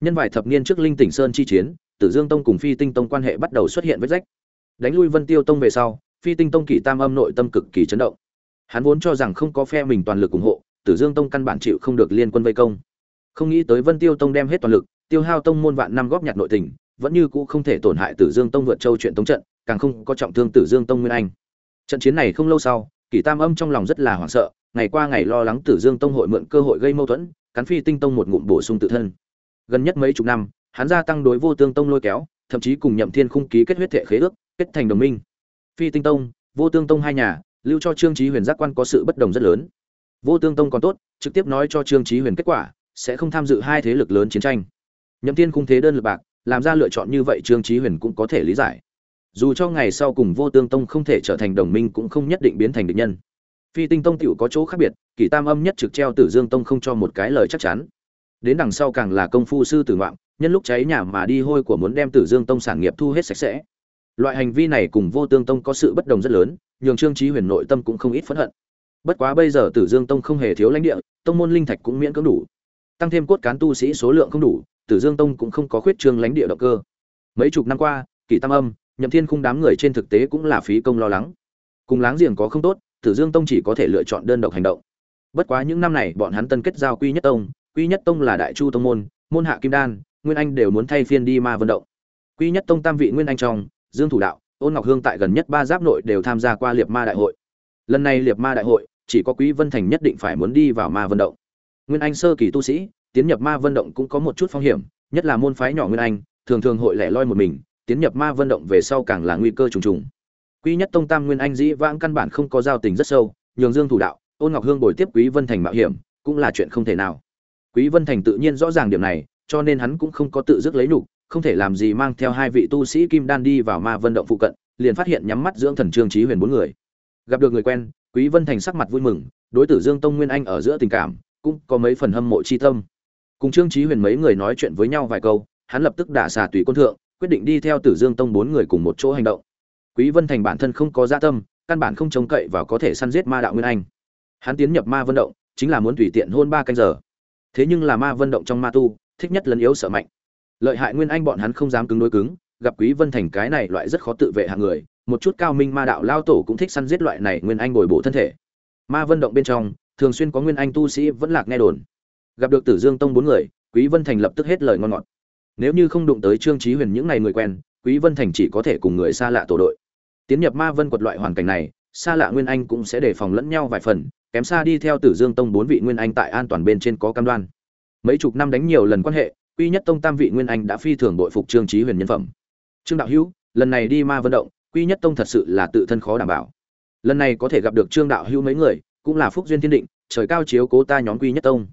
nhân vài thập niên trước linh tỉnh sơn chi chiến, tử dương tông cùng phi tinh tông quan hệ bắt đầu xuất hiện vết rách. Đánh lui vân tiêu tông về sau, phi tinh tông kỳ tam âm nội tâm cực kỳ chấn động. Hắn vốn cho rằng không có phe mình toàn lực ủng hộ, tử dương tông căn bản chịu không được liên quân vây công. Không nghĩ tới vân tiêu tông đem hết toàn lực, tiêu hao tông môn vạn năm góp nhặt nội tình, vẫn như cũ không thể tổn hại tử dương tông vượt châu chuyện tống trận, càng không có trọng thương tử dương tông nguyên anh. Trận chiến này không lâu sau kỳ tam âm trong lòng rất là hoảng sợ, ngày qua ngày lo lắng tử dương tông hội mượn cơ hội gây mâu thuẫn, cắn phi tinh tông một ngụm bổ sung tự thân gần nhất mấy chục năm, hắn gia tăng đối vô tương tông lôi kéo, thậm chí cùng nhậm thiên khung ký kết huyết thể khế ước, kết thành đồng minh. Phi tinh tông, vô tương tông hai nhà, lưu cho trương trí huyền giác quan có sự bất đồng rất lớn. Vô tương tông còn tốt, trực tiếp nói cho trương trí huyền kết quả, sẽ không tham dự hai thế lực lớn chiến tranh. Nhậm thiên khung thế đơn lực bạc, làm ra lựa chọn như vậy trương trí huyền cũng có thể lý giải. Dù cho ngày sau cùng vô tương tông không thể trở thành đồng minh cũng không nhất định biến thành địch nhân. Phi tinh tông tựu có chỗ khác biệt, kỷ tam âm nhất trực treo tử dương tông không cho một cái lời chắc chắn đến đằng sau càng là công phu sư tử ngoạn nhân lúc cháy nhà mà đi hôi của muốn đem tử dương tông sản nghiệp thu hết sạch sẽ. Loại hành vi này cùng vô tương tông có sự bất đồng rất lớn, nhường trương trí huyền nội tâm cũng không ít phẫn hận. Bất quá bây giờ tử dương tông không hề thiếu lãnh địa, tông môn linh thạch cũng miễn cưỡng đủ. Tăng thêm cốt cán tu sĩ số lượng không đủ, tử dương tông cũng không có khuyết trương lãnh địa động cơ. Mấy chục năm qua kỳ tam âm, nhậm thiên khung đám người trên thực tế cũng là phí công lo lắng. Cùng láng giềng có không tốt, tử dương tông chỉ có thể lựa chọn đơn độc hành động. Bất quá những năm này bọn hắn tân kết giao quy nhất tông quy nhất tông là đại chu tông môn môn hạ kim đan, nguyên anh đều muốn thay phiên đi ma vận động. Quy nhất tông tam vị nguyên anh trong, dương thủ đạo, ôn ngọc hương tại gần nhất ba giáp nội đều tham gia qua liệt ma đại hội. Lần này liệt ma đại hội, chỉ có quý vân thành nhất định phải muốn đi vào ma vận động. Nguyên anh sơ kỳ tu sĩ, tiến nhập ma vận động cũng có một chút phong hiểm, nhất là môn phái nhỏ nguyên anh, thường thường hội lẻ loi một mình, tiến nhập ma vận động về sau càng là nguy cơ trùng trùng. Quý nhất tông tam nguyên anh dĩ vãng căn bản không có giao tình rất sâu, nhường dương thủ đạo, ôn ngọc hương bồi tiếp quý vân thành mạo hiểm, cũng là chuyện không thể nào quý vân thành tự nhiên rõ ràng điểm này, cho nên hắn cũng không có tự dứt lấy nhục, không thể làm gì mang theo hai vị tu sĩ kim đan đi vào ma vân động phụ cận, liền phát hiện nhắm mắt dưỡng thần trương Chí huyền bốn người. Gặp được người quen, quý vân thành sắc mặt vui mừng, đối tử dương tông nguyên anh ở giữa tình cảm, cũng có mấy phần hâm mộ chi tâm. Cùng trương Chí huyền mấy người nói chuyện với nhau vài câu, hắn lập tức đả xà tùy quân thượng, quyết định đi theo tử dương tông bốn người cùng một chỗ hành động. Quý vân thành bản thân không có dạ tâm, căn bản không trông cậy vào có thể săn giết ma đạo nguyên anh. Hắn tiến nhập ma vân động, chính là muốn tùy tiện hôn ba canh giờ thế nhưng là ma vân động trong ma tu, thích nhất lấn yếu sợ mạnh. Lợi hại nguyên anh bọn hắn không dám cứng đối cứng, gặp quý vân thành cái này loại rất khó tự vệ hạng người, một chút cao minh ma đạo lao tổ cũng thích săn giết loại này nguyên anh bồi bổ thân thể. Ma vân động bên trong, thường xuyên có nguyên anh tu sĩ vẫn lạc nghe đồn. Gặp được tử dương tông bốn người, quý vân thành lập tức hết lời ngon ngọt. Nếu như không đụng tới trương trí huyền những ngày người quen, quý vân thành chỉ có thể cùng người xa lạ tổ đội. Tiến nhập ma vân quật loại hoàn cảnh này, xa lạ nguyên anh cũng sẽ đề phòng lẫn nhau vài phần kém xa đi theo tử dương tông bốn vị nguyên anh tại an toàn bên trên có cam đoan. Mấy chục năm đánh nhiều lần quan hệ, quy nhất tông tam vị nguyên anh đã phi thường bội phục trương trí huyền nhân phẩm. Trương đạo hữu, lần này đi ma vận động, quy nhất tông thật sự là tự thân khó đảm bảo. Lần này có thể gặp được trương đạo hữu mấy người, cũng là phúc duyên thiên định, trời cao chiếu cố ta nhóm quy nhất tông.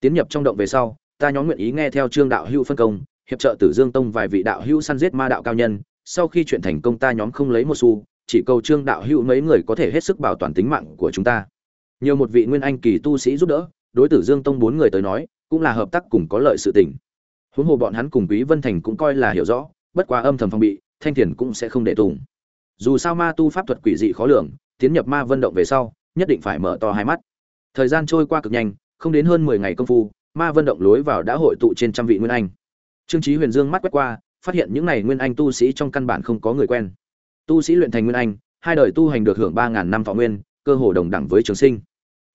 Tiến nhập trong động về sau, ta nhóm nguyện ý nghe theo trương đạo hữu phân công, hiệp trợ tử dương tông vài vị đạo hữu săn giết ma đạo cao nhân, sau khi chuyện thành công ta nhóm không lấy một xu, chỉ cầu trương đạo hữu mấy người có thể hết sức bảo toàn tính mạng của chúng ta nhiều một vị nguyên anh kỳ tu sĩ giúp đỡ, đối tử dương tông bốn người tới nói, cũng là hợp tác cùng có lợi sự tình. Huống hồ bọn hắn cùng quý vân thành cũng coi là hiểu rõ, bất quá âm thầm phòng bị, thanh thiền cũng sẽ không để tùng dù sao ma tu pháp thuật quỷ dị khó lường, tiến nhập ma vân động về sau, nhất định phải mở to hai mắt. Thời gian trôi qua cực nhanh, không đến hơn 10 ngày công phu, ma vân động lối vào đã hội tụ trên trăm vị nguyên anh. Trương chí huyền dương mắt quét qua, phát hiện những này nguyên anh tu sĩ trong căn bản không có người quen. Tu sĩ luyện thành nguyên anh, hai đời tu hành được hưởng ba ngàn năm thọ nguyên, cơ hồ đồng đẳng với trường sinh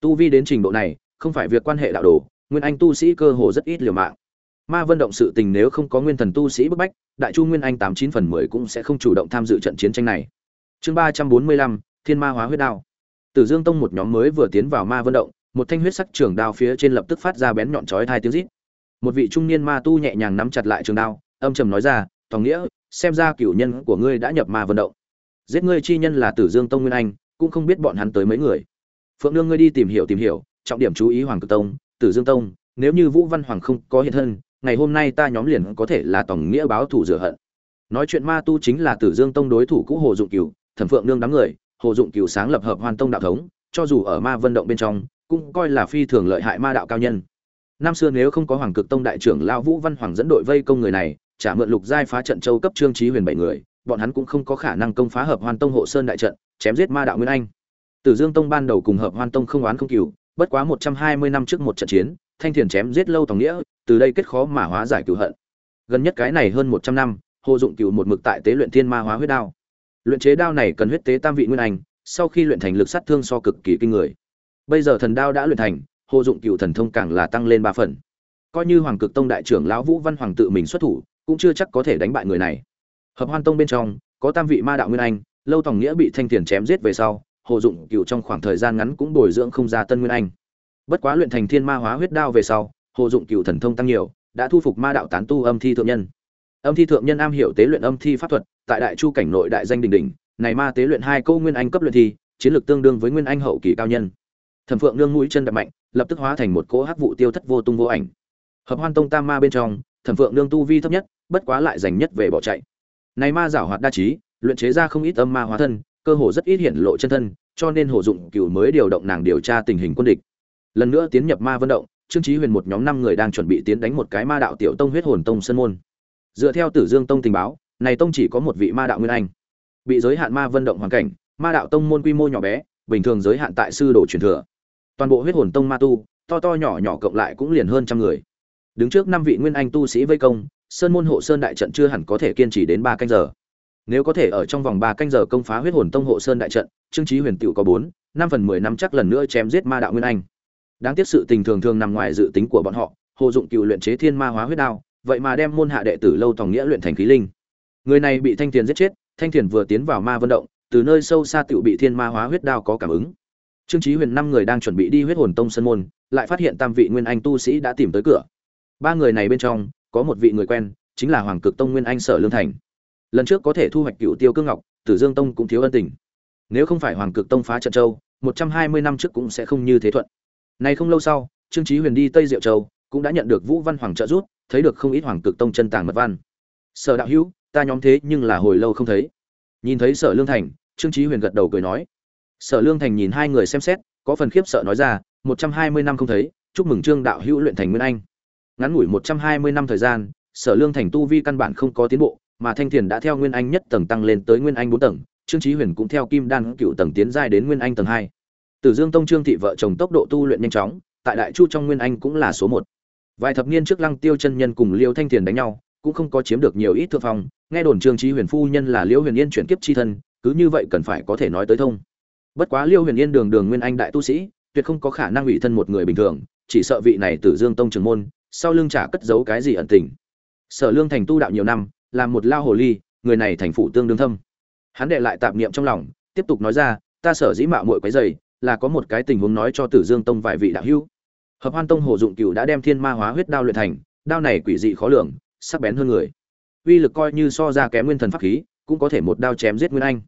tu vi đến trình độ này, không phải việc quan hệ đạo đồ, nguyên anh tu sĩ cơ hồ rất ít liều mạng. Ma vân động sự tình nếu không có nguyên thần tu sĩ bức bách, đại chu nguyên anh tám chín phần mười cũng sẽ không chủ động tham dự trận chiến tranh này. Chương ba trăm bốn mươi lăm, thiên ma hóa huyết đao. Tử dương tông một nhóm mới vừa tiến vào ma vân động, một thanh huyết sắc trường đao phía trên lập tức phát ra bén nhọn chói thai tiếng rít. Một vị trung niên ma tu nhẹ nhàng nắm chặt lại trường đao, âm trầm nói ra tòng nghĩa, xem ra cửu nhân của ngươi đã nhập ma vân động. Giết ngươi chi nhân là tử dương tông nguyên anh, cũng không biết bọn hắn tới mấy người phượng nương ngươi đi tìm hiểu tìm hiểu, trọng điểm chú ý hoàng cực tông, tử dương tông, nếu như vũ văn hoàng không có hiện thân, ngày hôm nay ta nhóm liền có thể là tổng nghĩa báo thủ rửa hận. Nói chuyện ma tu chính là tử dương tông đối thủ cũ hồ dụng cửu, thẩm phượng nương đám người, hồ dụng cửu sáng lập hợp hoàn tông đạo thống, cho dù ở ma vân động bên trong, cũng coi là phi thường lợi hại ma đạo cao nhân. Năm xưa nếu không có hoàng cực tông đại trưởng lao vũ văn hoàng dẫn đội vây công người này trả mượn lục giai phá trận châu cấp trương trí huyền bảy người, bọn hắn cũng không có khả năng công phá hợp hoàn tông hộ sơn đại trận, chém giết ma đạo nguyên anh tử dương tông ban đầu cùng hợp hoan tông không oán không kỷ, bất quá một trăm hai mươi năm trước một trận chiến thanh thiền chém giết lâu tổng nghĩa từ đây kết khó mà hóa giải cửu hận. Gần nhất cái này hơn một trăm năm hồ dụng cửu một mực tại tế luyện thiên ma hóa huyết đao. Luyện chế đao này cần huyết tế tam vị nguyên anh sau khi luyện thành lực sát thương so cực kỳ kinh người. Bây giờ thần đao đã luyện thành hồ dụng cửu thần thông càng là tăng lên ba phần. Coi như hoàng cực tông đại trưởng lão vũ văn hoàng tự mình xuất thủ cũng chưa chắc có thể đánh bại người này. Hợp hoan tông bên trong có tam vị ma đạo nguyên anh lâu tổng nghĩa bị thanh thiền chém giết về sau hồ dụng cựu trong khoảng thời gian ngắn cũng bồi dưỡng không ra tân nguyên anh. Bất quá luyện thành thiên ma hóa huyết đao về sau, hồ dụng cựu thần thông tăng nhiều, đã thu phục ma đạo tán tu âm thi thượng nhân. Âm thi thượng nhân am hiểu tế luyện âm thi pháp thuật, tại đại chu cảnh nội đại danh đình đình này ma tế luyện hai câu nguyên anh cấp luyện thi, chiến lược tương đương với nguyên anh hậu kỳ cao nhân. Thẩm phượng nương mũi chân đập mạnh, lập tức hóa thành một cỗ hắc vụ tiêu thất vô tung vô ảnh. Hợp hoan tông tam ma bên trong, thẩm phượng nương tu vi thấp nhất, bất quá lại giành nhất về bỏ chạy. Này ma giảo hoạt đa trí, luyện chế ra không ít âm ma hóa thân cơ hồ rất ít hiện lộ chân thân, cho nên hồ dụng cửu mới điều động nàng điều tra tình hình quân địch. Lần nữa tiến nhập ma vận động, trương chí huyền một nhóm năm người đang chuẩn bị tiến đánh một cái ma đạo tiểu tông huyết hồn tông sơn môn. Dựa theo tử dương tông tình báo, này tông chỉ có một vị ma đạo nguyên anh. Bị giới hạn ma vận động hoàn cảnh, ma đạo tông môn quy mô nhỏ bé, bình thường giới hạn tại sư đồ truyền thừa. Toàn bộ huyết hồn tông ma tu, to to nhỏ nhỏ cộng lại cũng liền hơn trăm người. Đứng trước năm vị nguyên anh tu sĩ vây công, sơn môn hộ sơn đại trận chưa hẳn có thể kiên trì đến ba canh giờ nếu có thể ở trong vòng ba canh giờ công phá huyết hồn tông hộ sơn đại trận, trương chí huyền tiểu có bốn, năm phần mười năm chắc lần nữa chém giết ma đạo nguyên anh. Đáng tiếc sự tình thường thường nằm ngoài dự tính của bọn họ, hồ dụng cựu luyện chế thiên ma hóa huyết đao, vậy mà đem môn hạ đệ tử lâu tòng nghĩa luyện thành khí linh. Người này bị thanh tiền giết chết, thanh tiền vừa tiến vào ma vận động, từ nơi sâu xa tiểu bị thiên ma hóa huyết đao có cảm ứng. Trương chí huyền năm người đang chuẩn bị đi huyết hồn tông sân môn, lại phát hiện tam vị nguyên anh tu sĩ đã tìm tới cửa. Ba người này bên trong, có một vị người quen, chính là hoàng cực tông nguyên anh sở lương thành lần trước có thể thu hoạch cựu tiêu cương ngọc, tử dương tông cũng thiếu ân tình. Nếu không phải hoàng cực tông phá trận châu, một trăm hai mươi năm trước cũng sẽ không như thế thuận. Nay không lâu sau, trương trí huyền đi tây diệu châu, cũng đã nhận được vũ văn hoàng trợ giúp, thấy được không ít hoàng cực tông chân tàng mật văn. Sở đạo hữu, ta nhóm thế nhưng là hồi lâu không thấy. Nhìn thấy sở lương thành, trương trí huyền gật đầu cười nói. Sở lương thành nhìn hai người xem xét, có phần khiếp sợ nói ra, một trăm hai mươi năm không thấy, chúc mừng trương đạo hữu luyện thành nguyên anh. Ngắn ngủi một trăm hai mươi năm thời gian, sở lương thành tu vi căn bản không có tiến bộ mà thanh thiền đã theo nguyên anh nhất tầng tăng lên tới nguyên anh bốn tầng, trương trí huyền cũng theo kim đan cựu tầng tiến giai đến nguyên anh tầng hai. Tử dương tông trương thị vợ chồng tốc độ tu luyện nhanh chóng, tại đại chu trong nguyên anh cũng là số một. Vài thập niên trước lăng tiêu chân nhân cùng liêu thanh thiền đánh nhau, cũng không có chiếm được nhiều ít thượng phong, nghe đồn trương trí huyền phu nhân là liễu huyền yên chuyển kiếp chi thân, cứ như vậy cần phải có thể nói tới thông. Bất quá liêu huyền yên đường đường nguyên anh đại tu sĩ, tuyệt không có khả năng ủy thân một người bình thường, chỉ sợ vị này tử dương tông trường môn, sau lưng trả cất giấu cái gì ẩn tình. Sở lương thành tu đạo nhiều năm làm một lao hồ ly, người này thành phụ tương đương thâm. Hắn đệ lại tạp niệm trong lòng, tiếp tục nói ra, ta sở dĩ mạo muội quấy dày là có một cái tình huống nói cho tử dương tông vài vị đạo hữu. Hợp hoan tông hồ dụng cửu đã đem thiên ma hóa huyết đao luyện thành, đao này quỷ dị khó lường, sắc bén hơn người. Uy lực coi như so ra kém nguyên thần pháp khí, cũng có thể một đao chém giết nguyên anh.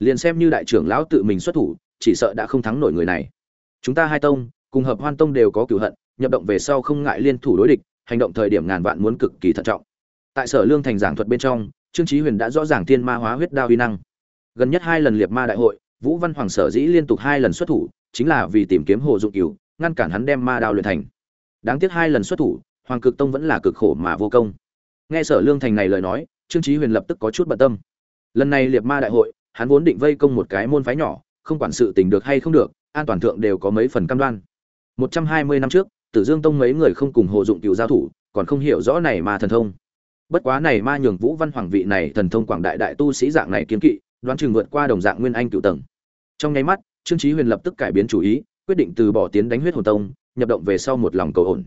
Liền xem như đại trưởng lão tự mình xuất thủ, chỉ sợ đã không thắng nổi người này. Chúng ta hai tông, cùng hợp hoan tông đều có cửu hận, nhập động về sau không ngại liên thủ đối địch, hành động thời điểm ngàn vạn muốn cực kỳ thận trọng tại sở lương thành giảng thuật bên trong, trương chí huyền đã rõ ràng thiên ma hóa huyết đao uy năng. Gần nhất hai lần liệt ma đại hội, vũ văn hoàng sở dĩ liên tục hai lần xuất thủ, chính là vì tìm kiếm hồ dụng cửu, ngăn cản hắn đem ma đao luyện thành. Đáng tiếc hai lần xuất thủ, hoàng cực tông vẫn là cực khổ mà vô công. Nghe sở lương thành này lời nói, trương chí huyền lập tức có chút bận tâm. Lần này liệt ma đại hội, hắn vốn định vây công một cái môn phái nhỏ, không quản sự tình được hay không được, an toàn thượng đều có mấy phần cam đoan. Một trăm hai mươi năm trước, tử dương tông mấy người không cùng hồ dụng cửu giao thủ, còn không hiểu rõ này mà thần thông bất quá này ma nhường vũ văn hoàng vị này thần thông quảng đại đại tu sĩ dạng này kiến kỵ, đoán chừng vượt qua đồng dạng nguyên anh cựu tầng. Trong nháy mắt, trương chí huyền lập tức cải biến chủ ý, quyết định từ bỏ tiến đánh huyết hồn tông, nhập động về sau một lòng cầu ổn.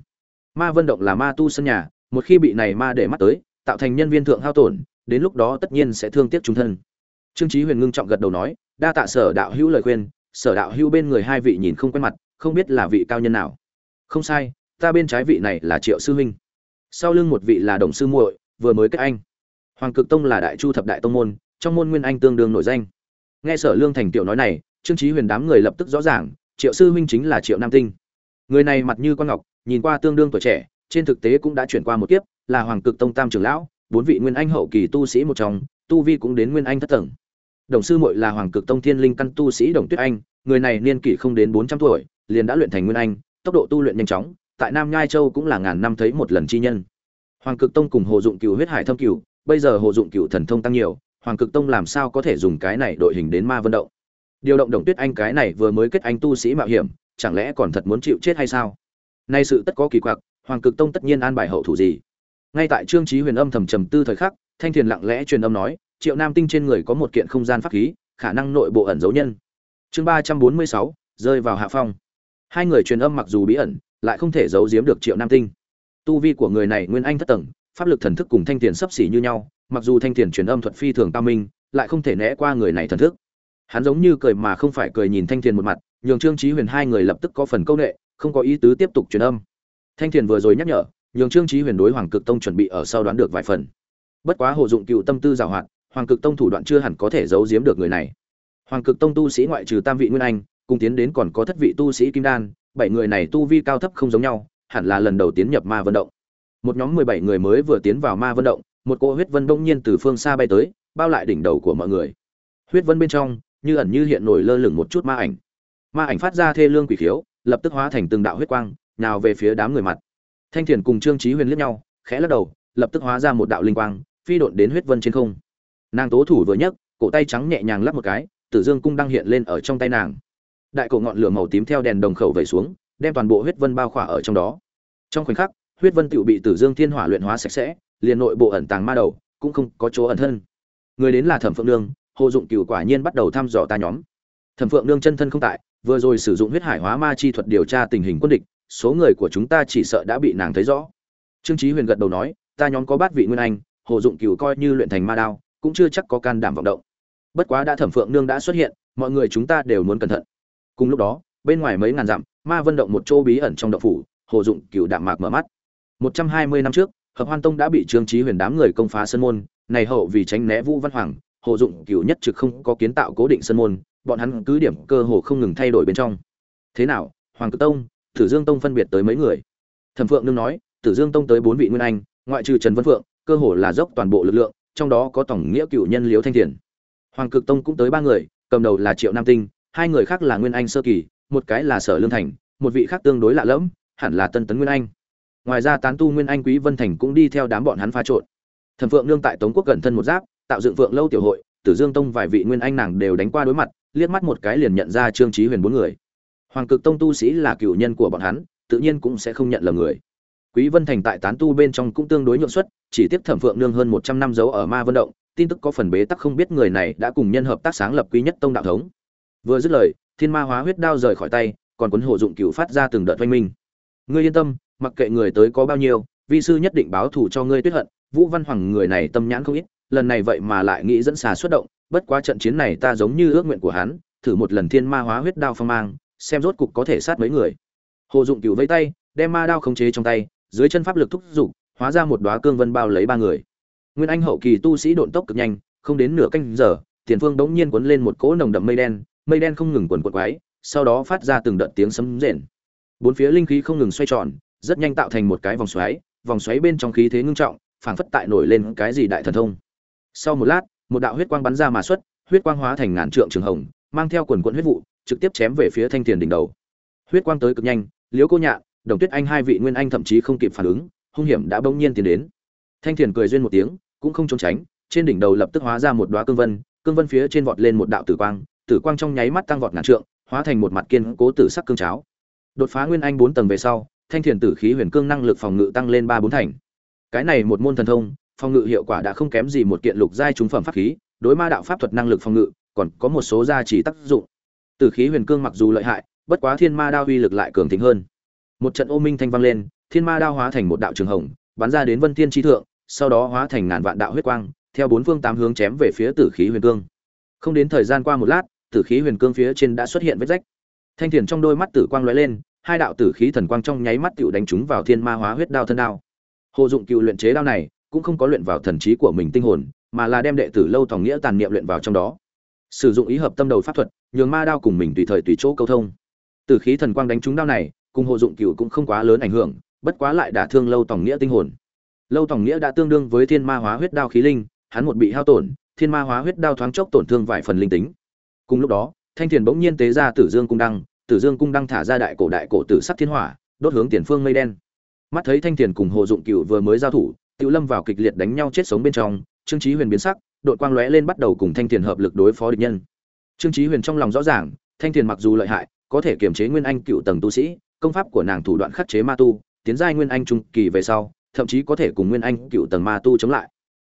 Ma vân động là ma tu sân nhà, một khi bị này ma để mắt tới, tạo thành nhân viên thượng hao tổn, đến lúc đó tất nhiên sẽ thương tiếc chúng thân. Trương chí huyền ngưng trọng gật đầu nói, đa tạ sở đạo hữu lời khuyên, sở đạo hữu bên người hai vị nhìn không quen mặt, không biết là vị cao nhân nào. Không sai, ta bên trái vị này là triệu sư huynh. Sau lưng một vị là đồng sư muội vừa mới kết anh. Hoàng cực tông là đại chu thập đại tông môn, trong môn nguyên anh tương đương nổi danh. Nghe sở lương thành tiểu nói này, trương trí huyền đám người lập tức rõ ràng, triệu sư huynh chính là triệu nam tinh. Người này mặt như quan ngọc, nhìn qua tương đương tuổi trẻ, trên thực tế cũng đã chuyển qua một kiếp, là hoàng cực tông tam trưởng lão, bốn vị nguyên anh hậu kỳ tu sĩ một trong, tu vi cũng đến nguyên anh thất tầng. Đồng sư muội là hoàng cực tông thiên linh căn tu sĩ đồng tuyết anh, người này niên kỷ không đến bốn trăm tuổi, liền đã luyện thành nguyên anh, tốc độ tu luyện nhanh chóng, tại nam nhai châu cũng là ngàn năm thấy một lần chi nhân. Hoàng Cực Tông cùng Hồ Dụng Cửu huyết hải thâm cửu, bây giờ Hồ Dụng Cửu thần thông tăng nhiều, Hoàng Cực Tông làm sao có thể dùng cái này đội hình đến ma vân động. Điều động Đồng Tuyết Anh cái này vừa mới kết anh tu sĩ mạo hiểm, chẳng lẽ còn thật muốn chịu chết hay sao? Nay sự tất có kỳ quặc, hoàng cực tông tất nhiên an bài hậu thủ gì ngay tại trương Chí huyền âm thầm trầm tư thời khắc thanh thiền lặng lẽ truyền âm nói triệu nam tinh trên người có một kiện không gian pháp khí khả năng nội bộ ẩn dấu nhân chương ba trăm bốn mươi sáu rơi vào hạ phong hai người truyền âm mặc dù bí ẩn lại không thể giấu giếm được triệu nam tinh tu vi của người này nguyên anh thất tầng, pháp lực thần thức cùng thanh tiền sấp xỉ như nhau, mặc dù thanh tiền truyền âm thuật phi thường cao minh, lại không thể né qua người này thần thức. Hắn giống như cười mà không phải cười nhìn thanh tiền một mặt, nhường trương trí huyền hai người lập tức có phần câu ệ không có ý tứ tiếp tục truyền âm. Thanh tiền vừa rồi nhắc nhở, nhường trương trí huyền đối hoàng cực tông chuẩn bị ở sau đoán được vài phần. Bất quá hồ dụng cựu tâm tư giảo hoạt hoàng cực tông thủ đoạn chưa hẳn có thể giấu giếm được người này. Hoàng cực tông tu sĩ ngoại trừ tam vị nguyên anh, cùng tiến đến còn có thất vị tu sĩ kim đan, bảy người này tu vi cao thấp không giống nhau hẳn là lần đầu tiến nhập ma vận động. Một nhóm mười bảy người mới vừa tiến vào ma vận động, một cô huyết vân đông nhiên từ phương xa bay tới, bao lại đỉnh đầu của mọi người. Huyết vân bên trong, như ẩn như hiện nổi lơ lửng một chút ma ảnh. Ma ảnh phát ra thê lương quỷ khiếu, lập tức hóa thành từng đạo huyết quang nào về phía đám người mặt. Thanh thiền cùng trương trí huyền liếc nhau, khẽ lắc đầu, lập tức hóa ra một đạo linh quang, phi độn đến huyết vân trên không. Nàng tố thủ vừa nhấc, cổ tay trắng nhẹ nhàng lắp một cái, tử dương cung đang hiện lên ở trong tay nàng. Đại cổ ngọn lửa màu tím theo đèn đồng khẩu vẩy xuống đem toàn bộ huyết vân bao khỏa ở trong đó. Trong khoảnh khắc, huyết vân tựu bị tử dương thiên hỏa luyện hóa sạch sẽ, liền nội bộ ẩn tàng ma đầu cũng không có chỗ ẩn thân. Người đến là thẩm phượng nương, hồ dụng cựu quả nhiên bắt đầu thăm dò ta nhóm. Thẩm phượng nương chân thân không tại, vừa rồi sử dụng huyết hải hóa ma chi thuật điều tra tình hình quân địch, số người của chúng ta chỉ sợ đã bị nàng thấy rõ. Trương trí huyền gật đầu nói, ta nhóm có bát vị nguyên anh, hồ dụng cửu coi như luyện thành ma đao, cũng chưa chắc có can đảm vọng động. Bất quá đã thẩm phượng nương đã xuất hiện, mọi người chúng ta đều muốn cẩn thận. Cùng lúc đó, bên ngoài mấy ngàn dặm ma vân động một chỗ bí ẩn trong động phủ, hồ dụng Cựu đạm mạc mở mắt. Một trăm hai mươi năm trước, hợp hoan tông đã bị trương trí huyền đám người công phá sân môn, này hậu vì tránh né vũ văn hoàng, hồ dụng Cựu nhất trực không có kiến tạo cố định sân môn, bọn hắn cứ điểm cơ hồ không ngừng thay đổi bên trong. Thế nào, hoàng cực tông, tử dương tông phân biệt tới mấy người? Thẩm phượng nương nói, tử dương tông tới bốn vị nguyên anh, ngoại trừ trần Văn phượng, cơ hồ là dốc toàn bộ lực lượng, trong đó có tổng nghĩa cựu nhân liễu thanh thiền. Hoàng cực tông cũng tới ba người, cầm đầu là triệu nam tinh, hai người khác là nguyên anh sơ kỳ một cái là sở lương thành, một vị khác tương đối lạ lẫm, hẳn là tân tấn nguyên anh. Ngoài ra tán tu nguyên anh quý vân thành cũng đi theo đám bọn hắn pha trộn. Thẩm phượng nương tại tống quốc gần thân một giáp, tạo dựng phượng lâu tiểu hội, tử dương tông vài vị nguyên anh nàng đều đánh qua đối mặt, liếc mắt một cái liền nhận ra trương trí huyền bốn người. Hoàng cực tông tu sĩ là cựu nhân của bọn hắn, tự nhiên cũng sẽ không nhận lầm người. Quý vân thành tại tán tu bên trong cũng tương đối nhượng suất chỉ tiếp thẩm phượng nương hơn 100 năm giấu ở ma vân động, tin tức có phần bế tắc không biết người này đã cùng nhân hợp tác sáng lập quý nhất tông đạo thống. Vừa dứt lời thiên ma hóa huyết đao rời khỏi tay, còn Quấn Hổ dụng cửu phát ra từng đợt oanh minh. Ngươi yên tâm, mặc kệ người tới có bao nhiêu, vi sư nhất định báo thù cho ngươi tuyết hận. Vũ văn hoàng người này tâm nhãn không ít, lần này vậy mà lại nghĩ dẫn xà xuất động, bất quá trận chiến này ta giống như ước nguyện của hắn, thử một lần thiên ma hóa huyết đao phong mang, xem rốt cục có thể sát mấy người. Hồ dụng cửu vây tay, đem ma đao khống chế trong tay, dưới chân pháp lực thúc giục, hóa ra một đóa cương vân bao lấy ba người. Nguyên anh hậu kỳ tu sĩ độn tốc cực nhanh, không đến nửa canh giờ, tiền phương đống nhiên cuốn lên một cỗ nồng đậm mây đen mây đen không ngừng quần quật quái, sau đó phát ra từng đợt tiếng sấm rền. Bốn phía linh khí không ngừng xoay tròn, rất nhanh tạo thành một cái vòng xoáy vòng xoáy bên trong khí thế ngưng trọng, phảng phất tại nổi lên cái gì đại thần thông. Sau một lát, một đạo huyết quang bắn ra mà xuất, huyết quang hóa thành ngàn trượng trường hồng, mang theo quần quận huyết vụ, trực tiếp chém về phía thanh tiền đỉnh đầu. Huyết quang tới cực nhanh, liễu cô nhạn đồng tuyết anh hai vị nguyên anh thậm chí không kịp phản ứng, hung hiểm đã bỗng nhiên tiến đến. Thanh tiền cười duyên một tiếng, cũng không trốn tránh, trên đỉnh đầu lập tức hóa ra một đóa cương vân cương vân phía trên vọt lên một đạo tử quang tử quang trong nháy mắt tăng vọt ngàn trượng, hóa thành một mặt kiên cố tử sắc cương cháo. Đột phá nguyên anh bốn tầng về sau, thanh thiền tử khí huyền cương năng lực phòng ngự tăng lên ba bốn thành. Cái này một môn thần thông, phòng ngự hiệu quả đã không kém gì một kiện lục giai trung phẩm pháp khí, đối ma đạo pháp thuật năng lực phòng ngự, còn có một số gia trì tác dụng. Tử khí huyền cương mặc dù lợi hại, bất quá thiên ma đao uy lực lại cường thịnh hơn. Một trận ô minh thanh vang lên, thiên ma đao hóa thành một đạo trường hồng, bắn ra đến vân thiên chi thượng, sau đó hóa thành ngàn vạn đạo huyết quang, theo bốn phương tám hướng chém về phía tử khí huyền cương. Không đến thời gian qua một lát tử khí huyền cương phía trên đã xuất hiện vết rách. Thanh thiền trong đôi mắt tử quang lóe lên, hai đạo tử khí thần quang trong nháy mắt tựu đánh trúng vào thiên ma hóa huyết đao thân đao. Hồ dụng cựu luyện chế đao này, cũng không có luyện vào thần trí của mình tinh hồn, mà là đem đệ tử lâu tòng nghĩa tàn niệm luyện vào trong đó. Sử dụng ý hợp tâm đầu pháp thuật, nhường ma đao cùng mình tùy thời tùy chỗ câu thông. Tử khí thần quang đánh trúng đao này, cùng hồ dụng cựu cũng không quá lớn ảnh hưởng, bất quá lại đả thương lâu tòng nghĩa tinh hồn. Lâu tòng nghĩa đã tương đương với thiên ma hóa huyết đao khí linh, hắn một bị hao tổn, thiên ma hóa huyết đao thoáng chốc tổn thương vài phần linh tính cùng lúc đó, thanh thiền bỗng nhiên tế ra tử dương cung đăng, tử dương cung đăng thả ra đại cổ đại cổ tử sắc thiên hỏa, đốt hướng tiền phương mây đen. Mắt thấy thanh thiền cùng hồ dụng cựu vừa mới giao thủ tự lâm vào kịch liệt đánh nhau chết sống bên trong, trương trí huyền biến sắc đội quang lóe lên bắt đầu cùng thanh thiền hợp lực đối phó địch nhân. Trương trí huyền trong lòng rõ ràng, thanh thiền mặc dù lợi hại, có thể kiềm chế nguyên anh cựu tầng tu sĩ, công pháp của nàng thủ đoạn khắc chế ma tu, tiến giai nguyên anh trung kỳ về sau, thậm chí có thể cùng nguyên anh cựu tầng ma tu chống lại.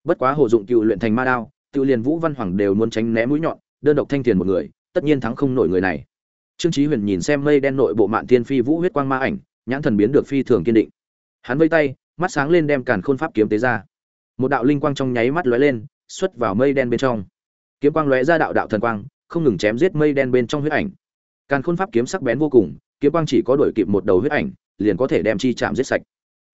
Bất quá hồ dụng cựu luyện thành ma đao tự liền vũ văn hoàng đều muốn tránh né mũi nhọn đơn độc thanh tiền một người, tất nhiên thắng không nổi người này. Trương chí huyền nhìn xem mây đen nội bộ mạn thiên phi vũ huyết quang ma ảnh, nhãn thần biến được phi thường kiên định. Hắn vây tay, mắt sáng lên đem càn khôn pháp kiếm tế ra. Một đạo linh quang trong nháy mắt lóe lên, xuất vào mây đen bên trong. Kiếm quang lóe ra đạo đạo thần quang, không ngừng chém giết mây đen bên trong huyết ảnh. Càn khôn pháp kiếm sắc bén vô cùng, kiếm quang chỉ có đuổi kịp một đầu huyết ảnh, liền có thể đem chi chạm giết sạch.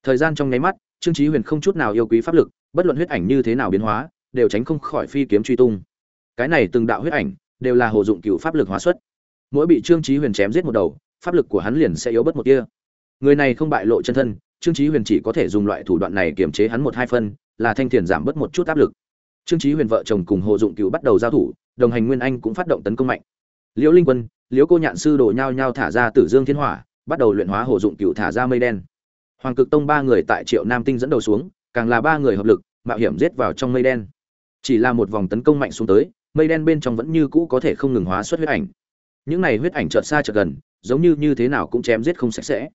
Thời gian trong nháy mắt, trương chí huyền không chút nào yêu quý pháp lực, bất luận huyết ảnh như thế nào biến hóa, đều tránh không khỏi phi kiếm truy tung cái này từng đạo huyết ảnh đều là hồ dụng cựu pháp lực hóa xuất. Mỗi bị trương chí huyền chém giết một đầu, pháp lực của hắn liền sẽ yếu bớt một tia. Người này không bại lộ chân thân, trương chí huyền chỉ có thể dùng loại thủ đoạn này kiềm chế hắn một hai phân, là thanh tiền giảm bớt một chút áp lực. Trương chí huyền vợ chồng cùng hồ dụng cựu bắt đầu giao thủ, đồng hành nguyên anh cũng phát động tấn công mạnh. Liễu linh quân, liễu cô nhạn sư đổ nhau nhau thả ra tử dương thiên hỏa, bắt đầu luyện hóa hồ dụng cựu thả ra mây đen. Hoàng cực tông ba người tại triệu nam tinh dẫn đầu xuống, càng là ba người hợp lực, mạo hiểm giết vào trong mây đen. Chỉ là một vòng tấn công mạnh xuống tới mây đen bên trong vẫn như cũ có thể không ngừng hóa xuất huyết ảnh. Những này huyết ảnh chợt xa chợt gần, giống như như thế nào cũng chém giết không sạch sẽ.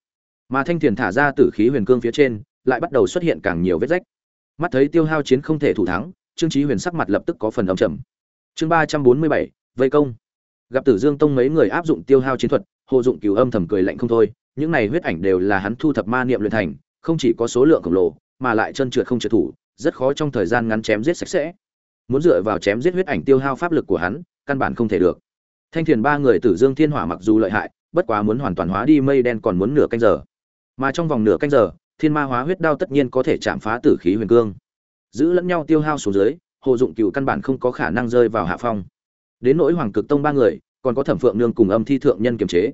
Mà thanh thiền thả ra tử khí huyền cương phía trên, lại bắt đầu xuất hiện càng nhiều vết rách. Mắt thấy tiêu hao chiến không thể thủ thắng, trương chí huyền sắc mặt lập tức có phần âm trầm. Chương ba trăm bốn mươi bảy, vây công. Gặp tử dương tông mấy người áp dụng tiêu hao chiến thuật, hồ dụng cửu âm thầm cười lạnh không thôi, những này huyết ảnh đều là hắn thu thập ma niệm luyện thành, không chỉ có số lượng khổng lồ, mà lại chân trượt không trượt thủ, rất khó trong thời gian ngắn chém giết sạch sẽ muốn dựa vào chém giết huyết ảnh tiêu hao pháp lực của hắn, căn bản không thể được. Thanh thiền ba người tử dương thiên hỏa mặc dù lợi hại, bất quá muốn hoàn toàn hóa đi mây đen còn muốn nửa canh giờ. Mà trong vòng nửa canh giờ, thiên ma hóa huyết đao tất nhiên có thể chạm phá tử khí huyền cương. Giữ lẫn nhau tiêu hao xuống dưới, hồ dụng cửu căn bản không có khả năng rơi vào hạ phong. Đến nỗi hoàng cực tông ba người, còn có thẩm phượng nương cùng âm thi thượng nhân kiềm chế.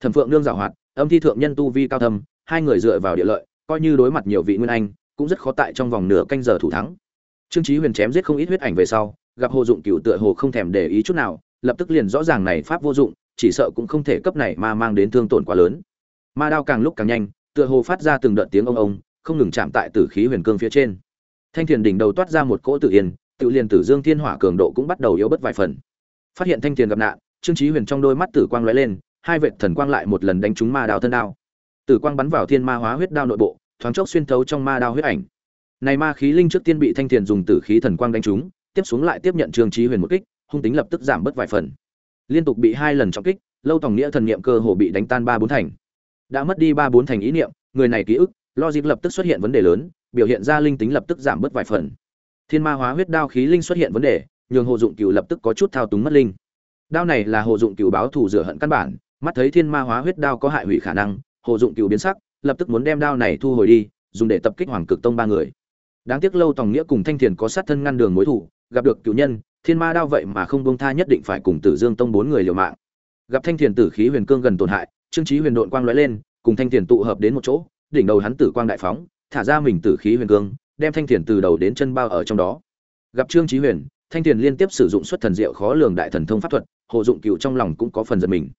Thẩm phượng nương giàu hoạt, âm thi thượng nhân tu vi cao thâm, hai người dựa vào địa lợi, coi như đối mặt nhiều vị nguyên anh, cũng rất khó tại trong vòng nửa canh giờ thủ thắng trương chí huyền chém giết không ít huyết ảnh về sau, gặp hồ dụng cửu tựa hồ không thèm để ý chút nào, lập tức liền rõ ràng này pháp vô dụng, chỉ sợ cũng không thể cấp này mà mang đến thương tổn quá lớn. Ma đao càng lúc càng nhanh, tựa hồ phát ra từng đợt tiếng ông ông, không ngừng chạm tại tử khí huyền cương phía trên. Thanh thiền đỉnh đầu toát ra một cỗ tự yên, tự liền tử dương thiên hỏa cường độ cũng bắt đầu yếu bớt vài phần. Phát hiện thanh thiền gặp nạn, trương chí huyền trong đôi mắt tử quang lóe lên, hai vệt thần quang lại một lần đánh trúng ma đao thân đao. Tử quang bắn vào thiên ma hóa huyết đao nội bộ, thoáng chốc xuyên thấu trong ma đao huyết ảnh này ma khí linh trước tiên bị thanh tiền dùng tử khí thần quang đánh trúng, tiếp xuống lại tiếp nhận trương chí huyền một kích, hung tính lập tức giảm bớt vài phần. Liên tục bị hai lần trọng kích, lâu tòng nghĩa thần niệm cơ hồ bị đánh tan ba bốn thành. Đã mất đi ba bốn thành ý niệm, người này ký ức, logic lập tức xuất hiện vấn đề lớn, biểu hiện ra linh tính lập tức giảm bớt vài phần. Thiên ma hóa huyết đao khí linh xuất hiện vấn đề, nhường hồ dụng cửu lập tức có chút thao túng mất linh. Đao này là hồ dụng cửu báo thù rửa hận căn bản, mắt thấy thiên ma hóa huyết đao có hại hủy khả năng, hồ dụng cửu biến sắc, lập tức muốn đem đao này thu hồi đi, dùng để tập kích hoàng cực tông ba người đáng tiếc lâu tòng nghĩa cùng thanh thiền có sát thân ngăn đường mối thủ, gặp được cựu nhân, thiên ma đao vậy mà không buông tha nhất định phải cùng tử dương tông bốn người liều mạng. Gặp thanh thiền tử khí huyền cương gần tổn hại, trương chí huyền đội quang lóe lên, cùng thanh thiền tụ hợp đến một chỗ, đỉnh đầu hắn tử quang đại phóng, thả ra mình tử khí huyền cương, đem thanh thiền từ đầu đến chân bao ở trong đó. Gặp trương chí huyền, thanh thiền liên tiếp sử dụng xuất thần diệu khó lường đại thần thông pháp thuật hộ dụng cựu trong lòng cũng có phần giật mình.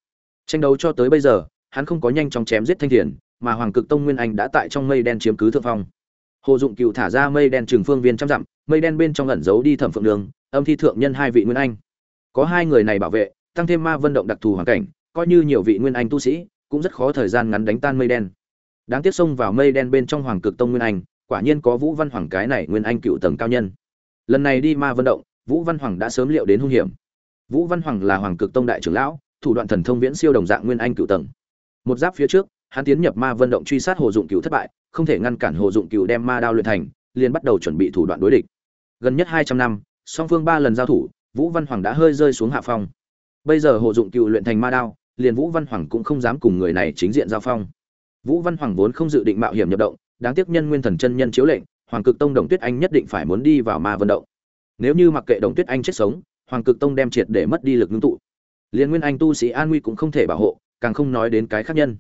Tranh đấu cho tới bây giờ, hắn không có nhanh chóng chém giết thanh thiền, mà hoàng cực tông nguyên anh đã tại trong mây đen chiếm cứ thượng phong hồ dụng cựu thả ra mây đen trường phương viên trăm dặm, mây đen bên trong ẩn giấu đi thẩm phượng đường, âm thi thượng nhân hai vị nguyên anh. Có hai người này bảo vệ, tăng thêm ma vân động đặc thù hoàn cảnh, coi như nhiều vị nguyên anh tu sĩ, cũng rất khó thời gian ngắn đánh tan mây đen. Đáng tiếc xông vào mây đen bên trong hoàng cực tông nguyên anh, quả nhiên có vũ văn hoàng cái này nguyên anh cựu tầng cao nhân. Lần này đi ma vân động, vũ văn hoàng đã sớm liệu đến hung hiểm. Vũ văn hoàng là hoàng cực tông đại trưởng lão, thủ đoạn thần thông viễn siêu đồng dạng nguyên anh cựu tầng. Một giáp phía trước hắn tiến nhập ma vân động truy sát hồ dụng cựu thất bại, không thể ngăn cản hồ dụng cựu đem ma đao luyện thành, liền bắt đầu chuẩn bị thủ đoạn đối địch. Gần nhất hai trăm năm, song phương ba lần giao thủ, vũ văn hoàng đã hơi rơi xuống hạ phong. Bây giờ hồ dụng cựu luyện thành ma đao, liền vũ văn hoàng cũng không dám cùng người này chính diện giao phong. Vũ văn hoàng vốn không dự định mạo hiểm nhập động, đáng tiếc nhân nguyên thần chân nhân chiếu lệnh, hoàng cực tông đồng tuyết anh nhất định phải muốn đi vào ma vân động. Nếu như mặc kệ đồng tuyết anh chết sống, hoàng cực tông đem triệt để mất đi lực ngưng tụ. Liền nguyên anh tu sĩ an nguy cũng không thể bảo hộ, càng không nói đến cái khác nhân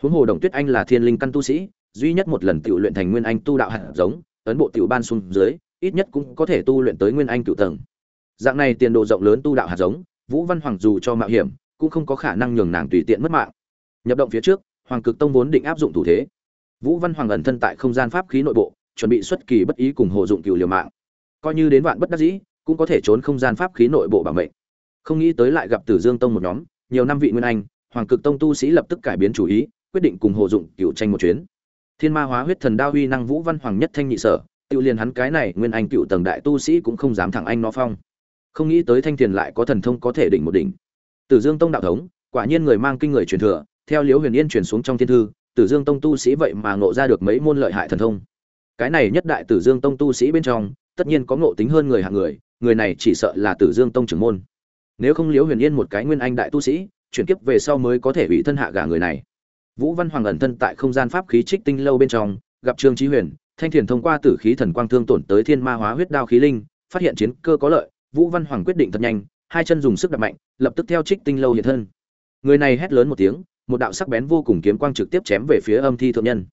huống hồ đồng tuyết anh là thiên linh căn tu sĩ, duy nhất một lần tự luyện thành nguyên anh tu đạo hạt giống, ấn bộ tiểu ban xuống dưới, ít nhất cũng có thể tu luyện tới nguyên anh cựu tầng. Dạng này tiền đồ rộng lớn tu đạo hạt giống, vũ văn hoàng dù cho mạo hiểm, cũng không có khả năng nhường nàng tùy tiện mất mạng. Nhập động phía trước, hoàng cực tông vốn định áp dụng thủ thế. Vũ văn hoàng ẩn thân tại không gian pháp khí nội bộ, chuẩn bị xuất kỳ bất ý cùng hộ dụng cựu liều mạng. Coi như đến vạn bất đắc dĩ, cũng có thể trốn không gian pháp khí nội bộ bảo mệnh. Không nghĩ tới lại gặp tử dương tông một nhóm, nhiều năm vị nguyên anh, hoàng cực tông tu sĩ lập tức cải biến chủ ý quyết định cùng hồ dụng cựu tranh một chuyến. Thiên ma hóa huyết thần đao huy năng vũ văn hoàng nhất thanh nhị sở, tự liền hắn cái này nguyên anh cựu tầng đại tu sĩ cũng không dám thẳng anh nó phong. Không nghĩ tới thanh tiền lại có thần thông có thể đỉnh một đỉnh. Tử dương tông đạo thống, quả nhiên người mang kinh người truyền thừa, theo liễu huyền yên truyền xuống trong thiên thư, tử dương tông tu sĩ vậy mà ngộ ra được mấy môn lợi hại thần thông. Cái này nhất đại tử dương tông tu sĩ bên trong, tất nhiên có ngộ tính hơn người hạng người người này chỉ sợ là tử dương tông trưởng môn. Nếu không liễu huyền yên một cái nguyên anh đại tu sĩ, chuyển kiếp về sau mới có thể bị thân hạ gả người này vũ văn hoàng ẩn thân tại không gian pháp khí trích tinh lâu bên trong, gặp trương Chí huyền, thanh thiền thông qua tử khí thần quang thương tổn tới thiên ma hóa huyết đao khí linh, phát hiện chiến cơ có lợi, vũ văn hoàng quyết định thật nhanh, hai chân dùng sức đập mạnh, lập tức theo trích tinh lâu hiện thân. Người này hét lớn một tiếng, một đạo sắc bén vô cùng kiếm quang trực tiếp chém về phía âm thi thượng nhân.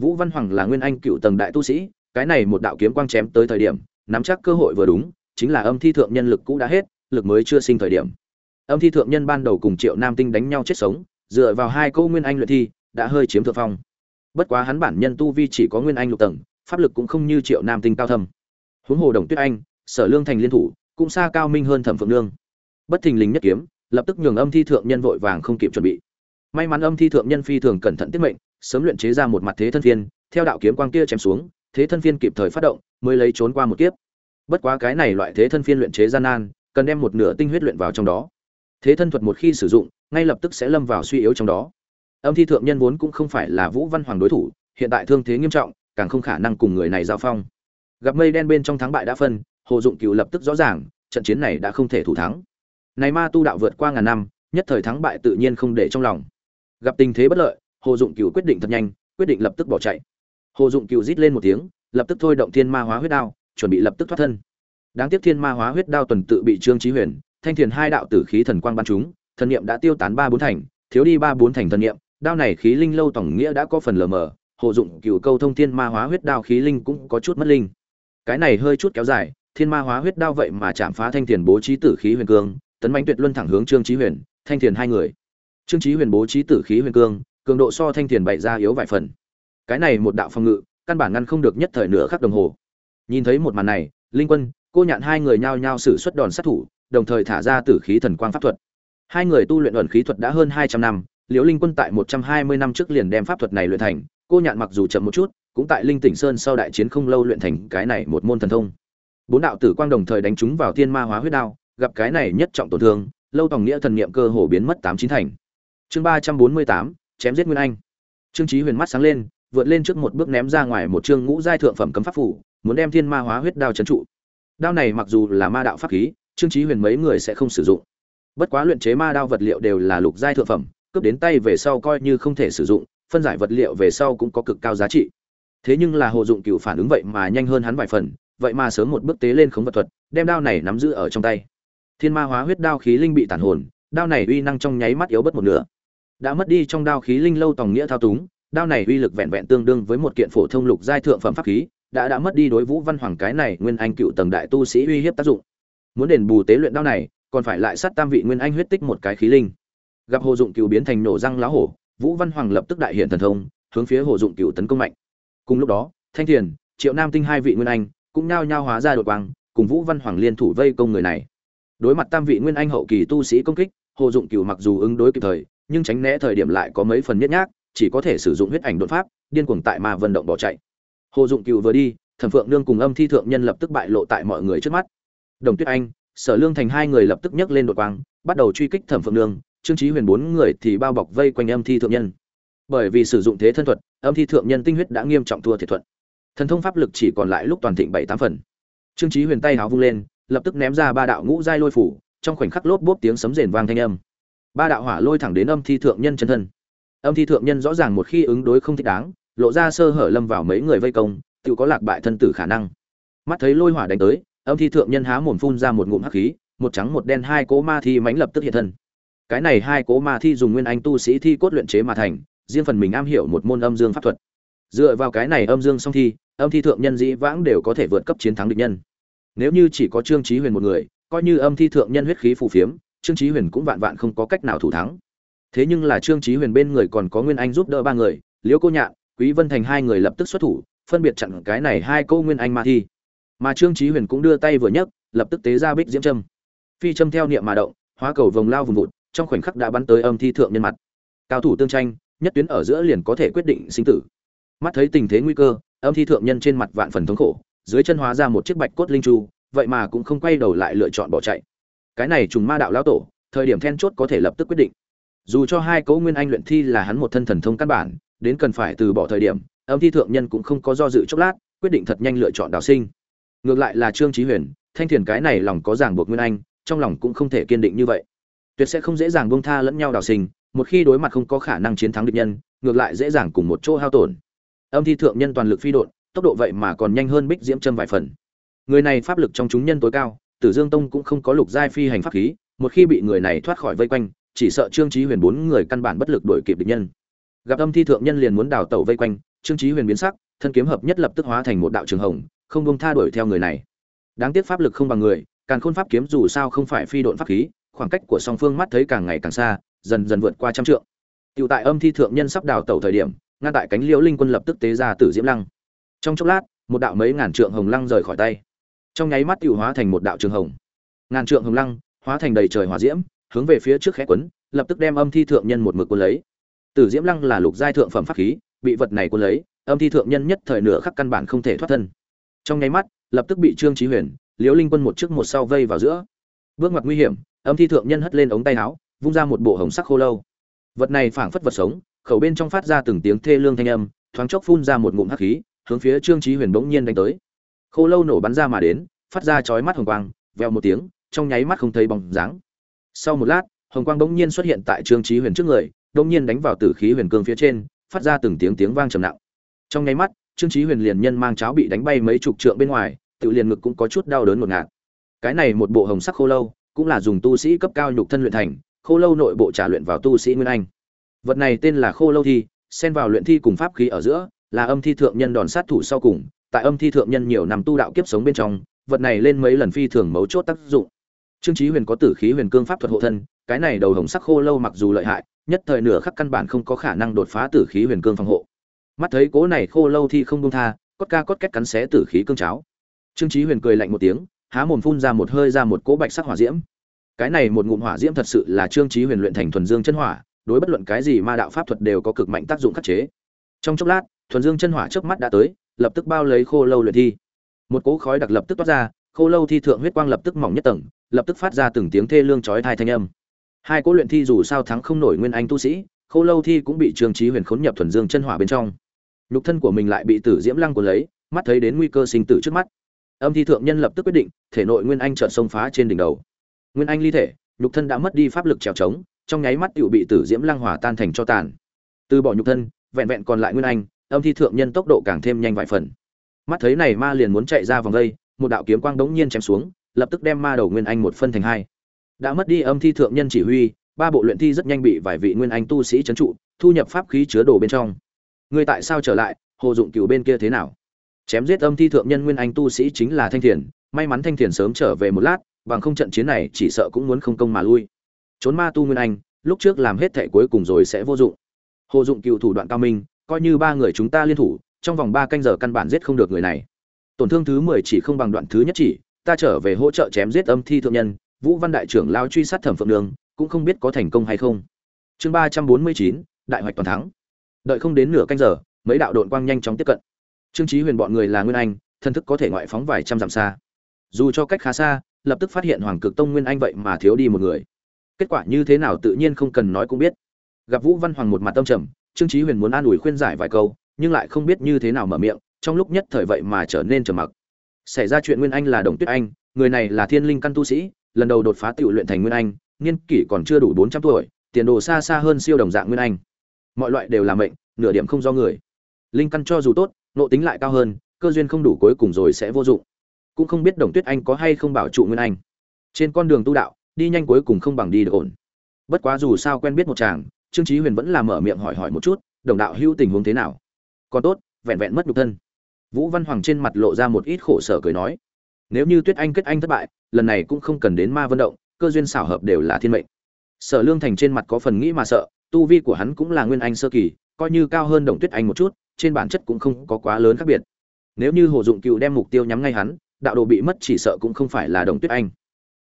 Vũ văn hoàng là nguyên anh cựu tầng đại tu sĩ, cái này một đạo kiếm quang chém tới thời điểm, nắm chắc cơ hội vừa đúng, chính là âm thi thượng nhân lực cũ đã hết, lực mới chưa sinh thời điểm. Âm thi thượng nhân ban đầu cùng triệu nam tinh đánh nhau chết sống dựa vào hai câu nguyên anh luyện thi, đã hơi chiếm thượng phong. Bất quá hắn bản nhân tu vi chỉ có nguyên anh lục tầng, pháp lực cũng không như triệu nam tinh cao thâm. Huống hồ đồng tuyết anh, sở lương thành liên thủ, cũng xa cao minh hơn thẩm phượng nương. Bất thình lình nhất kiếm, lập tức nhường âm thi thượng nhân vội vàng không kịp chuẩn bị. May mắn âm thi thượng nhân phi thường cẩn thận tiết mệnh, sớm luyện chế ra một mặt thế thân phiên, theo đạo kiếm quang kia chém xuống, thế thân phiên kịp thời phát động, mới lấy trốn qua một kiếp. Bất quá cái này loại thế thân phiên luyện chế gian nan, cần đem một nửa tinh huyết luyện vào trong đó thế thân thuật một khi sử dụng, ngay lập tức sẽ lâm vào suy yếu trong đó. Âm thi thượng nhân vốn cũng không phải là vũ văn hoàng đối thủ, hiện tại thương thế nghiêm trọng, càng không khả năng cùng người này giao phong. Gặp mây đen bên trong thắng bại đã phân, hồ dụng cựu lập tức rõ ràng, trận chiến này đã không thể thủ thắng. Này ma tu đạo vượt qua ngàn năm, nhất thời thắng bại tự nhiên không để trong lòng. Gặp tình thế bất lợi, hồ dụng cựu quyết định thật nhanh, quyết định lập tức bỏ chạy. Hồ dụng cựu rít lên một tiếng, lập tức thôi động thiên ma hóa huyết đao, chuẩn bị lập tức thoát thân. Đáng tiếc thiên ma hóa huyết đao tuần tự bị trương trí huyền thanh thiền hai đạo tử khí thần quang ban chúng, thần niệm đã tiêu tán ba bốn thành, thiếu đi ba bốn thành thần niệm, đao này khí linh lâu tổng nghĩa đã có phần lờ mờ hộ dụng cựu câu thông thiên ma hóa huyết đao khí linh cũng có chút mất linh. Cái này hơi chút kéo dài, thiên ma hóa huyết đao vậy mà chạm phá thanh thiền bố trí tử khí huyền cương, tấn bánh tuyệt luân thẳng hướng trương trí huyền, thanh thiền hai người. Trương trí huyền bố trí tử khí huyền cương, cường độ so thanh thiền bày ra yếu vài phần. Cái này một đạo phòng ngự, căn bản ngăn không được nhất thời nửa khắc đồng hồ. Nhìn thấy một màn này, linh quân, cô nhạn hai người nhao nhao sử xuất đòn sát thủ đồng thời thả ra tử khí thần quang pháp thuật. Hai người tu luyện ẩn khí thuật đã hơn hai trăm năm, liễu linh quân tại một trăm hai mươi năm trước liền đem pháp thuật này luyện thành, cô nhạn mặc dù chậm một chút, cũng tại linh tỉnh sơn sau đại chiến không lâu luyện thành cái này một môn thần thông. Bốn đạo tử quang đồng thời đánh chúng vào thiên ma hóa huyết đao, gặp cái này nhất trọng tổn thương, lâu tổng nghĩa thần niệm cơ hồ biến mất tám chín thành. Chương ba trăm bốn mươi tám, chém giết nguyên anh. Trương Chí huyền mắt sáng lên, vượt lên trước một bước ném ra ngoài một chương ngũ giai thượng phẩm cấm pháp phủ, muốn đem thiên ma hóa huyết đao trấn trụ. Đao này mặc dù là ma đạo pháp khí trương Chí huyền mấy người sẽ không sử dụng. Bất quá luyện chế ma đao vật liệu đều là lục giai thượng phẩm, cướp đến tay về sau coi như không thể sử dụng, phân giải vật liệu về sau cũng có cực cao giá trị. Thế nhưng là hồ dụng cựu phản ứng vậy mà nhanh hơn hắn vài phần, vậy mà sớm một bước tế lên khống vật thuật, đem đao này nắm giữ ở trong tay. Thiên ma hóa huyết đao khí linh bị tàn hồn, đao này uy năng trong nháy mắt yếu bất một nửa. Đã mất đi trong đao khí linh lâu tòng nghĩa thao túng, đao này uy lực vẹn vẹn tương đương với một kiện phổ thông lục giai thượng phẩm pháp khí, đã đã mất đi đối vũ văn hoàng cái này nguyên anh cựu tầng đại tu sĩ uy hiếp tác dụng muốn đền bù tế luyện đao này, còn phải lại sát tam vị nguyên anh huyết tích một cái khí linh. Gặp hồ dụng cựu biến thành nổ răng lá hổ, vũ văn hoàng lập tức đại hiện thần thông, hướng phía hồ dụng cựu tấn công mạnh. Cùng lúc đó, thanh thiền, triệu nam tinh hai vị nguyên anh cũng nao nhao hóa ra đột quang, cùng vũ văn hoàng liên thủ vây công người này. Đối mặt tam vị nguyên anh hậu kỳ tu sĩ công kích, hồ dụng cựu mặc dù ứng đối kịp thời, nhưng tránh né thời điểm lại có mấy phần nhất nhác, chỉ có thể sử dụng huyết ảnh đột pháp, điên cuồng tại mà vận động bỏ chạy. Hồ dụng cựu vừa đi, thẩm phượng nương cùng âm thi thượng nhân lập tức bại lộ tại mọi người trước mắt đồng tuyết anh, sở lương thành hai người lập tức nhấc lên đội quang, bắt đầu truy kích thẩm phượng nương, trương trí huyền bốn người thì bao bọc vây quanh âm thi thượng nhân. Bởi vì sử dụng thế thân thuật, âm thi thượng nhân tinh huyết đã nghiêm trọng thua thiệt thuận. Thần thông pháp lực chỉ còn lại lúc toàn thịnh bảy tám phần. Trương trí huyền tay háo vung lên, lập tức ném ra ba đạo ngũ giai lôi phủ, trong khoảnh khắc lốp bốp tiếng sấm rền vang thanh âm. Ba đạo hỏa lôi thẳng đến âm thi thượng nhân chân thân. Âm thi thượng nhân rõ ràng một khi ứng đối không thích đáng, lộ ra sơ hở lâm vào mấy người vây công, tự có lạc bại thân tử khả năng. Mắt thấy lôi hỏa đánh tới âm thi thượng nhân há mồm phun ra một ngụm hắc khí, một trắng, một đen, hai cố ma thi mãnh lập tức hiện thân. Cái này hai cố ma thi dùng nguyên anh tu sĩ thi cốt luyện chế mà thành, riêng phần mình am hiểu một môn âm dương pháp thuật. Dựa vào cái này âm dương song thi, âm thi thượng nhân dĩ vãng đều có thể vượt cấp chiến thắng địch nhân. Nếu như chỉ có trương chí huyền một người, coi như âm thi thượng nhân huyết khí phù phiếm, trương chí huyền cũng vạn vạn không có cách nào thủ thắng. Thế nhưng là trương chí huyền bên người còn có nguyên anh giúp đỡ ba người, liễu cô nhạn, quý vân thành hai người lập tức xuất thủ, phân biệt chặn cái này hai cô nguyên anh ma thi mà trương chí huyền cũng đưa tay vừa nhấc, lập tức tế ra bích diễm châm phi châm theo niệm mà động, hóa cầu vòng lao vùng vụt, trong khoảnh khắc đã bắn tới âm thi thượng nhân mặt. Cao thủ tương tranh, nhất tuyến ở giữa liền có thể quyết định sinh tử. Mắt thấy tình thế nguy cơ, âm thi thượng nhân trên mặt vạn phần thống khổ, dưới chân hóa ra một chiếc bạch cốt linh chu, vậy mà cũng không quay đầu lại lựa chọn bỏ chạy. Cái này trùng ma đạo lão tổ, thời điểm then chốt có thể lập tức quyết định. Dù cho hai cấu nguyên anh luyện thi là hắn một thân thần thông căn bản, đến cần phải từ bỏ thời điểm, âm thi thượng nhân cũng không có do dự chốc lát, quyết định thật nhanh lựa chọn đào sinh ngược lại là trương trí huyền, thanh thiền cái này lòng có ràng buộc nguyên anh, trong lòng cũng không thể kiên định như vậy. Tuyệt sẽ không dễ dàng buông tha lẫn nhau đào sinh, một khi đối mặt không có khả năng chiến thắng địch nhân, ngược lại dễ dàng cùng một chỗ hao tổn. Âm thi thượng nhân toàn lực phi độn, tốc độ vậy mà còn nhanh hơn bích diễm châm vài phần. Người này pháp lực trong chúng nhân tối cao, tử dương tông cũng không có lục giai phi hành pháp khí, một khi bị người này thoát khỏi vây quanh, chỉ sợ trương trí huyền bốn người căn bản bất lực đuổi kịp địch nhân. Gặp âm thi thượng nhân liền muốn đào tẩu vây quanh, trương trí huyền biến sắc, thân kiếm hợp nhất lập tức hóa thành một đạo trường hồng không buông tha đuổi theo người này đáng tiếc pháp lực không bằng người càng khôn pháp kiếm dù sao không phải phi độn pháp khí khoảng cách của song phương mắt thấy càng ngày càng xa dần dần vượt qua trăm trượng Tiểu tại âm thi thượng nhân sắp đào tẩu thời điểm, ngăn tại cánh liễu linh quân lập tức tế ra tử diễm lăng. Trong chốc lát, một đạo mấy ngàn trượng hồng lăng rời khỏi tay. Trong nháy mắt tiểu hóa thành một đạo trường hồng. Ngàn trượng hồng lăng hóa thành đầy trời hỏa diễm, hướng về phía trước khẽ quấn, lập tức đem âm thi thượng nhân một mực cuốn lấy. Tử diễm lăng là lục giai thượng phẩm pháp khí, bị vật này cuốn lấy, âm thi thượng nhân nhất thời nửa khắc căn bản không thể thoát thân. Trong nháy mắt, lập tức bị Trương Chí Huyền, Liễu Linh Quân một trước một sau vây vào giữa. Bước ngoặt nguy hiểm, âm thi thượng nhân hất lên ống tay áo, vung ra một bộ hồng sắc khô lâu. Vật này phảng phất vật sống khẩu bên trong phát ra từng tiếng thê lương thanh âm thoáng chốc phun ra một ngụm hắc khí hướng phía trương chí huyền bỗng nhiên đánh tới. Khô lâu nổ bắn ra mà đến phát ra chói mắt hồng quang vèo một tiếng trong nháy mắt không thấy bóng dáng. Sau một lát hồng quang bỗng nhiên xuất hiện tại trương chí huyền trước người bỗng nhiên đánh vào tử khí huyền cương phía trên phát ra từng tiếng tiếng vang trầm nặng. Trong nháy mắt trương chí huyền liền nhân mang cháo bị đánh bay mấy chục trượng bên ngoài, tự liền ngực cũng có chút đau đớn một ngạt. Cái này một bộ hồng sắc khô lâu, cũng là dùng tu sĩ cấp cao nhục thân luyện thành, khô lâu nội bộ trả luyện vào tu sĩ nguyên anh. Vật này tên là khô lâu thi, xen vào luyện thi cùng pháp khí ở giữa, là âm thi thượng nhân đòn sát thủ sau cùng, tại âm thi thượng nhân nhiều năm tu đạo kiếp sống bên trong, vật này lên mấy lần phi thường mấu chốt tác dụng. Trương chí huyền có tử khí huyền cương pháp thuật hộ thân, cái này đầu hồng sắc khô lâu mặc dù lợi hại, nhất thời nửa khắc căn bản không có khả năng đột phá tử khí huyền cương phòng hộ mắt thấy cố này khô lâu thi không đông tha, cốt ca cốt két cắn xé tử khí cương cháo. Trương chí huyền cười lạnh một tiếng, há mồm phun ra một hơi ra một cỗ bạch sắc hỏa diễm. Cái này một ngụm hỏa diễm thật sự là trương chí huyền luyện thành thuần dương chân hỏa, đối bất luận cái gì ma đạo pháp thuật đều có cực mạnh tác dụng khắc chế. Trong chốc lát, thuần dương chân hỏa trước mắt đã tới, lập tức bao lấy khô lâu luyện thi. Một cỗ khói đặc lập tức toát ra, khô lâu thi thượng huyết quang lập tức mỏng nhất tầng, lập tức phát ra từng tiếng thê lương chói tai thanh âm. Hai cỗ luyện thi dù sao thắng không nổi nguyên anh tu sĩ, khô lâu thi cũng bị trương trí huyền khốn nhập thuần dương chân hỏa bên trong nhục thân của mình lại bị tử diễm lăng của lấy, mắt thấy đến nguy cơ sinh tử trước mắt. Âm thi thượng nhân lập tức quyết định, thể nội nguyên anh trợn sông phá trên đỉnh đầu. Nguyên anh ly thể, nhục thân đã mất đi pháp lực trèo trống, trong nháy mắt tựu bị tử diễm lăng hỏa tan thành cho tàn. Từ bỏ nhục thân, vẹn vẹn còn lại nguyên anh, âm thi thượng nhân tốc độ càng thêm nhanh vài phần. Mắt thấy này ma liền muốn chạy ra vòng đây, một đạo kiếm quang đống nhiên chém xuống, lập tức đem ma đầu nguyên anh một phân thành hai. Đã mất đi âm thi thượng nhân chỉ huy, ba bộ luyện thi rất nhanh bị vài vị nguyên anh tu sĩ trấn trụ, thu nhập pháp khí chứa đồ bên trong. Ngươi tại sao trở lại, hồ dụng cửu bên kia thế nào? Chém giết âm thi thượng nhân nguyên anh tu sĩ chính là thanh thiền, may mắn thanh thiền sớm trở về một lát, bằng không trận chiến này chỉ sợ cũng muốn không công mà lui. Trốn ma tu nguyên anh, lúc trước làm hết thệ cuối cùng rồi sẽ vô dụng. Hồ dụng cựu thủ đoạn cao minh, coi như ba người chúng ta liên thủ, trong vòng ba canh giờ căn bản giết không được người này. Tổn thương thứ mười chỉ không bằng đoạn thứ nhất chỉ, ta trở về hỗ trợ chém giết âm thi thượng nhân, vũ văn đại trưởng lao truy sát thẩm phượng đường cũng không biết có thành công hay không. Chương ba trăm bốn mươi chín, đại hoạch toàn thắng đợi không đến nửa canh giờ, mấy đạo đội quang nhanh chóng tiếp cận. Trương trí huyền bọn người là nguyên anh, thân thức có thể ngoại phóng vài trăm dặm xa. Dù cho cách khá xa, lập tức phát hiện hoàng cực tông nguyên anh vậy mà thiếu đi một người. Kết quả như thế nào tự nhiên không cần nói cũng biết. Gặp vũ văn hoàng một mặt tâm trầm, trương chí huyền muốn an ủi khuyên giải vài câu, nhưng lại không biết như thế nào mở miệng, trong lúc nhất thời vậy mà trở nên trầm mặc. Xảy ra chuyện nguyên anh là đồng tuyết anh, người này là thiên linh căn tu sĩ, lần đầu đột phá tiểu luyện thành nguyên anh, niên kỷ còn chưa đủ bốn trăm tuổi, tiền đồ xa xa hơn siêu đồng dạng nguyên anh mọi loại đều là mệnh, nửa điểm không do người. Linh căn cho dù tốt nộ tính lại cao hơn, cơ duyên không đủ cuối cùng rồi sẽ vô dụng. Cũng không biết đồng tuyết anh có hay không bảo trụ nguyên anh. Trên con đường tu đạo, đi nhanh cuối cùng không bằng đi được ổn. Bất quá dù sao quen biết một chàng, trương chí huyền vẫn là mở miệng hỏi hỏi một chút, đồng đạo hưu tình huống thế nào? Còn tốt, vẹn vẹn mất nhục thân. Vũ văn hoàng trên mặt lộ ra một ít khổ sở cười nói, nếu như tuyết anh kết anh thất bại, lần này cũng không cần đến ma vân động, cơ duyên xảo hợp đều là thiên mệnh. Sở lương thành trên mặt có phần nghĩ mà sợ tu vi của hắn cũng là nguyên anh sơ kỳ, coi như cao hơn đồng tuyết anh một chút, trên bản chất cũng không có quá lớn khác biệt. Nếu như hồ dụng cựu đem mục tiêu nhắm ngay hắn, đạo đồ bị mất chỉ sợ cũng không phải là đồng tuyết anh.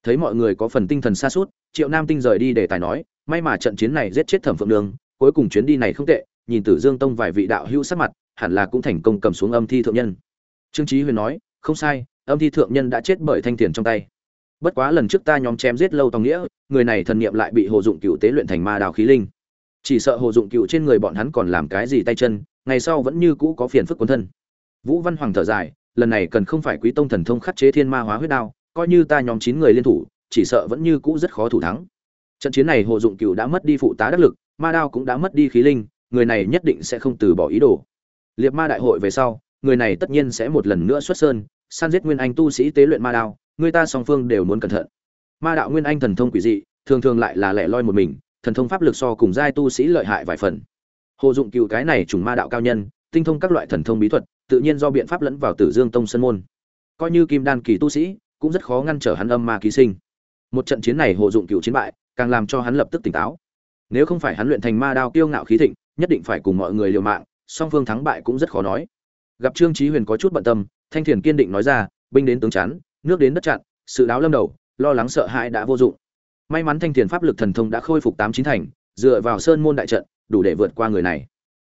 Thấy mọi người có phần tinh thần xa suốt triệu nam tinh rời đi để tài nói, may mà trận chiến này giết chết thẩm phượng đường cuối cùng chuyến đi này không tệ, nhìn tử dương tông vài vị đạo hữu sắc mặt, hẳn là cũng thành công cầm xuống âm thi thượng nhân. Trương trí huyền nói, không sai, âm thi thượng nhân đã chết bởi thanh thiền trong tay. Bất quá lần trước ta nhóm chém giết lâu tòng nghĩa, người này thần niệm lại bị hồ dụng cựu tế luyện thành ma đào khí linh chỉ sợ hồ dụng cựu trên người bọn hắn còn làm cái gì tay chân, ngày sau vẫn như cũ có phiền phức quân thân. Vũ văn hoàng thở dài, lần này cần không phải quý tông thần thông khắc chế thiên ma hóa huyết đao, coi như ta nhóm chín người liên thủ, chỉ sợ vẫn như cũ rất khó thủ thắng. Trận chiến này hồ dụng cựu đã mất đi phụ tá đắc lực, ma đao cũng đã mất đi khí linh, người này nhất định sẽ không từ bỏ ý đồ. Liệt ma đại hội về sau, người này tất nhiên sẽ một lần nữa xuất sơn, san giết nguyên anh tu sĩ tế luyện ma đao, người ta song phương đều muốn cẩn thận. Ma đạo nguyên anh thần thông quỷ dị, thường thường lại là lẻ loi một mình thần thông pháp lực so cùng giai tu sĩ lợi hại vài phần. Hồ dụng cựu cái này trùng ma đạo cao nhân, tinh thông các loại thần thông bí thuật, tự nhiên do biện pháp lẫn vào tử dương tông sân môn. Coi như kim đan kỳ tu sĩ, cũng rất khó ngăn trở hắn âm ma ký sinh. Một trận chiến này hồ dụng cựu chiến bại, càng làm cho hắn lập tức tỉnh táo. Nếu không phải hắn luyện thành ma đao kiêu ngạo khí thịnh, nhất định phải cùng mọi người liều mạng, song phương thắng bại cũng rất khó nói. Gặp trương chí huyền có chút bận tâm, thanh thiền kiên định nói ra, binh đến tướng chắn nước đến đất chặn, sự đáo lâm đầu, lo lắng sợ hãi đã vô dụng may mắn thanh thiền pháp lực thần thông đã khôi phục tám chín thành, dựa vào sơn môn đại trận, đủ để vượt qua người này.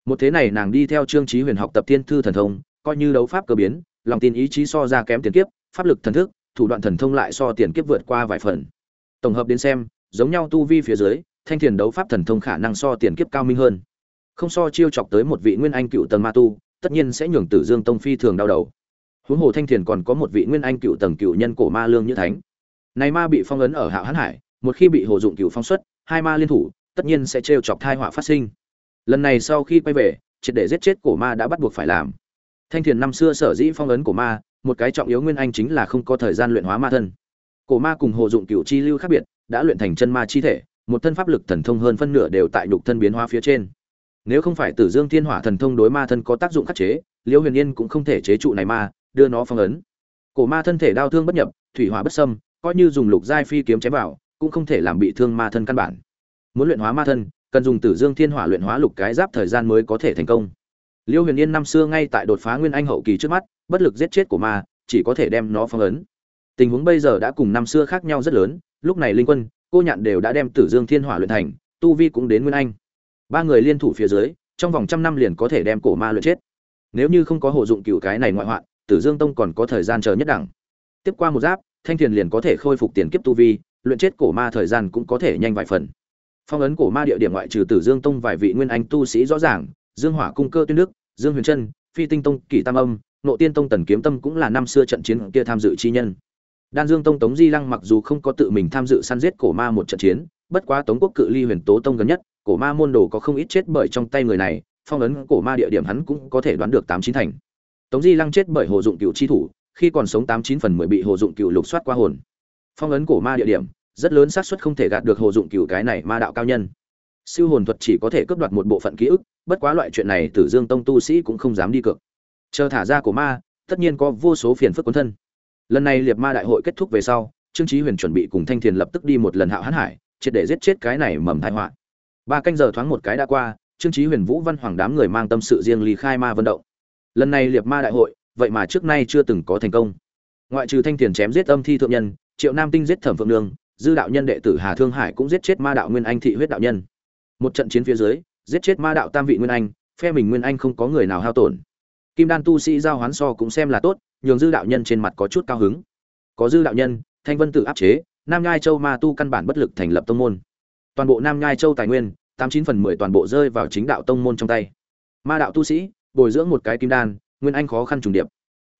Một thế này nàng đi theo trương trí huyền học tập thiên thư thần thông, coi như đấu pháp cơ biến, lòng tin ý chí so ra kém tiền kiếp, pháp lực thần thức, thủ đoạn thần thông lại so tiền kiếp vượt qua vài phần. Tổng hợp đến xem, giống nhau tu vi phía dưới, thanh thiền đấu pháp thần thông khả năng so tiền kiếp cao minh hơn. Không so chiêu chọc tới một vị nguyên anh cựu tầng ma tu, tất nhiên sẽ nhường tử dương tông phi thường đau đầu. Huống hồ thanh thiền còn có một vị nguyên anh cựu tầng cựu nhân cổ ma lương như thánh. Này ma bị phong ấn ở hạo hán hải một khi bị hồ dụng cựu phong xuất, hai ma liên thủ tất nhiên sẽ trêu chọc thai họa phát sinh. Lần này sau khi quay về, triệt để giết chết cổ ma đã bắt buộc phải làm. Thanh thiền năm xưa sở dĩ phong ấn cổ ma, một cái trọng yếu nguyên anh chính là không có thời gian luyện hóa ma thân. Cổ ma cùng hồ dụng cựu chi lưu khác biệt, đã luyện thành chân ma chi thể, một thân pháp lực thần thông hơn phân nửa đều tại nhục thân biến hóa phía trên. Nếu không phải tử dương thiên hỏa thần thông đối ma thân có tác dụng khắc chế, liễu huyền yên cũng không thể chế trụ này ma, đưa nó phong ấn. Cổ ma thân thể đau thương bất nhập, thủy hỏa bất sâm coi như dùng lục giai phi kiếm chém vào cũng không thể làm bị thương ma thân căn bản. Muốn luyện hóa ma thân, cần dùng tử dương thiên hỏa luyện hóa lục cái giáp thời gian mới có thể thành công. Liêu huyền yên năm xưa ngay tại đột phá nguyên anh hậu kỳ trước mắt, bất lực giết chết của ma, chỉ có thể đem nó phong ấn. Tình huống bây giờ đã cùng năm xưa khác nhau rất lớn, lúc này linh quân, cô nhạn đều đã đem tử dương thiên hỏa luyện thành, tu vi cũng đến nguyên anh. Ba người liên thủ phía dưới, trong vòng trăm năm liền có thể đem cổ ma luyện chết. Nếu như không có hộ dụng cựu cái này ngoại hoạn, tử dương tông còn có thời gian chờ nhất đẳng. Tiếp qua một giáp, thanh thiền liền có thể khôi phục tiền kiếp tu vi luyện chết cổ ma thời gian cũng có thể nhanh vài phần. Phong ấn cổ ma địa điểm ngoại trừ tử dương tông vài vị nguyên anh tu sĩ rõ ràng, dương hỏa cung cơ tuyên đức, dương huyền trân, phi tinh tông, kỷ tam âm nộ tiên tông tần kiếm tâm cũng là năm xưa trận chiến kia tham dự chi nhân. Đan dương tông tống di lăng mặc dù không có tự mình tham dự săn giết cổ ma một trận chiến, bất quá tống quốc cự ly huyền tố tông gần nhất, cổ ma môn đồ có không ít chết bởi trong tay người này, phong ấn cổ ma địa điểm hắn cũng có thể đoán được tám chín thành. Tống di lăng chết bởi hồ dụng cựu chi thủ, khi còn sống tám chín phần mười bị hồ dụng cựu lục soát qua hồn phong ấn cổ ma địa điểm, rất lớn xác suất không thể gạt được hồ dụng cửu cái này ma đạo cao nhân. Siêu hồn thuật chỉ có thể cướp đoạt một bộ phận ký ức, bất quá loại chuyện này tử dương tông tu sĩ cũng không dám đi cược. Chờ thả ra cổ ma, tất nhiên có vô số phiền phức quân thân. Lần này liệt ma đại hội kết thúc về sau, trương chí huyền chuẩn bị cùng thanh thiền lập tức đi một lần hạo hán hải, triệt để giết chết cái này mầm tai họa. Ba canh giờ thoáng một cái đã qua, trương chí huyền vũ văn hoàng đám người mang tâm sự riêng ly khai ma vận động. Lần này liệt ma đại hội, vậy mà trước nay chưa từng có thành công. Ngoại trừ thanh thiền chém giết âm thi thượng nhân triệu nam tinh giết thẩm phượng nương, dư đạo nhân đệ tử hà thương hải cũng giết chết ma đạo nguyên anh thị huyết đạo nhân. Một trận chiến phía dưới, giết chết ma đạo tam vị nguyên anh, phe mình nguyên anh không có người nào hao tổn. Kim đan tu sĩ giao hoán so cũng xem là tốt, nhường dư đạo nhân trên mặt có chút cao hứng. Có dư đạo nhân, thanh vân tự áp chế, nam nhai châu ma tu căn bản bất lực thành lập tông môn. Toàn bộ nam nhai châu tài nguyên, tám chín phần mười toàn bộ rơi vào chính đạo tông môn trong tay. Ma đạo tu sĩ, bồi dưỡng một cái kim đan, nguyên anh khó khăn trùng điệp.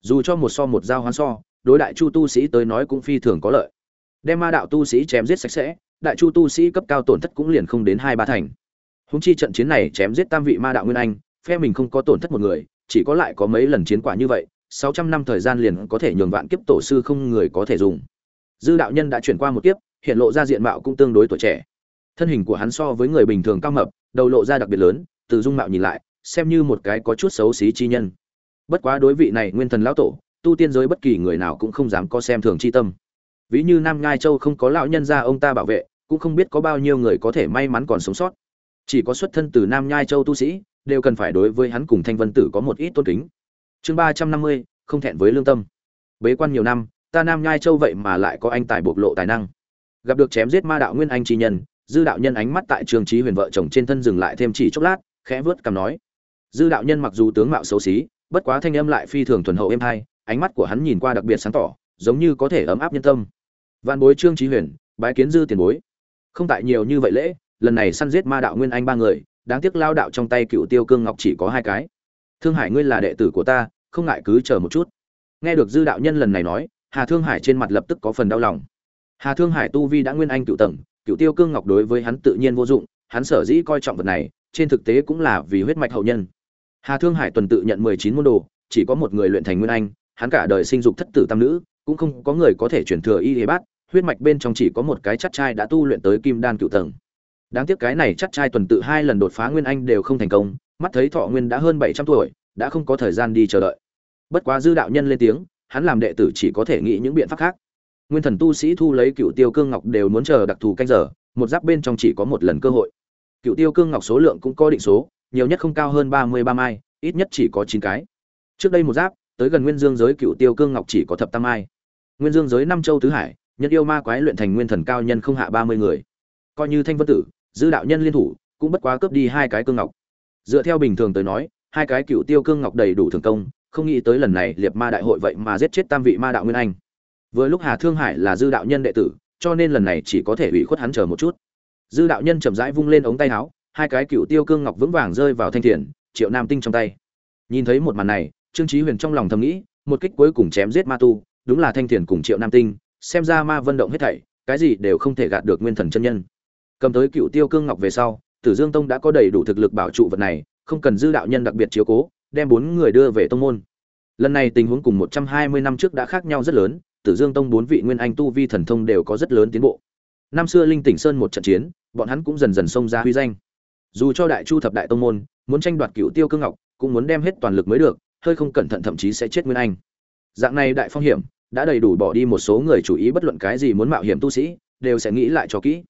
Dù cho một so một giao hoán so đối đại chu tu sĩ tới nói cũng phi thường có lợi. Đem ma đạo tu sĩ chém giết sạch sẽ, đại chu tu sĩ cấp cao tổn thất cũng liền không đến hai ba thành. Húng chi trận chiến này chém giết tam vị ma đạo nguyên anh, phe mình không có tổn thất một người, chỉ có lại có mấy lần chiến quả như vậy, sáu trăm năm thời gian liền có thể nhường vạn kiếp tổ sư không người có thể dùng. Dư đạo nhân đã chuyển qua một kiếp, hiện lộ ra diện mạo cũng tương đối tuổi trẻ. Thân hình của hắn so với người bình thường cao mập, đầu lộ ra đặc biệt lớn, từ dung mạo nhìn lại, xem như một cái có chút xấu xí chi nhân. Bất quá đối vị này nguyên thần lão tổ tu tiên giới bất kỳ người nào cũng không dám có xem thường chi tâm. Ví như nam ngai châu không có lão nhân gia ông ta bảo vệ, cũng không biết có bao nhiêu người có thể may mắn còn sống sót. Chỉ có xuất thân từ nam nhai châu tu sĩ, đều cần phải đối với hắn cùng thanh vân tử có một ít tôn kính. Chương ba trăm năm mươi, không thẹn với lương tâm. Bế quan nhiều năm, ta nam nhai châu vậy mà lại có anh tài bộc lộ tài năng. Gặp được chém giết ma đạo nguyên anh chi nhân, dư đạo nhân ánh mắt tại trường trí huyền vợ chồng trên thân dừng lại thêm chỉ chốc lát, khẽ vớt cằm nói. Dư đạo nhân mặc dù tướng mạo xấu xí, bất quá thanh âm lại phi thường thuần hậu êm hai ánh mắt của hắn nhìn qua đặc biệt sáng tỏ, giống như có thể ấm áp nhân tâm. Văn bối trương trí huyền, bái kiến dư tiền bối. Không tại nhiều như vậy lễ, lần này săn giết ma đạo nguyên anh ba người, đáng tiếc lao đạo trong tay cựu tiêu cương ngọc chỉ có hai cái. Thương hải ngươi là đệ tử của ta, không ngại cứ chờ một chút. Nghe được dư đạo nhân lần này nói, hà thương hải trên mặt lập tức có phần đau lòng. Hà thương hải tu vi đã nguyên anh cựu tầng cựu tiêu cương ngọc đối với hắn tự nhiên vô dụng, hắn sở dĩ coi trọng vật này, trên thực tế cũng là vì huyết mạch hậu nhân. Hà thương hải tuần tự nhận mười chín môn đồ, chỉ có một người luyện thành nguyên anh hắn cả đời sinh dục thất tử tam nữ, cũng không có người có thể truyền thừa y y bát, huyết mạch bên trong chỉ có một cái chắc trai đã tu luyện tới kim đan cựu tầng. Đáng tiếc cái này chắc trai tuần tự hai lần đột phá nguyên anh đều không thành công, mắt thấy thọ nguyên đã hơn bảy trăm tuổi, đã không có thời gian đi chờ đợi. Bất quá dư đạo nhân lên tiếng, hắn làm đệ tử chỉ có thể nghĩ những biện pháp khác. Nguyên thần tu sĩ thu lấy cựu tiêu cương ngọc đều muốn chờ đặc thù canh giờ, một giáp bên trong chỉ có một lần cơ hội. Cựu tiêu cương ngọc số lượng cũng có định số, nhiều nhất không cao hơn ba mươi ba mai, ít nhất chỉ có chín cái. Trước đây một giáp tới gần nguyên dương giới cựu tiêu cương ngọc chỉ có thập tam mai nguyên dương giới năm châu tứ hải, nhân yêu ma quái luyện thành nguyên thần cao nhân không hạ ba mươi người. Coi như thanh vân tử, dư đạo nhân liên thủ, cũng bất quá cướp đi hai cái cương ngọc. Dựa theo bình thường tới nói, hai cái cựu tiêu cương ngọc đầy đủ thường công, không nghĩ tới lần này liệt ma đại hội vậy mà giết chết tam vị ma đạo nguyên anh. Vừa lúc hà thương hải là dư đạo nhân đệ tử, cho nên lần này chỉ có thể ủy khuất hắn chờ một chút. Dư đạo nhân chậm rãi vung lên ống tay áo, hai cái cựu tiêu cương ngọc vững vàng rơi vào thanh thiền, triệu nam tinh trong tay. Nhìn thấy một màn này trương Chí huyền trong lòng thầm nghĩ, một kích cuối cùng chém giết ma tu, đúng là thanh thiền cùng triệu nam tinh, xem ra ma vân động hết thảy, cái gì đều không thể gạt được nguyên thần chân nhân. Cầm tới cựu tiêu cương ngọc về sau, tử dương tông đã có đầy đủ thực lực bảo trụ vật này, không cần dư đạo nhân đặc biệt chiếu cố, đem bốn người đưa về tông môn. Lần này tình huống cùng một trăm hai mươi năm trước đã khác nhau rất lớn, tử dương tông bốn vị nguyên anh tu vi thần thông đều có rất lớn tiến bộ. Năm xưa linh tỉnh sơn một trận chiến, bọn hắn cũng dần dần xông ra huy danh. Dù cho đại chu thập đại tông môn, muốn tranh đoạt cựu tiêu cương ngọc, cũng muốn đem hết toàn lực mới được hơi không cẩn thận thậm chí sẽ chết nguyên anh. Dạng này đại phong hiểm, đã đầy đủ bỏ đi một số người chủ ý bất luận cái gì muốn mạo hiểm tu sĩ, đều sẽ nghĩ lại cho kỹ.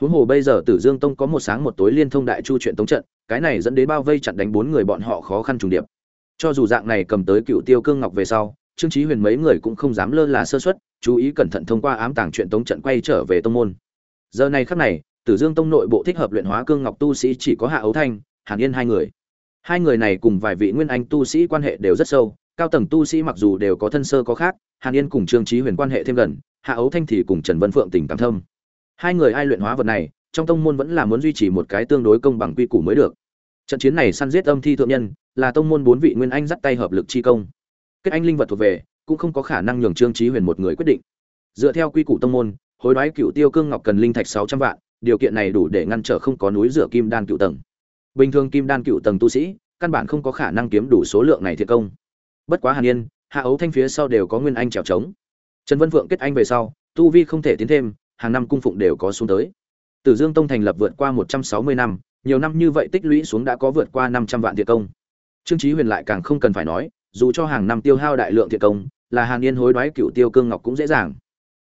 Huống hồ bây giờ tử dương tông có một sáng một tối liên thông đại chu chuyện tống trận, cái này dẫn đến bao vây chặn đánh bốn người bọn họ khó khăn trùng điệp. Cho dù dạng này cầm tới cựu tiêu cương ngọc về sau, trương chí huyền mấy người cũng không dám lơ là sơ suất, chú ý cẩn thận thông qua ám tàng chuyện tống trận quay trở về tông môn. Giờ này khắc này, tử dương tông nội bộ thích hợp luyện hóa cương ngọc tu sĩ chỉ có hạ ấu thanh, hàn yên hai người hai người này cùng vài vị nguyên anh tu sĩ quan hệ đều rất sâu, cao tầng tu sĩ mặc dù đều có thân sơ có khác, hàn yên cùng trương trí huyền quan hệ thêm gần, hạ ấu thanh thì cùng trần vân phượng tình cảm thâm. Hai người ai luyện hóa vật này, trong tông môn vẫn là muốn duy trì một cái tương đối công bằng quy củ mới được. Trận chiến này săn giết âm thi thượng nhân, là tông môn bốn vị nguyên anh dắt tay hợp lực chi công. Kết anh linh vật thuộc về, cũng không có khả năng nhường trương trí huyền một người quyết định. Dựa theo quy củ tông môn, hối đoái cựu tiêu cương ngọc cần linh thạch sáu trăm vạn, điều kiện này đủ để ngăn trở không có núi rửa kim đan cựu tầng bình thường kim đan cựu tầng tu sĩ, căn bản không có khả năng kiếm đủ số lượng này thiệt công. Bất quá hàn yên, hạ ấu thanh phía sau đều có nguyên anh trèo trống. Trần vân phượng kết anh về sau, tu vi không thể tiến thêm, hàng năm cung phụng đều có xuống tới. Tử dương tông thành lập vượt qua một trăm sáu mươi năm, nhiều năm như vậy tích lũy xuống đã có vượt qua năm trăm vạn thiệt công. Trương chí huyền lại càng không cần phải nói, dù cho hàng năm tiêu hao đại lượng thiệt công, là hàn yên hối đoái cựu tiêu cương ngọc cũng dễ dàng.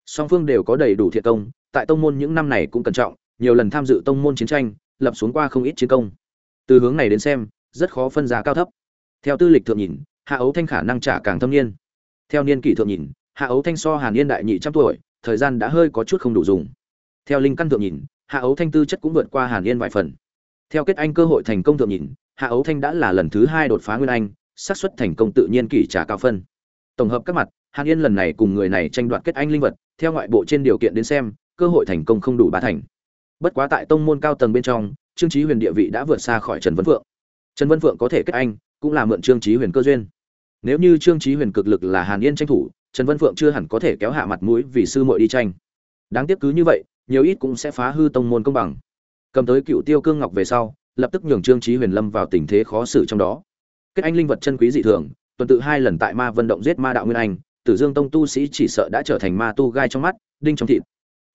Song phương đều có đầy đủ thiệt công, tại tông môn những năm này cũng cẩn trọng, nhiều lần tham dự tông môn chiến tranh, lập xuống qua không ít chiến công từ hướng này đến xem, rất khó phân giá cao thấp. Theo tư lịch thượng nhìn, hạ ấu thanh khả năng trả càng thâm niên. Theo niên kỷ thượng nhìn, hạ ấu thanh so hàn yên đại nhị trăm tuổi, thời gian đã hơi có chút không đủ dùng. Theo linh căn thượng nhìn, hạ ấu thanh tư chất cũng vượt qua hàn yên vài phần. Theo kết anh cơ hội thành công thượng nhìn, hạ ấu thanh đã là lần thứ hai đột phá nguyên anh, xác suất thành công tự nhiên kỷ trả cao phân. Tổng hợp các mặt, hàn yên lần này cùng người này tranh đoạt kết anh linh vật, theo ngoại bộ trên điều kiện đến xem, cơ hội thành công không đủ ba thành. Bất quá tại tông môn cao tầng bên trong trương Chí huyền địa vị đã vượt xa khỏi trần vân phượng. Trần vân phượng có thể kết anh, cũng là mượn trương Chí huyền cơ duyên. Nếu như trương Chí huyền cực lực là hàn yên tranh thủ, trần vân phượng chưa hẳn có thể kéo hạ mặt mũi vì sư muội đi tranh. Đáng tiếc cứ như vậy, nhiều ít cũng sẽ phá hư tông môn công bằng. Cầm tới cựu tiêu cương ngọc về sau, lập tức nhường trương Chí huyền lâm vào tình thế khó xử trong đó. Kết anh linh vật chân quý dị thường, tuần tự hai lần tại ma vận động giết ma đạo nguyên anh, tử dương tông tu sĩ chỉ sợ đã trở thành ma tu gai trong mắt, đinh trong thịt.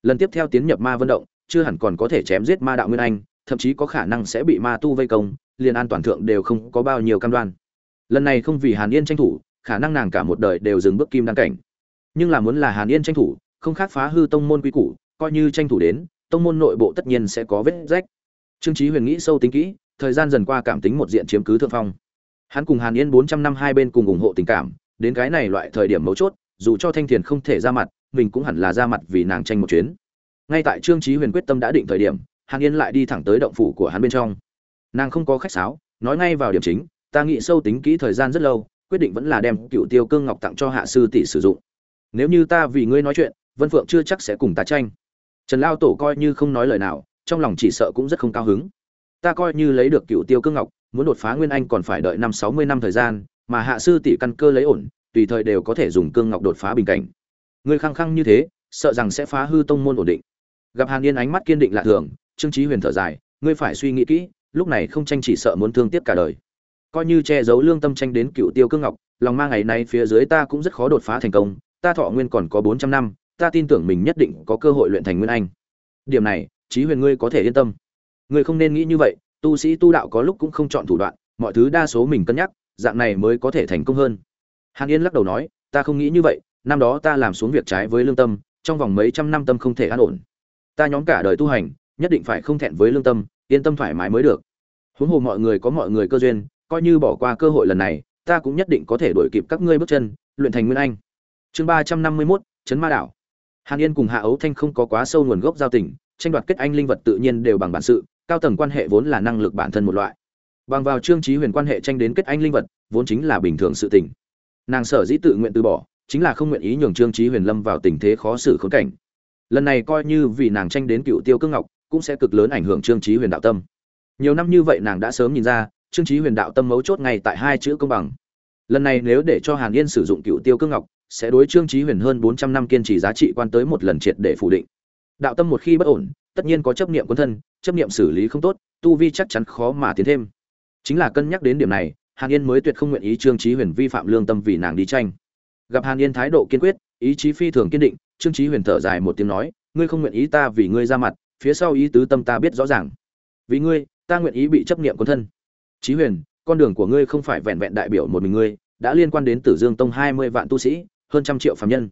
Lần tiếp theo tiến nhập ma vận động, chưa hẳn còn có thể chém giết ma đạo nguyên anh thậm chí có khả năng sẽ bị ma tu vây công, liền an toàn thượng đều không có bao nhiêu cam đoan. Lần này không vì hàn yên tranh thủ, khả năng nàng cả một đời đều dừng bước kim đăng cảnh. Nhưng là muốn là hàn yên tranh thủ, không khác phá hư tông môn quy củ, coi như tranh thủ đến, tông môn nội bộ tất nhiên sẽ có vết rách. Trương trí huyền nghĩ sâu tính kỹ, thời gian dần qua cảm tính một diện chiếm cứ thượng phong. Hắn cùng hàn yên bốn trăm năm hai bên cùng ủng hộ tình cảm, đến cái này loại thời điểm mấu chốt, dù cho thanh thiền không thể ra mặt, mình cũng hẳn là ra mặt vì nàng tranh một chuyến. Ngay tại trương trí huyền quyết tâm đã định thời điểm hàn yên lại đi thẳng tới động phủ của hắn bên trong. Nàng không có khách sáo, nói ngay vào điểm chính, ta nghĩ sâu tính kỹ thời gian rất lâu, quyết định vẫn là đem cựu tiêu cương ngọc tặng cho hạ sư tỷ sử dụng. Nếu như ta vì ngươi nói chuyện, vân phượng chưa chắc sẽ cùng ta tranh. Trần lao tổ coi như không nói lời nào, trong lòng chỉ sợ cũng rất không cao hứng. Ta coi như lấy được cựu tiêu cương ngọc, muốn đột phá nguyên anh còn phải đợi năm sáu mươi năm thời gian, mà hạ sư tỷ căn cơ lấy ổn, tùy thời đều có thể dùng cương ngọc đột phá bình cảnh. Ngươi khăng khăng như thế, sợ rằng sẽ phá hư tông môn ổn định. Gặp hàn yên ánh mắt kiên định lạ thường trương trí huyền thở dài, ngươi phải suy nghĩ kỹ, lúc này không tranh chỉ sợ muốn thương tiếc cả đời. Coi như che giấu lương tâm tranh đến cựu tiêu cương ngọc, lòng mang ngày nay phía dưới ta cũng rất khó đột phá thành công, ta thọ nguyên còn có bốn trăm năm, ta tin tưởng mình nhất định có cơ hội luyện thành nguyên anh. Điểm này trí huyền ngươi có thể yên tâm. Ngươi không nên nghĩ như vậy, tu sĩ tu đạo có lúc cũng không chọn thủ đoạn, mọi thứ đa số mình cân nhắc, dạng này mới có thể thành công hơn. Hàn yên lắc đầu nói, ta không nghĩ như vậy, năm đó ta làm xuống việc trái với lương tâm, trong vòng mấy trăm năm tâm không thể an ổn. Ta nhóm cả đời tu hành nhất định phải không thẹn với lương tâm, yên tâm thoải mái mới được. Huống hồ mọi người có mọi người cơ duyên, coi như bỏ qua cơ hội lần này, ta cũng nhất định có thể đuổi kịp các ngươi bước chân, luyện thành nguyên anh. Chương ba trăm năm mươi mốt chấn ma đảo. Hàn yên cùng hạ ấu thanh không có quá sâu nguồn gốc giao tình, tranh đoạt kết anh linh vật tự nhiên đều bằng bản sự, cao tầng quan hệ vốn là năng lực bản thân một loại. Bằng vào trương trí huyền quan hệ tranh đến kết anh linh vật, vốn chính là bình thường sự tình. Nàng sở dĩ tự nguyện từ bỏ, chính là không nguyện ý nhường trương trí huyền lâm vào tình thế khó xử khốn cảnh. Lần này coi như vì nàng tranh đến cựu tiêu cương ngọc cũng sẽ cực lớn ảnh hưởng trương trí huyền đạo tâm. Nhiều năm như vậy nàng đã sớm nhìn ra, trương trí huyền đạo tâm mấu chốt ngay tại hai chữ công bằng. Lần này nếu để cho hàn yên sử dụng cựu tiêu cương ngọc, sẽ đối trương trí huyền hơn bốn trăm năm kiên trì giá trị quan tới một lần triệt để phủ định. Đạo tâm một khi bất ổn, tất nhiên có chấp niệm quân thân, chấp niệm xử lý không tốt, tu vi chắc chắn khó mà tiến thêm. Chính là cân nhắc đến điểm này, hàn yên mới tuyệt không nguyện ý trương trí huyền vi phạm lương tâm vì nàng đi tranh. Gặp hàn yên thái độ kiên quyết, ý chí phi thường kiên định, trương trí huyền thở dài một tiếng nói, ngươi không nguyện ý ta vì ngươi ra mặt phía sau ý tứ tâm ta biết rõ ràng. Vì ngươi, ta nguyện ý bị chấp niệm quân thân. Chí huyền, con đường của ngươi không phải vẹn vẹn đại biểu một mình ngươi, đã liên quan đến tử dương tông hai mươi vạn tu sĩ, hơn trăm triệu phạm nhân.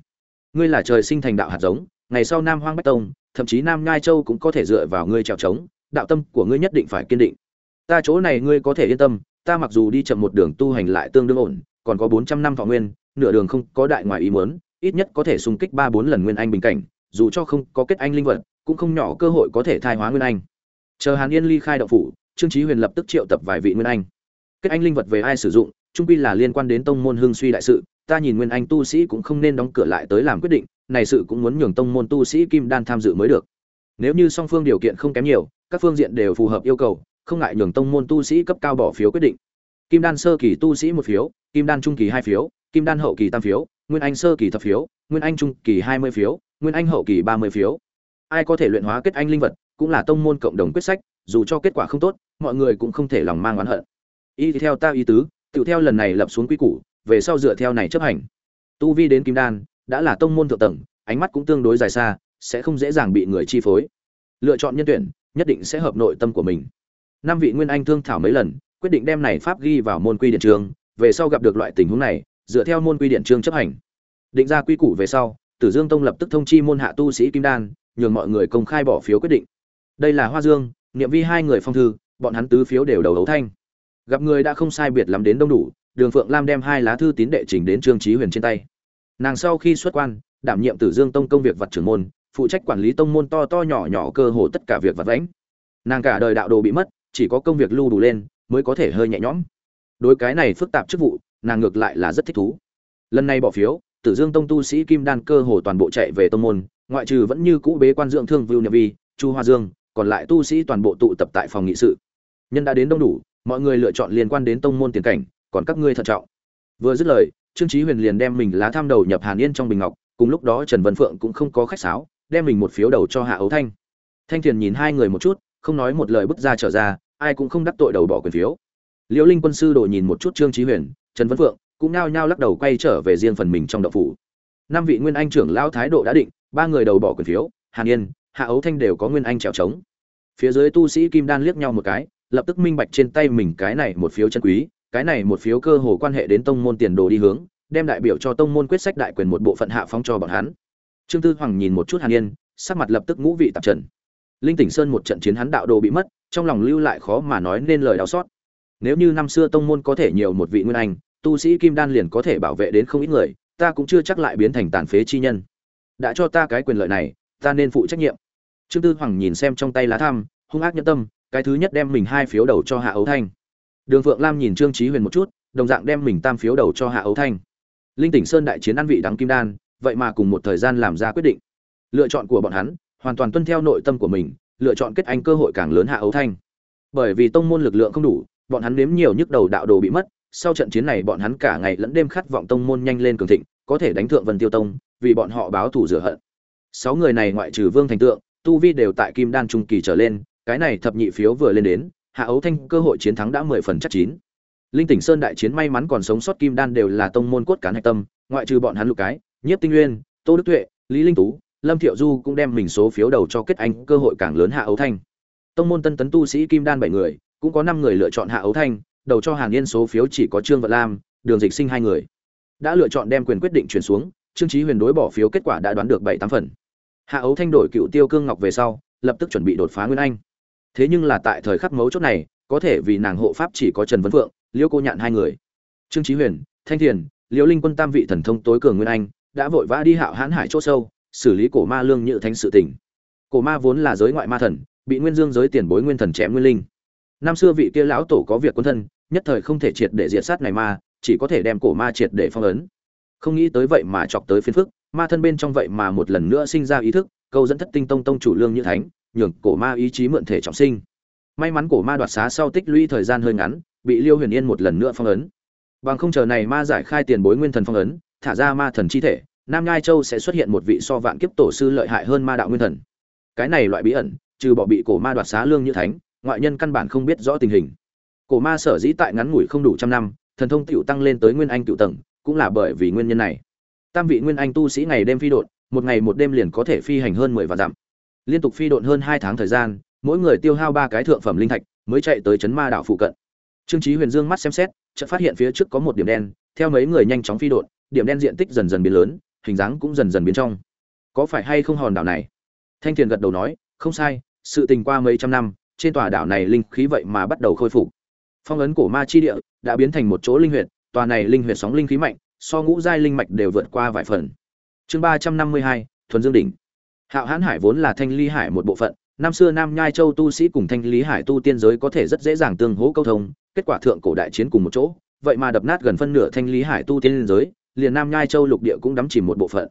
Ngươi là trời sinh thành đạo hạt giống, ngày sau nam hoang bách tông, thậm chí nam ngai châu cũng có thể dựa vào ngươi trèo trống, đạo tâm của ngươi nhất định phải kiên định. Ta chỗ này ngươi có thể yên tâm, ta mặc dù đi chậm một đường tu hành lại tương đương ổn, còn có bốn trăm năm thọ nguyên, nửa đường không có đại ngoài ý muốn, ít nhất có thể xung kích ba bốn lần nguyên anh bình cảnh, dù cho không có kết anh linh vật cũng không nhỏ cơ hội có thể thai hóa nguyên anh. Chờ hàn yên ly khai đậu phủ, trương trí huyền lập tức triệu tập vài vị nguyên anh. Kết anh linh vật về ai sử dụng, trung quy là liên quan đến tông môn hưng suy đại sự, ta nhìn nguyên anh tu sĩ cũng không nên đóng cửa lại tới làm quyết định, này sự cũng muốn nhường tông môn tu sĩ kim đan tham dự mới được. Nếu như song phương điều kiện không kém nhiều, các phương diện đều phù hợp yêu cầu, không ngại nhường tông môn tu sĩ cấp cao bỏ phiếu quyết định. Kim đan sơ kỳ tu sĩ một phiếu, kim đan trung kỳ hai phiếu, kim đan hậu kỳ tam phiếu, nguyên anh sơ kỳ thập phiếu, nguyên anh trung kỳ hai mươi phiếu, nguyên anh hậu kỳ ba mươi phiếu ai có thể luyện hóa kết anh linh vật, cũng là tông môn cộng đồng quyết sách, dù cho kết quả không tốt, mọi người cũng không thể lòng mang oán hận. Y theo ta ý tứ tự theo lần này lập xuống quy củ, về sau dựa theo này chấp hành. Tu vi đến kim đan, đã là tông môn thượng tầng, ánh mắt cũng tương đối dài xa, sẽ không dễ dàng bị người chi phối. Lựa chọn nhân tuyển, nhất định sẽ hợp nội tâm của mình. Năm vị nguyên anh thương thảo mấy lần, quyết định đem này pháp ghi vào môn quy điện trường, về sau gặp được loại tình huống này, dựa theo môn quy điện trường chấp hành. Định ra quy củ về sau, tử dương tông lập tức thông chi môn hạ tu sĩ kim đan nhường mọi người công khai bỏ phiếu quyết định. Đây là hoa dương, niệm vi hai người phong thư, bọn hắn tứ phiếu đều đầu đấu thanh. Gặp người đã không sai biệt lắm đến đông đủ, đường phượng lam đem hai lá thư tín đệ trình đến trương Chí huyền trên tay. Nàng sau khi xuất quan, đảm nhiệm tử dương tông công việc vật trưởng môn, phụ trách quản lý tông môn to to nhỏ nhỏ cơ hồ tất cả việc vật vãnh. Nàng cả đời đạo đồ bị mất, chỉ có công việc lưu đủ lên, mới có thể hơi nhẹ nhõm. Đối cái này phức tạp chức vụ, nàng ngược lại là rất thích thú. Lần này bỏ phiếu, tử dương tông tu sĩ kim đan cơ hồ toàn bộ chạy về tông môn ngoại trừ vẫn như cũ bế quan dưỡng thương vưu nhật vi, chu hoa dương, còn lại tu sĩ toàn bộ tụ tập tại phòng nghị sự. Nhân đã đến đông đủ, mọi người lựa chọn liên quan đến tông môn tiền cảnh, còn các ngươi thận trọng. Vừa dứt lời, trương chí huyền liền đem mình lá tham đầu nhập hàn yên trong bình ngọc, cùng lúc đó trần vân phượng cũng không có khách sáo, đem mình một phiếu đầu cho hạ ấu thanh. Thanh thiền nhìn hai người một chút, không nói một lời bước ra trở ra, ai cũng không đắc tội đầu bỏ quyền phiếu. Liễu linh quân sư đồ nhìn một chút trương chí huyền, trần vân phượng cũng nao nhao lắc đầu quay trở về riêng phần mình trong động phủ. Năm vị nguyên anh trưởng lão thái độ đã định ba người đầu bỏ quyền phiếu, hàn yên, hạ ấu thanh đều có nguyên anh trèo trống. Phía dưới tu sĩ kim đan liếc nhau một cái, lập tức minh bạch trên tay mình cái này một phiếu chân quý, cái này một phiếu cơ hồ quan hệ đến tông môn tiền đồ đi hướng, đem đại biểu cho tông môn quyết sách đại quyền một bộ phận hạ phong cho bọn hắn. Trương tư hoàng nhìn một chút hàn yên, sắc mặt lập tức ngũ vị tạp trần. Linh tỉnh sơn một trận chiến hắn đạo đồ bị mất, trong lòng lưu lại khó mà nói nên lời đau xót. Nếu như năm xưa tông môn có thể nhiều một vị nguyên anh, tu sĩ kim đan liền có thể bảo vệ đến không ít người, ta cũng chưa chắc lại biến thành tàn phế chi nhân đã cho ta cái quyền lợi này ta nên phụ trách nhiệm. Trương tư hoàng nhìn xem trong tay lá thăm, hung ác nhẫn tâm cái thứ nhất đem mình hai phiếu đầu cho hạ ấu thanh. Đường phượng lam nhìn trương chí huyền một chút đồng dạng đem mình tam phiếu đầu cho hạ ấu thanh. Linh tỉnh sơn đại chiến ăn vị đắng kim đan vậy mà cùng một thời gian làm ra quyết định. Lựa chọn của bọn hắn hoàn toàn tuân theo nội tâm của mình lựa chọn kết anh cơ hội càng lớn hạ ấu thanh. Bởi vì tông môn lực lượng không đủ bọn hắn nếm nhiều nhức đầu đạo đồ bị mất sau trận chiến này bọn hắn cả ngày lẫn đêm khát vọng tông môn nhanh lên cường thịnh có thể đánh thượng vân tiêu tông vì bọn họ báo thù rửa hận. Sáu người này ngoại trừ vương thành tượng, tu vi đều tại kim đan trung kỳ trở lên, cái này thập nhị phiếu vừa lên đến, hạ ấu thanh cơ hội chiến thắng đã mười phần chắc chín. Linh tỉnh sơn đại chiến may mắn còn sống sót kim đan đều là tông môn cốt cán hạch tâm, ngoại trừ bọn hắn lục cái, nhiếp tinh nguyên tô đức tuệ, lý linh tú, lâm thiệu du cũng đem mình số phiếu đầu cho kết anh, cơ hội càng lớn hạ ấu thanh. Tông môn tân tấn tu sĩ kim đan bảy người, cũng có năm người lựa chọn hạ ấu thanh, đầu cho hàn yên số phiếu chỉ có trương vận lam, đường dịch sinh hai người. Đã lựa chọn đem quyền quyết định chuyển xuống trương trí huyền đối bỏ phiếu kết quả đã đoán được bảy tám phần. Hạ ấu thanh đổi cựu tiêu cương ngọc về sau, lập tức chuẩn bị đột phá nguyên anh. Thế nhưng là tại thời khắc mấu chốt này, có thể vì nàng hộ pháp chỉ có trần vấn phượng liễu cô nhạn hai người. Trương trí huyền, thanh thiền liễu linh quân tam vị thần thông tối cường nguyên anh, đã vội vã đi hạo hãn hải chỗ sâu, xử lý cổ ma lương nhự thánh sự tình. Cổ ma vốn là giới ngoại ma thần, bị nguyên dương giới tiền bối nguyên thần chém nguyên linh. Năm xưa vị kia lão tổ có việc quân thân, nhất thời không thể triệt để diệt sát này ma chỉ có thể đem cổ ma triệt để phong ấn không nghĩ tới vậy mà chọc tới phiền phức, ma thân bên trong vậy mà một lần nữa sinh ra ý thức, câu dẫn thất tinh tông tông chủ lương như thánh, nhường cổ ma ý chí mượn thể trọng sinh. May mắn cổ ma đoạt xá sau tích lũy thời gian hơi ngắn, bị liêu huyền yên một lần nữa phong ấn. Bằng không chờ này ma giải khai tiền bối nguyên thần phong ấn, thả ra ma thần chi thể, nam ngai châu sẽ xuất hiện một vị so vạn kiếp tổ sư lợi hại hơn ma đạo nguyên thần. Cái này loại bí ẩn, trừ bỏ bị cổ ma đoạt xá lương như thánh, ngoại nhân căn bản không biết rõ tình hình. Cổ ma sở dĩ tại ngắn ngủi không đủ trăm năm, thần thông tựu tăng lên tới nguyên anh cựu tầng cũng là bởi vì nguyên nhân này. Tam vị nguyên anh tu sĩ ngày đêm phi độn, một ngày một đêm liền có thể phi hành hơn mười vạn dặm. Liên tục phi độn hơn hai tháng thời gian, mỗi người tiêu hao ba cái thượng phẩm linh thạch, mới chạy tới chấn ma đảo phụ cận. Trương trí huyền dương mắt xem xét, chợt phát hiện phía trước có một điểm đen, theo mấy người nhanh chóng phi độn, điểm đen diện tích dần dần biến lớn, hình dáng cũng dần dần biến trong. Có phải hay không hòn đảo này? Thanh thiền gật đầu nói, không sai, sự tình qua mấy trăm năm, trên tòa đảo này linh khí vậy mà bắt đầu khôi phục. Phong ấn cổ ma chi địa đã biến thành một chỗ linh huyệt tòa này linh huyệt sóng linh khí mạnh, so ngũ giai linh mạch đều vượt qua vài phần. Chương ba trăm năm mươi hai, thuần dương đỉnh. Hạo Hán hải vốn là thanh ly hải một bộ phận, năm xưa nam nhai châu tu sĩ cùng thanh lý hải tu tiên giới có thể rất dễ dàng tương hỗ câu thông, kết quả thượng cổ đại chiến cùng một chỗ, vậy mà đập nát gần phân nửa thanh lý hải tu tiên giới, liền nam nhai châu lục địa cũng đắm chìm một bộ phận.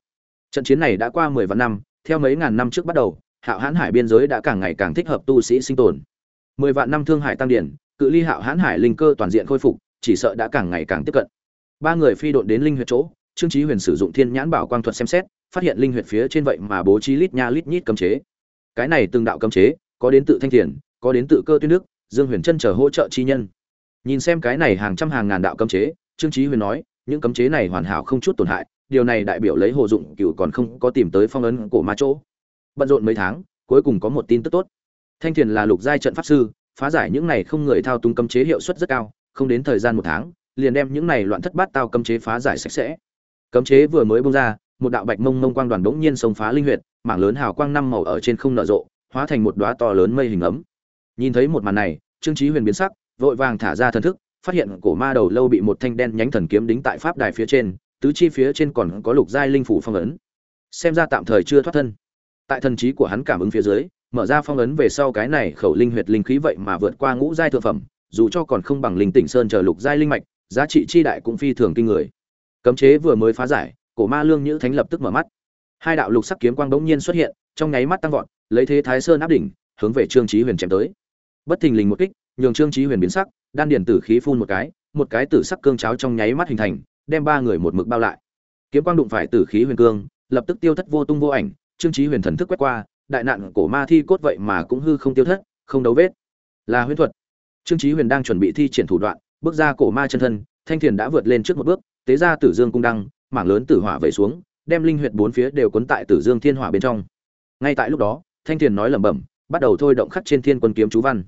Trận chiến này đã qua mười vạn năm, theo mấy ngàn năm trước bắt đầu, hạo Hán hải biên giới đã càng ngày càng thích hợp tu sĩ sinh tồn. Mười vạn năm thương hải tăng điển, cự ly hạo Hán hải linh cơ toàn diện khôi phục chỉ sợ đã càng ngày càng tiếp cận. Ba người phi đội đến linh huyệt chỗ, trương trí huyền sử dụng thiên nhãn bảo quang thuật xem xét, phát hiện linh huyệt phía trên vậy mà bố trí lít nha lít nhít cấm chế. Cái này từng đạo cấm chế, có đến tự thanh thiền, có đến tự cơ tuyết nước dương huyền chân chờ hỗ trợ chi nhân. Nhìn xem cái này hàng trăm hàng ngàn đạo cấm chế, trương trí huyền nói, những cấm chế này hoàn hảo không chút tổn hại, điều này đại biểu lấy hồ dụng cửu còn không có tìm tới phong ấn của ma chỗ. Bận rộn mấy tháng, cuối cùng có một tin tức tốt. Thanh thiền là lục giai trận pháp sư, phá giải những này không người thao túng cấm chế hiệu suất rất cao không đến thời gian một tháng, liền đem những này loạn thất bát tao cấm chế phá giải sạch sẽ. Cấm chế vừa mới bung ra, một đạo bạch mông mông quang đoàn bỗng nhiên xông phá linh huyệt, mảng lớn hào quang năm màu ở trên không nở rộ, hóa thành một đóa to lớn mây hình ấm. Nhìn thấy một màn này, trương chí huyền biến sắc, vội vàng thả ra thần thức, phát hiện cổ ma đầu lâu bị một thanh đen nhánh thần kiếm đính tại pháp đài phía trên, tứ chi phía trên còn có lục giai linh phủ phong ấn. Xem ra tạm thời chưa thoát thân. Tại thần trí của hắn cảm ứng phía dưới, mở ra phong ấn về sau cái này khẩu linh huyệt linh khí vậy mà vượt qua ngũ giai thượng phẩm dù cho còn không bằng linh tỉnh sơn chờ lục giai linh mạch, giá trị chi đại cũng phi thường kinh người. Cấm chế vừa mới phá giải, cổ ma lương nhữ thánh lập tức mở mắt. Hai đạo lục sắc kiếm quang bỗng nhiên xuất hiện, trong nháy mắt tăng vọt, lấy thế thái sơn áp đỉnh, hướng về trương chí huyền chém tới. Bất thình lình một kích, nhường trương chí huyền biến sắc, đan điền tử khí phun một cái một cái tử sắc cương cháo trong nháy mắt hình thành, đem ba người một mực bao lại. Kiếm quang đụng phải tử khí huyền cương, lập tức tiêu thất vô tung vô ảnh, trương chí huyền thần thức quét qua, đại nạn cổ ma thi cốt vậy mà cũng hư không tiêu thất, không đấu vết. Là huyền thuật trương chí huyền đang chuẩn bị thi triển thủ đoạn bước ra cổ ma chân thân thanh thiền đã vượt lên trước một bước tế ra tử dương cung đăng mảng lớn tử hỏa vẩy xuống đem linh huyệt bốn phía đều cuốn tại tử dương thiên hỏa bên trong. Ngay tại lúc đó thanh thiền nói lẩm bẩm bắt đầu thôi động khắc trên thiên quân kiếm chú văn.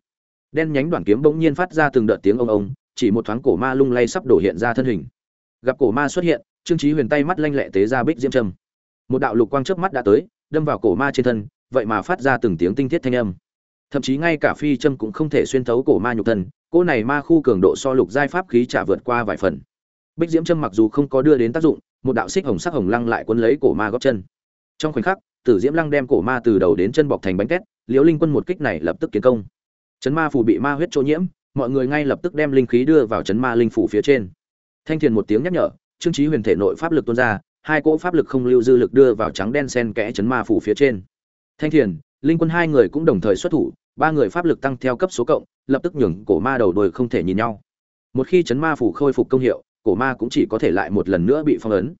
Đen nhánh đoạn kiếm bỗng nhiên phát ra từng đợt tiếng ông ông chỉ một thoáng cổ ma lung lay sắp đổ hiện ra thân hình. Gặp cổ ma xuất hiện trương Chí huyền tay mắt lanh lẹ tế ra bích diễm trầm, một đạo lục quang chớp mắt đã tới đâm vào cổ ma trên thân vậy mà phát ra từng tiếng tinh thiết thanh âm thậm chí ngay cả phi châm cũng không thể xuyên thấu cổ ma nhục thân cỗ này ma khu cường độ so lục giai pháp khí trả vượt qua vài phần. Bích diễm châm mặc dù không có đưa đến tác dụng, một đạo xích hồng sắc hồng lăng lại quấn lấy cổ ma góp chân. Trong khoảnh khắc, tử diễm lăng đem cổ ma từ đầu đến chân bọc thành bánh tét liễu linh quân một kích này lập tức kiến công. Chấn ma phù bị ma huyết chỗ nhiễm, mọi người ngay lập tức đem linh khí đưa vào chấn ma linh phủ phía trên. Thanh thiền một tiếng nhắc nhở, trương trí huyền thể nội pháp lực tuôn ra, hai cỗ pháp lực không lưu dư lực đưa vào trắng đen sen kẽ chấn ma phủ phía trên. Thanh thiền linh quân hai người cũng đồng thời xuất thủ, ba người pháp lực tăng theo cấp số cộng, lập tức nhường cổ ma đầu đuôi không thể nhìn nhau. Một khi chấn ma phủ khôi phục công hiệu, cổ ma cũng chỉ có thể lại một lần nữa bị phong ấn.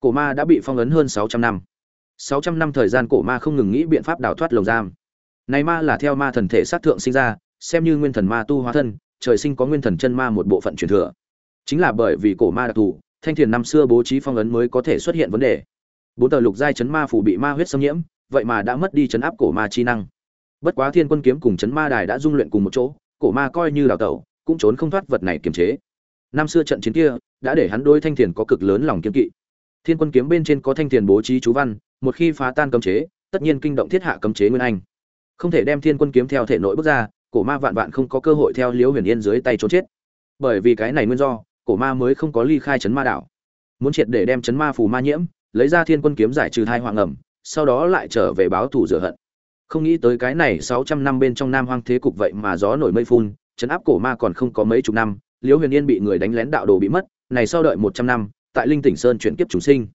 Cổ ma đã bị phong ấn hơn sáu trăm năm. Sáu trăm năm thời gian cổ ma không ngừng nghĩ biện pháp đào thoát lồng giam. Này ma là theo ma thần thể sát thượng sinh ra, xem như nguyên thần ma tu hóa thân, trời sinh có nguyên thần chân ma một bộ phận truyền thừa. Chính là bởi vì cổ ma đặc thù, thanh thiền năm xưa bố trí phong ấn mới có thể xuất hiện vấn đề. Bốn tờ lục giai chấn ma phủ bị ma huyết xâm nhiễm vậy mà đã mất đi chấn áp cổ ma chi năng. Bất quá thiên quân kiếm cùng chấn ma đài đã dung luyện cùng một chỗ, cổ ma coi như đào tẩu, cũng trốn không thoát vật này kiềm chế. Năm xưa trận chiến kia, đã để hắn đôi thanh thiền có cực lớn lòng kiên kỵ. Thiên quân kiếm bên trên có thanh thiền bố trí chú văn, một khi phá tan cấm chế, tất nhiên kinh động thiết hạ cấm chế nguyên anh. Không thể đem thiên quân kiếm theo thể nội bước ra, cổ ma vạn vạn không có cơ hội theo liễu huyền yên dưới tay trốn chết. Bởi vì cái này nguyên do, cổ ma mới không có ly khai chấn ma đảo. Muốn triệt để đem chấn ma phù ma nhiễm, lấy ra thiên quân kiếm giải trừ thai hoàng ẩm sau đó lại trở về báo thù rửa hận. Không nghĩ tới cái này sáu trăm năm bên trong nam hoang thế cục vậy mà gió nổi mây phun chấn áp cổ ma còn không có mấy chục năm, liễu huyền yên bị người đánh lén đạo đồ bị mất, này sau đợi một trăm năm, tại linh tỉnh sơn chuyển kiếp chúng sinh.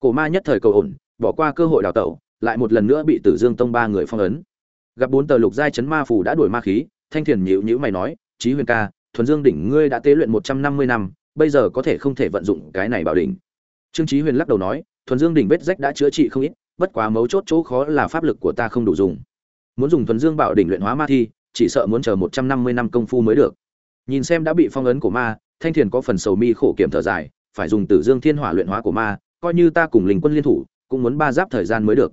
Cổ ma nhất thời cầu ổn, bỏ qua cơ hội đào tẩu, lại một lần nữa bị tử dương tông ba người phong ấn. Gặp bốn tờ lục giai chấn ma phù đã đuổi ma khí, thanh thiền nhịu nhữ mày nói trí huyền ca, thuần dương đỉnh ngươi đã tế luyện một trăm năm mươi năm, bây giờ có thể không thể vận dụng cái này bảo đỉnh. Trương trí huyền lắc đầu nói, thuần dương đỉnh vết rách đã chữa trị không ít bất quá mấu chốt chỗ khó là pháp lực của ta không đủ dùng. Muốn dùng thuần dương bảo đỉnh luyện hóa ma thi, chỉ sợ muốn chờ một trăm năm mươi năm công phu mới được. Nhìn xem đã bị phong ấn của ma, thanh thiền có phần sầu mi khổ kiểm thở dài, phải dùng tử dương thiên hỏa luyện hóa của ma, coi như ta cùng linh quân liên thủ, cũng muốn ba giáp thời gian mới được.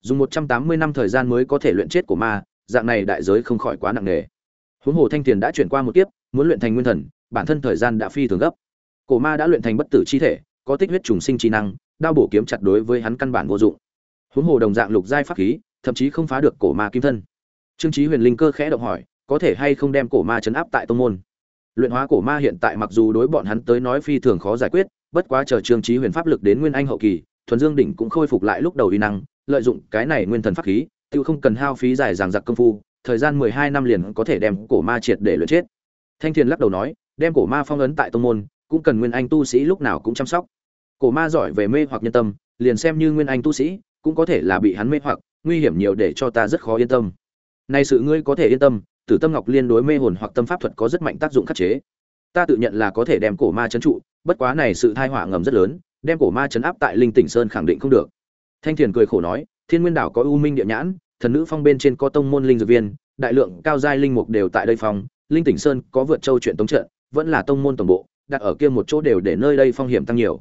Dùng một trăm tám mươi năm thời gian mới có thể luyện chết của ma, dạng này đại giới không khỏi quá nặng nề. Huống hồ thanh thiền đã chuyển qua một kiếp, muốn luyện thành nguyên thần, bản thân thời gian đã phi thường gấp. Cổ ma đã luyện thành bất tử chi thể, có tích huyết trùng sinh trí năng, đao bổ kiếm chặt đối với hắn căn bản vô dụng huống hồ đồng dạng lục giai pháp khí, thậm chí không phá được cổ ma kim thân. Trương chí huyền linh cơ khẽ động hỏi, có thể hay không đem cổ ma chấn áp tại tông môn? Luyện hóa cổ ma hiện tại mặc dù đối bọn hắn tới nói phi thường khó giải quyết, bất quá chờ trương chí huyền pháp lực đến nguyên anh hậu kỳ, thuần dương đỉnh cũng khôi phục lại lúc đầu uy năng, lợi dụng cái này nguyên thần pháp khí tự không cần hao phí dài dằng dặc công phu, thời gian mười hai năm liền có thể đem cổ ma triệt để luyện chết. Thanh thiền lắc đầu nói, đem cổ ma phong ấn tại tông môn, cũng cần nguyên anh tu sĩ lúc nào cũng chăm sóc. Cổ ma giỏi về mê hoặc nhân tâm, liền xem như nguyên anh tu sĩ cũng có thể là bị hắn mê hoặc, nguy hiểm nhiều để cho ta rất khó yên tâm. Này sự ngươi có thể yên tâm, tử tâm ngọc liên đối mê hồn hoặc tâm pháp thuật có rất mạnh tác dụng khắc chế. Ta tự nhận là có thể đem cổ ma chấn trụ, bất quá này sự thai họa ngầm rất lớn, đem cổ ma chấn áp tại linh tỉnh sơn khẳng định không được. Thanh thiền cười khổ nói, thiên nguyên đảo có u minh địa nhãn, thần nữ phong bên trên có tông môn linh dược viên, đại lượng cao giai linh mục đều tại đây phong, linh tỉnh sơn có vượt châu chuyện tống trận, vẫn là tông môn tổng bộ, đặt ở kia một chỗ đều để nơi đây phong hiểm tăng nhiều.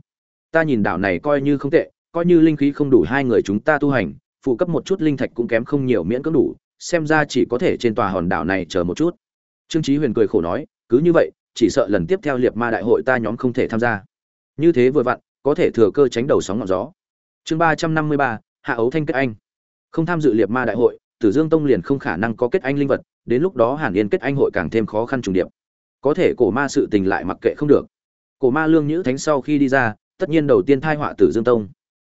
Ta nhìn đảo này coi như không tệ coi như linh khí không đủ hai người chúng ta tu hành, phụ cấp một chút linh thạch cũng kém không nhiều miễn cưỡng đủ, xem ra chỉ có thể trên tòa hòn đảo này chờ một chút. Trương chí huyền cười khổ nói, cứ như vậy, chỉ sợ lần tiếp theo liệt ma đại hội ta nhóm không thể tham gia. Như thế vừa vặn, có thể thừa cơ tránh đầu sóng ngọn gió. Chương ba trăm năm mươi ba, hạ ấu thanh kết anh. Không tham dự liệt ma đại hội, tử dương tông liền không khả năng có kết anh linh vật, đến lúc đó hàn yên kết anh hội càng thêm khó khăn trùng điệp. Có thể cổ ma sự tình lại mặc kệ không được. Cổ ma lương nhữ thánh sau khi đi ra, tất nhiên đầu tiên thai họa tử dương tông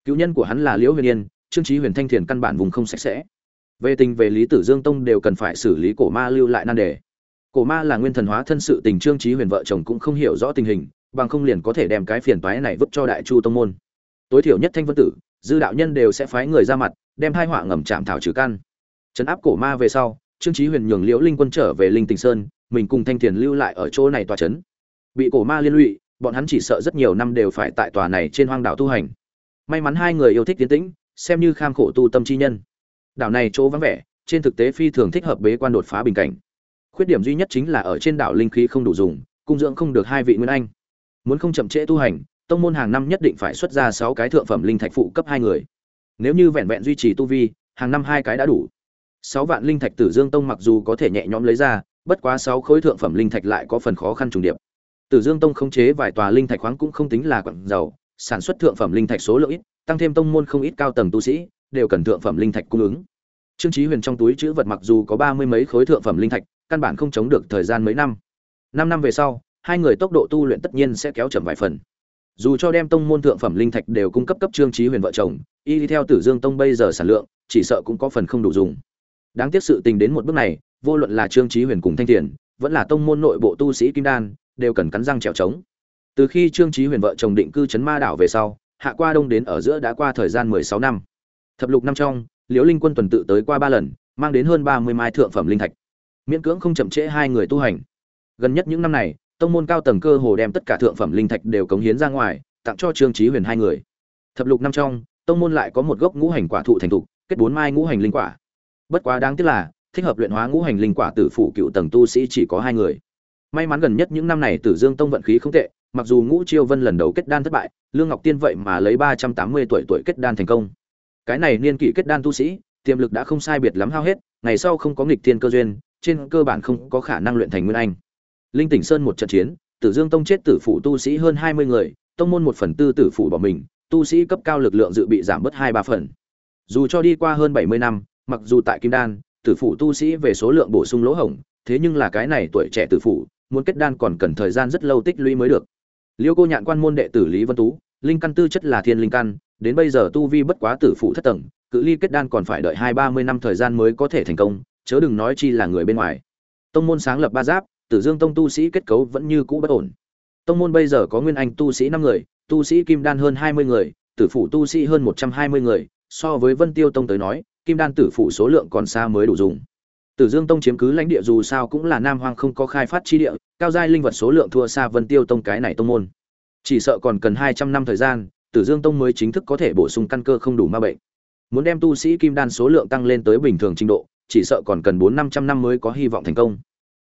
cứu nhân của hắn là liễu huyền yên, trương trí huyền thanh thiền căn bản vùng không sạch sẽ. Về tình về lý, tử dương tông đều cần phải xử lý cổ ma lưu lại nan đề. Cổ ma là nguyên thần hóa thân sự tình, trương trí huyền vợ chồng cũng không hiểu rõ tình hình, bằng không liền có thể đem cái phiền toái này vứt cho đại chu tông môn. Tối thiểu nhất thanh vân tử, dư đạo nhân đều sẽ phái người ra mặt, đem hai họa ngầm chạm thảo trừ căn. Trấn áp cổ ma về sau, trương trí huyền nhường liễu linh quân trở về linh tình sơn, mình cùng thanh thiền lưu lại ở chỗ này tòa trấn. Bị cổ ma liên lụy, bọn hắn chỉ sợ rất nhiều năm đều phải tại tòa này trên hoang đảo tu hành may mắn hai người yêu thích tiến tĩnh, xem như kham khổ tu tâm chi nhân. Đảo này chỗ vắng vẻ, trên thực tế phi thường thích hợp bế quan đột phá bình cảnh. Khuyết điểm duy nhất chính là ở trên đảo linh khí không đủ dùng, cung dưỡng không được hai vị nguyên anh. Muốn không chậm trễ tu hành, tông môn hàng năm nhất định phải xuất ra sáu cái thượng phẩm linh thạch phụ cấp hai người. Nếu như vẹn vẹn duy trì tu vi, hàng năm hai cái đã đủ. Sáu vạn linh thạch tử dương tông mặc dù có thể nhẹ nhõm lấy ra, bất quá sáu khối thượng phẩm linh thạch lại có phần khó khăn trùng điệp. Tử dương tông khống chế vài tòa linh thạch khoáng cũng không tính là quặng giàu sản xuất thượng phẩm linh thạch số lượng ít tăng thêm tông môn không ít cao tầng tu sĩ đều cần thượng phẩm linh thạch cung ứng. Trương chí huyền trong túi trữ vật mặc dù có ba mươi mấy khối thượng phẩm linh thạch căn bản không chống được thời gian mấy năm. Năm năm về sau hai người tốc độ tu luyện tất nhiên sẽ kéo chậm vài phần. Dù cho đem tông môn thượng phẩm linh thạch đều cung cấp cấp trương chí huyền vợ chồng y đi theo tử dương tông bây giờ sản lượng chỉ sợ cũng có phần không đủ dùng. Đáng tiếc sự tình đến một bước này vô luận là trương chí huyền cùng thanh Tiễn, vẫn là tông môn nội bộ tu sĩ kim đan đều cần cắn răng trèo trống từ khi trương trí huyền vợ chồng định cư trấn ma đảo về sau, hạ qua đông đến ở giữa đã qua thời gian mười sáu năm. Thập lục năm trong, liễu linh quân tuần tự tới qua ba lần, mang đến hơn ba mươi mai thượng phẩm linh thạch. Miễn cưỡng không chậm trễ hai người tu hành. Gần nhất những năm này, tông môn cao tầng cơ hồ đem tất cả thượng phẩm linh thạch đều cống hiến ra ngoài, tặng cho trương trí huyền hai người. Thập lục năm trong, tông môn lại có một gốc ngũ hành quả thụ thành thục, kết bốn mai ngũ hành linh quả. Bất quá đáng tiếc là, thích hợp luyện hóa ngũ hành linh quả tử phụ cựu tầng tu sĩ chỉ có hai người. May mắn gần nhất những năm này tử dương tông vận khí không tệ mặc dù ngũ chiêu vân lần đầu kết đan thất bại, lương ngọc tiên vậy mà lấy ba trăm tám mươi tuổi tuổi kết đan thành công. Cái này niên kỷ kết đan tu sĩ, tiềm lực đã không sai biệt lắm hao hết, ngày sau không có nghịch thiên cơ duyên, trên cơ bản không có khả năng luyện thành nguyên anh. Linh tỉnh sơn một trận chiến, tử dương tông chết tử phụ tu sĩ hơn hai mươi người, tông môn một phần tư tử phụ bỏ mình, tu sĩ cấp cao lực lượng dự bị giảm bớt hai ba phần. Dù cho đi qua hơn bảy mươi năm, mặc dù tại kim đan, tử phụ tu sĩ về số lượng bổ sung lỗ hổng, thế nhưng là cái này tuổi trẻ tử phụ muốn kết đan còn cần thời gian rất lâu tích lũy mới được liêu cô nhạn quan môn đệ tử lý vân tú, linh căn tư chất là thiên linh căn, đến bây giờ tu vi bất quá tử phụ thất tầng, cự ly kết đan còn phải đợi hai ba mươi năm thời gian mới có thể thành công, chớ đừng nói chi là người bên ngoài. Tông môn sáng lập ba giáp, tử dương tông tu sĩ kết cấu vẫn như cũ bất ổn. Tông môn bây giờ có nguyên anh tu sĩ năm người, tu sĩ kim đan hơn hai mươi người, tử phụ tu sĩ hơn một trăm hai mươi người, so với vân tiêu tông tới nói, kim đan tử phụ số lượng còn xa mới đủ dùng tử dương tông chiếm cứ lãnh địa dù sao cũng là nam hoang không có khai phát chi địa, cao giai linh vật số lượng thua xa vân tiêu tông cái này tông môn. Chỉ sợ còn cần hai trăm năm thời gian, tử dương tông mới chính thức có thể bổ sung căn cơ không đủ ma bệnh. Muốn đem tu sĩ kim đan số lượng tăng lên tới bình thường trình độ, chỉ sợ còn cần bốn năm trăm năm mới có hy vọng thành công.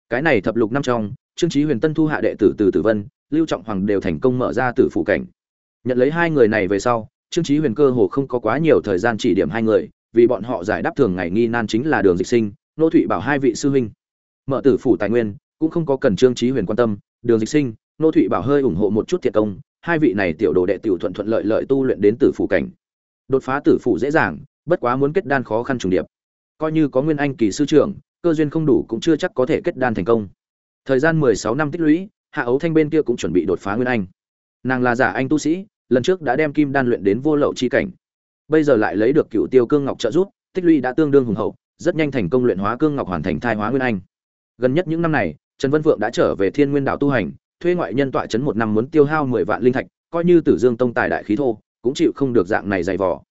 Cái này thập lục năm trong, trương trí huyền tân thu hạ đệ tử từ tử vân, lưu trọng hoàng đều thành công mở ra tử phụ cảnh. Nhận lấy hai người này về sau, trương trí huyền cơ hồ không có quá nhiều thời gian chỉ điểm hai người, vì bọn họ giải đáp thường ngày nghi nan chính là đường dịch sinh nô thụy bảo hai vị sư huynh. Mở tử phủ tài nguyên, cũng không có cần trương trí huyền quan tâm, đường dịch sinh, nô thụy bảo hơi ủng hộ một chút thiệt công, hai vị này tiểu đồ đệ tiểu thuận thuận lợi lợi tu luyện đến tử phủ cảnh. Đột phá tử phủ dễ dàng, bất quá muốn kết đan khó khăn trùng điệp. Coi như có nguyên anh kỳ sư trưởng, cơ duyên không đủ cũng chưa chắc có thể kết đan thành công. Thời gian mười sáu năm tích lũy, hạ ấu thanh bên kia cũng chuẩn bị đột phá nguyên anh. Nàng là giả anh tu sĩ, lần trước đã đem kim đan luyện đến vô lậu chi cảnh. Bây giờ lại lấy được cựu tiêu cương ngọc trợ giúp, tích lũy đã tương đương hùng hậu rất nhanh thành công luyện hóa cương ngọc hoàn thành thai hóa nguyên anh. Gần nhất những năm này, trần vân vượng đã trở về thiên nguyên đảo tu hành, thuê ngoại nhân tọa chấn một năm muốn tiêu hao mười vạn linh thạch, coi như tử dương tông tài đại khí thô, cũng chịu không được dạng này dày vò.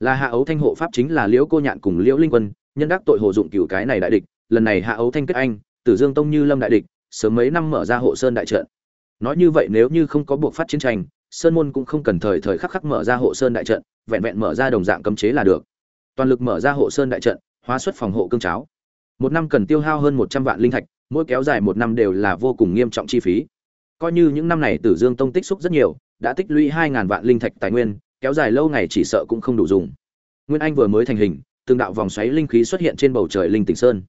Là hạ ấu thanh hộ pháp chính là liễu cô nhạn cùng liễu linh quân, nhân đắc tội hồ dụng cửu cái này đại địch, lần này hạ ấu thanh kết anh, tử dương tông như lâm đại địch, sớm mấy năm mở ra hộ sơn đại trận. Nói như vậy nếu như không có buộc phát chiến tranh, sơn môn cũng không cần thời thời khắc khắc mở ra hộ sơn đại trận, vẹn vẹn mở ra đồng dạng cấm chế là được. Toàn lực mở ra hộ sơn đại trận hóa xuất phòng hộ cương cháo. Một năm cần tiêu hao hơn một trăm vạn linh thạch, mỗi kéo dài một năm đều là vô cùng nghiêm trọng chi phí. Coi như những năm này tử dương tông tích xúc rất nhiều, đã tích lũy hai ngàn vạn linh thạch tài nguyên, kéo dài lâu ngày chỉ sợ cũng không đủ dùng. Nguyên anh vừa mới thành hình, từng đạo vòng xoáy linh khí xuất hiện trên bầu trời linh tỉnh sơn.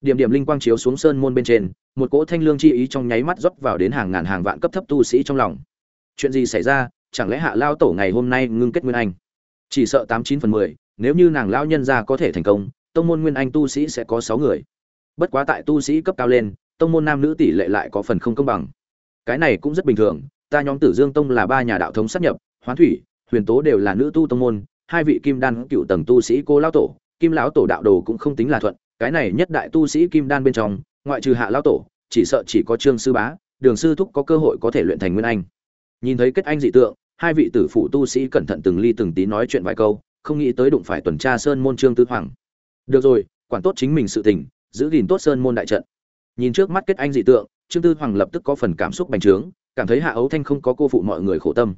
Điểm điểm linh quang chiếu xuống sơn môn bên trên, một cỗ thanh lương chi ý trong nháy mắt rót vào đến hàng ngàn hàng vạn cấp thấp tu sĩ trong lòng. Chuyện gì xảy ra? Chẳng lẽ hạ lao tổ ngày hôm nay ngưng kết nguyên anh? Chỉ sợ tám chín phần mười, nếu như nàng lao nhân ra có thể thành công tông môn nguyên anh tu sĩ sẽ có sáu người. Bất quá tại tu sĩ cấp cao lên, tông môn nam nữ tỷ lệ lại có phần không công bằng. Cái này cũng rất bình thường, ta nhóm tử dương tông là ba nhà đạo thống sát nhập, hoán thủy, huyền tố đều là nữ tu tông môn, hai vị kim đan cựu tầng tu sĩ cô lão tổ, kim lão tổ đạo đồ cũng không tính là thuận, cái này nhất đại tu sĩ kim đan bên trong, ngoại trừ hạ lão tổ, chỉ sợ chỉ có trương sư bá, đường sư thúc có cơ hội có thể luyện thành nguyên anh. Nhìn thấy kết anh dị tượng, hai vị tử phụ tu sĩ cẩn thận từng ly từng tí nói chuyện vài câu, không nghĩ tới đụng phải tuần tra sơn môn trương tư hoàng được rồi, quản tốt chính mình sự tình, giữ gìn tốt sơn môn đại trận. Nhìn trước mắt kết anh dị tượng, trương tư hoàng lập tức có phần cảm xúc bành trướng, cảm thấy hạ ấu thanh không có cô phụ mọi người khổ tâm.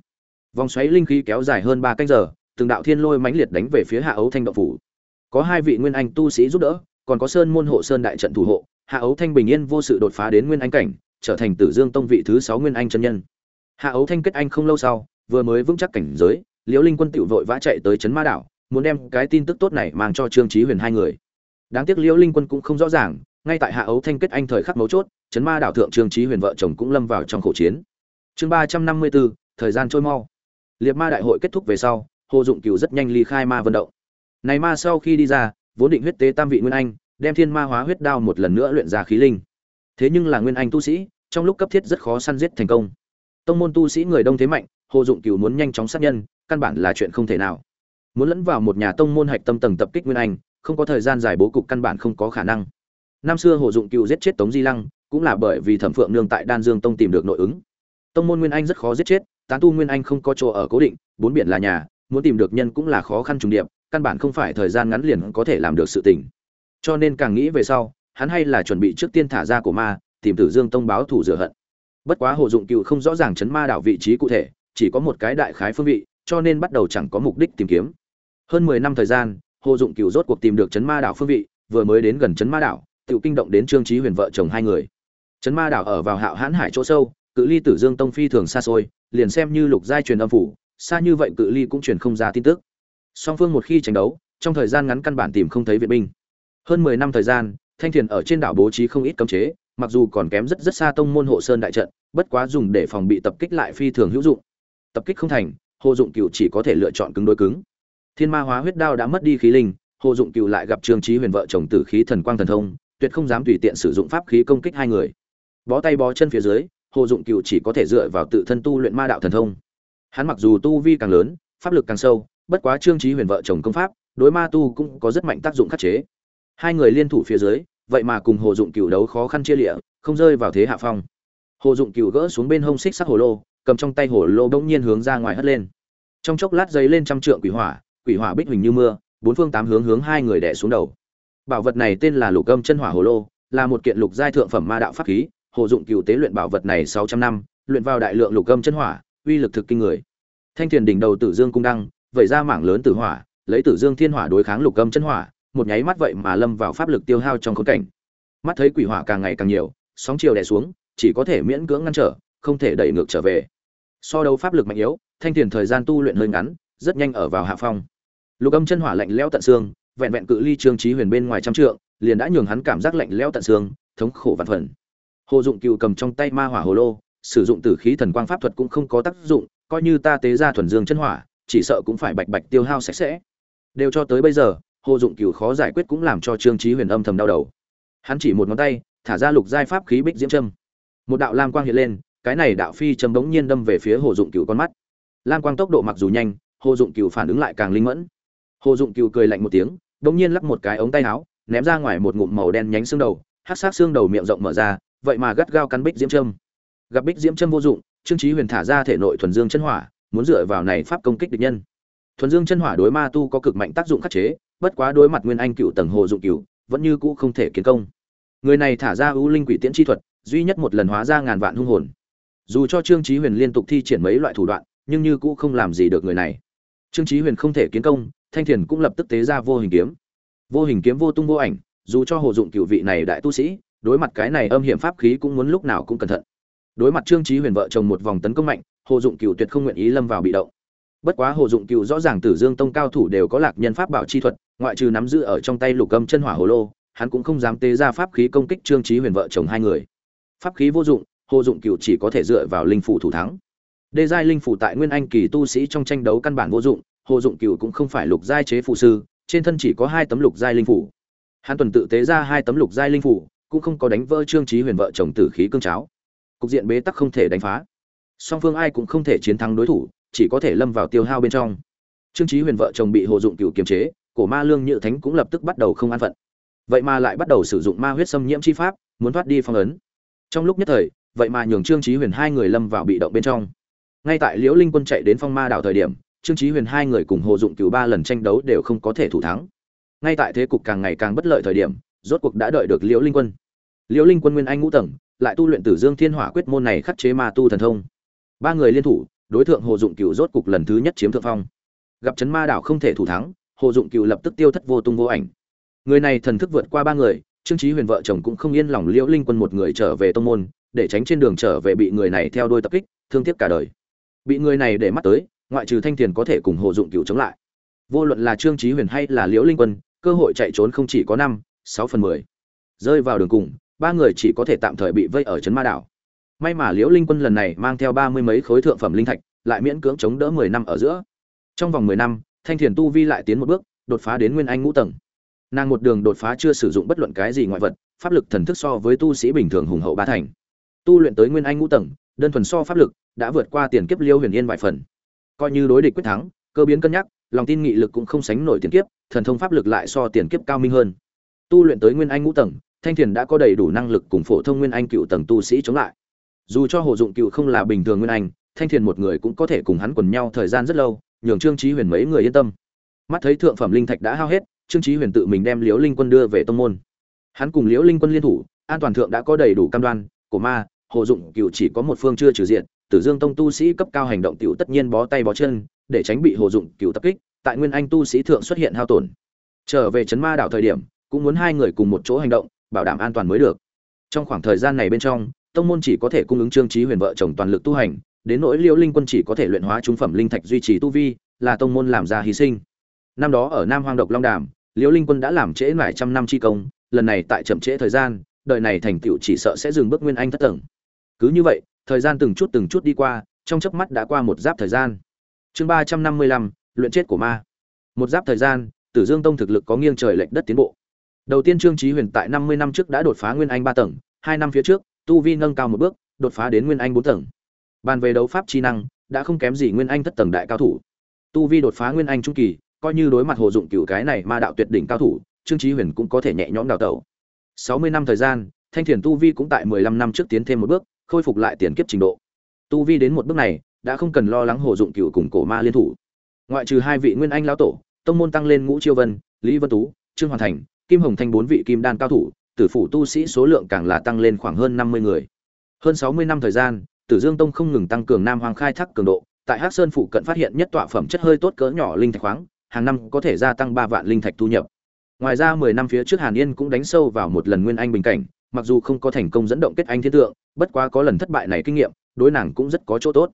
Vòng xoáy linh khí kéo dài hơn ba canh giờ, từng đạo thiên lôi mãnh liệt đánh về phía hạ ấu thanh động phủ. Có hai vị nguyên anh tu sĩ giúp đỡ, còn có sơn môn hộ sơn đại trận thủ hộ, hạ ấu thanh bình yên vô sự đột phá đến nguyên anh cảnh, trở thành tử dương tông vị thứ sáu nguyên anh chân nhân. Hạ ấu thanh kết anh không lâu sau, vừa mới vững chắc cảnh giới, liễu linh quân tựu vội vã chạy tới trấn ma đảo muốn đem cái tin tức tốt này mang cho trương trí huyền hai người. Đáng tiếc liễu linh quân cũng không rõ ràng, ngay tại hạ ấu thanh kết anh thời khắc mấu chốt chấn ma đảo thượng trương trí huyền vợ chồng cũng lâm vào trong khổ chiến. Chương ba trăm năm mươi bốn thời gian trôi mau. Liệt ma đại hội kết thúc về sau, hồ dụng cửu rất nhanh ly khai ma vận động. Này ma sau khi đi ra, vốn định huyết tế tam vị nguyên anh, đem thiên ma hóa huyết đao một lần nữa luyện ra khí linh. Thế nhưng là nguyên anh tu sĩ, trong lúc cấp thiết rất khó săn giết thành công. Tông môn tu sĩ người đông thế mạnh, hồ dụng cửu muốn nhanh chóng sát nhân, căn bản là chuyện không thể nào muốn lẫn vào một nhà tông môn hạch tâm tầng tập kích nguyên anh, không có thời gian giải bố cục căn bản không có khả năng. Năm xưa hồ dụng cựu giết chết tống di lăng, cũng là bởi vì thẩm phượng nương tại đan dương tông tìm được nội ứng. Tông môn nguyên anh rất khó giết chết, tán tu nguyên anh không có chỗ ở cố định, bốn biển là nhà, muốn tìm được nhân cũng là khó khăn trùng điệp, căn bản không phải thời gian ngắn liền có thể làm được sự tình. Cho nên càng nghĩ về sau, hắn hay là chuẩn bị trước tiên thả ra của ma, tìm tử dương tông báo thủ rửa hận. Bất quá hồ dụng cựu không rõ ràng chấn ma đảo vị trí cụ thể, chỉ có một cái đại khái phương vị, cho nên bắt đầu chẳng có mục đích tìm kiếm hơn mười năm thời gian, hồ dụng Cửu rốt cuộc tìm được chấn ma đảo phương vị, vừa mới đến gần chấn ma đảo, tiểu kinh động đến trương trí huyền vợ chồng hai người. Chấn ma đảo ở vào hạo hãn hải chỗ sâu, cự ly tử dương tông phi thường xa xôi, liền xem như lục giai truyền âm phủ, xa như vậy cự ly cũng truyền không ra tin tức. Song phương một khi tranh đấu, trong thời gian ngắn căn bản tìm không thấy viện binh. Hơn mười năm thời gian, thanh thiền ở trên đảo bố trí không ít cấm chế, mặc dù còn kém rất rất xa tông môn hộ sơn đại trận, bất quá dùng để phòng bị tập kích lại phi thường hữu dụng. Tập kích không thành, hồ dụng Cửu chỉ có thể lựa chọn cứng đối cứng thiên ma hóa huyết đao đã mất đi khí linh, hồ dụng cựu lại gặp trương trí huyền vợ chồng tử khí thần quang thần thông, tuyệt không dám tùy tiện sử dụng pháp khí công kích hai người. Bó tay bó chân phía dưới, hồ dụng cựu chỉ có thể dựa vào tự thân tu luyện ma đạo thần thông. Hắn mặc dù tu vi càng lớn, pháp lực càng sâu, bất quá trương trí huyền vợ chồng công pháp, đối ma tu cũng có rất mạnh tác dụng khắc chế. Hai người liên thủ phía dưới, vậy mà cùng hồ dụng cựu đấu khó khăn chia lịa, không rơi vào thế hạ phong. Hồ dụng cựu gỡ xuống bên hông xích sắc hồ lô, cầm trong tay hồ lô bỗng nhiên hướng ra ngoài hất lên. Trong chốc lát giấy lên trăm trượng quỷ hỏa quỷ hỏa bích huỳnh như mưa, bốn phương tám hướng hướng hai người đẻ xuống đầu. Bảo vật này tên là lục âm chân hỏa hồ lô, là một kiện lục giai thượng phẩm ma đạo pháp khí, hồ dụng cựu tế luyện bảo vật này sáu trăm năm, luyện vào đại lượng lục âm chân hỏa, uy lực thực kinh người. Thanh thiền đỉnh đầu tử dương cung đăng, vẩy ra mảng lớn tử hỏa, lấy tử dương thiên hỏa đối kháng lục âm chân hỏa, một nháy mắt vậy mà lâm vào pháp lực tiêu hao trong khốn cảnh. Mắt thấy quỷ hỏa càng ngày càng nhiều, sóng chiều đè xuống, chỉ có thể miễn cưỡng ngăn trở, không thể đẩy ngược trở về. So đấu pháp lực mạnh yếu, thanh thiền thời gian tu luyện hơi ngắn, rất nhanh ở vào hạ phong lục âm chân hỏa lạnh lẽo tận xương, vẹn vẹn cự ly trương trí huyền bên ngoài trăm trượng, liền đã nhường hắn cảm giác lạnh lẽo tận xương, thống khổ vạn phần. Hồ dụng cựu cầm trong tay ma hỏa hồ lô, sử dụng tử khí thần quang pháp thuật cũng không có tác dụng, coi như ta tế ra thuần dương chân hỏa, chỉ sợ cũng phải bạch bạch tiêu hao sạch sẽ. Đều cho tới bây giờ, hồ dụng cựu khó giải quyết cũng làm cho trương trí huyền âm thầm đau đầu. Hắn chỉ một ngón tay, thả ra lục giai pháp khí bích diễm trâm một đạo lam quang hiện lên, cái này đạo phi châm bỗng nhiên đâm về phía hồ dụng cựu con mắt. Lam quang tốc độ mặc dù nhanh, hồ dụng cựu phản ứng lại càng linh mẫn hồ dụng cựu cười lạnh một tiếng bỗng nhiên lắc một cái ống tay áo, ném ra ngoài một ngụm màu đen nhánh xương đầu hát sát xương đầu miệng rộng mở ra, vậy mà gắt gao cắn bích diễm trâm. Gặp bích diễm trâm vô dụng, trương trí huyền thả ra thể nội thuần dương chân hỏa, muốn dựa vào này pháp công kích địch nhân. Thuần dương chân hỏa đối ma tu có cực mạnh tác dụng khắc chế, bất quá đối mặt nguyên anh cựu tầng hồ dụng cựu vẫn như cũ không thể kiến công. Người này thả ra ưu linh quỷ tiễn chi thuật, duy nhất một lần hóa ra ngàn vạn hung hồn. Dù cho trương trí huyền liên tục thi triển mấy loại thủ đoạn, nhưng như cũ không làm gì được người này. Trương trí huyền không thể kiến công thanh thiền cũng lập tức tế ra vô hình kiếm. Vô hình kiếm vô tung vô ảnh, dù cho hồ dụng cựu vị này đại tu sĩ, đối mặt cái này âm hiểm pháp khí cũng muốn lúc nào cũng cẩn thận. Đối mặt trương trí huyền vợ chồng một vòng tấn công mạnh, hồ dụng cựu tuyệt không nguyện ý lâm vào bị động. Bất quá hồ dụng cựu rõ ràng tử dương tông cao thủ đều có lạc nhân pháp bảo chi thuật, ngoại trừ nắm giữ ở trong tay lục âm chân hỏa hồ lô, hắn cũng không dám tế ra pháp khí công kích trương trí huyền vợ chồng hai người. Pháp khí vô dụng, hồ dụng cựu chỉ có thể dựa vào linh phủ thủ thắng. Đề giai linh phủ tại nguyên anh kỳ tu sĩ trong tranh đấu căn bản vô dụng hồ dụng cựu cũng không phải lục giai chế phụ sư, trên thân chỉ có hai tấm lục giai linh phủ. Hắn tuần tự tế ra hai tấm lục giai linh phủ, cũng không có đánh vỡ trương trí huyền vợ chồng tử khí cương cháo. Cục diện bế tắc không thể đánh phá. Song phương ai cũng không thể chiến thắng đối thủ, chỉ có thể lâm vào tiêu hao bên trong. Trương trí huyền vợ chồng bị hồ dụng cựu kiềm chế, cổ ma lương nhự thánh cũng lập tức bắt đầu không an phận. Vậy mà lại bắt đầu sử dụng ma huyết xâm nhiễm chi pháp, muốn thoát đi phong ấn. Trong lúc nhất thời, vậy mà nhường trương trí huyền hai người lâm vào bị động bên trong. Ngay tại liễu linh quân chạy đến phong ma đảo thời điểm trương trí huyền hai người cùng hồ dụng Cửu ba lần tranh đấu đều không có thể thủ thắng. Ngay tại thế cục càng ngày càng bất lợi thời điểm, rốt cuộc đã đợi được liễu linh quân. Liễu linh quân nguyên anh ngũ tầng, lại tu luyện tử dương thiên hỏa quyết môn này khắc chế ma tu thần thông. Ba người liên thủ, đối tượng hồ dụng Cửu rốt cục lần thứ nhất chiếm thượng phong. Gặp chấn ma đảo không thể thủ thắng, hồ dụng Cửu lập tức tiêu thất vô tung vô ảnh. Người này thần thức vượt qua ba người, trương trí huyền vợ chồng cũng không yên lòng liễu linh quân một người trở về tông môn, để tránh trên đường trở về bị người này theo đuôi tập kích, thương tiếc cả đời. Bị người này để mắt tới ngoại trừ thanh tiền có thể cùng hồ dụng cựu chống lại. Vô luận là trương trí huyền hay là liễu linh quân, cơ hội chạy trốn không chỉ có năm, sáu phần mười. Rơi vào đường cùng, ba người chỉ có thể tạm thời bị vây ở trấn ma đảo. May mà liễu linh quân lần này mang theo ba mươi mấy khối thượng phẩm linh thạch, lại miễn cưỡng chống đỡ mười năm ở giữa. Trong vòng mười năm, thanh thiền tu vi lại tiến một bước, đột phá đến nguyên anh ngũ tầng. Nàng một đường đột phá chưa sử dụng bất luận cái gì ngoại vật, pháp lực thần thức so với tu sĩ bình thường hùng hậu ba thành. Tu luyện tới nguyên anh ngũ tầng, đơn thuần so pháp lực, đã vượt qua tiền kiếp liêu huyền yên vài phần coi như đối địch quyết thắng, cơ biến cân nhắc, lòng tin nghị lực cũng không sánh nổi tiền kiếp, thần thông pháp lực lại so tiền kiếp cao minh hơn. Tu luyện tới nguyên anh ngũ tầng, thanh thiền đã có đầy đủ năng lực cùng phổ thông nguyên anh cựu tầng tu sĩ chống lại. Dù cho hồ dụng cựu không là bình thường nguyên anh, thanh thiền một người cũng có thể cùng hắn quần nhau thời gian rất lâu, nhường trương trí huyền mấy người yên tâm. Mắt thấy thượng phẩm linh thạch đã hao hết, trương trí huyền tự mình đem liễu linh quân đưa về tông môn. Hắn cùng liễu linh quân liên thủ, an toàn thượng đã có đầy đủ cam đoan của ma, hồ dụng cựu chỉ có một phương chưa trừ diện tử dương tông tu sĩ cấp cao hành động tiểu tất nhiên bó tay bó chân, để tránh bị hồ dụng cựu tập kích, tại nguyên anh tu sĩ thượng xuất hiện hao tổn. Trở về trấn ma đảo thời điểm, cũng muốn hai người cùng một chỗ hành động, bảo đảm an toàn mới được. Trong khoảng thời gian này bên trong, tông môn chỉ có thể cung ứng trương trí huyền vợ chồng toàn lực tu hành, đến nỗi liễu linh quân chỉ có thể luyện hóa trung phẩm linh thạch duy trì tu vi, là tông môn làm ra hy sinh. Năm đó ở nam hoang độc long đàm, liễu linh quân đã làm trễ lại trăm năm chi công, lần này tại chậm trễ thời gian đợi này thành tựu chỉ sợ sẽ dừng bước nguyên anh thất tầng. Cứ như vậy thời gian từng chút từng chút đi qua, trong chớp mắt đã qua một giáp thời gian. Chương ba trăm năm mươi lăm, luyện chết của ma. Một giáp thời gian, tử dương tông thực lực có nghiêng trời lệch đất tiến bộ. Đầu tiên trương trí huyền tại năm mươi năm trước đã đột phá nguyên anh ba tầng, hai năm phía trước, tu vi nâng cao một bước, đột phá đến nguyên anh bốn tầng. Bàn về đấu pháp chi năng, đã không kém gì nguyên anh thất tầng đại cao thủ. Tu vi đột phá nguyên anh trung kỳ, coi như đối mặt hồ dụng cửu cái này ma đạo tuyệt đỉnh cao thủ, trương trí huyền cũng có thể nhẹ nhõm đào tẩu. Sáu mươi năm thời gian, thanh thiền tu vi cũng tại mười lăm năm trước tiến thêm một bước khôi phục lại tiền kiếp trình độ. Tu vi đến một bước này, đã không cần lo lắng hồ dụng cựu cùng cổ ma liên thủ. Ngoại trừ hai vị nguyên anh lão tổ, tông môn tăng lên ngũ chiêu vân, lý vân tú, trương hoàn thành, kim hồng thanh bốn vị kim đan cao thủ, tử phủ tu sĩ số lượng càng là tăng lên khoảng hơn năm mươi người. Hơn sáu mươi năm thời gian, tử dương tông không ngừng tăng cường nam hoàng khai thác cường độ, tại hắc sơn phụ cận phát hiện nhất tọa phẩm chất hơi tốt cỡ nhỏ linh thạch khoáng, hàng năm có thể gia tăng ba vạn linh thạch thu nhập. Ngoài ra mười năm phía trước hàn yên cũng đánh sâu vào một lần nguyên anh bình cảnh mặc dù không có thành công dẫn động kết anh thiên tượng, bất quá có lần thất bại này kinh nghiệm, đối nàng cũng rất có chỗ tốt.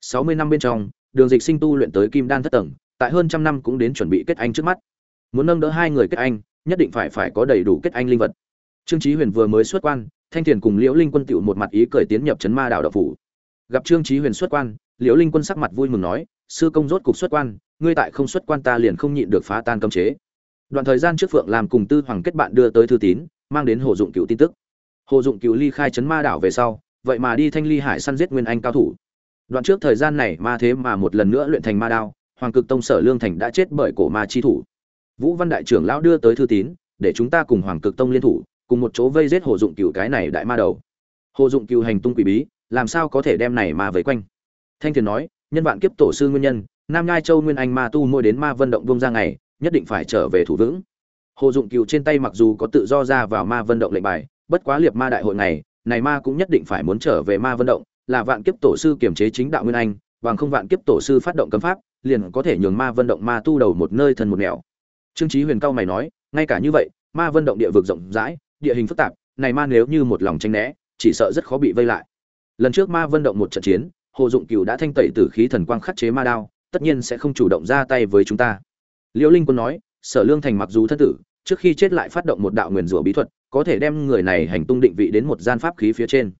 Sáu mươi năm bên trong, đường dịch sinh tu luyện tới kim đan thất tầng, tại hơn trăm năm cũng đến chuẩn bị kết anh trước mắt. Muốn nâng đỡ hai người kết anh, nhất định phải phải có đầy đủ kết anh linh vật. Trương chí huyền vừa mới xuất quan, thanh thiền cùng liễu linh quân tiểu một mặt ý cười tiến nhập chấn ma đạo đạo phủ. Gặp trương chí huyền xuất quan, liễu linh quân sắc mặt vui mừng nói, sư công rốt cục xuất quan, ngươi tại không xuất quan ta liền không nhịn được phá tan cấm chế đoạn thời gian trước phượng làm cùng tư hoàng kết bạn đưa tới thư tín, mang đến hồ dụng cựu tin tức. Hồ dụng cựu ly khai chấn ma đảo về sau, vậy mà đi thanh ly hải săn giết nguyên anh cao thủ. Đoạn trước thời gian này ma thế mà một lần nữa luyện thành ma đao, hoàng cực tông sở lương thành đã chết bởi cổ ma chi thủ. Vũ văn đại trưởng lão đưa tới thư tín, để chúng ta cùng hoàng cực tông liên thủ, cùng một chỗ vây giết hồ dụng cựu cái này đại ma đầu. Hồ dụng cựu hành tung quỷ bí, làm sao có thể đem này ma vây quanh? Thanh thiền nói, nhân vạn kiếp tổ sư nguyên nhân, nam nhai châu nguyên anh ma tu môi đến ma vân động bông ra ngày nhất định phải trở về thủ vững. Hồ dụng cựu trên tay mặc dù có tự do ra vào ma vân động lệnh bài, bất quá liệt ma đại hội này này ma cũng nhất định phải muốn trở về ma vân động, là vạn kiếp tổ sư kiểm chế chính đạo nguyên anh, bằng không vạn kiếp tổ sư phát động cấm pháp, liền có thể nhường ma vân động ma tu đầu một nơi thân một nẻo. Trương chí huyền cao mày nói, ngay cả như vậy, ma vân động địa vực rộng rãi, địa hình phức tạp, này ma nếu như một lòng tranh né, chỉ sợ rất khó bị vây lại. Lần trước ma vân động một trận chiến, hồ dụng cửu đã thanh tẩy tử khí thần quang khắc chế ma đao, tất nhiên sẽ không chủ động ra tay với chúng ta liễu linh quân nói, sở lương thành mặc dù thất tử, trước khi chết lại phát động một đạo nguyền rủa bí thuật, có thể đem người này hành tung định vị đến một gian pháp khí phía trên.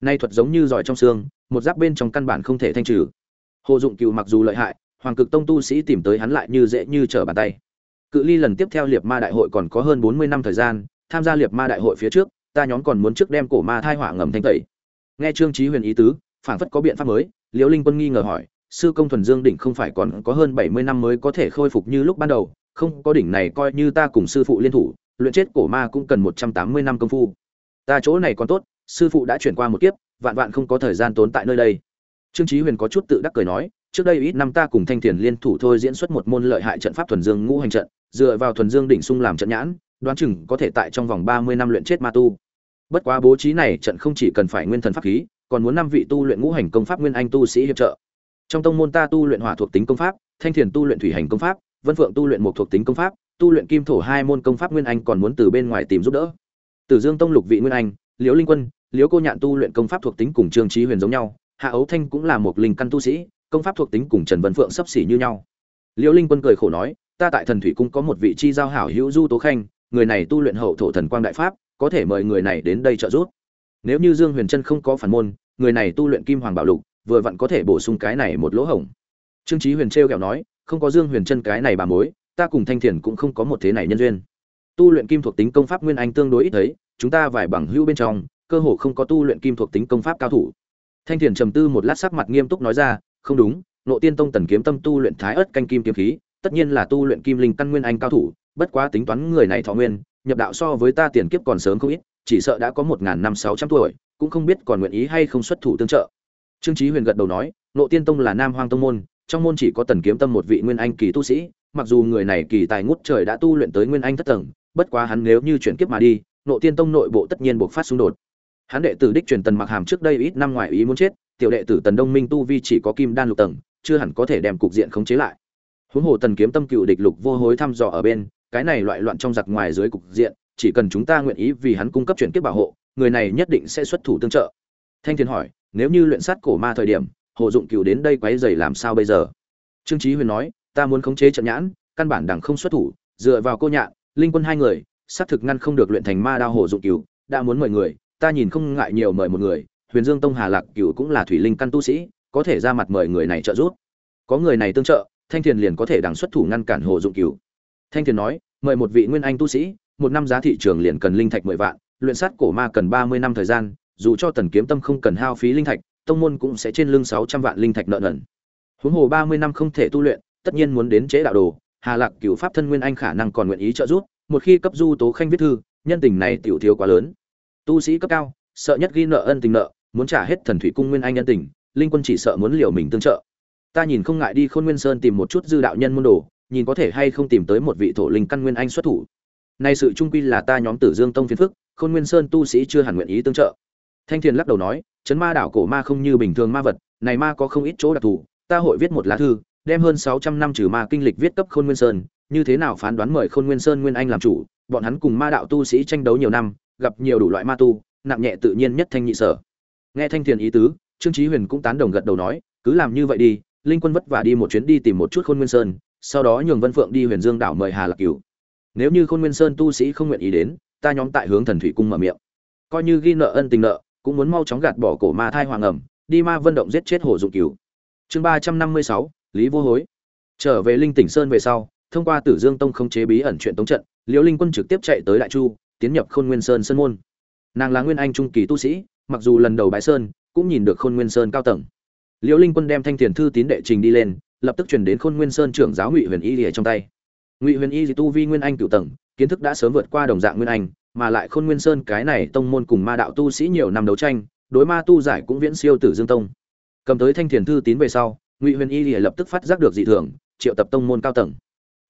Nay thuật giống như giỏi trong xương, một giáp bên trong căn bản không thể thanh trừ. Hồ dụng cửu mặc dù lợi hại, hoàng cực tông tu sĩ tìm tới hắn lại như dễ như trở bàn tay. Cự ly lần tiếp theo liệt ma đại hội còn có hơn bốn mươi năm thời gian, tham gia liệt ma đại hội phía trước, ta nhóm còn muốn trước đem cổ ma thai hỏa ngầm thanh tẩy. Nghe trương trí huyền ý tứ, phảng phất có biện pháp mới liễu linh quân nghi ngờ hỏi sư công thuần dương đỉnh không phải còn có hơn bảy mươi năm mới có thể khôi phục như lúc ban đầu, không có đỉnh này coi như ta cùng sư phụ liên thủ, luyện chết cổ ma cũng cần một trăm tám mươi năm công phu. Ta chỗ này còn tốt, sư phụ đã chuyển qua một kiếp, vạn vạn không có thời gian tốn tại nơi đây. Trương Chí huyền có chút tự đắc cười nói, trước đây ít năm ta cùng thanh Tiền liên thủ thôi diễn xuất một môn lợi hại trận pháp thuần dương ngũ hành trận, dựa vào thuần dương đỉnh sung làm trận nhãn, đoán chừng có thể tại trong vòng ba mươi năm luyện chết ma tu. Bất quá bố trí này trận không chỉ cần phải nguyên thần pháp khí, còn muốn năm vị tu luyện ngũ hành công pháp nguyên anh tu sĩ hiệp trợ trong tông môn ta tu luyện hỏa thuộc tính công pháp thanh thiền tu luyện thủy hành công pháp vân phượng tu luyện một thuộc tính công pháp tu luyện kim thổ hai môn công pháp nguyên anh còn muốn từ bên ngoài tìm giúp đỡ Tử Dương Tông lục vị nguyên anh, Liễu Linh Quân, Liễu Cô Nhạn tu luyện công pháp thuộc tính cùng Trương trí Huyền giống nhau, Hạ Ấu Thanh cũng là một linh căn tu sĩ, công pháp thuộc tính cùng Trần Vân Phượng sấp xỉ như nhau. Liễu Linh Quân cười khổ nói, ta tại Thần Thủy cung có một vị chi giao hảo hữu Du Tố Khanh, người này tu luyện hậu thổ thần quang đại pháp, có thể mời người này đến đây trợ giúp. Nếu như Dương Huyền Trân không có phản môn, người này tu luyện Kim Hoàng Bảo Lục, vừa vặn có thể bổ sung cái này một lỗ hổng. Trương Chí Huyền treo kẹo nói, không có Dương Huyền chân cái này bà mối, ta cùng Thanh Thiền cũng không có một thế này nhân duyên. Tu luyện kim thuộc tính công pháp nguyên anh tương đối ít thấy, chúng ta vài bằng hữu bên trong, cơ hồ không có tu luyện kim thuộc tính công pháp cao thủ. Thanh Thiền trầm tư một lát sắc mặt nghiêm túc nói ra, không đúng, Nộ Tiên Tông Tần Kiếm Tâm tu luyện Thái ớt canh kim kiếm khí, tất nhiên là tu luyện kim linh căn nguyên anh cao thủ, bất quá tính toán người này thọ nguyên, nhập đạo so với ta tiền kiếp còn sớm không ít chỉ sợ đã có một năm sáu trăm tuổi cũng không biết còn nguyện ý hay không xuất thủ tương trợ trương chí huyền gật đầu nói nộ tiên tông là nam hoang tông môn, trong môn chỉ có tần kiếm tâm một vị nguyên anh kỳ tu sĩ, mặc dù người này kỳ tài ngút trời đã tu luyện tới nguyên anh thất tầng, bất quá hắn nếu như chuyển kiếp mà đi nộ tiên tông nội bộ tất nhiên buộc phát xung đột. Hắn đệ tử đích truyền tần mặc hàm trước đây ít năm ngoài ý muốn chết, tiểu đệ tử tần đông minh tu vi chỉ có kim đan lục tầng, chưa hẳn có thể đem cục diện khống chế lại. Huống hồ tần kiếm tâm cựu địch lục vô hối thăm dò ở bên, cái này loại loạn trong giặc ngoài dưới cục diện, chỉ cần chúng ta nguyện ý vì hắn cung cấp chuyển kiếp bảo hộ, người này nhất định sẽ xuất thủ tương trợ. Thanh thiên hỏi nếu như luyện sát cổ ma thời điểm, hồ dụng cựu đến đây quấy rầy làm sao bây giờ? Trương chí huyền nói, ta muốn khống chế trận nhãn, căn bản đẳng không xuất thủ, dựa vào cô nhạn, linh quân hai người, xác thực ngăn không được luyện thành ma đao hồ dụng cựu đã muốn mời người, ta nhìn không ngại nhiều mời một người, huyền dương tông hà lạc cựu cũng là thủy linh căn tu sĩ, có thể ra mặt mời người này trợ giúp. Có người này tương trợ, thanh thiền liền có thể đằng xuất thủ ngăn cản hồ dụng cửu. Thanh thiền nói, mời một vị nguyên anh tu sĩ, một năm giá thị trường liền cần linh thạch mười vạn, luyện sát cổ ma cần ba mươi năm thời gian dù cho tần kiếm tâm không cần hao phí linh thạch, tông môn cũng sẽ trên lưng sáu trăm vạn linh thạch nợ nần. Huống hồ ba mươi năm không thể tu luyện, tất nhiên muốn đến chế đạo đồ, hà lạc cửu pháp thân nguyên anh khả năng còn nguyện ý trợ giúp, một khi cấp du tố khanh viết thư, nhân tình này tiểu thiếu quá lớn. Tu sĩ cấp cao, sợ nhất ghi nợ ân tình nợ, muốn trả hết thần thủy cung nguyên anh nhân tình, linh quân chỉ sợ muốn liều mình tương trợ. Ta nhìn không ngại đi khôn nguyên sơn tìm một chút dư đạo nhân môn đồ, nhìn có thể hay không tìm tới một vị thổ linh căn nguyên anh xuất thủ. Nay sự trung quy là ta nhóm tử dương tông phiền phức, khôn nguyên sơn tu sĩ chưa hẳn nguyện ý tương trợ thanh thiền lắc đầu nói, chấn ma đảo cổ ma không như bình thường ma vật, này ma có không ít chỗ đặc thù, ta hội viết một lá thư, đem hơn sáu trăm năm trừ ma kinh lịch viết cấp khôn nguyên sơn, như thế nào phán đoán mời khôn nguyên sơn nguyên anh làm chủ, bọn hắn cùng ma đạo tu sĩ tranh đấu nhiều năm, gặp nhiều đủ loại ma tu, nặng nhẹ tự nhiên nhất thanh nhị sở. Nghe thanh thiền ý tứ, trương chí huyền cũng tán đồng gật đầu nói, cứ làm như vậy đi, linh quân vất vả đi một chuyến đi tìm một chút khôn nguyên sơn, sau đó nhường vân phượng đi huyền dương đảo mời hà lạc cửu. Nếu như khôn nguyên sơn tu sĩ không nguyện ý đến, ta nhóm tại hướng thần thủy cung mở miệng. Coi như ghi nợ ân tình nợ cũng muốn mau chóng gạt bỏ cổ ma thai hoàng ẩm, đi ma vân động giết chết hồ dụng cửu. Chương ba trăm năm mươi sáu, lý vô hối. Trở về linh tỉnh sơn về sau, thông qua tử dương tông không chế bí ẩn chuyện tống trận, liễu linh quân trực tiếp chạy tới đại chu, tiến nhập khôn nguyên sơn sơn môn. Nàng là nguyên anh trung kỳ tu sĩ, mặc dù lần đầu bái sơn, cũng nhìn được khôn nguyên sơn cao tầng. Liễu linh quân đem thanh tiền thư tín đệ trình đi lên, lập tức chuyển đến khôn nguyên sơn trưởng giáo ngụy huyền y lìa trong tay. Ngụy huyền y tu vi nguyên anh cựu tầng, kiến thức đã sớm vượt qua đồng dạng nguyên anh mà lại khôn nguyên sơn cái này tông môn cùng ma đạo tu sĩ nhiều năm đấu tranh, đối ma tu giải cũng viễn siêu tử dương tông. Cầm tới thanh thiền thư tín về sau, ngụy huyền y lìa lập tức phát giác được dị thường, triệu tập tông môn cao tầng.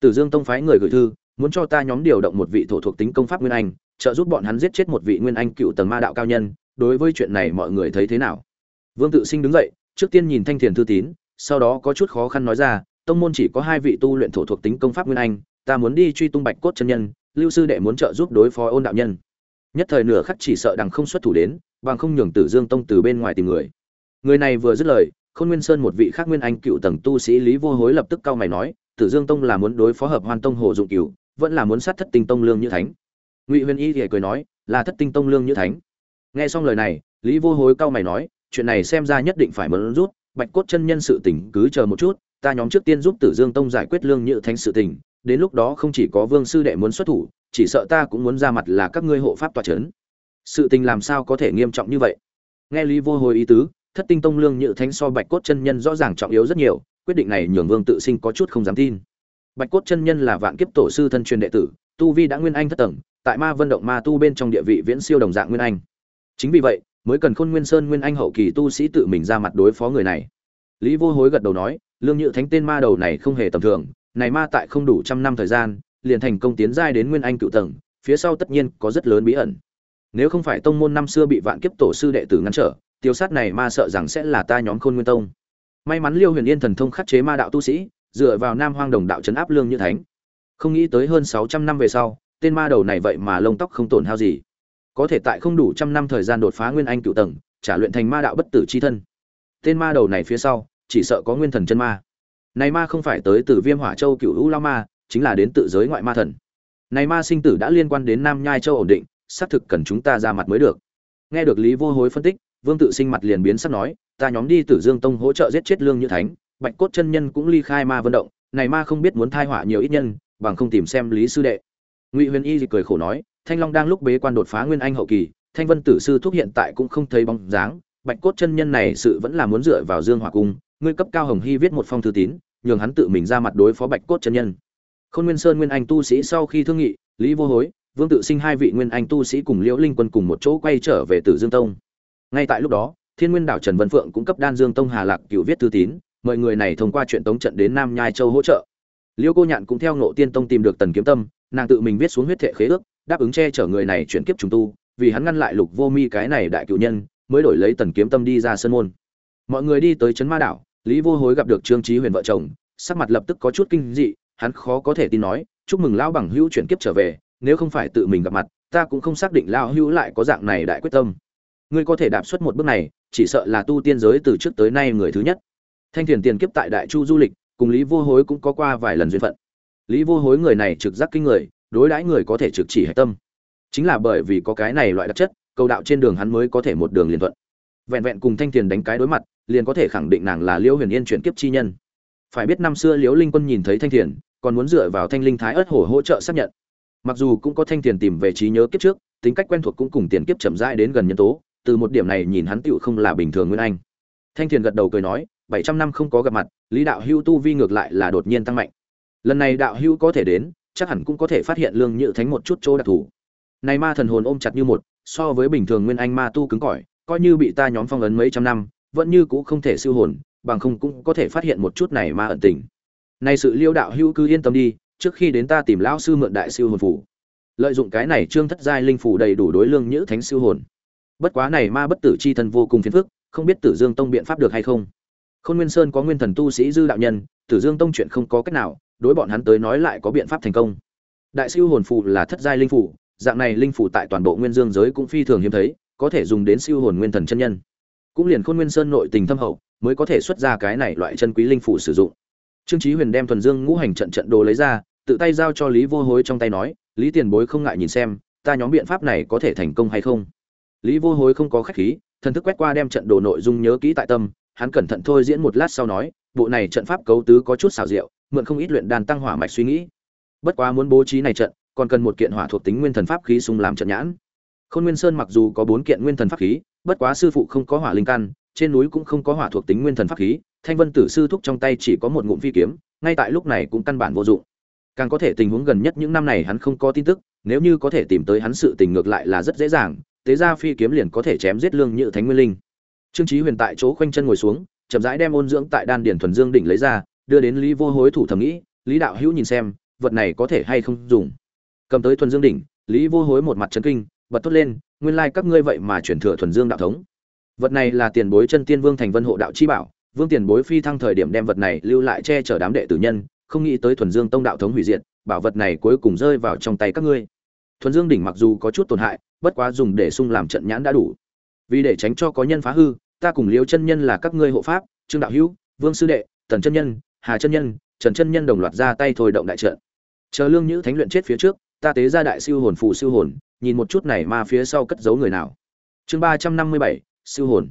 Tử dương tông phái người gửi thư, muốn cho ta nhóm điều động một vị thổ thuộc tính công pháp nguyên anh, trợ giúp bọn hắn giết chết một vị nguyên anh cựu tầng ma đạo cao nhân, đối với chuyện này mọi người thấy thế nào? Vương tự sinh đứng dậy, trước tiên nhìn thanh thiền thư tín, sau đó có chút khó khăn nói ra, tông môn chỉ có hai vị tu luyện thổ thuộc tính công pháp nguyên anh, ta muốn đi truy tung bạch cốt chân nhân lưu sư đệ muốn trợ giúp đối phó ôn đạo nhân. Nhất thời nửa khắc chỉ sợ đằng không xuất thủ đến, bằng không nhường tử dương tông từ bên ngoài tìm người. Người này vừa dứt lời, khôn nguyên sơn một vị khác nguyên anh cựu tầng tu sĩ lý vô hối lập tức cau mày nói, tử dương tông là muốn đối phó hợp hoan tông hồ dụng cửu, vẫn là muốn sát thất tinh tông lương như thánh. Ngụy huyền y thì cười nói, là thất tinh tông lương như thánh. Nghe xong lời này, lý vô hối cau mày nói, chuyện này xem ra nhất định phải mẫn rút, bạch cốt chân nhân sự tình cứ chờ một chút, ta nhóm trước tiên giúp tử dương tông giải quyết lương Như thánh sự tình đến lúc đó không chỉ có vương sư đệ muốn xuất thủ, chỉ sợ ta cũng muốn ra mặt là các ngươi hộ pháp tòa c h ấ n sự tình làm sao có thể nghiêm trọng như vậy? Nghe lý vô hồi ý tứ, thất tinh tông lương nhự thánh so bạch cốt chân nhân rõ ràng trọng yếu rất nhiều, quyết định này nhường vương tự sinh có chút không dám tin. Bạch cốt chân nhân là vạn kiếp tổ sư thân truyền đệ tử, tu vi đã nguyên anh thất tầng, tại ma vân động ma tu bên trong địa vị viễn siêu đồng dạng nguyên anh. Chính vì vậy, mới cần khôn nguyên sơn nguyên anh hậu kỳ tu sĩ tự mình ra mặt đối phó người này. Lý vô hối gật đầu nói, lương nhự thánh tên ma đầu này không hề tầm thường này ma tại không đủ trăm năm thời gian, liền thành công tiến giai đến nguyên anh cựu tầng, phía sau tất nhiên có rất lớn bí ẩn. Nếu không phải tông môn năm xưa bị vạn kiếp tổ sư đệ tử ngăn trở, tiêu sát này ma sợ rằng sẽ là ta nhóm khôn nguyên tông. May mắn liêu huyền yên thần thông khắc chế ma đạo tu sĩ, dựa vào nam hoang đồng đạo trấn áp lương như thánh. Không nghĩ tới hơn sáu trăm năm về sau, tên ma đầu này vậy mà lông tóc không tổn hao gì. Có thể tại không đủ trăm năm thời gian đột phá nguyên anh cựu tầng, trả luyện thành ma đạo bất tử c h i thân. Tên ma đầu này phía sau, chỉ sợ có nguyên thần chân ma này ma không phải tới từ viêm hỏa châu cựu u lao ma, chính là đến tự giới ngoại ma thần. Này ma sinh tử đã liên quan đến nam nhai châu ổn định, xác thực cần chúng ta ra mặt mới được. Nghe được lý vô hối phân tích, vương tự sinh mặt liền biến sắc nói, ta nhóm đi tử dương tông hỗ trợ giết chết lương như thánh, bạch cốt chân nhân cũng ly khai ma vận động, này ma không biết muốn thai họa nhiều ít nhân, bằng không tìm xem lý sư đệ. Ngụy huyền y cười khổ nói, thanh long đang lúc bế quan đột phá nguyên anh hậu kỳ, thanh vân tử sư thúc hiện tại cũng không thấy bóng dáng, bạch cốt chân nhân này sự vẫn là muốn dựa vào dương hỏa cung, ngươi cấp cao hồng hy viết một phong thư tín nhường hắn tự mình ra mặt đối phó bạch cốt chân nhân. Khôn nguyên sơn nguyên anh tu sĩ sau khi thương nghị, lý vô hối, vương tự sinh hai vị nguyên anh tu sĩ cùng liễu linh quân cùng một chỗ quay trở về tử dương tông. Ngay tại lúc đó, thiên nguyên đảo trần vân phượng cũng cấp đan dương tông hà lạc cựu viết thư tín, mời người này thông qua chuyện tống trận đến nam nhai châu hỗ trợ. Liễu cô nhạn cũng theo nộ tiên tông tìm được tần kiếm tâm, nàng tự mình viết xuống huyết thệ khế ước, đáp ứng che chở người này chuyển kiếp trùng tu, vì hắn ngăn lại lục vô mi cái này đại cựu nhân, mới đổi lấy tần kiếm tâm đi ra sân môn. Mọi người đi tới trấn ma đảo lý vô hối gặp được trương Chí huyền vợ chồng, sắc mặt lập tức có chút kinh dị, hắn khó có thể tin nói, chúc mừng lão bằng hữu chuyển kiếp trở về, nếu không phải tự mình gặp mặt, ta cũng không xác định lão hữu lại có dạng này đại quyết tâm. Ngươi có thể đạp xuất một bước này, chỉ sợ là tu tiên giới từ trước tới nay người thứ nhất. Thanh thiền tiền kiếp tại đại chu du lịch, cùng lý vô hối cũng có qua vài lần duyên phận. Lý vô hối người này trực giác kinh người, đối đãi người có thể trực chỉ hệ tâm. Chính là bởi vì có cái này loại đặc chất, cầu đạo trên đường hắn mới có thể một đường liên thuận. Vẹn vẹn cùng thanh thiền đánh cái đối mặt liền có thể khẳng định nàng là liễu huyền yên chuyển kiếp chi nhân. Phải biết năm xưa liễu linh quân nhìn thấy thanh thiền, còn muốn dựa vào thanh linh thái ớt hổ hỗ trợ xác nhận. Mặc dù cũng có thanh thiền tìm về trí nhớ kiếp trước, tính cách quen thuộc cũng cùng tiền kiếp chậm rãi đến gần nhân tố, từ một điểm này nhìn hắn tựu không là bình thường nguyên anh. Thanh thiền gật đầu cười nói, bảy trăm năm không có gặp mặt, lý đạo hưu tu vi ngược lại là đột nhiên tăng mạnh. Lần này đạo hưu có thể đến, chắc hẳn cũng có thể phát hiện lương nhự thánh một chút chỗ đặc thù. Này ma thần hồn ôm chặt như một, so với bình thường nguyên anh ma tu cứng cỏi, coi như bị ta nhóm phong ấn mấy trăm năm vẫn như cũng không thể siêu hồn, bằng không cũng có thể phát hiện một chút này ma ẩn tình. Này sự liêu đạo hữu cứ yên tâm đi, trước khi đến ta tìm lão sư mượn đại siêu hồn phủ. Lợi dụng cái này trương thất giai linh phủ đầy đủ đối lương nhữ thánh siêu hồn. Bất quá này ma bất tử chi thân vô cùng phiền phức, không biết tử dương tông biện pháp được hay không. Khôn nguyên sơn có nguyên thần tu sĩ dư đạo nhân, tử dương tông chuyện không có cách nào, đối bọn hắn tới nói lại có biện pháp thành công. Đại siêu hồn phù là thất giai linh phủ, dạng này linh phủ tại toàn bộ nguyên dương giới cũng phi thường hiếm thấy, có thể dùng đến siêu hồn nguyên thần chân nhân cũng liền khôn nguyên sơn nội tình thâm hậu, mới có thể xuất ra cái này loại chân quý linh phủ sử dụng. Trương chí huyền đem thuần dương ngũ hành trận trận đồ lấy ra, tự tay giao cho lý vô hối trong tay nói, lý tiền bối không ngại nhìn xem, ta nhóm biện pháp này có thể thành công hay không? Lý vô hối không có khách khí, thần thức quét qua đem trận đồ nội dung nhớ kỹ tại tâm, hắn cẩn thận thôi diễn một lát sau nói, bộ này trận pháp cấu tứ có chút xảo diệu, mượn không ít luyện đàn tăng hỏa mạch suy nghĩ. Bất quá muốn bố trí này trận, còn cần một kiện hỏa thuộc tính nguyên thần pháp khí xung làm trận nhãn. Khôn nguyên sơn mặc dù có bốn kiện nguyên thần pháp khí bất quá sư phụ không có hỏa linh căn, trên núi cũng không có hỏa thuộc tính nguyên thần pháp khí, thanh vân tử sư thúc trong tay chỉ có một ngụm phi kiếm, ngay tại lúc này cũng căn bản vô dụng. Càng có thể tình huống gần nhất những năm này hắn không có tin tức, nếu như có thể tìm tới hắn sự tình ngược lại là rất dễ dàng, tế ra phi kiếm liền có thể chém giết lương như thánh nguyên linh. Trương trí huyền tại chỗ khoanh chân ngồi xuống, chậm rãi đem ôn dưỡng tại đan điển thuần dương đỉnh lấy ra, đưa đến lý vô hối thủ thẩm nghĩ, lý đạo hữu nhìn xem, vật này có thể hay không dùng? Cầm tới thuần dương đỉnh, lý vô hối một mặt chấn kinh, bật thốt lên nguyên lai các ngươi vậy mà chuyển thừa thuần dương đạo thống. Vật này là tiền bối chân tiên vương thành vân hộ đạo chi bảo, vương tiền bối phi thăng thời điểm đem vật này lưu lại che chở đám đệ tử nhân, không nghĩ tới thuần dương tông đạo thống hủy diệt, bảo vật này cuối cùng rơi vào trong tay các ngươi. Thuần dương đỉnh mặc dù có chút tổn hại, bất quá dùng để sung làm trận nhãn đã đủ. Vì để tránh cho có nhân phá hư, ta cùng liêu chân nhân là các ngươi hộ pháp, trương đạo hữu, vương sư đệ, tần chân nhân, hà chân nhân, trần chân nhân đồng loạt ra tay thôi động đại trận. Chờ lương nhữ thánh luyện chết phía trước, ta tế ra đại siêu hồn phù siêu hồn nhìn một chút này mà phía sau cất giấu người nào. Chương ba trăm năm mươi bảy, siêu hồn.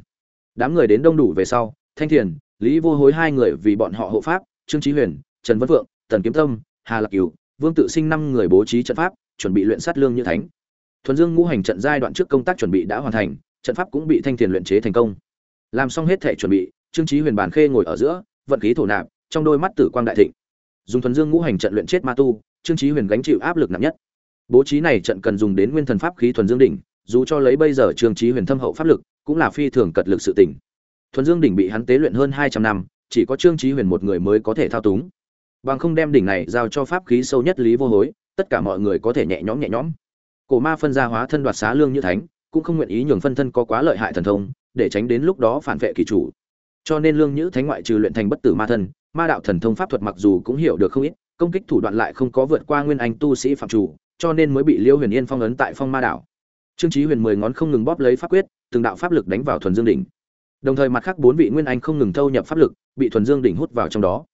Đám người đến đông đủ về sau, thanh thiền, lý vô hối hai người vì bọn họ hộ pháp, trương trí huyền, trần văn vượng tần kiếm tâm, hà lạc cửu, vương tự sinh năm người bố trí trận pháp, chuẩn bị luyện sát lương như thánh. Thuần dương ngũ hành trận giai đoạn trước công tác chuẩn bị đã hoàn thành, trận pháp cũng bị thanh thiền luyện chế thành công. Làm xong hết thể chuẩn bị, trương trí huyền bàn khê ngồi ở giữa, vận khí thổ nạp, trong đôi mắt tử quang đại thịnh. Dùng thuần dương ngũ hành trận luyện chết ma tu, trương trí huyền gánh chịu áp lực nặng nhất bố trí này trận cần dùng đến nguyên thần pháp khí thuần dương đỉnh, dù cho lấy bây giờ trương trí huyền thâm hậu pháp lực, cũng là phi thường cật lực sự tỉnh thuần dương đỉnh bị hắn tế luyện hơn hai trăm năm, chỉ có trương trí huyền một người mới có thể thao túng. Bằng không đem đỉnh này giao cho pháp khí sâu nhất lý vô hối, tất cả mọi người có thể nhẹ nhõm nhẹ nhõm. Cổ ma phân gia hóa thân đoạt xá lương như thánh, cũng không nguyện ý nhường phân thân có quá lợi hại thần thông, để tránh đến lúc đó phản vệ kỳ chủ. Cho nên lương nhữ thánh ngoại trừ luyện thành bất tử ma thân, ma đạo thần thông pháp thuật mặc dù cũng hiểu được không ít, công kích thủ đoạn lại không có vượt qua nguyên anh tu sĩ phạm chủ cho nên mới bị liêu huyền yên phong ấn tại phong ma đảo. Trương trí huyền mười ngón không ngừng bóp lấy pháp quyết, từng đạo pháp lực đánh vào thuần dương đỉnh. Đồng thời mặt khác bốn vị nguyên anh không ngừng thâu nhập pháp lực, bị thuần dương đỉnh hút vào trong đó.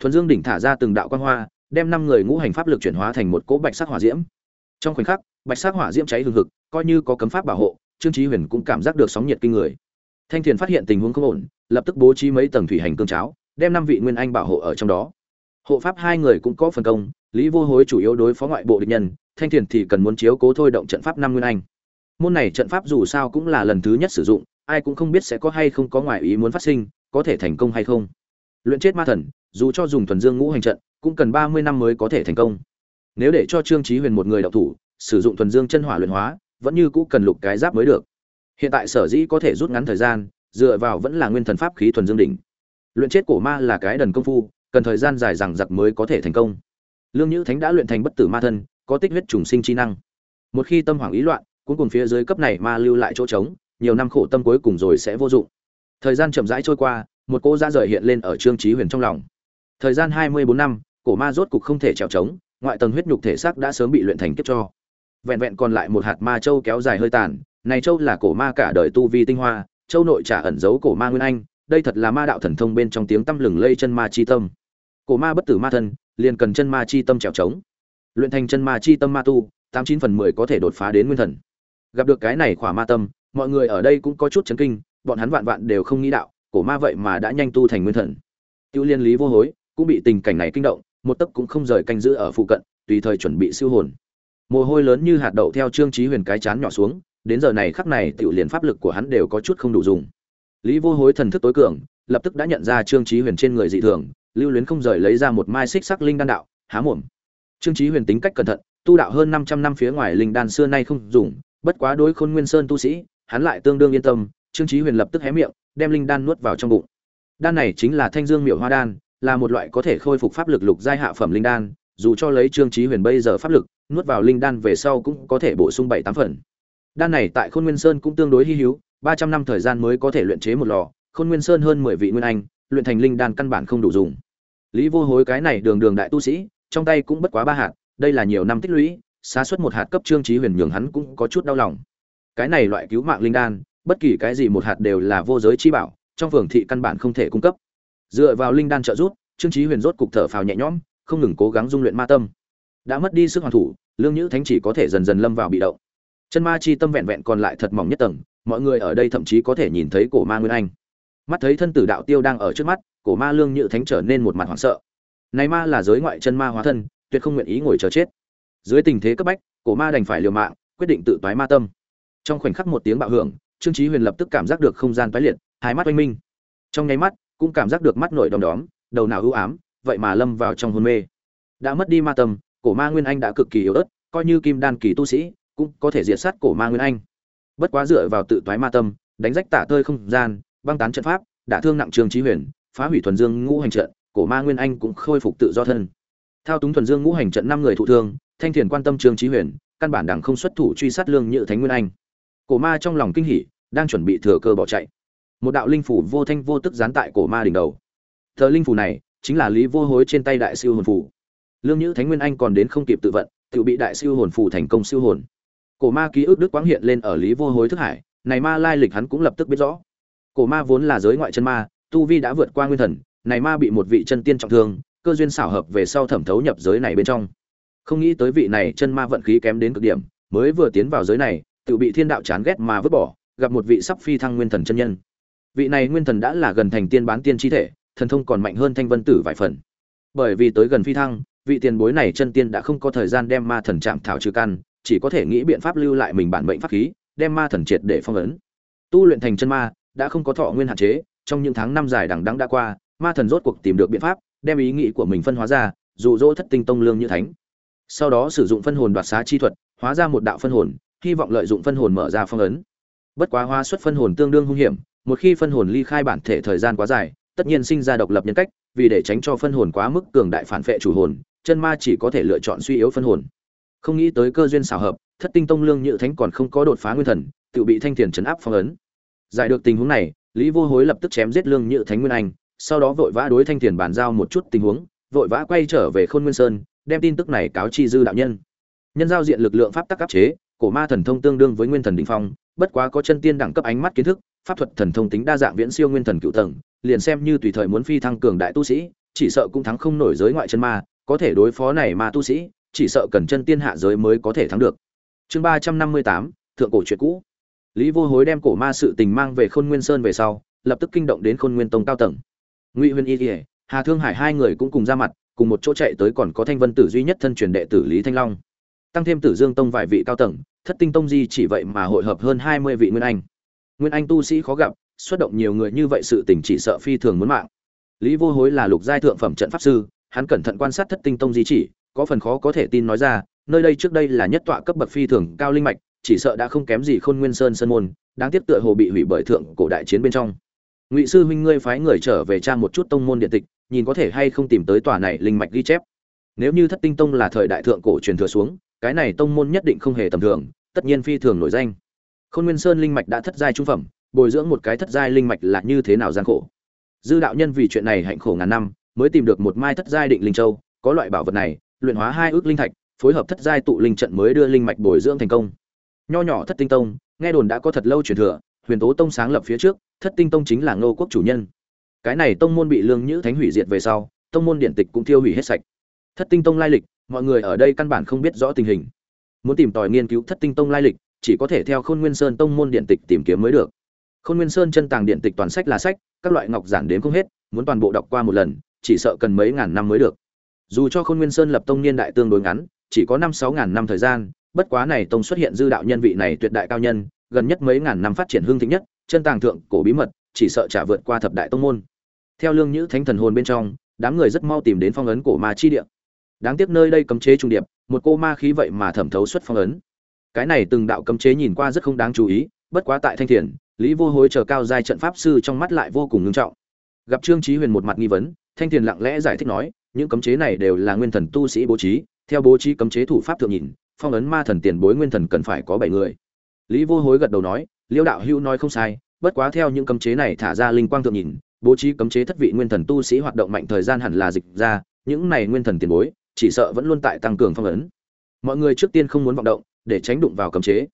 Thuần dương đỉnh thả ra từng đạo quan hoa, đem năm người ngũ hành pháp lực chuyển hóa thành một cỗ bạch sắc hỏa diễm. Trong khoảnh khắc, bạch sắc hỏa diễm cháy hừng hực, coi như có cấm pháp bảo hộ, trương trí huyền cũng cảm giác được sóng nhiệt kinh người. Thanh thiền phát hiện tình huống không ổn, lập tức bố trí mấy tầng thủy hành cương cháo, đem năm vị nguyên anh bảo hộ ở trong đó. Hộ pháp hai người cũng có phần công, lý vô hối chủ yếu đối phó ngoại bộ địch nhân thanh thiền thì cần muốn chiếu cố thôi động trận pháp năm nguyên anh. Môn này trận pháp dù sao cũng là lần thứ nhất sử dụng, ai cũng không biết sẽ có hay không có ngoại ý muốn phát sinh, có thể thành công hay không. Luyện chết ma thần, dù cho dùng thuần dương ngũ hành trận, cũng cần ba mươi năm mới có thể thành công. Nếu để cho trương trí huyền một người đạo thủ, sử dụng thuần dương chân hỏa luyện hóa, vẫn như cũ cần lục cái giáp mới được. Hiện tại sở dĩ có thể rút ngắn thời gian, dựa vào vẫn là nguyên thần pháp khí thuần dương đỉnh. Luyện chết cổ ma là cái đần công phu, cần thời gian dài rằng giặc mới có thể thành công. Lương nhữ thánh đã luyện thành bất tử ma thân có tích huyết trùng sinh chi năng. Một khi tâm hoảng ý loạn cuối cùng phía dưới cấp này ma lưu lại chỗ trống, nhiều năm khổ tâm cuối cùng rồi sẽ vô dụng. Thời gian chậm rãi trôi qua, một cô ra rời hiện lên ở trương trí huyền trong lòng. Thời gian hai mươi bốn năm, cổ ma rốt cục không thể trèo trống, ngoại tầng huyết nhục thể xác đã sớm bị luyện thành kiếp cho. Vẹn vẹn còn lại một hạt ma châu kéo dài hơi tàn, này châu là cổ ma cả đời tu vi tinh hoa, châu nội trả ẩn giấu cổ ma nguyên anh, đây thật là ma đạo thần thông bên trong tiếng tăm lừng lây chân ma chi tâm. Cổ ma bất tử ma thân, liền cần chân ma chi tâm trèo trống luyện thành chân ma chi tâm ma tu, tám chín phần mười có thể đột phá đến nguyên thần. Gặp được cái này khỏa ma tâm, mọi người ở đây cũng có chút chấn kinh, bọn hắn vạn vạn đều không nghĩ đạo, cổ ma vậy mà đã nhanh tu thành nguyên thần. Tiêu liên lý vô hối, cũng bị tình cảnh này kinh động, một tấc cũng không rời canh giữ ở phụ cận, tùy thời chuẩn bị siêu hồn. Mồ hôi lớn như hạt đậu theo trương trí huyền cái chán nhỏ xuống, đến giờ này khắc này tiểu liền pháp lực của hắn đều có chút không đủ dùng. Lý vô hối thần thức tối cường, lập tức đã nhận ra trương trí huyền trên người dị thường, lưu luyến không rời lấy ra một mai xích sắc linh đan đạo, há mồm trương Chí huyền tính cách cẩn thận, tu đạo hơn 500 năm phía ngoài linh đan xưa nay không dùng, bất quá đối khôn nguyên sơn tu sĩ, hắn lại tương đương yên tâm, trương Chí huyền lập tức hé miệng, đem linh đan nuốt vào trong bụng. Đan này chính là thanh dương miểu hoa đan, là một loại có thể khôi phục pháp lực lục giai hạ phẩm linh đan, dù cho lấy trương Chí huyền bây giờ pháp lực, nuốt vào linh đan về sau cũng có thể bổ sung bảy tám phần. Đan này tại khôn nguyên sơn cũng tương đối hi hữu, ba trăm năm thời gian mới có thể luyện chế một lò, khôn nguyên sơn hơn mười vị nguyên anh, luyện thành linh đan căn bản không đủ dùng. Lý vô hối cái này đường đường đại tu sĩ trong tay cũng bất quá ba hạt, đây là nhiều năm tích lũy, xá xuất một hạt cấp trương chí huyền nhường hắn cũng có chút đau lòng. Cái này loại cứu mạng linh đan, bất kỳ cái gì một hạt đều là vô giới chi bảo, trong phường thị căn bản không thể cung cấp. Dựa vào linh đan trợ giúp, trương chí huyền rốt cục thở phào nhẹ nhõm, không ngừng cố gắng dung luyện ma tâm. Đã mất đi sức hoàn thủ, lương nhữ thánh chỉ có thể dần dần lâm vào bị động. Chân ma chi tâm vẹn vẹn còn lại thật mỏng nhất tầng, mọi người ở đây thậm chí có thể nhìn thấy cổ ma nguyên anh. Mắt thấy thân tử đạo tiêu đang ở trước mắt, cổ ma lương nhữ thánh trở nên một mặt hoảng sợ này ma là giới ngoại chân ma hóa thân, tuyệt không nguyện ý ngồi chờ chết. Dưới tình thế cấp bách, cổ ma đành phải liều mạng, quyết định tự toái ma tâm. Trong khoảnh khắc một tiếng bạo hưởng, trương chí huyền lập tức cảm giác được không gian toái liệt, hai mắt oanh minh. Trong nháy mắt, cũng cảm giác được mắt nổi đom đóm, đầu nào ưu ám, vậy mà lâm vào trong hôn mê. Đã mất đi ma tâm, cổ ma nguyên anh đã cực kỳ yếu ớt, coi như kim đan kỳ tu sĩ, cũng có thể diệt sát cổ ma nguyên anh. Bất quá dựa vào tự toái ma tâm, đánh rách tả tơi không gian, băng tán trận pháp, đả thương nặng trương chí huyền, phá hủy thuần dương ngũ hành trận cổ ma nguyên anh cũng khôi phục tự do thân. Thao túng thuần dương ngũ hành trận năm người thụ thương, thanh thiền quan tâm trường trí huyền, căn bản đảng không xuất thủ truy sát lương nhự thánh nguyên anh. Cổ ma trong lòng kinh hỉ, đang chuẩn bị thừa cơ bỏ chạy. Một đạo linh phủ vô thanh vô tức dán tại cổ ma đỉnh đầu. Thờ linh phủ này chính là lý vô hối trên tay đại siêu hồn phủ. Lương nhữ thánh nguyên anh còn đến không kịp tự vận, tự bị đại siêu hồn phủ thành công siêu hồn. Cổ ma ký ức đức quáng hiện lên ở lý vô hối thức hải, này ma lai lịch hắn cũng lập tức biết rõ. Cổ ma vốn là giới ngoại chân ma, tu vi đã vượt qua nguyên thần này ma bị một vị chân tiên trọng thương, cơ duyên xảo hợp về sau thẩm thấu nhập giới này bên trong. Không nghĩ tới vị này chân ma vận khí kém đến cực điểm, mới vừa tiến vào giới này, tự bị thiên đạo chán ghét mà vứt bỏ, gặp một vị sắp phi thăng nguyên thần chân nhân. Vị này nguyên thần đã là gần thành tiên bán tiên chi thể, thần thông còn mạnh hơn thanh vân tử vài phần. Bởi vì tới gần phi thăng, vị tiền bối này chân tiên đã không có thời gian đem ma thần chạm thảo trừ căn, chỉ có thể nghĩ biện pháp lưu lại mình bản mệnh pháp khí, đem ma thần triệt để phong ấn. Tu luyện thành chân ma, đã không có thọ nguyên hạn chế, trong những tháng năm dài đằng đẵng đã qua ma thần rốt cuộc tìm được biện pháp, đem ý nghĩ của mình phân hóa ra, dụ dỗ thất tinh tông lương như thánh. Sau đó sử dụng phân hồn đoạt xá chi thuật, hóa ra một đạo phân hồn, hy vọng lợi dụng phân hồn mở ra phong ấn. Bất quá hóa xuất phân hồn tương đương hung hiểm, một khi phân hồn ly khai bản thể thời gian quá dài, tất nhiên sinh ra độc lập nhân cách, vì để tránh cho phân hồn quá mức cường đại phản vệ chủ hồn, chân ma chỉ có thể lựa chọn suy yếu phân hồn. Không nghĩ tới cơ duyên xảo hợp, thất tinh tông lương nhự thánh còn không có đột phá nguyên thần, tự bị thanh thiền chấn áp phong ấn. Giải được tình huống này, lý vô hối lập tức chém giết lương nhự thánh nguyên anh sau đó vội vã đối thanh thiền bàn giao một chút tình huống, vội vã quay trở về khôn nguyên sơn, đem tin tức này cáo chi dư đạo nhân. Nhân giao diện lực lượng pháp tắc áp chế, cổ ma thần thông tương đương với nguyên thần đỉnh phong, bất quá có chân tiên đẳng cấp ánh mắt kiến thức, pháp thuật thần thông tính đa dạng viễn siêu nguyên thần cựu tầng, liền xem như tùy thời muốn phi thăng cường đại tu sĩ, chỉ sợ cũng thắng không nổi giới ngoại chân ma, có thể đối phó này ma tu sĩ, chỉ sợ cần chân tiên hạ giới mới có thể thắng được. Chương ba trăm năm mươi tám, thượng cổ chuyện cũ. Lý vô hối đem cổ ma sự tình mang về khôn nguyên sơn về sau, lập tức kinh động đến khôn nguyên tông cao tầng ngụy huyền y kỉa hà thương hải hai người cũng cùng ra mặt, cùng một chỗ chạy tới còn có thanh vân tử duy nhất thân truyền đệ tử lý thanh long. Tăng thêm tử dương tông vài vị cao tầng, thất tinh tông di chỉ vậy mà hội hợp hơn hai mươi vị nguyên anh. Nguyên anh tu sĩ khó gặp, xuất động nhiều người như vậy sự tình chỉ sợ phi thường muốn mạng. Lý vô hối là lục giai thượng phẩm trận pháp sư, hắn cẩn thận quan sát thất tinh tông di chỉ, có phần khó có thể tin nói ra, nơi đây trước đây là nhất tọa cấp bậc phi thường cao linh mạch, chỉ sợ đã không kém gì khôn nguyên sơn sơn môn, đáng tiếc tựa hồ bị hủy bởi thượng cổ đại chiến bên trong ngụy sư huynh ngươi phái người trở về tra một chút tông môn điện tịch, nhìn có thể hay không tìm tới tòa này linh mạch ghi chép. Nếu như thất tinh tông là thời đại thượng cổ truyền thừa xuống, cái này tông môn nhất định không hề tầm thường, tất nhiên phi thường nổi danh. Khôn nguyên sơn linh mạch đã thất giai trung phẩm, bồi dưỡng một cái thất giai linh mạch là như thế nào gian khổ? Dư đạo nhân vì chuyện này hạnh khổ ngàn năm, mới tìm được một mai thất giai định linh châu, có loại bảo vật này, luyện hóa hai ước linh thạch, phối hợp thất giai tụ linh trận mới đưa linh mạch bồi dưỡng thành công. Nho nhỏ thất tinh tông, nghe đồn đã có thật lâu truyền thừa huyền tố tông sáng lập phía trước, thất tinh tông chính là ngô quốc chủ nhân. Cái này tông môn bị lương nhữ thánh hủy diệt về sau, tông môn điện tịch cũng tiêu hủy hết sạch. Thất tinh tông lai lịch, mọi người ở đây căn bản không biết rõ tình hình. Muốn tìm tòi nghiên cứu thất tinh tông lai lịch, chỉ có thể theo khôn nguyên sơn tông môn điện tịch tìm kiếm mới được. Khôn nguyên sơn chân tàng điện tịch toàn sách là sách, các loại ngọc giản đến không hết, muốn toàn bộ đọc qua một lần, chỉ sợ cần mấy ngàn năm mới được. Dù cho khôn nguyên sơn lập tông niên đại tương đối ngắn, chỉ có năm sáu ngàn năm thời gian, bất quá này tông xuất hiện dư đạo nhân vị này tuyệt đại cao nhân gần nhất mấy ngàn năm phát triển hương thịnh nhất, chân tàng thượng, cổ bí mật, chỉ sợ trả vượt qua thập đại tông môn. Theo lương nhữ thánh thần hồn bên trong, đám người rất mau tìm đến phong ấn cổ ma chi địa. Đáng tiếc nơi đây cấm chế trung điệp, một cô ma khí vậy mà thẩm thấu xuất phong ấn. Cái này từng đạo cấm chế nhìn qua rất không đáng chú ý, bất quá tại thanh thiền, lý vô hối chờ cao giai trận pháp sư trong mắt lại vô cùng ngưng trọng. Gặp trương trí huyền một mặt nghi vấn, thanh thiền lặng lẽ giải thích nói, những cấm chế này đều là nguyên thần tu sĩ bố trí, theo bố trí cấm chế thủ pháp thượng nhìn, phong ấn ma thần tiền bối nguyên thần cần phải có bảy người lý vô hối gật đầu nói, liêu đạo hữu nói không sai, bất quá theo những cấm chế này thả ra linh quang thượng nhìn, bố trí cấm chế thất vị nguyên thần tu sĩ hoạt động mạnh thời gian hẳn là dịch ra, những này nguyên thần tiền bối, chỉ sợ vẫn luôn tại tăng cường phong ấn. Mọi người trước tiên không muốn vọng động, để tránh đụng vào cấm chế.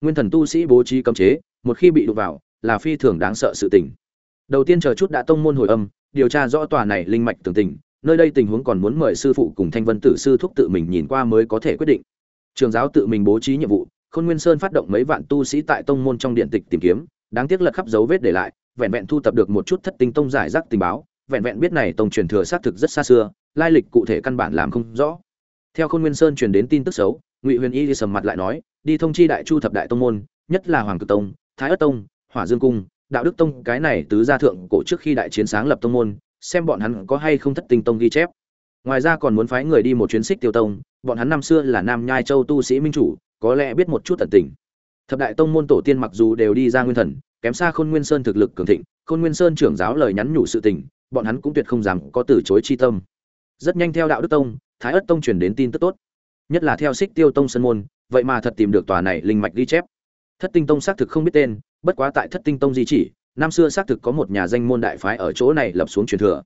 Nguyên thần tu sĩ bố trí cấm chế, một khi bị đụng vào, là phi thường đáng sợ sự tình. Đầu tiên chờ chút đã tông môn hồi âm, điều tra rõ tòa này linh mạch tường tình, nơi đây tình huống còn muốn mời sư phụ cùng thanh vân tử sư thúc tự mình nhìn qua mới có thể quyết định. Trường giáo tự mình bố trí nhiệm vụ khôn nguyên sơn phát động mấy vạn tu sĩ tại tông môn trong điện tịch tìm kiếm, đáng tiếc lật khắp dấu vết để lại, vẹn vẹn thu tập được một chút thất tinh tông giải rác tình báo, vẹn vẹn biết này tông truyền thừa xác thực rất xa xưa, lai lịch cụ thể căn bản làm không rõ. Theo khôn nguyên sơn truyền đến tin tức xấu, ngụy huyền y sầm mặt lại nói, đi thông chi đại chu thập đại tông môn, nhất là hoàng cực tông, thái Ưt tông, hỏa dương cung, đạo đức tông, cái này tứ gia thượng cổ trước khi đại chiến sáng lập tông môn, xem bọn hắn có hay không thất tinh tông ghi chép. Ngoài ra còn muốn phái người đi một chuyến xích tiêu tông, bọn hắn năm xưa là nam nhai châu tu sĩ minh chủ có lẽ biết một chút tận tình. Thập đại tông môn tổ tiên mặc dù đều đi ra nguyên thần, kém xa khôn nguyên sơn thực lực cường thịnh, khôn nguyên sơn trưởng giáo lời nhắn nhủ sự tình, bọn hắn cũng tuyệt không dám có từ chối chi tâm. Rất nhanh theo đạo đức tông, thái ất tông truyền đến tin tức tốt. Nhất là theo xích tiêu tông sân môn, vậy mà thật tìm được tòa này linh mạch ghi chép. Thất tinh tông xác thực không biết tên, bất quá tại thất tinh tông di chỉ, năm xưa xác thực có một nhà danh môn đại phái ở chỗ này lập xuống truyền thừa.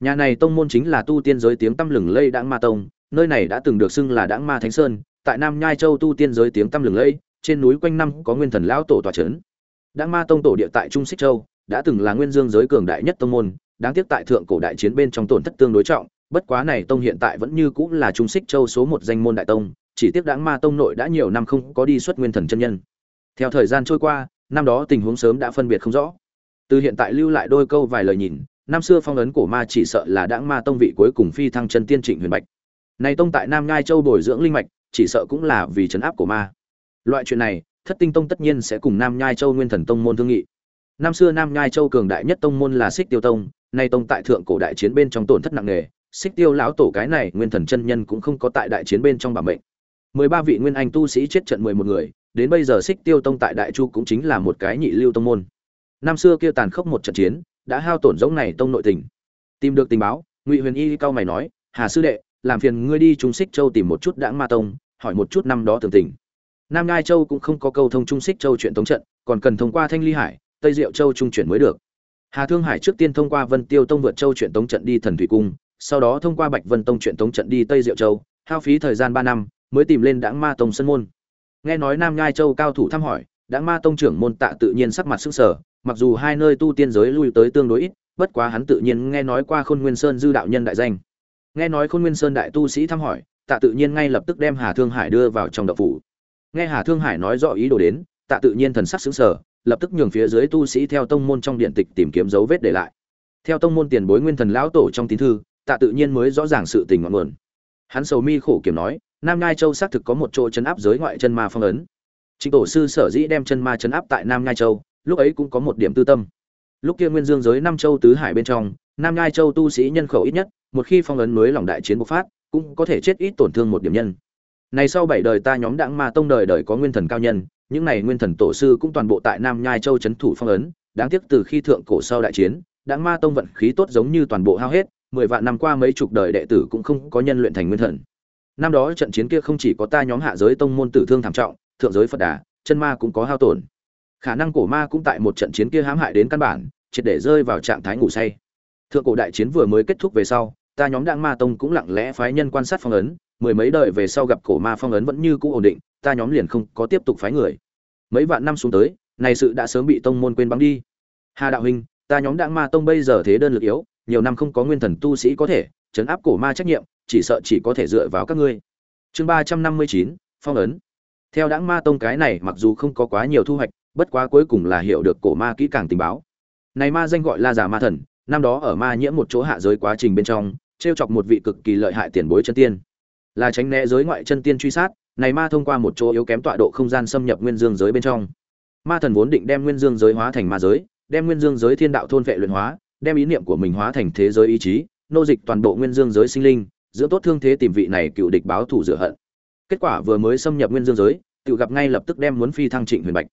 Nhà này tông môn chính là tu tiên giới tiếng tăm lừng lây đãng ma tông, nơi này đã từng được xưng là đãng ma thánh sơn tại nam nhai châu tu tiên giới tiếng tăm lừng lây trên núi quanh năm có nguyên thần lão tổ tọa trấn. Đãng ma tông tổ địa tại trung xích châu, đã từng là nguyên dương giới cường đại nhất tông môn, đáng tiếc tại thượng cổ đại chiến bên trong tổn thất tương đối trọng, bất quá này tông hiện tại vẫn như cũng là trung xích châu số một danh môn đại tông, chỉ tiếc đãng ma tông nội đã nhiều năm không có đi xuất nguyên thần chân nhân. Theo thời gian trôi qua, năm đó tình huống sớm đã phân biệt không rõ. Từ hiện tại lưu lại đôi câu vài lời nhìn, năm xưa phong ấn cổ ma chỉ sợ là đãng ma tông vị cuối cùng phi thăng chân tiên trịnh huyền bạch. Này tông tại nam ngai châu bồi dưỡng linh mạch chỉ sợ cũng là vì trấn áp của ma. Loại chuyện này, thất tinh tông tất nhiên sẽ cùng nam nhai châu nguyên thần tông môn thương nghị. Năm xưa nam nhai châu cường đại nhất tông môn là xích tiêu tông, nay tông tại thượng cổ đại chiến bên trong tổn thất nặng nề, xích tiêu lão tổ cái này nguyên thần chân nhân cũng không có tại đại chiến bên trong bảo mệnh. Mười ba vị nguyên anh tu sĩ chết trận mười một người, đến bây giờ xích tiêu tông tại đại chu cũng chính là một cái nhị lưu tông môn. Năm xưa kia tàn khốc một trận chiến, đã hao tổn giống này tông nội tình. Tìm được tình báo, ngụy huyền y cao mày nói, hà sư đệ làm phiền ngươi đi trung xích châu tìm một chút đãng ma tông, hỏi một chút năm đó tường tình. Nam ngai châu cũng không có câu thông trung xích châu chuyện tống trận, còn cần thông qua thanh ly hải, tây diệu châu trung chuyển mới được. Hà thương hải trước tiên thông qua vân tiêu tông vượt châu chuyện tống trận đi thần thủy cung, sau đó thông qua bạch vân tông chuyện tống trận đi tây diệu châu, hao phí thời gian ba năm, mới tìm lên đãng ma tông sân môn. Nghe nói nam ngai châu cao thủ thăm hỏi, đãng ma tông trưởng môn tạ tự nhiên sắc mặt sức sở mặc dù hai nơi tu tiên giới lui tới tương đối ít, bất quá hắn tự nhiên nghe nói qua khôn nguyên sơn dư đạo nhân đại danh nghe nói khôn nguyên sơn đại tu sĩ thăm hỏi, tạ tự nhiên ngay lập tức đem hà thương hải đưa vào trong đậu phủ. Nghe hà thương hải nói rõ ý đồ đến, tạ tự nhiên thần sắc xứng sở lập tức nhường phía dưới tu sĩ theo tông môn trong điện tịch tìm kiếm dấu vết để lại. Theo tông môn tiền bối nguyên thần lão tổ trong tín thư, tạ tự nhiên mới rõ ràng sự tình ngọn nguồn. Hắn sầu mi khổ kiểm nói, nam ngai châu xác thực có một chỗ chấn áp giới ngoại chân ma phong ấn. Trịnh tổ sư sở dĩ đem chân ma chấn áp tại nam ngai châu, lúc ấy cũng có một điểm tư tâm. Lúc kia nguyên dương giới Nam châu tứ hải bên trong nam ngai châu tu sĩ nhân khẩu ít nhất, một khi phong ấn mới lòng đại chiến bộc phát, cũng có thể chết ít tổn thương một điểm nhân. Này sau bảy đời ta nhóm đãng ma tông đời đời có nguyên thần cao nhân, những này nguyên thần tổ sư cũng toàn bộ tại nam nhai châu trấn thủ phong ấn, đáng tiếc từ khi thượng cổ sau đại chiến, đãng ma tông vận khí tốt giống như toàn bộ hao hết, mười vạn năm qua mấy chục đời đệ tử cũng không có nhân luyện thành nguyên thần. Năm đó trận chiến kia không chỉ có ta nhóm hạ giới tông môn tử thương thảm trọng, thượng giới phật đà, chân ma cũng có hao tổn. Khả năng cổ ma cũng tại một trận chiến kia hãm hại đến căn bản, triệt để rơi vào trạng thái ngủ say thượng cổ đại chiến vừa mới kết thúc về sau, ta nhóm đặng ma tông cũng lặng lẽ phái nhân quan sát phong ấn, mười mấy đời về sau gặp cổ ma phong ấn vẫn như cũ ổn định, ta nhóm liền không có tiếp tục phái người. Mấy vạn năm xuống tới, này sự đã sớm bị tông môn quên bắn đi. Hà đạo huynh ta nhóm đặng ma tông bây giờ thế đơn lực yếu, nhiều năm không có nguyên thần tu sĩ có thể chấn áp cổ ma trách nhiệm, chỉ sợ chỉ có thể dựa vào các ngươi. Chương ba trăm năm mươi chín, phong ấn. Theo đảng ma tông cái này mặc dù không có quá nhiều thu hoạch, bất quá cuối cùng là hiểu được cổ ma kỹ càng tình báo. Này ma danh gọi là giả ma thần năm đó ở ma nhiễm một chỗ hạ giới quá trình bên trong, trêu chọc một vị cực kỳ lợi hại tiền bối chân tiên. Là tránh né giới ngoại chân tiên truy sát, này ma thông qua một chỗ yếu kém tọa độ không gian xâm nhập nguyên dương giới bên trong. Ma thần vốn định đem nguyên dương giới hóa thành ma giới, đem nguyên dương giới thiên đạo thôn vệ luyện hóa, đem ý niệm của mình hóa thành thế giới ý chí, nô dịch toàn bộ nguyên dương giới sinh linh giữa tốt thương thế tìm vị này cựu địch báo thủ rửa hận. Kết quả vừa mới xâm nhập nguyên dương giới, tự gặp ngay lập tức đem muốn phi thăng trịnh huyền bạch.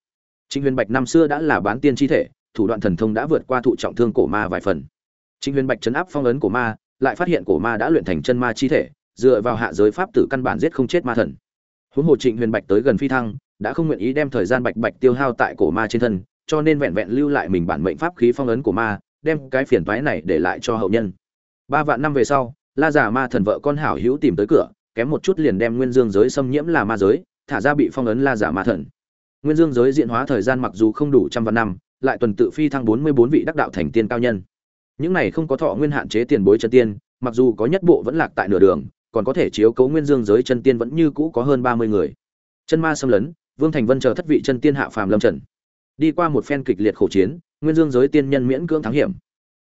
Trịnh huyền bạch năm xưa đã là bán tiên chi thể thủ đoạn thần thông đã vượt qua thụ trọng thương cổ ma vài phần. Trịnh huyền bạch chấn áp phong ấn cổ ma, lại phát hiện cổ ma đã luyện thành chân ma chi thể, dựa vào hạ giới pháp tử căn bản giết không chết ma thần. Huống hồ trịnh huyền bạch tới gần phi thăng, đã không nguyện ý đem thời gian bạch bạch tiêu hao tại cổ ma trên thân, cho nên vẹn vẹn lưu lại mình bản mệnh pháp khí phong ấn của ma, đem cái phiền toái này để lại cho hậu nhân. Ba vạn năm về sau, la giả ma thần vợ con hảo hữu tìm tới cửa, kém một chút liền đem nguyên dương giới xâm nhiễm là ma giới, thả ra bị phong ấn la giả ma thần. Nguyên dương giới diện hóa thời gian mặc dù không đủ trăm vạn năm lại tuần tự phi thăng bốn mươi bốn vị đắc đạo thành tiên cao nhân. Những này không có thọ nguyên hạn chế tiền bối chân tiên, mặc dù có nhất bộ vẫn lạc tại nửa đường, còn có thể chiếu cấu nguyên dương giới chân tiên vẫn như cũ có hơn ba mươi người. Chân ma xâm lấn, vương thành vân chờ thất vị chân tiên hạ phàm lâm trận đi qua một phen kịch liệt khổ chiến, nguyên dương giới tiên nhân miễn cưỡng thắng hiểm.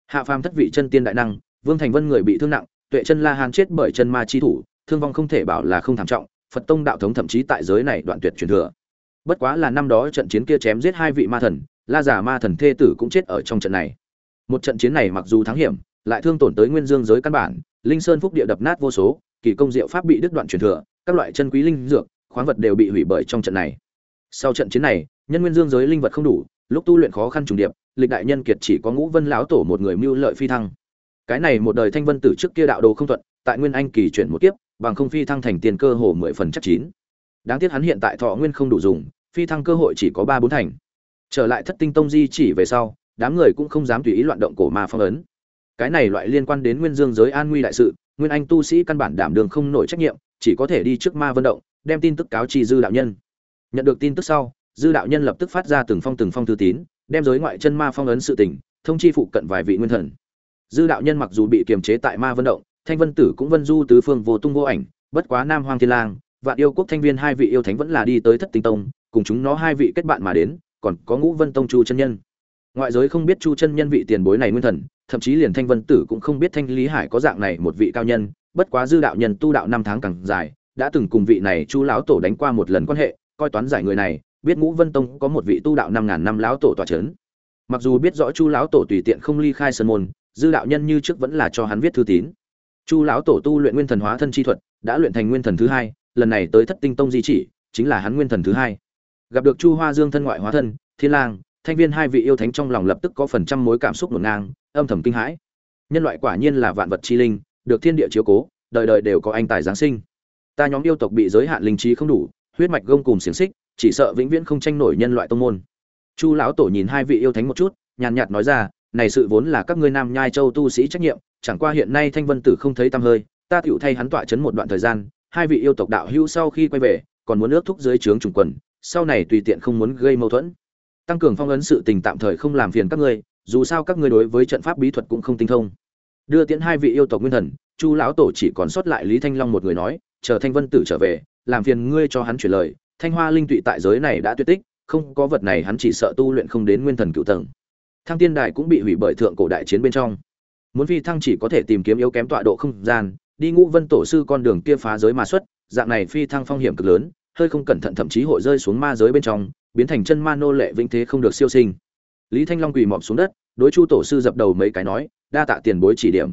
Hạ phàm thất vị chân tiên đại năng, vương thành vân người bị thương nặng, tuệ chân la hàn chết bởi chân ma chi thủ, thương vong không thể bảo là không thảm trọng, phật tông đạo thống thậm chí tại giới này đoạn tuyệt truyền thừa. Bất quá là năm đó trận chiến kia chém giết hai vị ma thần la giả ma thần thê tử cũng chết ở trong trận này. Một trận chiến này mặc dù thắng hiểm, lại thương tổn tới nguyên dương giới căn bản, linh sơn phúc địa đập nát vô số, kỳ công diệu pháp bị đứt đoạn truyền thừa, các loại chân quý linh dược, khoáng vật đều bị hủy bởi trong trận này. Sau trận chiến này, nhân nguyên dương giới linh vật không đủ, lúc tu luyện khó khăn trùng điệp, lịch đại nhân kiệt chỉ có ngũ vân lão tổ một người mưu lợi phi thăng. Cái này một đời thanh vân tử trước kia đạo đồ không thuận, tại nguyên anh kỳ chuyển một kiếp, bằng không phi thăng thành tiền cơ hồ mười phần chắc chín. Đáng tiếc hắn hiện tại thọ nguyên không đủ dùng, phi thăng cơ hội chỉ có ba bốn thành trở lại thất tinh tông di chỉ về sau, đám người cũng không dám tùy ý loạn động cổ ma phong ấn. Cái này loại liên quan đến nguyên dương giới an nguy đại sự, nguyên anh tu sĩ căn bản đảm đường không nổi trách nhiệm, chỉ có thể đi trước ma vận động, đem tin tức cáo chi dư đạo nhân. Nhận được tin tức sau, dư đạo nhân lập tức phát ra từng phong từng phong thư tín, đem giới ngoại chân ma phong ấn sự tình, thông chi phụ cận vài vị nguyên thần. Dư đạo nhân mặc dù bị kiềm chế tại ma vân động, thanh vân tử cũng vân du tứ phương vô tung vô ảnh, bất quá nam hoang thiên lang, vạn yêu quốc thanh viên hai vị yêu thánh vẫn là đi tới thất tinh tông, cùng chúng nó hai vị kết bạn mà đến còn có ngũ vân tông chu chân nhân. Ngoại giới không biết chu chân nhân vị tiền bối này nguyên thần, thậm chí liền thanh vân tử cũng không biết thanh lý hải có dạng này một vị cao nhân, bất quá dư đạo nhân tu đạo năm tháng càng dài, đã từng cùng vị này chu lão tổ đánh qua một lần quan hệ, coi toán giải người này, biết ngũ vân tông có một vị tu đạo năm ngàn năm lão tổ tòa c h ấ n mặc dù biết rõ chu lão tổ tùy tiện không ly khai sơn môn, dư đạo nhân như trước vẫn là cho hắn viết thư tín. Chu lão tổ tu luyện nguyên thần hóa thân chi thuật, đã luyện thành nguyên thần thứ hai, lần này tới thất tinh tông di chỉ, chính là hắn nguyên thần thứ hai gặp được chu hoa dương thân ngoại hóa thân, thiên lang, thanh viên hai vị yêu thánh trong lòng lập tức có phần trăm mối cảm xúc ngổn ngang, âm thầm kinh hãi. Nhân loại quả nhiên là vạn vật chi linh, được thiên địa chiếu cố, đời đời đều có anh tài giáng sinh. Ta nhóm yêu tộc bị giới hạn linh trí không đủ, huyết mạch gông cùng xiềng xích, chỉ sợ vĩnh viễn không tranh nổi nhân loại tông môn. Chu lão tổ nhìn hai vị yêu thánh một chút, nhàn nhạt nói ra, này sự vốn là các ngươi nam nhai châu tu sĩ trách nhiệm, chẳng qua hiện nay thanh vân tử không thấy tăm hơi, ta tựu thay hắn tọa chấn một đoạn thời gian, hai vị yêu tộc đạo hữu sau khi quay về, còn muốn ước thúc dưới trướng trùng quần sau này tùy tiện không muốn gây mâu thuẫn. Tăng cường phong ấn sự tình tạm thời không làm phiền các ngươi, dù sao các ngươi đối với trận pháp bí thuật cũng không tinh thông. Đưa tiễn hai vị yêu tộc nguyên thần, chu lão tổ chỉ còn sót lại lý thanh long một người nói, chờ thanh vân tử trở về, làm phiền ngươi cho hắn chuyển lời. Thanh hoa linh tụy tại giới này đã tuyệt tích, không có vật này hắn chỉ sợ tu luyện không đến nguyên thần cựu tầng. Thăng tiên đài cũng bị hủy bởi thượng cổ đại chiến bên trong. Muốn phi thăng chỉ có thể tìm kiếm yếu kém tọa độ không gian, đi ngũ vân tổ sư con đường kia phá giới mà xuất, dạng này phi thăng phong hiểm cực lớn hơi không cẩn thận thậm chí hội rơi xuống ma giới bên trong, biến thành chân ma nô lệ vĩnh thế không được siêu sinh. Lý thanh long quỳ mọp xuống đất, đối chu tổ sư dập đầu mấy cái nói, đa tạ tiền bối chỉ điểm.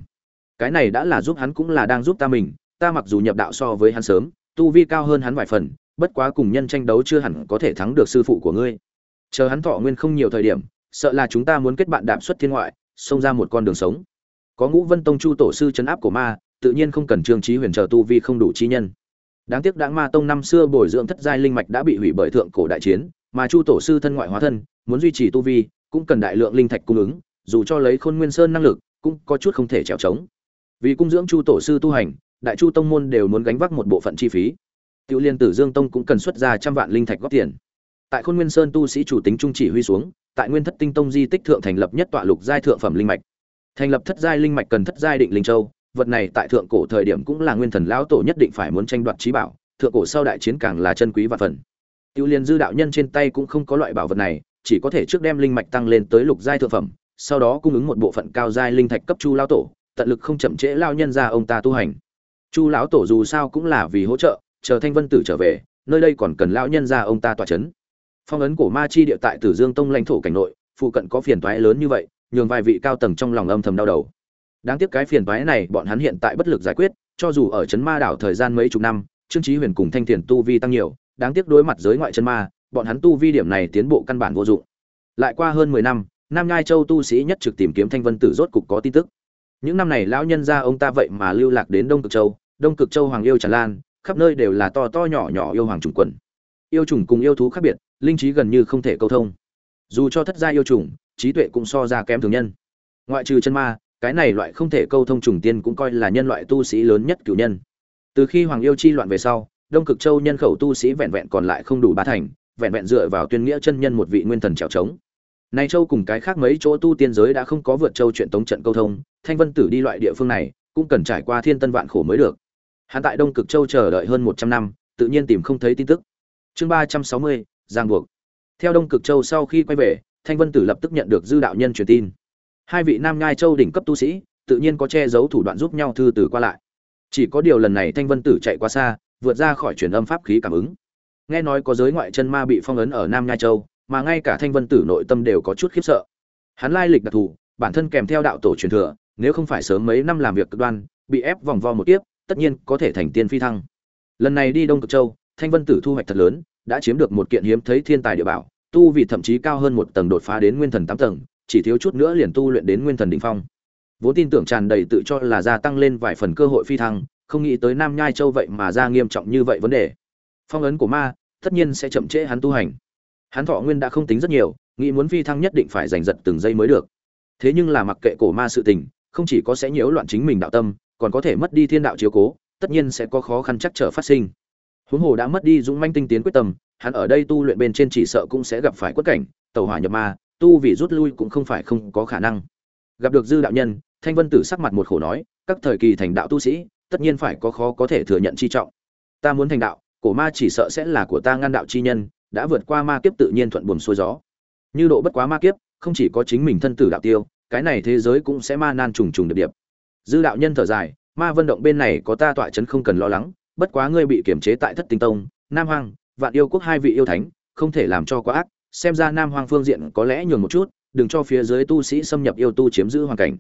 Cái này đã là giúp hắn cũng là đang giúp ta mình, ta mặc dù nhập đạo so với hắn sớm, tu vi cao hơn hắn vài phần, bất quá cùng nhân tranh đấu chưa hẳn có thể thắng được sư phụ của ngươi. Chờ hắn thọ nguyên không nhiều thời điểm, sợ là chúng ta muốn kết bạn đạp xuất thiên ngoại, xông ra một con đường sống. Có ngũ vân tông chu tổ sư chấn áp của ma, tự nhiên không cần trương trí huyền chờ tu vi không đủ chi nhân đáng tiếc đáng ma tông năm xưa bồi dưỡng thất giai linh mạch đã bị hủy bởi thượng cổ đại chiến, mà chu tổ sư thân ngoại hóa thân, muốn duy trì tu vi, cũng cần đại lượng linh thạch cung ứng, dù cho lấy khôn nguyên sơn năng lực, cũng có chút không thể trèo trống. Vì cung dưỡng chu tổ sư tu hành, đại chu tông môn đều muốn gánh vác một bộ phận chi phí. Tiểu liên tử dương tông cũng cần xuất ra trăm vạn linh thạch góp tiền. Tại khôn nguyên sơn tu sĩ chủ tính trung chỉ huy xuống, tại nguyên thất tinh tông di tích thượng thành lập nhất tọa lục giai thượng phẩm linh mạch. Thành lập thất giai linh mạch cần thất giai định linh châu vật này tại thượng cổ thời điểm cũng là nguyên thần lão tổ nhất định phải muốn tranh đoạt trí bảo, thượng cổ sau đại chiến càng là chân quý và phần. Tiêu liên dư đạo nhân trên tay cũng không có loại bảo vật này, chỉ có thể trước đem linh mạch tăng lên tới lục giai thượng phẩm, sau đó cung ứng một bộ phận cao giai linh thạch cấp chu lão tổ, tận lực không chậm trễ lao nhân ra ông ta tu hành. Chu lão tổ dù sao cũng là vì hỗ trợ, chờ thanh vân tử trở về, nơi đây còn cần lão nhân ra ông ta tỏa chấn. Phong ấn của ma chi địa tại tử dương tông lãnh thổ cảnh nội, phụ cận có phiền toái lớn như vậy, nhường vài vị cao tầng trong lòng âm thầm đau đầu đáng tiếc cái phiền toái này bọn hắn hiện tại bất lực giải quyết, cho dù ở trấn ma đảo thời gian mấy chục năm, trương trí huyền cùng thanh thiền tu vi tăng nhiều, đáng tiếc đối mặt giới ngoại chân ma, bọn hắn tu vi điểm này tiến bộ căn bản vô dụng. Lại qua hơn mười năm, nam nhai châu tu sĩ nhất trực tìm kiếm thanh vân tử rốt cục có tin tức. Những năm này lão nhân gia ông ta vậy mà lưu lạc đến đông cực châu, đông cực châu hoàng yêu tràn lan, khắp nơi đều là to to nhỏ nhỏ yêu hoàng trùng quần. Yêu trùng cùng yêu thú khác biệt, linh trí gần như không thể câu thông. Dù cho thất gia yêu trùng trí tuệ cũng so ra kém thường nhân. Ngoại trừ chân ma cái này loại không thể câu thông trùng tiên cũng coi là nhân loại tu sĩ lớn nhất cửu nhân. Từ khi hoàng yêu chi loạn về sau, đông cực châu nhân khẩu tu sĩ vẹn vẹn còn lại không đủ ba thành, vẹn vẹn dựa vào tuyên nghĩa chân nhân một vị nguyên thần trèo trống. Nay châu cùng cái khác mấy chỗ tu tiên giới đã không có vượt châu chuyện tống trận câu thông, thanh vân tử đi loại địa phương này, cũng cần trải qua thiên tân vạn khổ mới được. Hắn tại đông cực châu chờ đợi hơn một trăm năm, tự nhiên tìm không thấy tin tức. Chương ba trăm sáu mươi, giang buộc. Theo đông cực châu sau khi quay về, thanh vân tử lập tức nhận được dư đạo nhân truyền tin hai vị nam ngai châu đỉnh cấp tu sĩ, tự nhiên có che giấu thủ đoạn giúp nhau thư từ qua lại. Chỉ có điều lần này thanh vân tử chạy qua xa, vượt ra khỏi truyền âm pháp khí cảm ứng. Nghe nói có giới ngoại chân ma bị phong ấn ở nam nhai châu, mà ngay cả thanh vân tử nội tâm đều có chút khiếp sợ. Hắn lai lịch đặc thù, bản thân kèm theo đạo tổ truyền thừa, nếu không phải sớm mấy năm làm việc cực đoan, bị ép vòng vo một tiếp tất nhiên có thể thành tiên phi thăng. Lần này đi đông cực châu, thanh vân tử thu hoạch thật lớn, đã chiếm được một kiện hiếm thấy thiên tài địa bảo, tu vị thậm chí cao hơn một tầng đột phá đến nguyên thần tám tầng chỉ thiếu chút nữa liền tu luyện đến nguyên thần đỉnh phong. Vốn tin tưởng tràn đầy tự cho là gia tăng lên vài phần cơ hội phi thăng, không nghĩ tới nam nhai châu vậy mà ra nghiêm trọng như vậy vấn đề. Phong ấn của ma, tất nhiên sẽ chậm trễ hắn tu hành. Hắn thọ nguyên đã không tính rất nhiều, nghĩ muốn phi thăng nhất định phải giành giật từng giây mới được. Thế nhưng là mặc kệ cổ ma sự tình, không chỉ có sẽ nhiễu loạn chính mình đạo tâm, còn có thể mất đi thiên đạo chiếu cố, tất nhiên sẽ có khó khăn chắc trở phát sinh. Huống hồ đã mất đi dũng manh tinh tiến quyết tâm, hắn ở đây tu luyện bên trên chỉ sợ cũng sẽ gặp phải quất cảnh tẩu hỏa nhập ma tu vì rút lui cũng không phải không có khả năng. Gặp được dư đạo nhân thanh vân tử sắc mặt một khổ nói các thời kỳ thành đạo tu sĩ tất nhiên phải có khó có thể thừa nhận chi trọng. Ta muốn thành đạo cổ ma chỉ sợ sẽ là của ta ngăn đạo chi nhân đã vượt qua ma kiếp tự nhiên thuận buồm xuôi gió. Như độ bất quá ma kiếp không chỉ có chính mình thân tử đạo tiêu cái này thế giới cũng sẽ ma nan trùng trùng điệp điệp. Dư đạo nhân thở dài ma vân động bên này có ta tọa chấn không cần lo lắng bất quá ngươi bị kiểm chế tại thất tinh tông nam hoàng, vạn yêu quốc hai vị yêu thánh không thể làm cho quá ác xem ra nam hoang phương diện có lẽ nhường một chút, đừng cho phía dưới tu sĩ xâm nhập yêu tu chiếm giữ hoàn cảnh.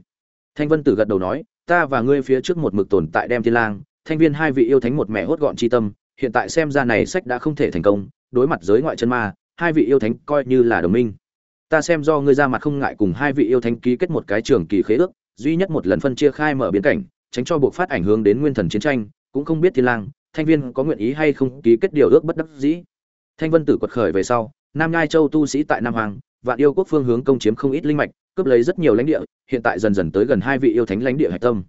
Thanh vân tử gật đầu nói, ta và ngươi phía trước một mực tồn tại đem thiên lang, thanh viên hai vị yêu thánh một mẹ hốt gọn chi tâm, hiện tại xem ra này sách đã không thể thành công, đối mặt giới ngoại chân ma, hai vị yêu thánh coi như là đồng minh. Ta xem do ngươi ra mặt không ngại cùng hai vị yêu thánh ký kết một cái trường kỳ khế ước, duy nhất một lần phân chia khai mở biến cảnh, tránh cho buộc phát ảnh hưởng đến nguyên thần chiến tranh, cũng không biết thiên lang, thanh viên có nguyện ý hay không ký kết điều ước bất đắc dĩ. Thanh vân tử quật khởi về sau nam nhai châu tu sĩ tại nam hoàng vạn yêu quốc phương hướng công chiếm không ít linh mạch, cướp lấy rất nhiều lãnh địa, hiện tại dần dần tới gần hai vị yêu thánh lãnh địa hải tâm.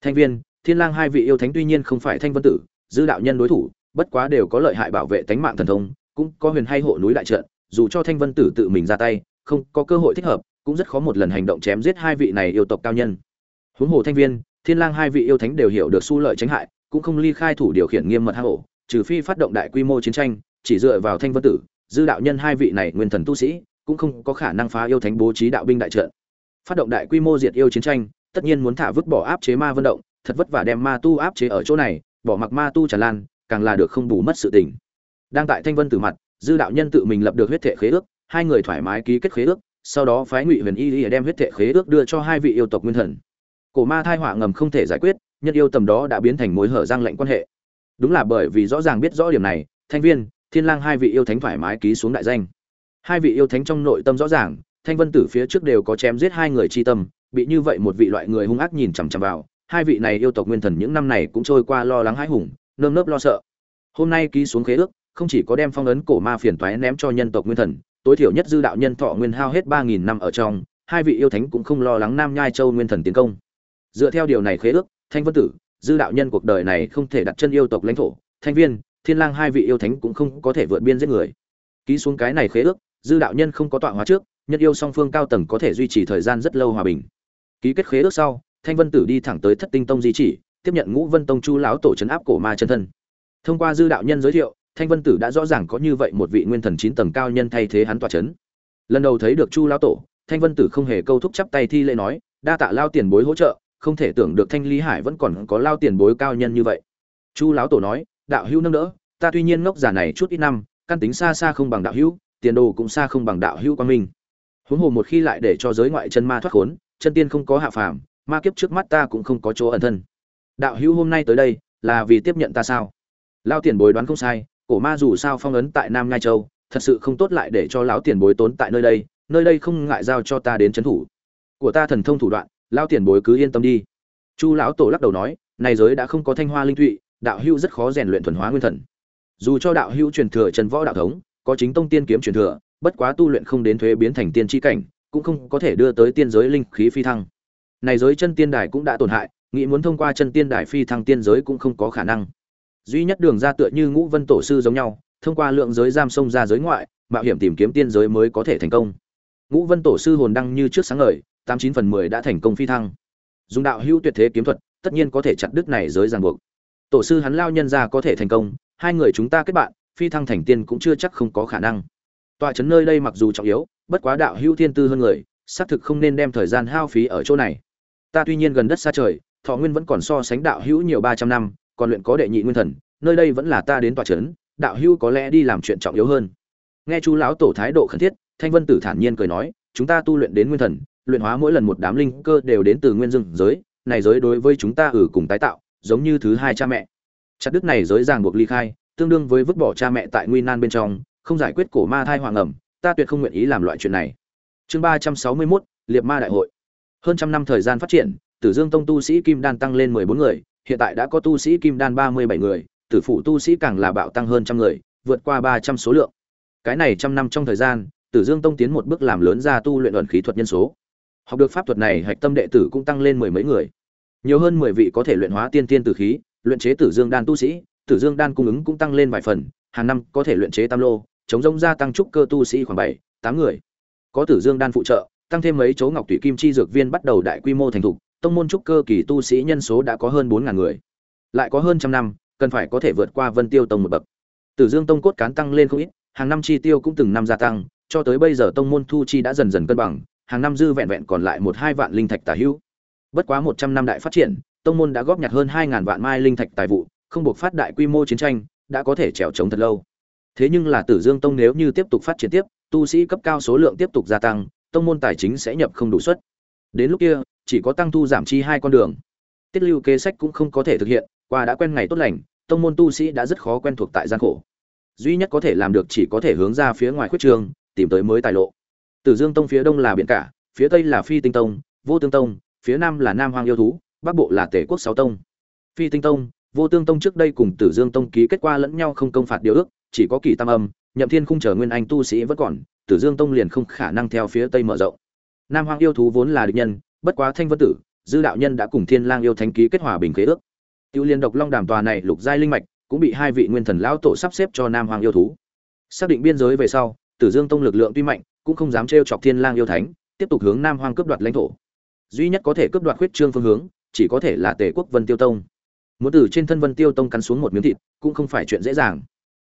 Thanh viên, thiên lang hai vị yêu thánh tuy nhiên không phải thanh vân tử dư đạo nhân đối thủ, bất quá đều có lợi hại bảo vệ tánh mạng thần thông, cũng có huyền hay hộ núi đại trận, dù cho thanh vân tử tự mình ra tay, không có cơ hội thích hợp, cũng rất khó một lần hành động chém giết hai vị này yêu tộc cao nhân. Huống hồ thanh viên, thiên lang hai vị yêu thánh đều hiểu được su lợi tránh hại, cũng không ly khai thủ điều khiển nghiêm mật hang ổ, trừ phi phát động đại quy mô chiến tranh, chỉ dựa vào thanh vân tử dư đạo nhân hai vị này nguyên thần tu sĩ cũng không có khả năng phá yêu thánh bố trí đạo binh đại trận. Phát động đại quy mô diệt yêu chiến tranh, tất nhiên muốn thả vứt bỏ áp chế ma vận động, thật vất vả đem ma tu áp chế ở chỗ này, bỏ mặc ma tu tràn lan, càng là được không bù mất sự tình. Đang tại thanh vân tử mặt, dư đạo nhân tự mình lập được huyết thể khế ước, hai người thoải mái ký kết khế ước, sau đó phái ngụy huyền y y đem huyết thể khế ước đưa cho hai vị yêu tộc nguyên thần. Cổ ma thai họa ngầm không thể giải quyết, nhân yêu tầm đó đã biến thành mối hở giang lệnh quan hệ. Đúng là bởi vì rõ ràng biết rõ điểm này, thanh viên thiên lang hai vị yêu thánh thoải mái ký xuống đại danh. Hai vị yêu thánh trong nội tâm rõ ràng, thanh vân tử phía trước đều có chém giết hai người chi tâm, bị như vậy một vị loại người hung ác nhìn chằm chằm vào, hai vị này yêu tộc nguyên thần những năm này cũng trôi qua lo lắng hãi hùng, nơm nớp lo sợ. Hôm nay ký xuống khế ước, không chỉ có đem phong ấn cổ ma phiền toái ném cho nhân tộc nguyên thần, tối thiểu nhất dư đạo nhân thọ nguyên hao hết ba nghìn năm ở trong, hai vị yêu thánh cũng không lo lắng nam nhai châu nguyên thần tiến công. Dựa theo điều này khế ước, thanh vân tử, dư đạo nhân cuộc đời này không thể đặt chân yêu tộc lãnh thổ, thanh viên thiên lang hai vị yêu thánh cũng không có thể vượt biên giết người. Ký xuống cái này khế ước, dư đạo nhân không có tọa hóa trước nhân yêu song phương cao tầng có thể duy trì thời gian rất lâu hòa bình. Ký kết khế ước sau, thanh vân tử đi thẳng tới thất tinh tông di chỉ, tiếp nhận ngũ vân tông chu lão tổ trấn áp cổ ma chân thân. Thông qua dư đạo nhân giới thiệu, thanh vân tử đã rõ ràng có như vậy một vị nguyên thần chín tầng cao nhân thay thế hắn tọa chấn lần đầu thấy được chu lão tổ, thanh vân tử không hề câu thúc chắp tay thi lễ nói, đa tạ lao tiền bối hỗ trợ, không thể tưởng được thanh lý hải vẫn còn có lao tiền bối cao nhân như vậy. Chu lão tổ nói đạo hữu nâng đỡ, ta tuy nhiên ngốc giả này chút ít năm, căn tính xa xa không bằng đạo hữu, tiền đồ cũng xa không bằng đạo hữu quang minh. Huống hồ một khi lại để cho giới ngoại chân ma thoát khốn, chân tiên không có hạ phàm, ma kiếp trước mắt ta cũng không có chỗ ẩn thân. Đạo hữu hôm nay tới đây, là vì tiếp nhận ta sao? Lao tiền bối đoán không sai, cổ ma dù sao phong ấn tại nam ngai châu, thật sự không tốt lại để cho lão tiền bối tốn tại nơi đây nơi đây không ngại giao cho ta đến trấn thủ. Của ta thần thông thủ đoạn lao tiền bối cứ yên tâm đi. Chu lão tổ lắc đầu nói, này giới đã không có thanh hoa linh thụy đạo hữu rất khó rèn luyện thuần hóa nguyên thần. Dù cho đạo hữu truyền thừa trần võ đạo thống, có chính tông tiên kiếm truyền thừa, bất quá tu luyện không đến thuế biến thành tiên tri cảnh, cũng không có thể đưa tới tiên giới linh khí phi thăng. Này giới chân tiên đài cũng đã tổn hại, nghĩ muốn thông qua chân tiên đài phi thăng tiên giới cũng không có khả năng. Duy nhất đường ra tựa như ngũ vân tổ sư giống nhau, thông qua lượng giới giam sông ra giới ngoại, mạo hiểm tìm kiếm tiên giới mới có thể thành công. Ngũ vân tổ sư hồn đăng như trước sáng ngời, tám chín phần mười đã thành công phi thăng. Dùng đạo hữu tuyệt thế kiếm thuật, tất nhiên có thể chặt đứt này giới ràng buộc tổ sư hắn lao nhân ra có thể thành công, hai người chúng ta kết bạn, phi thăng thành tiên cũng chưa chắc không có khả năng. Tọa trấn nơi đây mặc dù trọng yếu, bất quá đạo hữu thiên tư hơn người, xác thực không nên đem thời gian hao phí ở chỗ này. Ta tuy nhiên gần đất xa trời, thọ nguyên vẫn còn so sánh đạo hữu nhiều ba trăm năm, còn luyện có đệ nhị nguyên thần, nơi đây vẫn là ta đến tòa trấn, đạo hữu có lẽ đi làm chuyện trọng yếu hơn. Nghe chú lão tổ thái độ khẩn thiết, thanh vân tử thản nhiên cười nói, chúng ta tu luyện đến nguyên thần, luyện hóa mỗi lần một đám linh cơ đều đến từ nguyên dương giới, này giới đối với chúng ta ử cùng tái tạo giống như thứ hai cha mẹ. Chặt đức này giới ràng buộc ly khai, tương đương với vứt bỏ cha mẹ tại nguy nan bên trong, không giải quyết cổ ma thai hoàng ẩm, ta tuyệt không nguyện ý làm loại chuyện này. Chương ba trăm sáu mươi mốt, liệt ma đại hội. Hơn trăm năm thời gian phát triển, tử dương tông tu sĩ kim đan tăng lên mười bốn người, hiện tại đã có tu sĩ kim đan ba mươi bảy người, tử phụ tu sĩ càng là bạo tăng hơn trăm người, vượt qua ba trăm số lượng. Cái này trăm năm trong thời gian, tử dương tông tiến một bước làm lớn ra tu luyện luận khí thuật nhân số. Học được pháp thuật này, hạch tâm đệ tử cũng tăng lên mười mấy người nhiều hơn mười vị có thể luyện hóa tiên tiên tử khí, luyện chế tử dương đan tu sĩ, tử dương đan cung ứng cũng tăng lên vài phần, hàng năm có thể luyện chế tam lô, chống rông gia tăng trúc cơ tu sĩ khoảng bảy, tám người. Có tử dương đan phụ trợ, tăng thêm mấy chỗ ngọc tụy kim chi dược viên bắt đầu đại quy mô thành thục, tông môn trúc cơ kỳ tu sĩ nhân số đã có hơn bốn ngàn người. Lại có hơn trăm năm, cần phải có thể vượt qua vân tiêu tông một bậc. Tử dương tông cốt cán tăng lên không ít, hàng năm chi tiêu cũng từng năm gia tăng, cho tới bây giờ tông môn thu chi đã dần dần cân bằng, hàng năm dư vẹn vẹn còn lại một hai vạn linh thạch tả hữu bất quá một trăm năm đại phát triển, tông môn đã góp nhặt hơn hai ngàn vạn mai linh thạch tài vụ, không buộc phát đại quy mô chiến tranh, đã có thể trèo chống thật lâu. Thế nhưng là tử dương tông nếu như tiếp tục phát triển tiếp, tu sĩ cấp cao số lượng tiếp tục gia tăng, tông môn tài chính sẽ nhập không đủ suất. Đến lúc kia, chỉ có tăng thu giảm chi hai con đường. Tiết lưu kế sách cũng không có thể thực hiện, qua đã quen ngày tốt lành, tông môn tu sĩ đã rất khó quen thuộc tại gian khổ. Duy nhất có thể làm được chỉ có thể hướng ra phía ngoài khuyết trường, tìm tới mới tài lộ. Tử dương tông phía đông là biển cả, phía tây là phi tinh tông, vô tương tông phía nam là nam hoang yêu thú, bắc bộ là tể quốc sáu tông. Phi tinh tông, vô tương tông trước đây cùng tử dương tông ký kết qua lẫn nhau không công phạt điều ước, chỉ có kỳ tam âm, nhậm thiên không chờ nguyên anh tu sĩ vẫn còn, tử dương tông liền không khả năng theo phía tây mở rộng. Nam hoang yêu thú vốn là địch nhân, bất quá thanh vân tử, dư đạo nhân đã cùng thiên lang yêu thánh ký kết hòa bình khế ước. Tiêu liên độc long đàm tòa này lục giai linh mạch, cũng bị hai vị nguyên thần lão tổ sắp xếp cho nam hoang yêu thú. Xác định biên giới về sau, tử dương tông lực lượng tuy mạnh, cũng không dám trêu chọc thiên lang yêu thánh, tiếp tục hướng nam hoang cướp đoạt lãnh thổ duy nhất có thể cướp đoạt khuyết trương phương hướng, chỉ có thể là tề quốc vân tiêu tông. Muốn từ trên thân vân tiêu tông cắn xuống một miếng thịt, cũng không phải chuyện dễ dàng.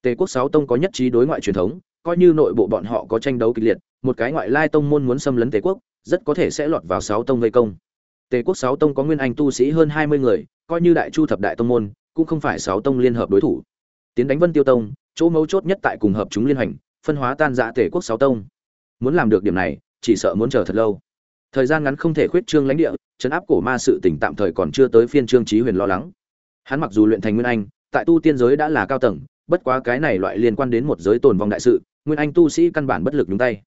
Tề quốc sáu tông có nhất trí đối ngoại truyền thống, coi như nội bộ bọn họ có tranh đấu kịch liệt, một cái ngoại lai tông môn muốn xâm lấn tề quốc, rất có thể sẽ lọt vào sáu tông gây công. Tề quốc sáu tông có nguyên anh tu sĩ hơn hai mươi người, coi như đại chu thập đại tông môn, cũng không phải sáu tông liên hợp đối thủ. Tiến đánh vân tiêu tông, chỗ mấu chốt nhất tại cùng hợp chúng liên hành, phân hóa tan rã tề quốc sáu tông. Muốn làm được điểm này, chỉ sợ muốn chờ thật lâu thời gian ngắn không thể khuyết trương lãnh địa, chấn áp cổ ma sự tỉnh tạm thời còn chưa tới phiên trương trí huyền lo lắng. Hắn mặc dù luyện thành nguyên anh, tại tu tiên giới đã là cao tầng, bất quá cái này loại liên quan đến một giới tồn vong đại sự, nguyên anh tu sĩ căn bản bất lực nhúng tay.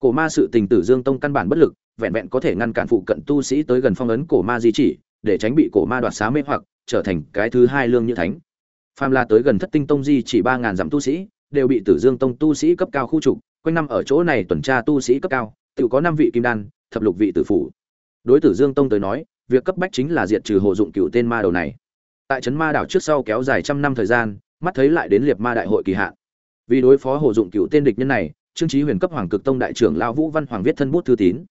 Cổ ma sự tình tử dương tông căn bản bất lực, vẹn vẹn có thể ngăn cản phụ cận tu sĩ tới gần phong ấn cổ ma di chỉ, để tránh bị cổ ma đoạt xá mê hoặc, trở thành cái thứ hai lương như thánh. Phàm la tới gần thất tinh tông di chỉ ba ngàn dặm tu sĩ, đều bị tử dương tông tu sĩ cấp cao khu trục, quanh năm ở chỗ này tuần tra tu sĩ cấp cao tự có năm vị kim đan, thập lục vị tử phủ. Đối tử dương tông tới nói, việc cấp bách chính là diệt trừ hồ dụng cựu tên ma đầu này. Tại trấn ma đảo trước sau kéo dài trăm năm thời gian, mắt thấy lại đến liệt ma đại hội kỳ hạn. Vì đối phó hồ dụng cựu tên địch nhân này, trương trí huyền cấp hoàng cực tông đại trưởng lao vũ văn hoàng viết thân bút thư tín,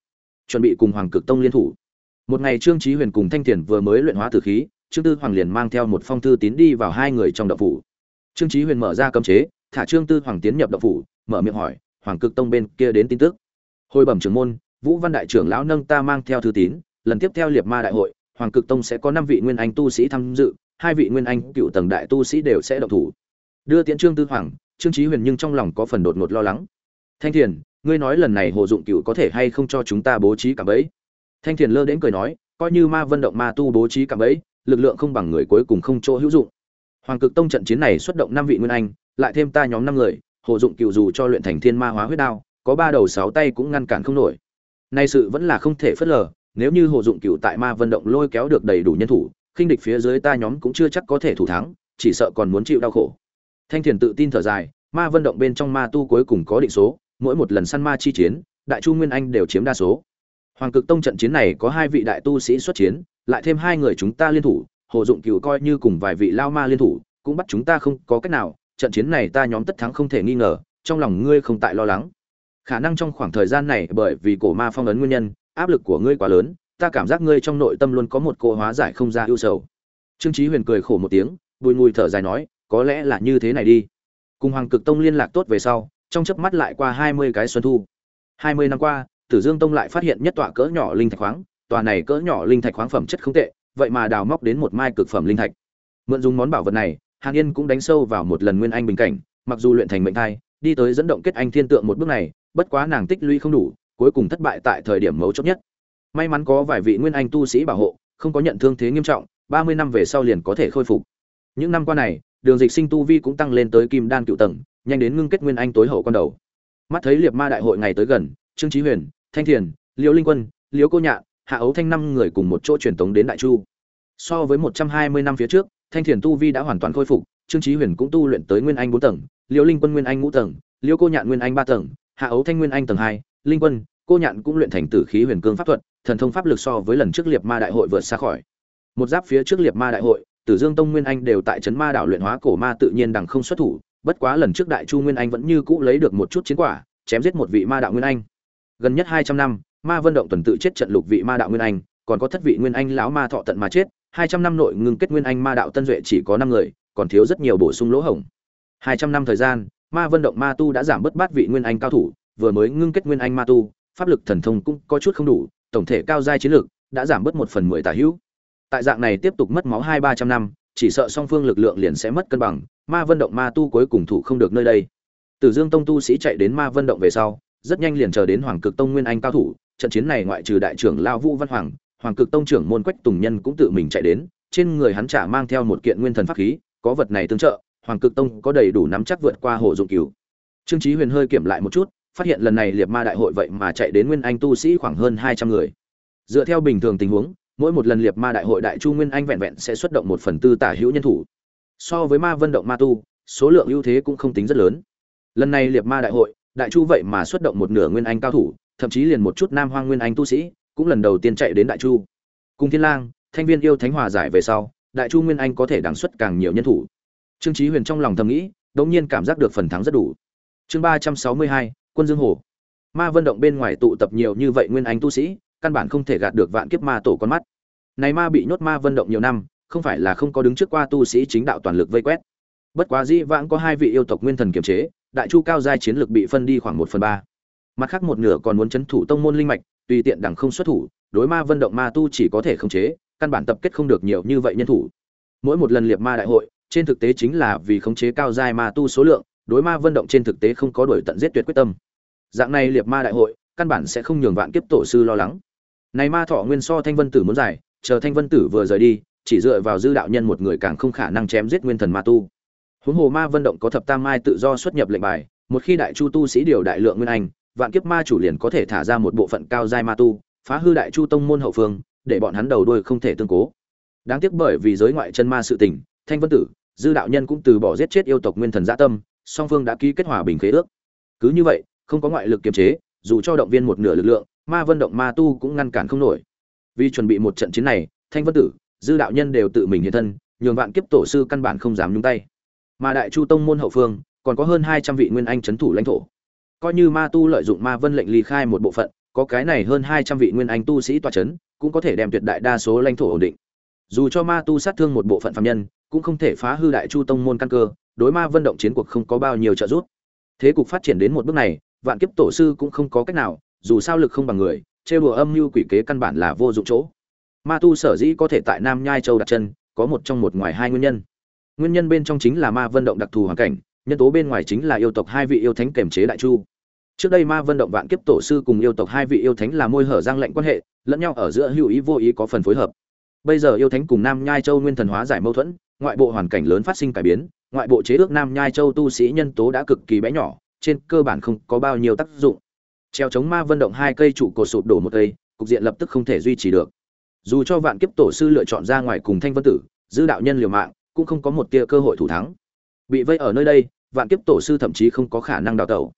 chuẩn bị cùng hoàng cực tông liên thủ. Một ngày trương trí huyền cùng thanh thiền vừa mới luyện hóa tử khí, trương tư hoàng liền mang theo một phong thư tín đi vào hai người trong đậu phủ. Trương trí huyền mở ra cấm chế, thả trương tư hoàng tiến nhập đậu phủ, mở miệng hỏi, hoàng cực tông bên kia đến tin tức? Hồi bẩm trưởng môn, vũ văn đại trưởng lão nâng ta mang theo thư tín, lần tiếp theo liệt ma đại hội, hoàng cực tông sẽ có năm vị nguyên anh tu sĩ tham dự, hai vị nguyên anh cựu tầng đại tu sĩ đều sẽ động thủ. Đưa tiễn trương tư hoàng, trương trí huyền nhưng trong lòng có phần đột ngột lo lắng. Thanh thiền, ngươi nói lần này hồ dụng cựu có thể hay không cho chúng ta bố trí cả bẫy? Thanh thiền lơ đến cười nói, coi như ma vận động ma tu bố trí cả bẫy, lực lượng không bằng người cuối cùng không chỗ hữu dụng. Hoàng cực tông trận chiến này xuất động năm vị nguyên anh, lại thêm ta nhóm năm người, hồ dụng cựu dù cho luyện thành thiên ma hóa huyết đao có ba đầu sáu tay cũng ngăn cản không nổi. Nay sự vẫn là không thể phớt lờ, nếu như hồ dụng cựu tại ma vận động lôi kéo được đầy đủ nhân thủ, khinh địch phía dưới ta nhóm cũng chưa chắc có thể thủ thắng, chỉ sợ còn muốn chịu đau khổ. Thanh thiền tự tin thở dài, ma vận động bên trong ma tu cuối cùng có định số, mỗi một lần săn ma chi chiến, đại chu nguyên anh đều chiếm đa số. Hoàng cực tông trận chiến này có hai vị đại tu sĩ xuất chiến, lại thêm hai người chúng ta liên thủ, hồ dụng cựu coi như cùng vài vị lao ma liên thủ, cũng bắt chúng ta không có cách nào, trận chiến này ta nhóm tất thắng không thể nghi ngờ, trong lòng ngươi không tại lo lắng khả năng trong khoảng thời gian này bởi vì cổ ma phong ấn nguyên nhân, áp lực của ngươi quá lớn, ta cảm giác ngươi trong nội tâm luôn có một cô hóa giải không ra ưu sầu. Trương chí huyền cười khổ một tiếng, bùi ngùi thở dài nói, có lẽ là như thế này đi. Cùng hoàng cực tông liên lạc tốt về sau, trong chớp mắt lại qua hai mươi cái xuân thu. hai mươi năm qua, tử dương tông lại phát hiện nhất tọa cỡ nhỏ linh thạch khoáng, tòa này cỡ nhỏ linh thạch khoáng phẩm chất không tệ, vậy mà đào móc đến một mai cực phẩm linh thạch. Mượn dùng món bảo vật này, hàn yên cũng đánh sâu vào một lần nguyên anh bình cảnh, mặc dù luyện thành mệnh thai, đi tới dẫn động kết anh thiên tượng một bước này bất quá nàng tích lũy không đủ, cuối cùng thất bại tại thời điểm mấu chốt nhất. May mắn có vài vị nguyên anh tu sĩ bảo hộ, không có nhận thương thế nghiêm trọng, ba mươi năm về sau liền có thể khôi phục. Những năm qua này, đường dịch sinh tu vi cũng tăng lên tới kim đan cựu tầng, nhanh đến ngưng kết nguyên anh tối hậu con đầu. Mắt thấy liệt ma đại hội ngày tới gần, trương trí huyền, thanh thiền, liễu linh quân, liễu cô nhạn, hạ ấu thanh năm người cùng một chỗ truyền tống đến đại chu. So với một trăm hai mươi năm phía trước, thanh thiền tu vi đã hoàn toàn khôi phục, trương trí huyền cũng tu luyện tới nguyên anh bốn tầng, liễu linh quân nguyên anh ngũ tầng, liễu cô nhạn nguyên anh ba tầng hạ ấu thanh nguyên anh tầng hai, linh quân, cô nhạn cũng luyện thành tử khí huyền cương pháp thuật, thần thông pháp lực so với lần trước liệt ma đại hội vượt xa khỏi. Một giáp phía trước liệt ma đại hội, tử dương tông nguyên anh đều tại trấn ma đảo luyện hóa cổ ma tự nhiên đằng không xuất thủ, bất quá lần trước đại chu nguyên anh vẫn như cũ lấy được một chút chiến quả, chém giết một vị ma đạo nguyên anh. Gần nhất hai trăm năm, ma vân động tuần tự chết trận lục vị ma đạo nguyên anh, còn có thất vị nguyên anh lão ma thọ tận mà chết, hai trăm năm nội ngưng kết nguyên anh ma đạo tân duệ chỉ có năm người, còn thiếu rất nhiều bổ sung lỗ hổng. Hai trăm năm thời gian ma vân động ma tu đã giảm bớt bát vị nguyên anh cao thủ, vừa mới ngưng kết nguyên anh ma tu, pháp lực thần thông cũng có chút không đủ, tổng thể cao giai chiến lược đã giảm bớt một phần mười tả hữu. Tại dạng này tiếp tục mất máu hai ba trăm năm, chỉ sợ song phương lực lượng liền sẽ mất cân bằng, ma vân động ma tu cuối cùng thủ không được nơi đây. Tử dương tông tu sĩ chạy đến ma vân động về sau, rất nhanh liền chờ đến hoàng cực tông nguyên anh cao thủ, trận chiến này ngoại trừ đại trưởng lao vũ văn hoàng hoàng cực tông trưởng môn quách tùng nhân cũng tự mình chạy đến, trên người hắn trả mang theo một kiện nguyên thần pháp khí, có vật này tương trợ hoàng cực tông có đầy đủ nắm chắc vượt qua hồ dụng cửu. Trương chí huyền hơi kiểm lại một chút, phát hiện lần này liệt ma đại hội vậy mà chạy đến nguyên anh tu sĩ khoảng hơn hai trăm người. Dựa theo bình thường tình huống, mỗi một lần liệt ma đại hội đại chu nguyên anh vẹn vẹn sẽ xuất động một phần tư tả hữu nhân thủ. So với ma vân động ma tu, số lượng ưu thế cũng không tính rất lớn. Lần này liệt ma đại hội, đại chu vậy mà xuất động một nửa nguyên anh cao thủ, thậm chí liền một chút nam hoang nguyên anh tu sĩ, cũng lần đầu tiên chạy đến đại chu. Cùng thiên lang, thanh viên yêu thánh hòa giải về sau, đại chu nguyên anh có thể đẳng xuất càng nhiều nhân thủ trương chí huyền trong lòng thầm nghĩ, đống nhiên cảm giác được phần thắng rất đủ. Chương ba trăm sáu mươi hai, quân dương hồ. Ma vân động bên ngoài tụ tập nhiều như vậy nguyên anh tu sĩ, căn bản không thể gạt được vạn kiếp ma tổ con mắt. Này ma bị nhốt ma vân động nhiều năm, không phải là không có đứng trước qua tu sĩ chính đạo toàn lực vây quét. Bất quá dĩ vãng có hai vị yêu tộc nguyên thần kiềm chế, đại chu cao giai chiến lực bị phân đi khoảng một phần ba. Mặt khác một nửa còn muốn chấn thủ tông môn linh mạch, tùy tiện đẳng không xuất thủ, đối ma vân động ma tu chỉ có thể khống chế, căn bản tập kết không được nhiều như vậy nhân thủ. Mỗi một lần liệp ma đại hội trên thực tế chính là vì khống chế cao giai ma tu số lượng, đối ma vân động trên thực tế không có đổi tận giết tuyệt quyết tâm. Dạng này liệt ma đại hội, căn bản sẽ không nhường vạn kiếp tổ sư lo lắng. Này ma thọ nguyên so thanh vân tử muốn giải chờ thanh vân tử vừa rời đi, chỉ dựa vào dư đạo nhân một người càng không khả năng chém giết nguyên thần ma tu. Huống hồ ma vân động có thập tam mai tự do xuất nhập lệnh bài, một khi đại chu tu sĩ điều đại lượng nguyên anh, vạn kiếp ma chủ liền có thể thả ra một bộ phận cao giai ma tu, phá hư đại chu tông môn hậu phương, để bọn hắn đầu đuôi không thể tương cố. Đáng tiếc bởi vì giới ngoại chân ma sự tình, thanh vân tử dư đạo nhân cũng từ bỏ giết chết yêu tộc nguyên thần gia tâm, song phương đã ký kết hòa bình khế ước. Cứ như vậy, không có ngoại lực kiềm chế, dù cho động viên một nửa lực lượng, ma vân động ma tu cũng ngăn cản không nổi. Vì chuẩn bị một trận chiến này, thanh vân tử, dư đạo nhân đều tự mình hiện thân, nhường vạn kiếp tổ sư căn bản không dám nhúng tay. Mà đại chu tông môn hậu phương, còn có hơn hai trăm vị nguyên anh c thủ lãnh thổ. Coi như ma tu lợi dụng ma vân lệnh ly khai một bộ phận, có cái này hơn hai trăm vị nguyên anh tu sĩ toa c cũng có thể đem tuyệt đại đa số lãnh thổ ổn định. Dù cho ma tu sát thương một bộ phận phạm nhân cũng không thể phá hư đại chu tông môn căn cơ, đối ma vân động chiến cuộc không có bao nhiêu trợ giúp. Thế cục phát triển đến một bước này, vạn kiếp tổ sư cũng không có cách nào, dù sao lực không bằng người, trêu đùa âm mưu quỷ kế căn bản là vô dụng chỗ. Ma tu sở dĩ có thể tại nam nhai châu đặt chân, có một trong một ngoài hai nguyên nhân. Nguyên nhân bên trong chính là ma vân động đặc thù hoàn cảnh, nhân tố bên ngoài chính là yêu tộc hai vị yêu thánh kềm chế đại chu. Trước đây ma vân động vạn kiếp tổ sư cùng yêu tộc hai vị yêu thánh là môi hở giang lệnh quan hệ, lẫn nhau ở giữa hữu ý vô ý có phần phối hợp bây giờ yêu thánh cùng nam nhai châu nguyên thần hóa giải mâu thuẫn, ngoại bộ hoàn cảnh lớn phát sinh cải biến, ngoại bộ chế ước nam nhai châu tu sĩ nhân tố đã cực kỳ bé nhỏ, trên cơ bản không có bao nhiêu tác dụng. Treo chống ma vân động hai cây trụ cột sụp đổ một cây, cục diện lập tức không thể duy trì được. Dù cho vạn kiếp tổ sư lựa chọn ra ngoài cùng thanh vân tử, giữ đạo nhân liều mạng, cũng không có một tia cơ hội thủ thắng. Bị vây ở nơi đây, vạn kiếp tổ sư thậm chí không có khả năng đào tẩu.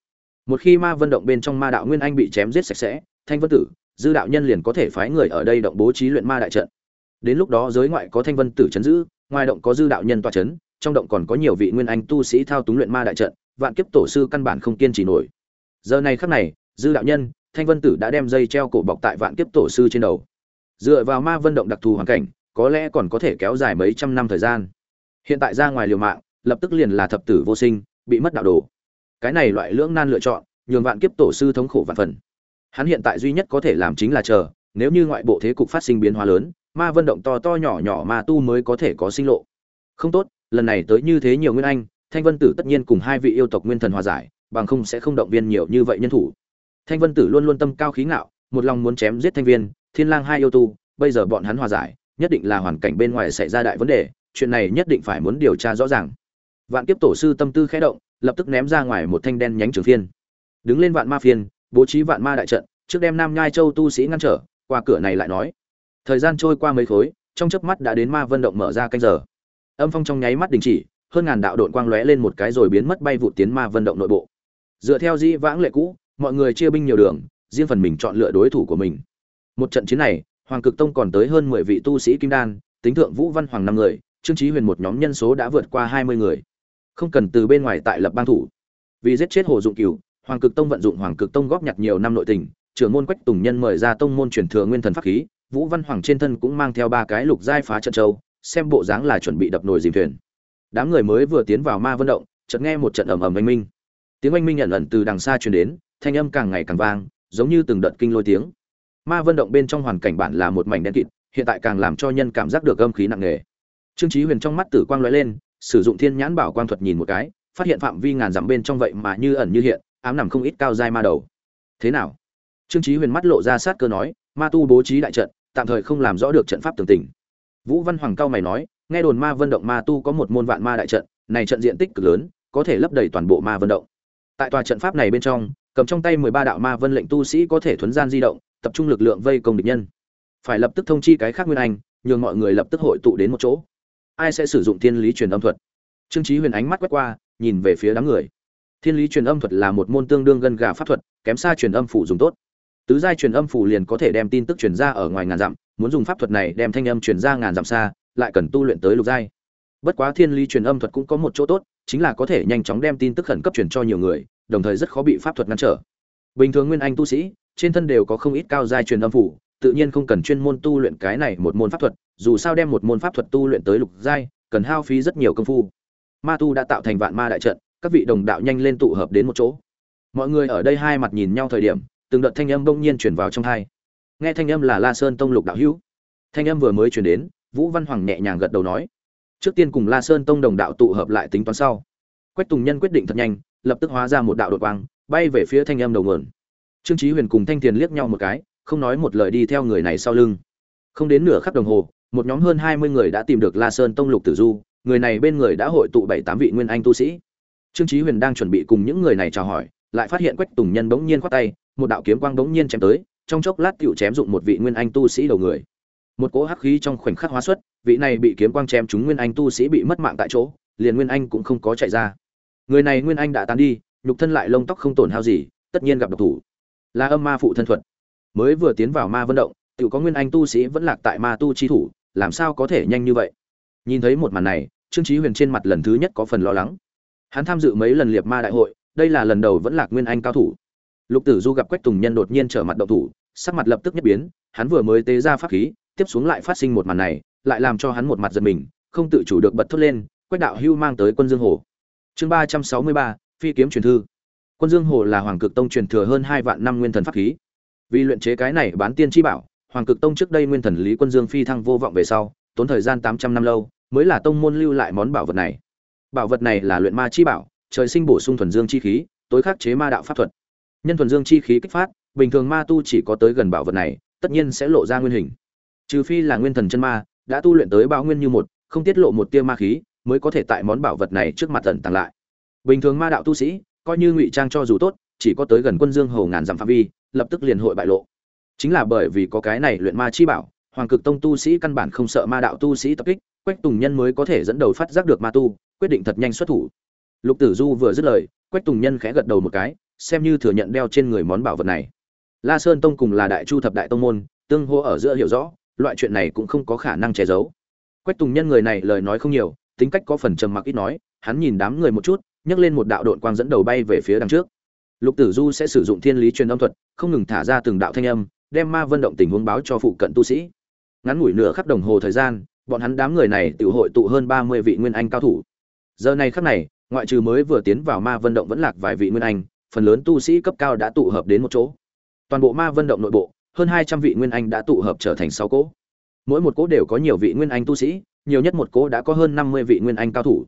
Một khi ma vân động bên trong ma đạo nguyên anh bị chém giết sạch sẽ, thanh vân tử, dư đạo nhân liền có thể phái người ở đây động bố trí luyện ma đại trận đến lúc đó giới ngoại có thanh vân tử chấn giữ, ngoài động có dư đạo nhân tọa chấn, trong động còn có nhiều vị nguyên anh tu sĩ thao túng luyện ma đại trận, vạn kiếp tổ sư căn bản không kiên trì nổi. Giờ này khắc này, dư đạo nhân, thanh vân tử đã đem dây treo cổ bọc tại vạn kiếp tổ sư trên đầu. Dựa vào ma vân động đặc thù hoàn cảnh, có lẽ còn có thể kéo dài mấy trăm năm thời gian. Hiện tại ra ngoài liều mạng, lập tức liền là thập tử vô sinh, bị mất đạo đồ. Cái này loại lưỡng nan lựa chọn, nhường vạn kiếp tổ sư thống khổ vạn phần. Hắn hiện tại duy nhất có thể làm chính là chờ, nếu như ngoại bộ thế cục phát sinh biến hóa lớn ma vân động to to nhỏ nhỏ ma tu mới có thể có sinh lộ. Không tốt, lần này tới như thế nhiều nguyên anh, thanh vân tử tất nhiên cùng hai vị yêu tộc nguyên thần hòa giải, bằng không sẽ không động viên nhiều như vậy nhân thủ. Thanh vân tử luôn luôn tâm cao khí ngạo, một lòng muốn chém giết thanh viên, thiên lang hai yêu tu, bây giờ bọn hắn hòa giải, nhất định là hoàn cảnh bên ngoài xảy ra đại vấn đề, chuyện này nhất định phải muốn điều tra rõ ràng. Vạn kiếp tổ sư tâm tư khẽ động, lập tức ném ra ngoài một thanh đen nhánh trường phiên. Đứng lên vạn ma phiên, bố trí vạn ma đại trận, trước đem nam nhai châu tu sĩ ngăn trở, qua cửa này lại nói thời gian trôi qua mấy khối, trong chớp mắt đã đến ma vân động mở ra canh giờ. Âm phong trong nháy mắt đình chỉ, hơn ngàn đạo đội quang lóe lên một cái rồi biến mất bay vụt tiến ma vân động nội bộ. Dựa theo di vãng lệ cũ, mọi người chia binh nhiều đường, riêng phần mình chọn lựa đối thủ của mình. Một trận chiến này, hoàng cực tông còn tới hơn mười vị tu sĩ kim đan, tính thượng vũ văn hoàng năm người, trương trí huyền một nhóm nhân số đã vượt qua hai mươi người. Không cần từ bên ngoài tại lập bang thủ. Vì giết chết hồ dụng cửu, hoàng cực tông vận dụng hoàng cực tông góp nhặt nhiều năm nội tình, trưởng môn quách tùng nhân mời ra tông môn truyền thừa nguyên thần pháp khí vũ văn hoàng trên thân cũng mang theo ba cái lục giai phá trận châu, xem bộ dáng là chuẩn bị đập nồi dìm thuyền. Đám người mới vừa tiến vào ma vân động, chợt nghe một trận ầm ầm oanh minh. Tiếng oanh minh nhận ẩn từ đằng xa truyền đến, thanh âm càng ngày càng vang, giống như từng đợt kinh lôi tiếng. Ma vân động bên trong hoàn cảnh bản là một mảnh đen kịt, hiện tại càng làm cho nhân cảm giác được âm khí nặng nề. Trương chí huyền trong mắt tử quang lóe lên, sử dụng thiên nhãn bảo quang thuật nhìn một cái, phát hiện phạm vi ngàn dặm bên trong vậy mà như ẩn như hiện, ám nằm không ít cao giai ma đầu. Thế nào? Trương chí huyền mắt lộ ra sát cơ nói, ma tu bố trí đại trận tạm thời không làm rõ được trận pháp tường tình. Vũ văn hoàng cao mày nói, nghe đồn ma vân động ma tu có một môn vạn ma đại trận, này trận diện tích cực lớn, có thể lấp đầy toàn bộ ma vân động. Tại tòa trận pháp này bên trong, cầm trong tay mười ba đạo ma vân lệnh tu sĩ có thể thuấn gian di động, tập trung lực lượng vây công địch nhân. Phải lập tức thông chi cái khác nguyên anh, nhường mọi người lập tức hội tụ đến một chỗ. Ai sẽ sử dụng thiên lý truyền âm thuật? Trương trí huyền ánh mắt quét qua, nhìn về phía đám người. Thiên lý truyền âm thuật là một môn tương đương gần gà pháp thuật, kém xa truyền âm phủ dùng tốt tứ giai truyền âm phủ liền có thể đem tin tức truyền ra ở ngoài ngàn dặm, muốn dùng pháp thuật này đem thanh âm truyền ra ngàn dặm xa, lại cần tu luyện tới lục giai. Bất quá thiên lý truyền âm thuật cũng có một chỗ tốt, chính là có thể nhanh chóng đem tin tức khẩn cấp truyền cho nhiều người, đồng thời rất khó bị pháp thuật ngăn trở. Bình thường nguyên anh tu sĩ, trên thân đều có không ít cao giai truyền âm phủ tự nhiên không cần chuyên môn tu luyện cái này một môn pháp thuật, dù sao đem một môn pháp thuật tu luyện tới lục giai, cần hao phí rất nhiều công phu. Ma tu đã tạo thành vạn ma đại trận, các vị đồng đạo nhanh lên tụ hợp đến một chỗ. Mọi người ở đây hai mặt nhìn nhau thời điểm từng đợt thanh âm bỗng nhiên truyền vào trong tai. nghe thanh âm là la sơn tông lục đạo hữu thanh âm vừa mới truyền đến vũ văn hoàng nhẹ nhàng gật đầu nói trước tiên cùng la sơn tông đồng đạo tụ hợp lại tính toán sau quách tùng nhân quyết định thật nhanh lập tức hóa ra một đạo đột quang bay về phía thanh âm đầu nguồn trương chí huyền cùng thanh tiền liếc nhau một cái không nói một lời đi theo người này sau lưng không đến nửa khắc đồng hồ một nhóm hơn hai mươi người đã tìm được La Sơn Tông Lục Tử Du, người này bên người đã hội tụ bảy tám vị nguyên anh tu sĩ. Trương Chí Huyền đang chuẩn bị cùng những người này chào hỏi, lại phát hiện Quách Tùng Nhân bỗng nhiên quát tay, một đạo kiếm quang bỗng nhiên chém tới, trong chốc lát tiểu chém dụng một vị nguyên anh tu sĩ đầu người. Một cỗ hắc khí trong khoảnh khắc hóa xuất, vị này bị kiếm quang chém trúng nguyên anh tu sĩ bị mất mạng tại chỗ, liền nguyên anh cũng không có chạy ra. Người này nguyên anh đã tan đi, nhục thân lại lông tóc không tổn hao gì, tất nhiên gặp độc thủ. Là âm ma phụ thân thuật. Mới vừa tiến vào ma vân động, tiểu có nguyên anh tu sĩ vẫn lạc tại ma tu chi thủ, làm sao có thể nhanh như vậy? Nhìn thấy một màn này, Trương Chí Huyền trên mặt lần thứ nhất có phần lo lắng. Hắn tham dự mấy lần liệp ma đại hội, đây là lần đầu vẫn lạc nguyên anh cao thủ. Lục Tử Du gặp Quách Tùng Nhân đột nhiên trở mặt động thủ, sắc mặt lập tức nhất biến, hắn vừa mới tế ra pháp khí, tiếp xuống lại phát sinh một màn này, lại làm cho hắn một mặt giật mình, không tự chủ được bật thốt lên, Quách đạo hưu mang tới Quân Dương Hồ. Chương ba trăm sáu mươi ba, Phi kiếm truyền thư. Quân Dương Hồ là Hoàng Cực Tông truyền thừa hơn hai vạn năm nguyên thần pháp khí. Vì luyện chế cái này bán tiên chi bảo, Hoàng Cực Tông trước đây nguyên thần Lý Quân Dương phi thăng vô vọng về sau, tốn thời gian tám trăm năm lâu, mới là tông môn lưu lại món bảo vật này. Bảo vật này là luyện ma chi bảo, trời sinh bổ sung thuần dương chi khí, tối khắc chế ma đạo pháp thuật. Nhân thuần dương chi khí kích phát, bình thường ma tu chỉ có tới gần bảo vật này, tất nhiên sẽ lộ ra nguyên hình. Trừ phi là nguyên thần chân ma, đã tu luyện tới bao nguyên như một, không tiết lộ một tia ma khí, mới có thể tại món bảo vật này trước mặt tận tàng lại. Bình thường ma đạo tu sĩ, coi như ngụy trang cho dù tốt, chỉ có tới gần quân dương hầu ngàn dặm phạm vi, lập tức liền hội bại lộ. Chính là bởi vì có cái này luyện ma chi bảo, Hoàng Cực Tông tu sĩ căn bản không sợ ma đạo tu sĩ tập kích, Quách Tùng Nhân mới có thể dẫn đầu phát giác được ma tu, quyết định thật nhanh xuất thủ. Lục Tử Du vừa dứt lời, Quách Tùng Nhân khẽ gật đầu một cái, xem như thừa nhận đeo trên người món bảo vật này. La Sơn Tông cùng là Đại Chu thập đại tông môn, tương hô ở giữa hiểu rõ, loại chuyện này cũng không có khả năng che giấu. Quách Tùng Nhân người này lời nói không nhiều, tính cách có phần trầm mặc ít nói, hắn nhìn đám người một chút, nhấc lên một đạo độn quang dẫn đầu bay về phía đằng trước. Lục Tử Du sẽ sử dụng thiên lý truyền âm thuật, không ngừng thả ra từng đạo thanh âm, đem ma vân động tình huống báo cho phụ cận tu sĩ. Ngắn ngủi nửa khắc đồng hồ thời gian, bọn hắn đám người này tự hội tụ hơn 30 vị nguyên anh cao thủ. Giờ này khắc này, ngoại trừ mới vừa tiến vào ma vân động vẫn lạc vài vị nguyên anh, phần lớn tu sĩ cấp cao đã tụ hợp đến một chỗ. Toàn bộ ma vân động nội bộ, hơn 200 vị nguyên anh đã tụ hợp trở thành 6 cỗ. Mỗi một cỗ đều có nhiều vị nguyên anh tu sĩ, nhiều nhất một cỗ đã có hơn 50 vị nguyên anh cao thủ.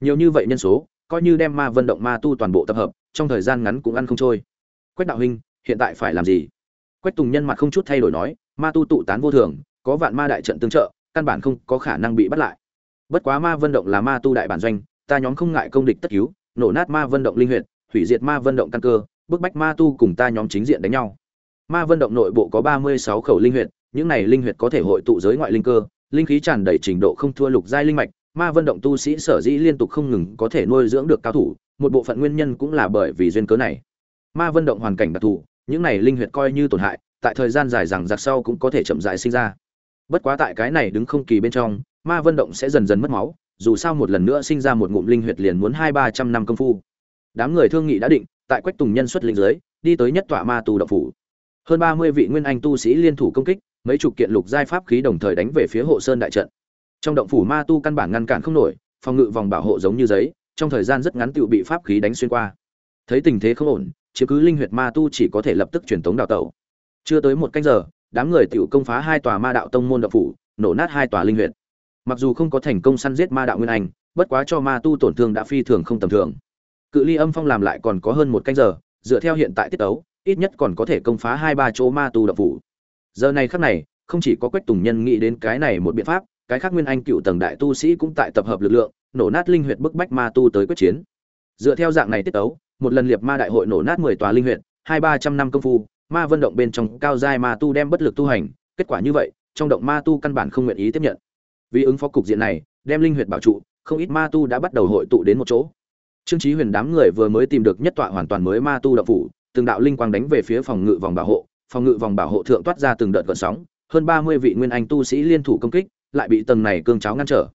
Nhiều như vậy nhân số, coi như đem ma vân động ma tu toàn bộ tập hợp, trong thời gian ngắn cũng ăn không trôi. Quách đạo huynh, hiện tại phải làm gì? Quách Tùng Nhân mặt không chút thay đổi nói, ma tu tụ tán vô thường, có vạn ma đại trận tương trợ, căn bản không có khả năng bị bắt lại. Bất quá ma vân động là ma tu đại bản doanh, ta nhóm không ngại công địch tất cứu, nổ nát ma vân động linh huyệt, hủy diệt ma vân động căn cơ, bức bách ma tu cùng ta nhóm chính diện đánh nhau. Ma vân động nội bộ có 36 khẩu linh huyệt, những này linh huyệt có thể hội tụ giới ngoại linh cơ, linh khí tràn đầy trình độ không thua lục giai linh mạch, ma vân động tu sĩ sở dĩ liên tục không ngừng có thể nuôi dưỡng được cao thủ, một bộ phận nguyên nhân cũng là bởi vì duyên cớ này. Ma vân động hoàn cảnh đặc thù, những này linh huyệt coi như tổn hại, tại thời gian dài rằng giặc sau cũng có thể chậm rãi sinh ra. Bất quá tại cái này đứng không kỳ bên trong, ma vân động sẽ dần dần mất máu, dù sao một lần nữa sinh ra một ngụm linh huyệt liền muốn hai ba trăm năm công phu. Đám người thương nghị đã định, tại Quách Tùng nhân xuất linh dưới, đi tới nhất tọa ma tu động phủ. Hơn ba mươi vị nguyên anh tu sĩ liên thủ công kích, mấy chục kiện lục giai pháp khí đồng thời đánh về phía hộ sơn đại trận. Trong động phủ ma tu căn bản ngăn cản không nổi, phòng ngự vòng bảo hộ giống như giấy, trong thời gian rất ngắn tựu bị pháp khí đánh xuyên qua. Thấy tình thế không ổn, chỉ cứ linh huyệt ma tu chỉ có thể lập tức truyền tống đào tẩu. Chưa tới một canh giờ, đám người tiểu công phá hai tòa ma đạo tông môn động phủ, nổ nát hai tòa linh huyệt. Mặc dù không có thành công săn giết ma đạo nguyên anh, bất quá cho ma tu tổn thương đã phi thường không tầm thường. Cự ly âm phong làm lại còn có hơn một canh giờ, dựa theo hiện tại tiết tấu, ít nhất còn có thể công phá hai ba chỗ ma tu đập phủ. Giờ này khắc này, không chỉ có Quách Tùng Nhân nghĩ đến cái này một biện pháp, cái khác nguyên anh cựu tầng đại tu sĩ cũng tại tập hợp lực lượng, nổ nát linh huyệt bức bách ma tu tới quyết chiến. Dựa theo dạng này tiết tấu, một lần liệt ma đại hội nổ nát mười tòa linh huyệt, hai ba trăm năm công phu, ma vân động bên trong cao giai ma tu đem bất lực tu hành, kết quả như vậy, trong động ma tu căn bản không nguyện ý tiếp nhận. Vì ứng phó cục diện này, đem linh huyệt bảo trụ, không ít ma tu đã bắt đầu hội tụ đến một chỗ. Trương Chí Huyền đám người vừa mới tìm được nhất tọa hoàn toàn mới ma tu động phủ, từng đạo linh quang đánh về phía phòng ngự vòng bảo hộ, phòng ngự vòng bảo hộ thượng toát ra từng đợt gợn sóng, hơn 30 vị nguyên anh tu sĩ liên thủ công kích, lại bị tầng này cương cháo ngăn trở.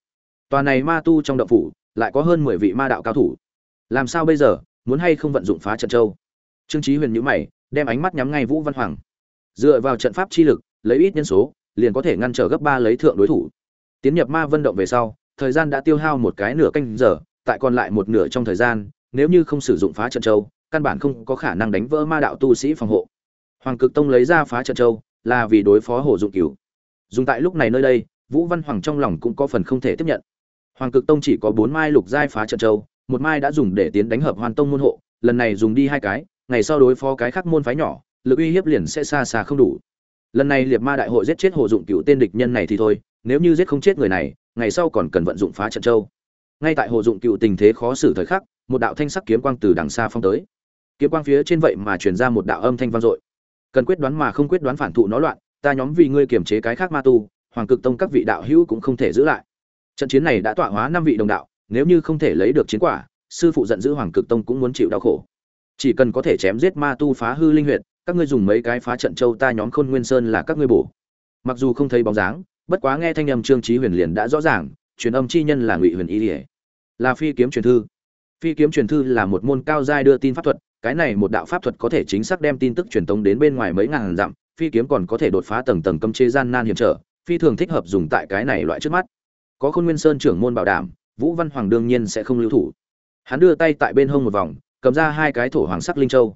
Tòa này ma tu trong động phủ, lại có hơn 10 vị ma đạo cao thủ. Làm sao bây giờ, muốn hay không vận dụng phá trận châu? Trương Chí Huyền nhíu mày, đem ánh mắt nhắm ngay Vũ Văn Hoàng. Dựa vào trận pháp chi lực, lấy ít nhân số, liền có thể ngăn trở gấp 3 lấy thượng đối thủ. Tiến nhập ma vân động về sau, thời gian đã tiêu hao một cái nửa canh giờ, tại còn lại một nửa trong thời gian, nếu như không sử dụng phá trận châu, căn bản không có khả năng đánh vỡ ma đạo tu sĩ phòng hộ. Hoàng Cực Tông lấy ra phá trận châu, là vì đối phó hồ Dụng Cửu. Dùng tại lúc này nơi đây, Vũ Văn Hoàng trong lòng cũng có phần không thể tiếp nhận. Hoàng Cực Tông chỉ có bốn mai lục giai phá trận châu, một mai đã dùng để tiến đánh hợp Hoàn Tông môn hộ, lần này dùng đi hai cái, ngày sau đối phó cái khác môn phái nhỏ, lực uy hiếp liền sẽ xa xa không đủ. lần này liệt ma đại hội giết chết hồ dụng cựu tên địch nhân này thì thôi nếu như giết không chết người này ngày sau còn cần vận dụng phá trận châu ngay tại hồ dụng cựu tình thế khó xử thời khắc, một đạo thanh sắc kiếm quang từ đằng xa phong tới. Kiếm quang phía trên vậy mà truyền ra một đạo âm thanh vang dội. Cần quyết đoán mà không quyết đoán phản thụ nó loạn, ta nhóm vì ngươi kiềm chế cái khác ma tu, hoàng cực tông các vị đạo hữu cũng không thể giữ lại. Trận chiến này đã tọa hóa năm vị đồng đạo, nếu như không thể lấy được chiến quả, sư phụ giận dữ hoàng cực tông cũng muốn chịu đau khổ. Chỉ cần có thể chém giết ma tu phá hư linh huyệt, các ngươi dùng mấy cái phá trận châu ta nhóm khôn nguyên sơn là các ngươi bổ. Mặc dù không thấy bóng dáng, bất quá nghe thanh âm trương trí huyền liền đã rõ ràng, truyền âm chi nhân là ngụy huyền y ỉa là phi kiếm truyền thư. Phi kiếm truyền thư là một môn cao giai đưa tin pháp thuật, cái này một đạo pháp thuật có thể chính xác đem tin tức truyền tống đến bên ngoài mấy ngàn dặm, phi kiếm còn có thể đột phá tầng tầng cấm chế gian nan hiểm trở, phi thường thích hợp dùng tại cái này loại trước mắt. Có khôn nguyên sơn trưởng môn bảo đảm, vũ văn hoàng đương nhiên sẽ không lưu thủ. Hắn đưa tay tại bên hông một vòng, cầm ra hai cái thổ hoàng sắc linh châu.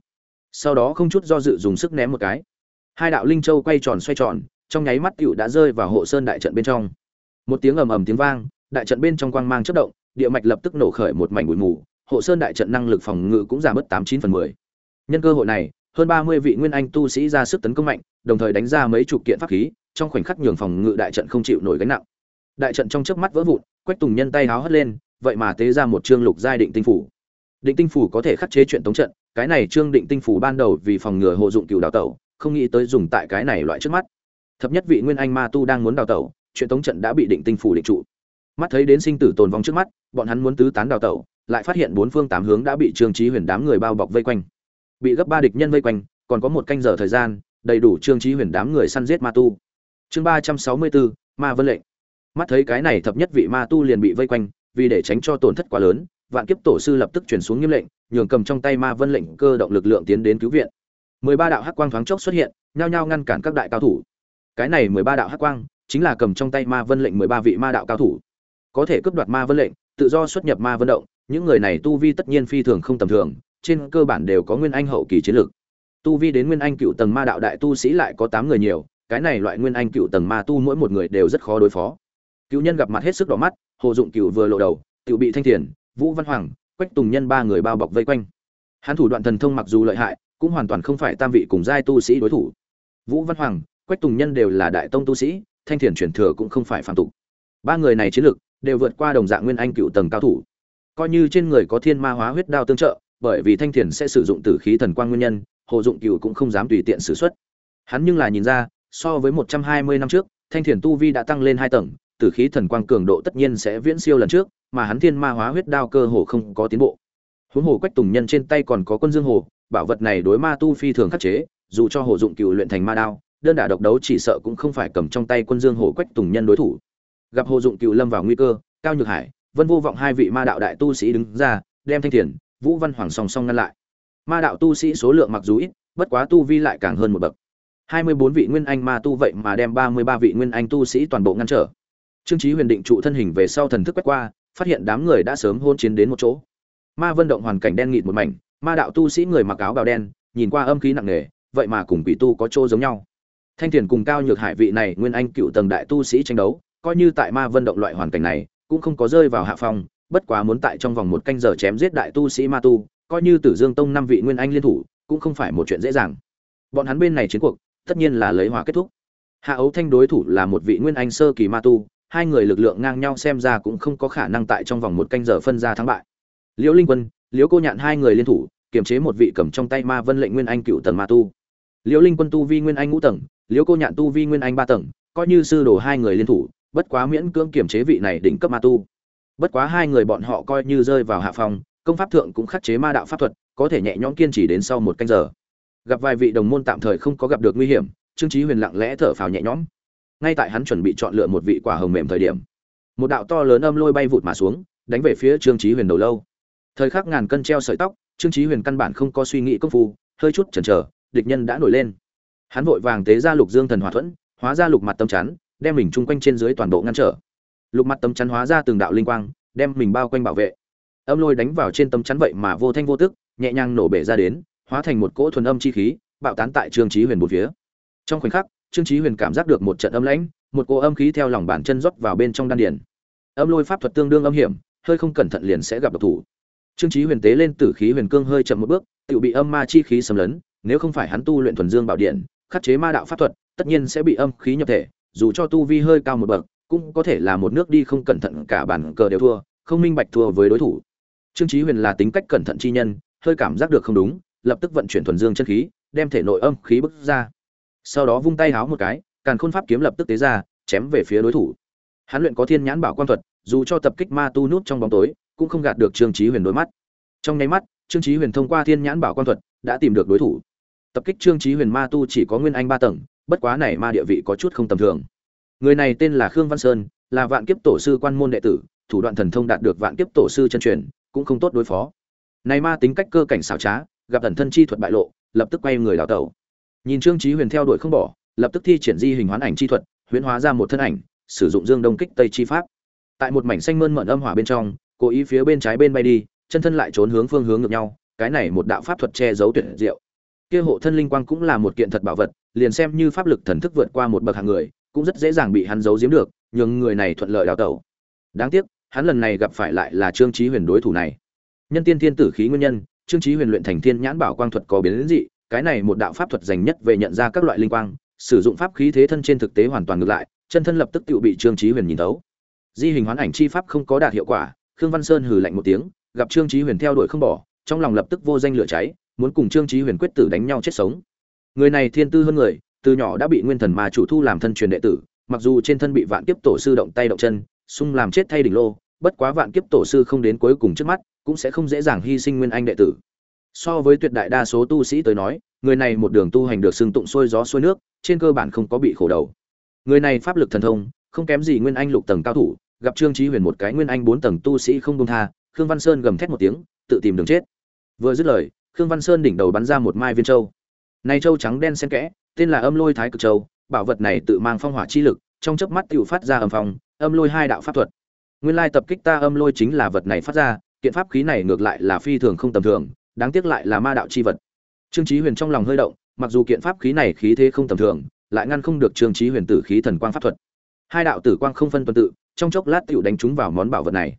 Sau đó không chút do dự dùng sức ném một cái. Hai đạo linh châu quay tròn xoay tròn, trong nháy mắt cựu đã rơi vào hộ sơn đại trận bên trong. Một tiếng ầm ầm tiếng vang, đại trận bên trong quang mang chất động địa mạch lập tức nổ khởi một mảnh bụi mù, hộ sơn đại trận năng lực phòng ngự cũng giảm mất tám chín phần mười. Nhân cơ hội này, hơn ba mươi vị nguyên anh tu sĩ ra sức tấn công mạnh, đồng thời đánh ra mấy chục kiện pháp khí, trong khoảnh khắc nhường phòng ngự đại trận không chịu nổi gánh nặng. Đại trận trong chớp mắt vỡ vụn, quách tùng nhân tay háo hất lên, vậy mà tế ra một chương lục giai định tinh phủ. Định tinh phủ có thể khắc chế chuyện tống trận, cái này trương định tinh phủ ban đầu vì phòng ngừa hộ dụng cựu đào tẩu, không nghĩ tới dùng tại cái này loại trước mắt. Thập nhất vị nguyên anh ma tu đang muốn đào tẩu, chuyện tống trận đã bị định tinh phủ định trụ mắt thấy đến sinh tử tồn vong trước mắt, bọn hắn muốn tứ tán đào tẩu, lại phát hiện bốn phương tám hướng đã bị trương trí huyền đám người bao bọc vây quanh. Bị gấp ba địch nhân vây quanh, còn có một canh giờ thời gian, đầy đủ trương trí huyền đám người săn giết ma tu. Chương ba trăm sáu mươi bốn, ma vân lệnh. Mắt thấy cái này thập nhất vị ma tu liền bị vây quanh, vì để tránh cho tổn thất quá lớn, vạn kiếp tổ sư lập tức chuyển xuống nghiêm lệnh, nhường cầm trong tay ma vân lệnh cơ động lực lượng tiến đến cứu viện. Mười ba đạo hắc quang thoáng chốc xuất hiện, nhao nhao ngăn cản các đại cao thủ. Cái này mười ba đạo hắc quang, chính là cầm trong tay ma vân lệnh mười ba vị ma đạo cao thủ có thể cướp đoạt ma vân lệnh, tự do xuất nhập ma vân động, những người này tu vi tất nhiên phi thường không tầm thường, trên cơ bản đều có nguyên anh hậu kỳ chiến lược. Tu vi đến nguyên anh cựu tầng ma đạo đại tu sĩ lại có tám người nhiều, cái này loại nguyên anh cựu tầng ma tu mỗi một người đều rất khó đối phó. Cựu nhân gặp mặt hết sức đỏ mắt, hồ dụng cựu vừa lộ đầu cựu bị thanh thiền, vũ văn hoàng, quách tùng nhân ba người bao bọc vây quanh. Hắn thủ đoạn thần thông mặc dù lợi hại, cũng hoàn toàn không phải tam vị cùng giai tu sĩ đối thủ. Vũ văn hoàng, quách tùng nhân đều là đại tông tu sĩ, thanh thiền truyền thừa cũng không phải phạm tục. Ba người này chiến lực đều vượt qua đồng dạng nguyên anh cựu tầng cao thủ. Coi như trên người có thiên ma hóa huyết đao tương trợ, bởi vì thanh thiền sẽ sử dụng tử khí thần quang nguyên nhân, hồ dụng cựu cũng không dám tùy tiện sử xuất. Hắn nhưng là nhìn ra, so với một trăm hai mươi năm trước, thanh thiền tu vi đã tăng lên hai tầng, tử khí thần quang cường độ tất nhiên sẽ viễn siêu lần trước, mà hắn thiên ma hóa huyết đao cơ hồ không có tiến bộ. Huống hồ quách tùng nhân trên tay còn có quân dương hồ, bảo vật này đối ma tu phi thường khắc chế, dù cho hồ dụng cựu luyện thành ma đao, đơn đả độc đấu chỉ sợ cũng không phải cầm trong tay quân dương hồ quách tùng nhân đối thủ gặp hồ dụng cựu lâm vào nguy cơ, cao nhược hải, vân vô vọng hai vị ma đạo đại tu sĩ đứng ra, đem thanh thiền, vũ văn hoàng song song ngăn lại. Ma đạo tu sĩ số lượng mặc dù ít, bất quá tu vi lại càng hơn một bậc. Hai mươi bốn vị nguyên anh ma tu vậy mà đem ba mươi ba vị nguyên anh tu sĩ toàn bộ ngăn trở. Trương trí huyền định trụ thân hình về sau thần thức quét qua, phát hiện đám người đã sớm hôn chiến đến một chỗ. Ma vân động hoàn cảnh đen nghịt một mảnh, ma đạo tu sĩ người mặc áo bào đen, nhìn qua âm khí nặng nề, vậy mà cùng quỷ tu có chỗ giống nhau. Thanh thiền cùng cao nhược hải vị này nguyên anh cựu tầng đại tu sĩ tranh đấu coi như tại ma vân động loại hoàn cảnh này, cũng không có rơi vào hạ phong, bất quá muốn tại trong vòng một canh giờ chém giết đại tu sĩ ma tu, coi như tử dương tông năm vị nguyên anh liên thủ, cũng không phải một chuyện dễ dàng. Bọn hắn bên này chiến cuộc, tất nhiên là lấy hòa kết thúc. Hạ ấu thanh đối thủ là một vị nguyên anh sơ kỳ ma tu, hai người lực lượng ngang nhau xem ra cũng không có khả năng tại trong vòng một canh giờ phân ra thắng bại. Liễu linh quân, liễu cô nhạn hai người liên thủ, kiềm chế một vị cầm trong tay ma vân lệnh nguyên anh cựu tầng ma tu. Liễu linh quân tu vi nguyên anh ngũ tầng, liễu cô nhạn tu vi nguyên anh ba tầng, coi như sư đồ hai người liên thủ bất quá miễn cưỡng kiểm chế vị này đỉnh cấp ma tu. Bất quá hai người bọn họ coi như rơi vào hạ phòng, công pháp thượng cũng khắc chế ma đạo pháp thuật, có thể nhẹ nhõm kiên trì đến sau một canh giờ. Gặp vài vị đồng môn tạm thời không có gặp được nguy hiểm, trương chí huyền lặng lẽ thở phào nhẹ nhõm. Ngay tại hắn chuẩn bị chọn lựa một vị quả hồng mềm thời điểm, một đạo to lớn âm lôi bay vụt mà xuống, đánh về phía trương chí huyền đầu lâu. Thời khắc ngàn cân treo sợi tóc, trương chí huyền căn bản không có suy nghĩ công phu, hơi chút chần chờ, địch nhân đã nổi lên. Hắn vội vàng tế ra lục dương thần hòa thuẫn, hóa ra lục mặt tâm chắn đem mình chung quanh trên dưới toàn bộ ngăn trở. Lục mặt tâm chắn hóa ra từng đạo linh quang, đem mình bao quanh bảo vệ. Âm lôi đánh vào trên tâm chắn vậy mà vô thanh vô tức, nhẹ nhàng nổ bể ra đến, hóa thành một cỗ thuần âm chi khí, bạo tán tại trương trí huyền một phía. Trong khoảnh khắc, trương chí huyền cảm giác được một trận âm lãnh, một cỗ âm khí theo lòng bàn chân rót vào bên trong đan điền. Âm lôi pháp thuật tương đương âm hiểm, hơi không cẩn thận liền sẽ gặp độc thủ. Trương chí huyền tế lên tử khí huyền cương hơi chậm một bước, tự bị âm ma chi khí xâm lấn, nếu không phải hắn tu luyện thuần dương bảo điện, khắc chế ma đạo pháp thuật, tất nhiên sẽ bị âm khí nhập thể dù cho tu vi hơi cao một bậc, cũng có thể là một nước đi không cẩn thận cả bản cờ đều thua, không minh bạch thua với đối thủ. Trương chí huyền là tính cách cẩn thận chi nhân, hơi cảm giác được không đúng, lập tức vận chuyển thuần dương chân khí, đem thể nội âm khí bức ra. Sau đó vung tay háo một cái, càn khôn pháp kiếm lập tức tế ra, chém về phía đối thủ. Hắn luyện có thiên nhãn bảo quan thuật, dù cho tập kích ma tu nút trong bóng tối, cũng không gạt được trương chí huyền đối mắt. Trong nháy mắt, trương chí huyền thông qua thiên nhãn bảo quan thuật, đã tìm được đối thủ. Tập kích trương chí huyền ma tu chỉ có nguyên anh ba tầng bất quá này ma địa vị có chút không tầm thường. Người này tên là khương văn sơn, là vạn kiếp tổ sư quan môn đệ tử, thủ đoạn thần thông đạt được vạn kiếp tổ sư chân truyền, cũng không tốt đối phó. Này ma tính cách cơ cảnh xảo trá, gặp thần thân chi thuật bại lộ, lập tức quay người đào tẩu. Nhìn trương chí huyền theo đuổi không bỏ, lập tức thi triển di hình hoán ảnh chi thuật, huyễn hóa ra một thân ảnh, sử dụng dương đông kích tây chi pháp. Tại một mảnh xanh mơn mởn âm hỏa bên trong, cố ý phía bên trái bên bay đi, chân thân lại trốn hướng phương hướng ngược nhau, cái này một đạo pháp thuật che giấu tuyệt diệu. Kia hộ thân linh quang cũng là một kiện thật bảo vật liền xem như pháp lực thần thức vượt qua một bậc hạng người, cũng rất dễ dàng bị hắn giấu giếm được nhưng người này thuận lợi đào tẩu. Đáng tiếc, hắn lần này gặp phải lại là trương chí huyền đối thủ này. Nhân tiên thiên tử khí nguyên nhân, trương chí huyền luyện thành thiên nhãn bảo quang thuật có biến đến dị, cái này một đạo pháp thuật dành nhất về nhận ra các loại linh quang, sử dụng pháp khí thế thân trên thực tế hoàn toàn ngược lại, chân thân lập tức tựu bị trương chí huyền nhìn thấu. Di hình hoán ảnh chi pháp không có đạt hiệu quả, khương văn sơn hừ lạnh một tiếng, gặp trương chí huyền theo đuổi không bỏ, trong lòng lập tức vô danh lửa cháy, muốn cùng trương chí huyền quyết tử đánh nhau chết sống người này thiên tư hơn người, từ nhỏ đã bị nguyên thần ma chủ thu làm thân truyền đệ tử, mặc dù trên thân bị vạn kiếp tổ sư động tay động chân xung làm chết thay đỉnh lô, bất quá vạn kiếp tổ sư không đến cuối cùng trước mắt, cũng sẽ không dễ dàng hy sinh nguyên anh đệ tử. So với tuyệt đại đa số tu sĩ tới nói, người này một đường tu hành được xưng tụng xuôi gió xuôi nước, trên cơ bản không có bị khổ đầu. Người này pháp lực thần thông, không kém gì nguyên anh lục tầng cao thủ, gặp trương chí huyền một cái nguyên anh bốn tầng tu sĩ không buông tha, khương văn sơn gầm thét một tiếng, tự tìm đường chết. Vừa dứt lời, khương văn sơn đỉnh đầu bắn ra một mai viên châu này châu trắng đen xen kẽ, tên là âm lôi thái cực châu, bảo vật này tự mang phong hỏa chi lực, trong chớp mắt tiểu phát ra âm phong, âm lôi hai đạo pháp thuật. Nguyên lai tập kích ta âm lôi chính là vật này phát ra, kiện pháp khí này ngược lại là phi thường không tầm thường, đáng tiếc lại là ma đạo chi vật. Trương chí huyền trong lòng hơi động, mặc dù kiện pháp khí này khí thế không tầm thường, lại ngăn không được trương chí huyền tử khí thần quang pháp thuật. Hai đạo tử quang không phân tuần tự, trong chốc lát tiểu đánh chúng vào món bảo vật này.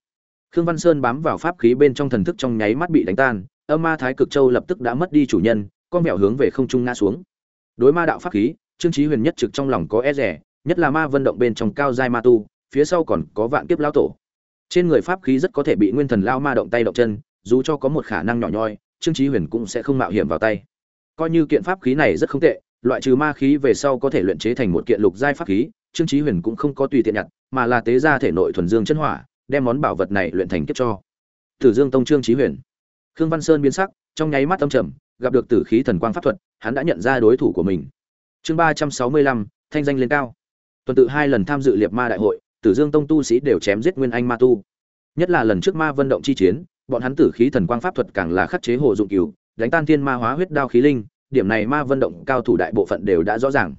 Khương văn sơn bám vào pháp khí bên trong thần thức trong nháy mắt bị đánh tan, âm ma thái cực châu lập tức đã mất đi chủ nhân con mèo hướng về không trung ngã xuống. Đối ma đạo pháp khí, trương chí huyền nhất trực trong lòng có e rẻ, nhất là ma vân động bên trong cao giai ma tu, phía sau còn có vạn kiếp lao tổ. Trên người pháp khí rất có thể bị nguyên thần lao ma động tay động chân, dù cho có một khả năng nhỏ nhoi, trương chí huyền cũng sẽ không mạo hiểm vào tay. Coi như kiện pháp khí này rất không tệ, loại trừ ma khí về sau có thể luyện chế thành một kiện lục giai pháp khí, trương chí huyền cũng không có tùy tiện nhặt, mà là tế ra thể nội thuần dương chân hỏa, đem món bảo vật này luyện thành kiếp cho. Tử dương tông trương chí huyền. Khương văn sơn biến sắc, trong nháy mắt âm trầm gặp được tử khí thần quang pháp thuật, hắn đã nhận ra đối thủ của mình. Chương ba trăm sáu mươi lăm, thanh danh lên cao. Tuần tự hai lần tham dự liệt ma đại hội, tử dương tông tu sĩ đều chém giết nguyên anh ma tu. Nhất là lần trước ma vân động chi chiến, bọn hắn tử khí thần quang pháp thuật càng là khắc chế hồ dụng cửu đánh tan thiên ma hóa huyết đao khí linh, điểm này ma vân động cao thủ đại bộ phận đều đã rõ ràng.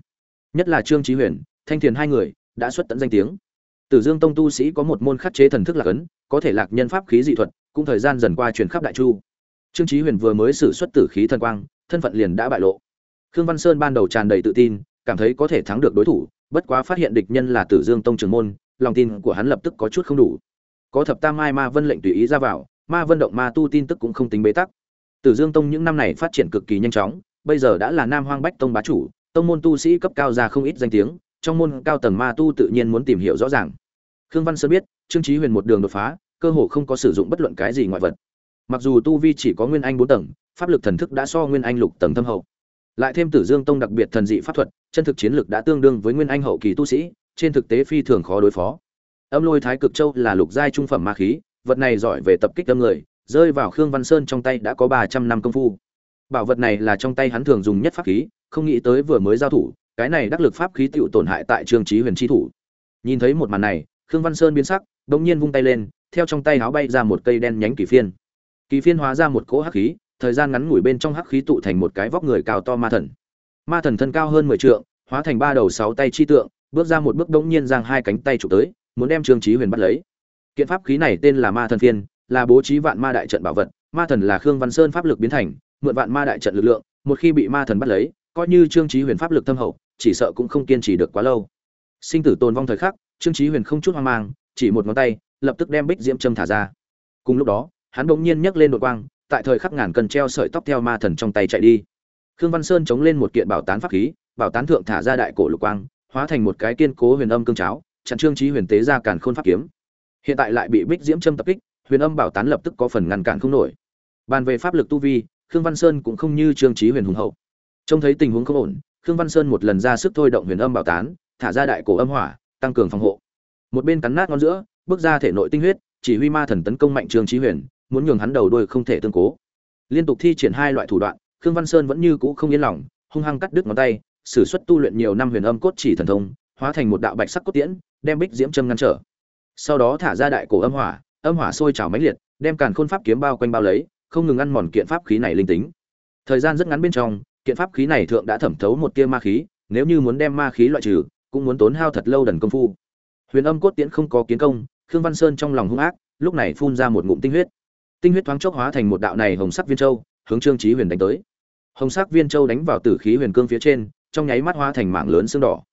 Nhất là trương chí huyền, thanh thiền hai người, đã xuất tận danh tiếng. Tử dương tông tu sĩ có một môn khắc chế thần thức lạc ấn, có thể lạc nhân pháp khí dị thuật, cũng thời gian dần qua truyền khắp đại chu trương chí huyền vừa mới sử xuất tử khí thần quang, thân phận liền đã bại lộ. Khương văn sơn ban đầu tràn đầy tự tin, cảm thấy có thể thắng được đối thủ, bất quá phát hiện địch nhân là tử dương tông trường môn, lòng tin của hắn lập tức có chút không đủ. Có thập tam mai ma vân lệnh tùy ý ra vào, ma vân động ma tu tin tức cũng không tính bế tắc. Tử dương tông những năm này phát triển cực kỳ nhanh chóng, bây giờ đã là nam hoang bách tông bá chủ, tông môn tu sĩ cấp cao ra không ít danh tiếng, trong môn cao tầng ma tu tự nhiên muốn tìm hiểu rõ ràng. Khương văn sơn biết, trương chí huyền một đường đột phá, cơ hồ không có sử dụng bất luận cái gì ngoại vật mặc dù tu vi chỉ có nguyên anh bốn tầng, pháp lực thần thức đã so nguyên anh lục tầng thâm hậu. Lại thêm tử dương tông đặc biệt thần dị pháp thuật, chân thực chiến lực đã tương đương với nguyên anh hậu kỳ tu sĩ, trên thực tế phi thường khó đối phó. Âm lôi thái cực châu là lục giai trung phẩm ma khí, vật này giỏi về tập kích âm người, rơi vào khương văn sơn trong tay đã có ba trăm năm công phu. Bảo vật này là trong tay hắn thường dùng nhất pháp khí, không nghĩ tới vừa mới giao thủ, cái này đắc lực pháp khí tựu tổn hại tại trương trí huyền chi thủ. Nhìn thấy một màn này, khương văn sơn biến sắc đ ỗ n g nhiên vung tay lên, theo trong tay áo bay ra một cây đen nhánh kỳ phiên kỳ phiên hóa ra một cỗ hắc khí, thời gian ngắn ngủi bên trong hắc khí tụ thành một cái vóc người cao to ma thần. Ma thần thân cao hơn mười t hóa thành ba đầu sáu tay chi tượng, bước ra một bước đống nhiên giang hai cánh tay chụp tới, muốn đem trương trí huyền bắt lấy. Kiện pháp khí này tên là ma thần phiên, là bố trí vạn ma đại trận bảo vật, ma thần là khương văn sơn pháp lực biến thành, mượn vạn ma đại trận lực lượng, một khi bị ma thần bắt lấy, coi như trương chí huyền pháp lực thâm hậu, chỉ sợ cũng không kiên trì được quá lâu. Sinh tử tồn vong thời khắc, trương chí huyền không chút hoang mang, chỉ một ngón tay, lập tức đem bích diễm châm thả ra. Cùng lúc đó hắn bỗng nhiên nhấc lên đột quang, tại thời khắc ngàn cần treo sợi tóc theo ma thần trong tay chạy đi. Khương văn sơn chống lên một kiện bảo tán pháp khí, bảo tán thượng thả ra đại cổ lục quang, hóa thành một cái kiên cố huyền âm cương cháo, chặn trương trí huyền tế ra càn khôn pháp kiếm. Hiện tại lại bị bích diễm châm tập kích, huyền âm bảo tán lập tức có phần ngăn cản không nổi. Bàn về pháp lực tu vi, khương văn sơn cũng không như trương trí huyền hùng hậu. Trông thấy tình huống không ổn, khương văn sơn một lần ra sức thôi động huyền âm bảo tán, thả ra đại cổ âm hỏa, tăng cường phòng hộ. Một bên cắn nát ngón giữa, bước ra thể nội tinh huyết, chỉ huy ma thần tấn công mạnh trương trí huyền muốn nhường hắn đầu đuôi không thể tương cố. Liên tục thi triển hai loại thủ đoạn, khương văn sơn vẫn như cũ không yên lòng, hung hăng cắt đứt ngón tay, sử xuất tu luyện nhiều năm huyền âm cốt chỉ thần thông, hóa thành một đạo bạch sắc cốt tiễn, đem bích diễm châm ngăn trở. Sau đó thả ra đại cổ âm hỏa âm hỏa sôi trào mãnh liệt, đem càn khôn pháp kiếm bao quanh bao lấy, không ngừng ăn mòn kiện pháp khí này linh tính. Thời gian rất ngắn bên trong, kiện pháp khí này thượng đã thẩm thấu một tia ma khí, nếu như muốn đem ma khí loại trừ, cũng muốn tốn hao thật lâu đần công phu. Huyền âm cốt tiễn không có kiến công, khương văn sơn trong lòng hung ác, lúc này phun ra một ngụm tinh huyết tinh huyết thoáng chốc hóa thành một đạo này hồng sắc viên châu, hướng trương chí huyền đánh tới. Hồng sắc viên châu đánh vào tử khí huyền cương phía trên, trong nháy mắt hóa thành mảng lớn xương đỏ.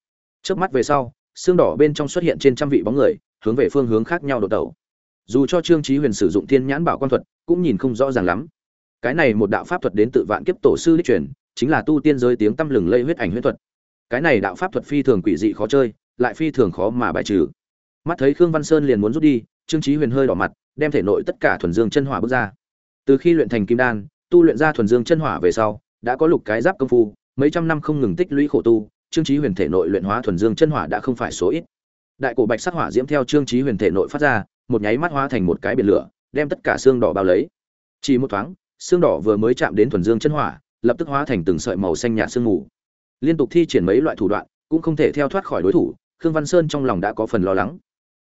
Chớp mắt về sau, xương đỏ bên trong xuất hiện trên trăm vị bóng người, hướng về phương hướng khác nhau đột đầu. Dù cho trương chí huyền sử dụng thiên nhãn bảo quan thuật, cũng nhìn không rõ ràng lắm. Cái này một đạo pháp thuật đến tự vạn kiếp tổ sư đích truyền, chính là tu tiên giới tiếng tâm lừng lây huyết ảnh huyết thuật. Cái này đạo pháp thuật phi thường quỷ dị khó chơi, lại phi thường khó mà bài trừ. Mắt thấy khương văn sơn liền muốn rút đi, trương chí huyền hơi đỏ mặt đem thể nội tất cả thuần dương chân hỏa bước ra. Từ khi luyện thành kim đan, tu luyện ra thuần dương chân hỏa về sau, đã có lục cái giáp công phu, mấy trăm năm không ngừng tích lũy khổ tu, trương chí huyền thể nội luyện hóa thuần dương chân hỏa đã không phải số ít. Đại cổ bạch sắc hỏa diễm theo trương chí huyền thể nội phát ra, một nháy mắt hóa thành một cái biển lửa, đem tất cả xương đỏ bao lấy. Chỉ một thoáng, xương đỏ vừa mới chạm đến thuần dương chân hỏa, lập tức hóa thành từng sợi màu xanh nhạt sương mù. Liên tục thi triển mấy loại thủ đoạn, cũng không thể theo thoát khỏi đối thủ, khương văn sơn trong lòng đã có phần lo lắng.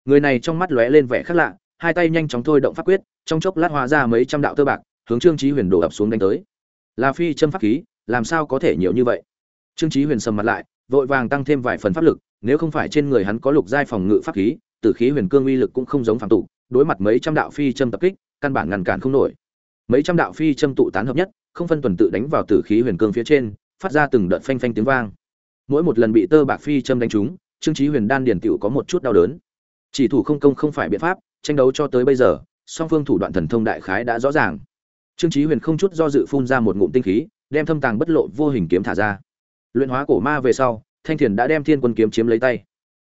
Người này trong mắt lóe lên vẻ khác lạ hai tay nhanh chóng thôi động pháp quyết, trong chốc lát hóa ra mấy trăm đạo tơ bạc, hướng trương chí huyền đổ ập xuống đánh tới. Là phi châm pháp khí, làm sao có thể nhiều như vậy? Trương chí huyền sầm mặt lại, vội vàng tăng thêm vài phần pháp lực, nếu không phải trên người hắn có lục giai phòng ngự pháp khí, tử khí huyền cương uy lực cũng không giống phàm tụ đối mặt mấy trăm đạo phi châm tập kích, căn bản ngăn cản không nổi. Mấy trăm đạo phi châm tụ tán hợp nhất, không phân tuần tự đánh vào tử khí huyền cương phía trên, phát ra từng đợt phanh phanh tiếng vang. Mỗi một lần bị tơ bạc phi châm đánh trúng, trương chí huyền đan điền tiểu có một chút đau đớn. Chỉ thủ không công không phải biện pháp tranh đấu cho tới bây giờ, song phương thủ đoạn thần thông đại khái đã rõ ràng. Trương Chí huyền không chút do dự phun ra một ngụm tinh khí, đem thâm tàng bất lộ vô hình kiếm thả ra. Luyện hóa cổ ma về sau, thanh thiền đã đem thiên quân kiếm chiếm lấy tay.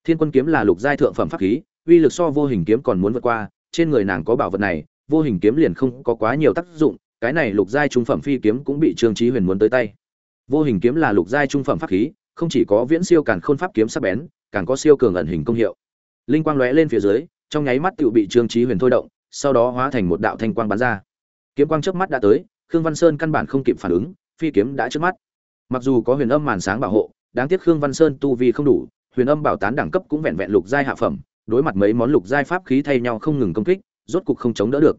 Thiên quân kiếm là lục giai thượng phẩm pháp khí, uy lực so vô hình kiếm còn muốn vượt qua, trên người nàng có bảo vật này, vô hình kiếm liền không có quá nhiều tác dụng, cái này lục giai trung phẩm phi kiếm cũng bị trương Chí huyền muốn tới tay. Vô hình kiếm là lục giai trung phẩm pháp khí, không chỉ có viễn siêu càn khôn pháp kiếm sắc bén, càng có siêu cường ẩn hình công hiệu. Linh quang lóe lên phía dưới trong nháy mắt tựu bị trương trí huyền thôi động, sau đó hóa thành một đạo thanh quang bắn ra. Kiếm quang trước mắt đã tới, khương văn sơn căn bản không kịp phản ứng, phi kiếm đã trước mắt. Mặc dù có huyền âm màn sáng bảo hộ, đáng tiếc khương văn sơn tu vi không đủ, huyền âm bảo tán đẳng cấp cũng vẹn vẹn lục giai hạ phẩm, đối mặt mấy món lục giai pháp khí thay nhau không ngừng công kích, rốt cục không chống đỡ được.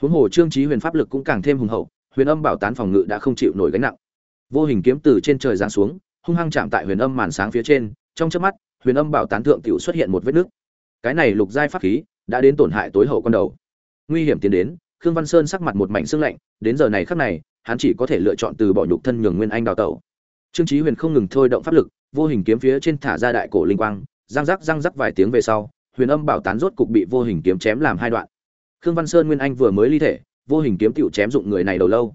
Huống hồ trương trí huyền pháp lực cũng càng thêm hùng hậu, huyền âm bảo tán phòng ngự đã không chịu nổi gánh nặng. Vô hình kiếm từ trên trời giáng xuống, hung hăng chạm tại huyền âm màn sáng phía trên, trong chớp mắt, huyền âm bảo tán thượng tiểu xuất hiện một vết nứt cái này lục giai pháp khí đã đến tổn hại tối hậu con đầu. Nguy hiểm tiến đến, khương văn sơn sắc mặt một mảnh xương lạnh, đến giờ này khắc này, hắn chỉ có thể lựa chọn từ bỏ nhục thân nhường nguyên anh đào tẩu. Trương chí huyền không ngừng thôi động pháp lực, vô hình kiếm phía trên thả ra đại cổ linh quang, răng rắc răng rắc vài tiếng về sau, huyền âm bảo tán rốt cục bị vô hình kiếm chém làm hai đoạn. Khương văn sơn nguyên anh vừa mới ly thể, vô hình kiếm tựu chém dụng người này đầu lâu.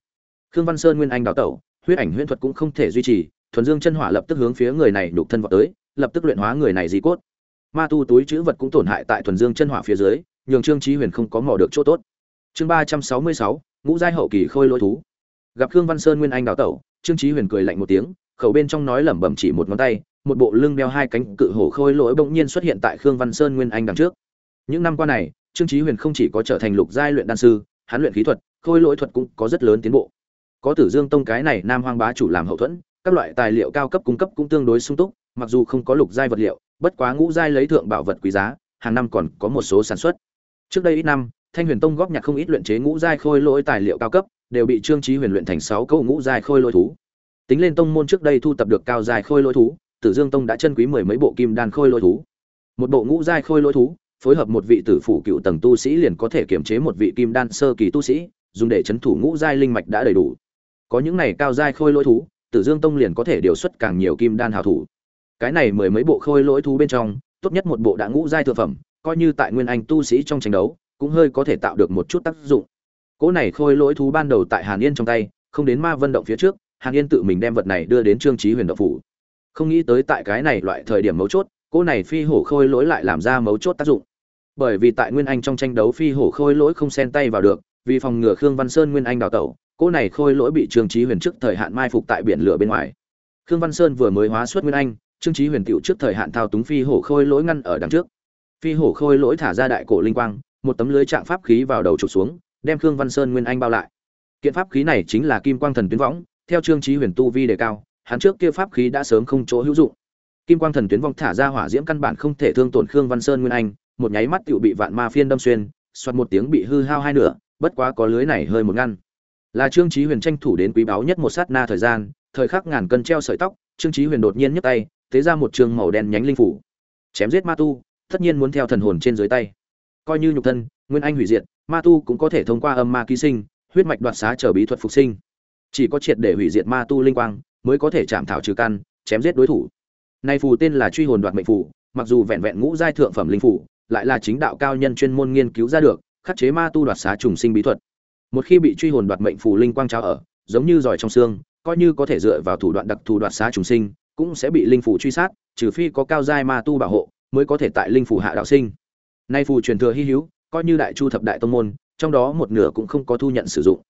Khương văn sơn nguyên anh đào tẩu, huyết ảnh huyễn thuật cũng không thể duy trì, thuần dương chân hỏa lập tức hướng phía người này nhục thân vào tới, lập tức luyện hóa người này di cốt ma tu túi chữ vật cũng tổn hại tại thuần dương chân hỏa phía dưới, nhường trương chí huyền không có mò được chỗ tốt. Chương ba trăm sáu mươi sáu, ngũ giai hậu kỳ khôi lỗi thú. Gặp khương văn sơn nguyên anh đào tẩu, trương chí huyền cười lạnh một tiếng, khẩu bên trong nói lẩm bẩm chỉ một ngón tay, một bộ lưng đeo hai cánh cự hổ khôi lỗi bỗng nhiên xuất hiện tại khương văn sơn nguyên anh đằng trước. Những năm qua này, trương chí huyền không chỉ có trở thành lục giai luyện đan sư, hắn luyện khí thuật, khôi lỗi thuật cũng có rất lớn tiến bộ. Có tử dương tông cái này nam hoang bá chủ làm hậu thuẫn, các loại tài liệu cao cấp cung cấp cũng tương đối sung túc, mặc dù không có lục giai vật liệu bất quá ngũ giai lấy thượng bảo vật quý giá, hàng năm còn có một số sản xuất. Trước đây ít năm, thanh huyền tông góp nhặt không ít luyện chế ngũ giai khôi lỗi tài liệu cao cấp, đều bị trương chí huyền luyện thành sáu câu ngũ giai khôi lỗi thú. Tính lên tông môn trước đây thu tập được cao giai khôi lỗi thú, tử dương tông đã chân quý mười mấy bộ kim đan khôi lỗi thú. Một bộ ngũ giai khôi lỗi thú, phối hợp một vị tử phủ cựu tầng tu sĩ liền có thể kiểm chế một vị kim đan sơ kỳ tu sĩ, dùng để chấn thủ ngũ giai linh mạch đã đầy đủ. Có những này cao giai khôi lỗi thú, tử dương tông liền có thể điều xuất càng nhiều kim đan hảo thủ cái này mười mấy bộ khôi lỗi thú bên trong, tốt nhất một bộ đã ngũ giai thượng phẩm, coi như tại nguyên anh tu sĩ trong tranh đấu, cũng hơi có thể tạo được một chút tác dụng. Cỗ này khôi lỗi thú ban đầu tại hàn yên trong tay, không đến ma vân động phía trước, hàn yên tự mình đem vật này đưa đến trương trí huyền động phủ. Không nghĩ tới tại cái này loại thời điểm mấu chốt cô này phi hổ khôi lỗi lại làm ra mấu chốt tác dụng. Bởi vì tại nguyên anh trong tranh đấu phi hổ khôi lỗi không xen tay vào được, vì phòng ngừa khương văn sơn nguyên anh đào tẩu cô này khôi lỗi bị trương trí huyền trước thời hạn mai phục tại biển lửa bên ngoài. Khương văn sơn vừa mới hóa xuất nguyên anh trương Chí huyền Tiệu trước thời hạn thao túng phi hổ khôi lỗi ngăn ở đằng trước. Phi hổ khôi lỗi thả ra đại cổ linh quang, một tấm lưới trạng pháp khí vào đầu trục xuống, đem khương văn sơn nguyên anh bao lại. Kiện pháp khí này chính là kim quang thần tuyến võng, theo trương Chí huyền tu vi đề cao, hắn trước kia pháp khí đã sớm không chỗ hữu dụng. Kim quang thần tuyến vong thả ra hỏa diễm căn bản không thể thương tổn khương văn sơn nguyên anh, một nháy mắt Tiệu bị vạn ma phiên đâm xuyên xoát một tiếng bị hư hao hai nửa, bất quá có lưới này hơi một ngăn. Là trương Chí huyền tranh thủ đến quý báu nhất một sát na thời gian, thời khắc ngàn cân treo sợi tóc, trương Chí huyền đột nhiên nhấc tay tế ra một trường màu đen nhánh linh phủ. Chém giết ma tu, tất nhiên muốn theo thần hồn trên dưới tay. Coi như nhục thân, nguyên anh hủy diệt, ma tu cũng có thể thông qua âm ma ký sinh, huyết mạch đoạt xá trở bí thuật phục sinh. Chỉ có triệt để hủy diệt ma tu linh quang, mới có thể chạm thảo trừ căn, chém giết đối thủ. Nay phù tên là truy hồn đoạt mệnh phù, mặc dù vẹn vẹn ngũ giai thượng phẩm linh phù, lại là chính đạo cao nhân chuyên môn nghiên cứu ra được, khắc chế ma tu đoạt xá trùng sinh bí thuật. Một khi bị truy hồn đoạt mệnh phù linh quang trao ở, giống như giỏi trong xương, coi như có thể dựa vào thủ đoạn đặc thù đoạt xá trùng sinh cũng sẽ bị linh phủ truy sát, trừ phi có cao giai ma tu bảo hộ mới có thể tại linh phủ hạ đạo sinh. Nay phù truyền thừa hi hữu, coi như đại chu thập đại tông môn, trong đó một nửa cũng không có thu nhận sử dụng.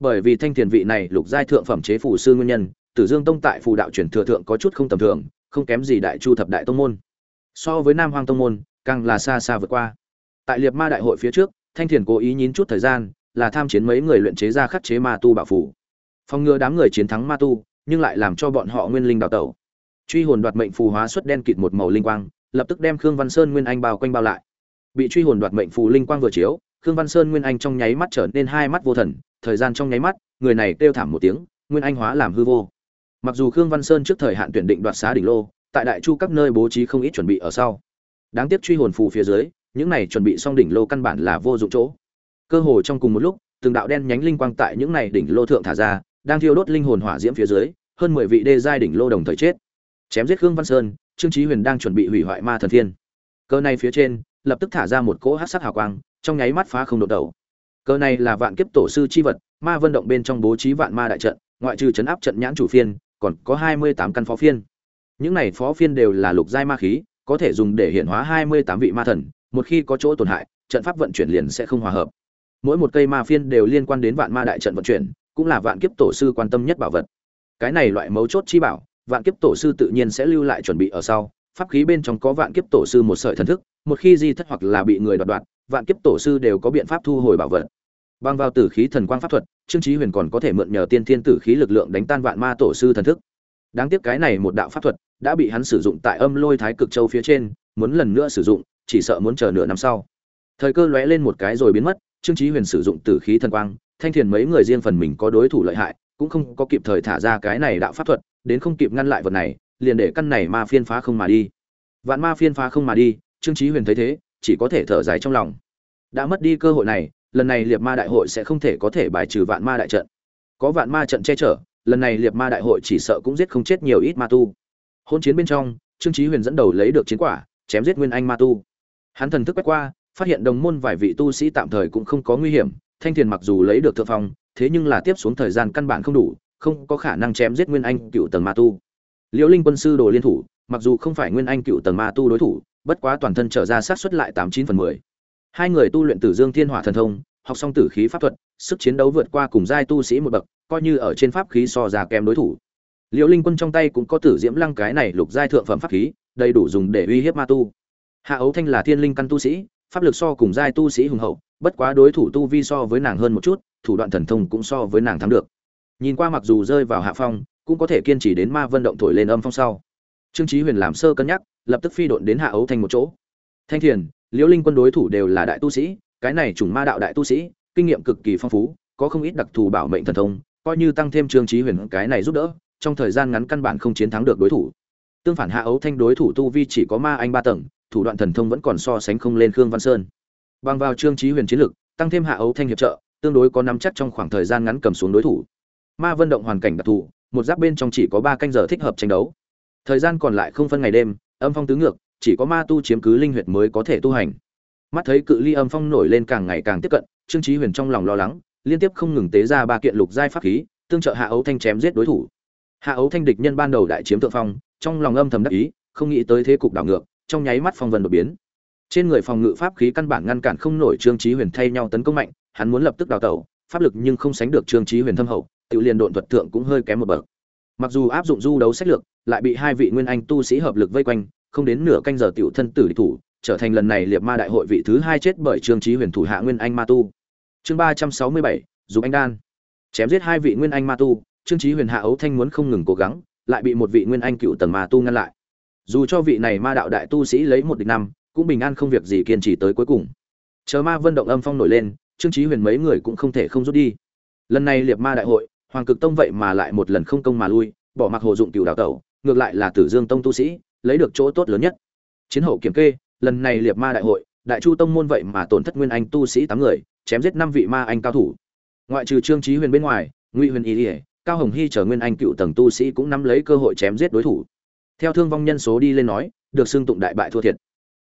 Bởi vì thanh thiền vị này lục giai thượng phẩm chế phù sư nguyên nhân, tử dương tông tại phù đạo truyền thừa thượng có chút không tầm thường, không kém gì đại chu thập đại tông môn. So với nam hoang tông môn, càng là xa xa vượt qua. Tại liệt ma đại hội phía trước, thanh thiền cố ý nhịn chút thời gian, là tham chiến mấy người luyện chế ra khắc chế ma tu bảo phủ phòng ngừa đám người chiến thắng ma tu, nhưng lại làm cho bọn họ nguyên linh đào tẩu truy hồn đoạt mệnh phù hóa xuất đen kịt một màu linh quang, lập tức đem khương văn sơn nguyên anh bao quanh bao lại. Bị truy hồn đoạt mệnh phù linh quang vừa chiếu, khương văn sơn nguyên anh trong nháy mắt trở nên hai mắt vô thần, thời gian trong nháy mắt, người này kêu thảm một tiếng, nguyên anh hóa làm hư vô. Mặc dù khương văn sơn trước thời hạn tuyển định đoạt xá đỉnh lô, tại đại chu các nơi bố trí không ít chuẩn bị ở sau. Đáng tiếc truy hồn phù phía dưới, những này chuẩn bị xong đỉnh lô căn bản là vô dụng chỗ. Cơ hồ trong cùng một lúc, từng đạo đen nhánh linh quang tại những này đỉnh lô thượng thả ra, đang thiêu đốt linh hồn hỏa diễm phía dưới, hơn mười vị đê giai đỉnh lô đồng thời chết chém giết khương văn sơn, trương chí huyền đang chuẩn bị hủy hoại ma thần thiên. Cơ này phía trên, lập tức thả ra một cỗ hắc sắc hào quang, trong nháy mắt phá không đột đầu. Cơ này là vạn kiếp tổ sư chi vật, ma vân động bên trong bố trí vạn ma đại trận, ngoại trừ chấn áp trận nhãn chủ phiên, còn có hai mươi tám căn phó phiên. Những này phó phiên đều là lục giai ma khí, có thể dùng để hiện hóa hai mươi tám vị ma thần, một khi có chỗ tổn hại, trận pháp vận chuyển liền sẽ không hòa hợp. Mỗi một cây ma phiên đều liên quan đến vạn ma đại trận vận chuyển, cũng là vạn kiếp tổ sư quan tâm nhất bảo vật. Cái này loại mấu chốt chi bảo vạn kiếp tổ sư tự nhiên sẽ lưu lại chuẩn bị ở sau. Pháp khí bên trong có vạn kiếp tổ sư một sợi thần thức, một khi di thất hoặc là bị người đoạt đoạt, vạn kiếp tổ sư đều có biện pháp thu hồi bảo vật. Bằng vào tử khí thần quang pháp thuật, trương trí huyền còn có thể mượn nhờ tiên thiên tử khí lực lượng đánh tan vạn ma tổ sư thần thức. Đáng tiếc cái này một đạo pháp thuật đã bị hắn sử dụng tại âm lôi thái cực châu phía trên, muốn lần nữa sử dụng, chỉ sợ muốn chờ nửa năm sau. Thời cơ lóe lên một cái rồi biến mất, trương trí huyền sử dụng tử khí thần quang, thanh thiền mấy người riêng phần mình có đối thủ lợi hại, cũng không có kịp thời thả ra cái này đạo pháp thuật đến không kịp ngăn lại vật này, liền để căn này ma phiên phá không mà đi. Vạn ma phiên phá không mà đi, trương chí huyền thấy thế, chỉ có thể thở dài trong lòng. Đã mất đi cơ hội này, lần này liệt ma đại hội sẽ không thể có thể bài trừ vạn ma đại trận. Có vạn ma trận che chở, lần này liệt ma đại hội chỉ sợ cũng giết không chết nhiều ít ma tu. Hôn chiến bên trong, trương chí huyền dẫn đầu lấy được chiến quả, chém giết nguyên anh ma tu. Hắn thần thức quét qua, phát hiện đồng môn vài vị tu sĩ tạm thời cũng không có nguy hiểm, thanh thiền mặc dù lấy được thượng phong, thế nhưng là tiếp xuống thời gian căn bản không đủ không có khả năng chém giết nguyên anh cựu tầng ma tu. Liễu linh quân sư đồ liên thủ, mặc dù không phải nguyên anh cựu tầng ma tu đối thủ, bất quá toàn thân trở ra sát xuất lại tám chín phần mười. Hai người tu luyện tử dương thiên hỏa thần thông, học xong tử khí pháp thuật, sức chiến đấu vượt qua cùng giai tu sĩ một bậc, coi như ở trên pháp khí so ra kém đối thủ. Liễu linh quân trong tay cũng có tử diễm lăng cái này lục giai thượng phẩm pháp khí, đầy đủ dùng để uy hiếp ma tu. Hạ ấu thanh là thiên linh căn tu sĩ, pháp lực so cùng giai tu sĩ hùng hậu, bất quá đối thủ tu vi so với nàng hơn một chút, thủ đoạn thần thông cũng so với nàng thắng được nhìn qua mặc dù rơi vào hạ phong, cũng có thể kiên trì đến ma vân động thổi lên âm phong sau. Trương chí huyền làm sơ cân nhắc, lập tức phi độn đến hạ ấu thành một chỗ. Thanh thiền, liễu linh quân đối thủ đều là đại tu sĩ, cái này trùng ma đạo đại tu sĩ, kinh nghiệm cực kỳ phong phú, có không ít đặc thù bảo mệnh thần thông, coi như tăng thêm trương chí huyền cái này giúp đỡ, trong thời gian ngắn căn bản không chiến thắng được đối thủ. Tương phản hạ ấu thanh đối thủ tu vi chỉ có ma anh ba tầng, thủ đoạn thần thông vẫn còn so sánh không lên khương văn sơn. Bằng vào trương chí huyền chiến lực, tăng thêm hạ ấu thanh hiệp trợ, tương đối có nắm chắc trong khoảng thời gian ngắn cầm xuống đối thủ ma vân động hoàn cảnh đặc thù, một giáp bên trong chỉ có ba canh giờ thích hợp tranh đấu. Thời gian còn lại không phân ngày đêm, âm phong tứ ngược, chỉ có ma tu chiếm cứ linh huyệt mới có thể tu hành. Mắt thấy cự ly âm phong nổi lên càng ngày càng tiếp cận, trương chí huyền trong lòng lo lắng, liên tiếp không ngừng tế ra ba kiện lục giai pháp khí, tương trợ hạ ấu thanh chém giết đối thủ. Hạ ấu thanh địch nhân ban đầu đại chiếm thượng phong, trong lòng âm thầm đắc ý, không nghĩ tới thế cục đảo ngược, trong nháy mắt phong vân đột biến. Trên người phòng ngự pháp khí căn bản ngăn cản không nổi trương chí huyền thay nhau tấn công mạnh, hắn muốn lập tức đào tẩu, pháp lực nhưng không sánh được trương chí huyền thâm hậu tự liền độn thuật thượng cũng hơi kém một bậc. Mặc dù áp dụng du đấu sách lược, lại bị hai vị nguyên anh tu sĩ hợp lực vây quanh, không đến nửa canh giờ tiểu thân tử địch thủ, trở thành lần này liệt ma đại hội vị thứ hai chết bởi trương chí huyền thủ hạ nguyên anh ma tu. Chương ba trăm sáu mươi bảy dùng anh đan. Chém giết hai vị nguyên anh ma tu, trương chí huyền hạ ấu thanh muốn không ngừng cố gắng, lại bị một vị nguyên anh cựu tầng ma tu ngăn lại. Dù cho vị này ma đạo đại tu sĩ lấy một địch năm, cũng bình an không việc gì kiên trì tới cuối cùng. Chờ ma vân động âm phong nổi lên, trương chí huyền mấy người cũng không thể không rút đi. Lần này liệt ma đại hội hoàng cực tông vậy mà lại một lần không công mà lui, bỏ mặc hồ dụng cựu đào tẩu, ngược lại là tử dương tông tu sĩ, lấy được chỗ tốt lớn nhất. Chiến hậu kiểm kê, lần này liệt ma đại hội, đại chu tông môn vậy mà tổn thất nguyên anh tu sĩ tám người, chém giết năm vị ma anh cao thủ. Ngoại trừ trương trí huyền bên ngoài, ngụy huyền y ỉa cao hồng hy chở nguyên anh cựu tầng tu sĩ cũng nắm lấy cơ hội chém giết đối thủ. Theo thương vong nhân số đi lên nói, được xưng tụng đại bại thua thiệt.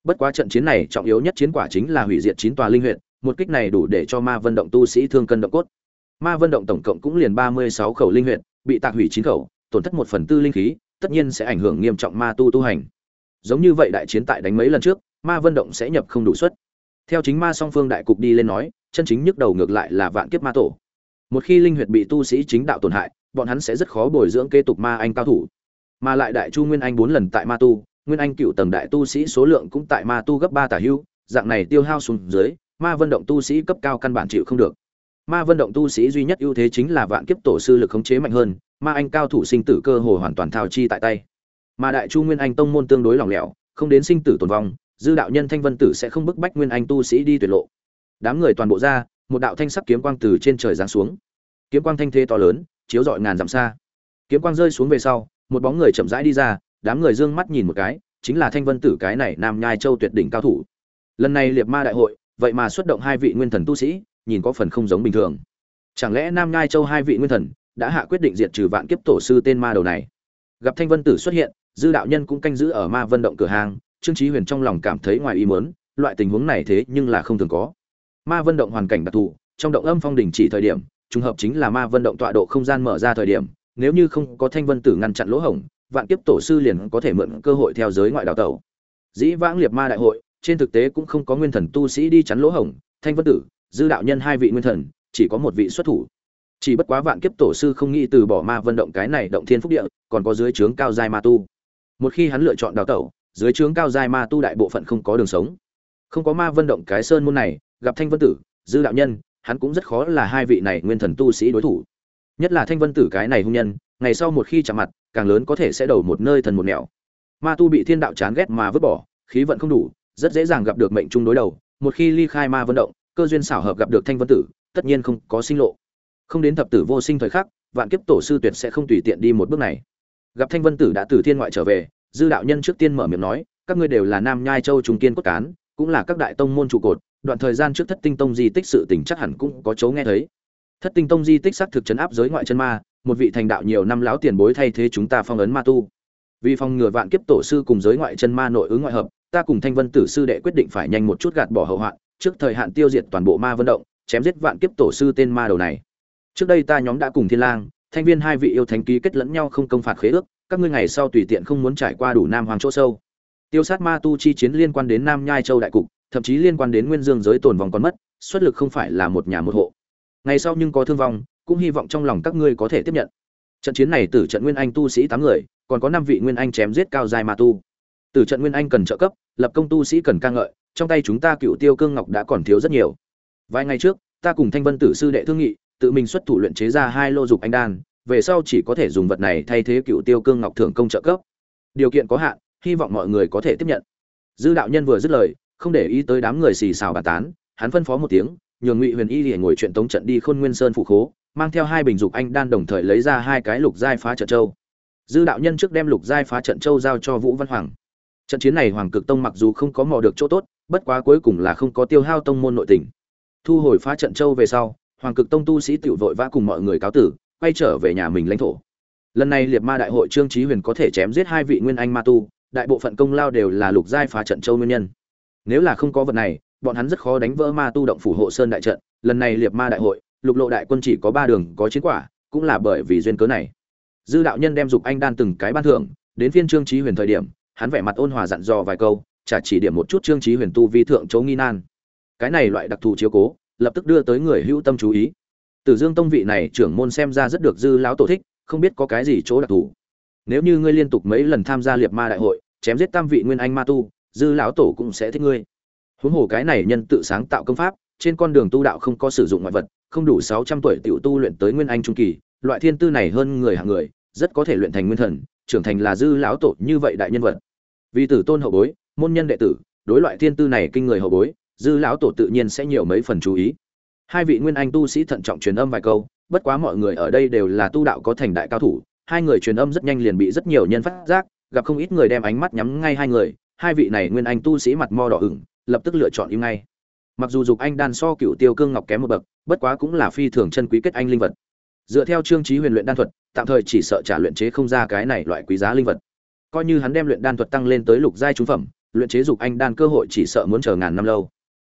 Bất quá trận chiến này trọng yếu nhất chiến quả chính là hủy diệt chín tòa linh huyện, một kích này đủ để cho ma vân động tu sĩ thương cân động cốt ma vân động tổng cộng cũng liền ba mươi sáu khẩu linh huyện bị tạc hủy chín khẩu, tổn thất một phần tư linh khí, tất nhiên sẽ ảnh hưởng nghiêm trọng ma tu tu hành. Giống như vậy đại chiến tại đánh mấy lần trước, ma vân động sẽ nhập không đủ suất. Theo chính ma song phương đại cục đi lên nói, chân chính nhức đầu ngược lại là vạn kiếp ma tổ. Một khi linh huyệt bị tu sĩ chính đạo tổn hại, bọn hắn sẽ rất khó bồi dưỡng kế tục ma anh cao thủ. Mà lại đại chu nguyên anh bốn lần tại ma tu, nguyên anh cựu tầng đại tu sĩ số lượng cũng tại ma tu gấp ba tả hưu, dạng này tiêu hao xuống dưới, ma vân động tu sĩ cấp cao căn bản chịu không được ma vân động tu sĩ duy nhất ưu thế chính là vạn kiếp tổ sư lực khống chế mạnh hơn, ma anh cao thủ sinh tử cơ hồ hoàn toàn thao chi tại tay. Mà đại chu nguyên anh tông môn tương đối lỏng lẻo, không đến sinh tử tồn vong, dư đạo nhân thanh vân tử sẽ không bức bách nguyên anh tu sĩ đi tuyệt lộ. Đám người toàn bộ ra, một đạo thanh sắc kiếm quang từ trên trời giáng xuống. Kiếm quang thanh thế to lớn, chiếu rọi ngàn dặm xa. Kiếm quang rơi xuống về sau, một bóng người chậm rãi đi ra, đám người dương mắt nhìn một cái, chính là thanh vân tử cái này nam nhai châu tuyệt đỉnh cao thủ. Lần này liệt ma đại hội, vậy mà xuất động hai vị nguyên thần tu sĩ nhìn có phần không giống bình thường. Chẳng lẽ nam nhai châu hai vị nguyên thần đã hạ quyết định diệt trừ vạn kiếp tổ sư tên ma đầu này? Gặp thanh vân tử xuất hiện, dư đạo nhân cũng canh giữ ở ma vân động cửa hàng, trương trí huyền trong lòng cảm thấy ngoài ý muốn, loại tình huống này thế nhưng là không thường có. Ma vân động hoàn cảnh đặc thù, trong động âm phong đình chỉ thời điểm, trùng hợp chính là ma vân động tọa độ không gian mở ra thời điểm, nếu như không có thanh vân tử ngăn chặn lỗ hổng, vạn kiếp tổ sư liền có thể mượn cơ hội theo giới ngoại đào tẩu. Dĩ vãng liệt ma đại hội, trên thực tế cũng không có nguyên thần tu sĩ đi chắn lỗ hổng, thanh vân tử dư đạo nhân hai vị nguyên thần, chỉ có một vị xuất thủ. Chỉ bất quá vạn kiếp tổ sư không nghĩ từ bỏ ma vân động cái này động thiên phúc địa, còn có dưới trướng cao giai ma tu. Một khi hắn lựa chọn đào tẩu, dưới trướng cao giai ma tu đại bộ phận không có đường sống. Không có ma vân động cái sơn môn này, gặp thanh vân tử, dư đạo nhân, hắn cũng rất khó là hai vị này nguyên thần tu sĩ đối thủ. Nhất là thanh vân tử cái này hung nhân, ngày sau một khi chạm mặt, càng lớn có thể sẽ đầu một nơi thần một nẻo. Ma tu bị thiên đạo chán ghét mà vứt bỏ, khí vận không đủ, rất dễ dàng gặp được mệnh chung đối đầu. Một khi ly khai ma vân động cơ duyên xảo hợp gặp được thanh vân tử, tất nhiên không có sinh lộ. Không đến thập tử vô sinh thời khắc, vạn kiếp tổ sư tuyệt sẽ không tùy tiện đi một bước này. Gặp thanh vân tử đã từ thiên ngoại trở về, dư đạo nhân trước tiên mở miệng nói, các ngươi đều là nam nhai châu trung kiên cốt cán, cũng là các đại tông môn trụ cột, đoạn thời gian trước thất tinh tông di tích sự tình chắc hẳn cũng có chấu nghe thấy. Thất tinh tông di tích xác thực chấn áp giới ngoại chân ma, một vị thành đạo nhiều năm láo tiền bối thay thế chúng ta phong ấn ma tu. Vì phòng ngừa vạn kiếp tổ sư cùng giới ngoại chân ma nội ứng ngoại hợp, ta cùng thanh vân tử sư đệ quyết định phải nhanh một chút gạt bỏ hậu hoạn trước thời hạn tiêu diệt toàn bộ ma vân động, chém giết vạn kiếp tổ sư tên ma đầu này. Trước đây ta nhóm đã cùng thiên lang, thanh viên hai vị yêu thánh ký kết lẫn nhau không công phạt khế ước, các ngươi ngày sau tùy tiện không muốn trải qua đủ nam hoàng chỗ sâu. Tiêu sát ma tu chi chiến liên quan đến nam nhai châu đại cục, thậm chí liên quan đến nguyên dương giới tồn vòng còn mất, xuất lực không phải là một nhà một hộ. Ngày sau nhưng có thương vong, cũng hy vọng trong lòng các ngươi có thể tiếp nhận. Trận chiến này tử trận nguyên anh tu sĩ tám người, còn có năm vị nguyên anh chém giết cao dài ma tu. Tử trận nguyên anh cần trợ cấp, lập công tu sĩ cần ca ngợi trong tay chúng ta cựu tiêu cương ngọc đã còn thiếu rất nhiều. Vài ngày trước, ta cùng thanh vân tử sư đệ thương nghị, tự mình xuất thủ luyện chế ra hai lô dục anh đan, về sau chỉ có thể dùng vật này thay thế cựu tiêu cương ngọc thưởng công trợ cấp. Điều kiện có hạn, hy vọng mọi người có thể tiếp nhận. Dư đạo nhân vừa dứt lời, không để ý tới đám người xì xào bà tán, hắn phân phó một tiếng, nhường ngụy huyền y để ngồi chuyện tống trận đi khôn nguyên sơn phụ khố, mang theo hai bình dục anh đan đồng thời lấy ra hai cái lục giai phá trận châu. Dư đạo nhân trước đem lục giai phá trận châu giao cho vũ văn hoàng trận chiến này hoàng cực tông mặc dù không có mò được chỗ tốt, bất quá cuối cùng là không có tiêu hao tông môn nội tình. Thu hồi phá trận châu về sau, hoàng cực tông tu sĩ tiểu vội vã cùng mọi người cáo tử, quay trở về nhà mình lãnh thổ. Lần này liệt ma đại hội trương trí huyền có thể chém giết hai vị nguyên anh ma tu, đại bộ phận công lao đều là lục giai phá trận châu nguyên nhân. Nếu là không có vật này, bọn hắn rất khó đánh vỡ ma tu động phủ hộ sơn đại trận. Lần này liệt ma đại hội, lục lộ đại quân chỉ có ba đường có chiến quả, cũng là bởi vì duyên cớ này. Dư đạo nhân đem dục anh đan từng cái ban thưởng, đến phiên trương chí huyền thời điểm hắn vẻ mặt ôn hòa dặn dò vài câu trả chỉ điểm một chút trương chí huyền tu vi thượng chỗ nghi nan. Cái này loại đặc thù chiếu cố, lập tức đưa tới người hữu tâm chú ý. Tử dương tông vị này trưởng môn xem ra rất được dư lão tổ thích, không biết có cái gì chỗ đặc thù. Nếu như ngươi liên tục mấy lần tham gia liệt ma đại hội, chém giết tam vị nguyên anh ma tu, dư lão tổ cũng sẽ thích ngươi. Huống hồ cái này nhân tự sáng tạo công pháp, trên con đường tu đạo không có sử dụng ngoại vật, không đủ sáu trăm tuổi tiểu tu luyện tới nguyên anh trung kỳ, loại thiên tư này hơn người hạng người, rất có thể luyện thành nguyên thần, trưởng thành là dư lão tổ như vậy đại nhân vật vì tử tôn hậu bối, môn nhân đệ tử, đối loại thiên tư này kinh người hậu bối, dư lão tổ tự nhiên sẽ nhiều mấy phần chú ý. Hai vị nguyên anh tu sĩ thận trọng truyền âm vài câu, bất quá mọi người ở đây đều là tu đạo có thành đại cao thủ, hai người truyền âm rất nhanh liền bị rất nhiều nhân phát giác, gặp không ít người đem ánh mắt nhắm ngay hai người, hai vị này nguyên anh tu sĩ mặt mo đỏ ửng, lập tức lựa chọn im ngay. Mặc dù dục anh đan so cựu tiêu cương ngọc kém một bậc, bất quá cũng là phi thường chân quý kết anh linh vật. Dựa theo trương trí huyền luyện đan thuật, tạm thời chỉ sợ trả luyện chế không ra cái này loại quý giá linh vật coi như hắn đem luyện đan thuật tăng lên tới lục giai trung phẩm, luyện chế dục anh đan cơ hội chỉ sợ muốn chờ ngàn năm lâu.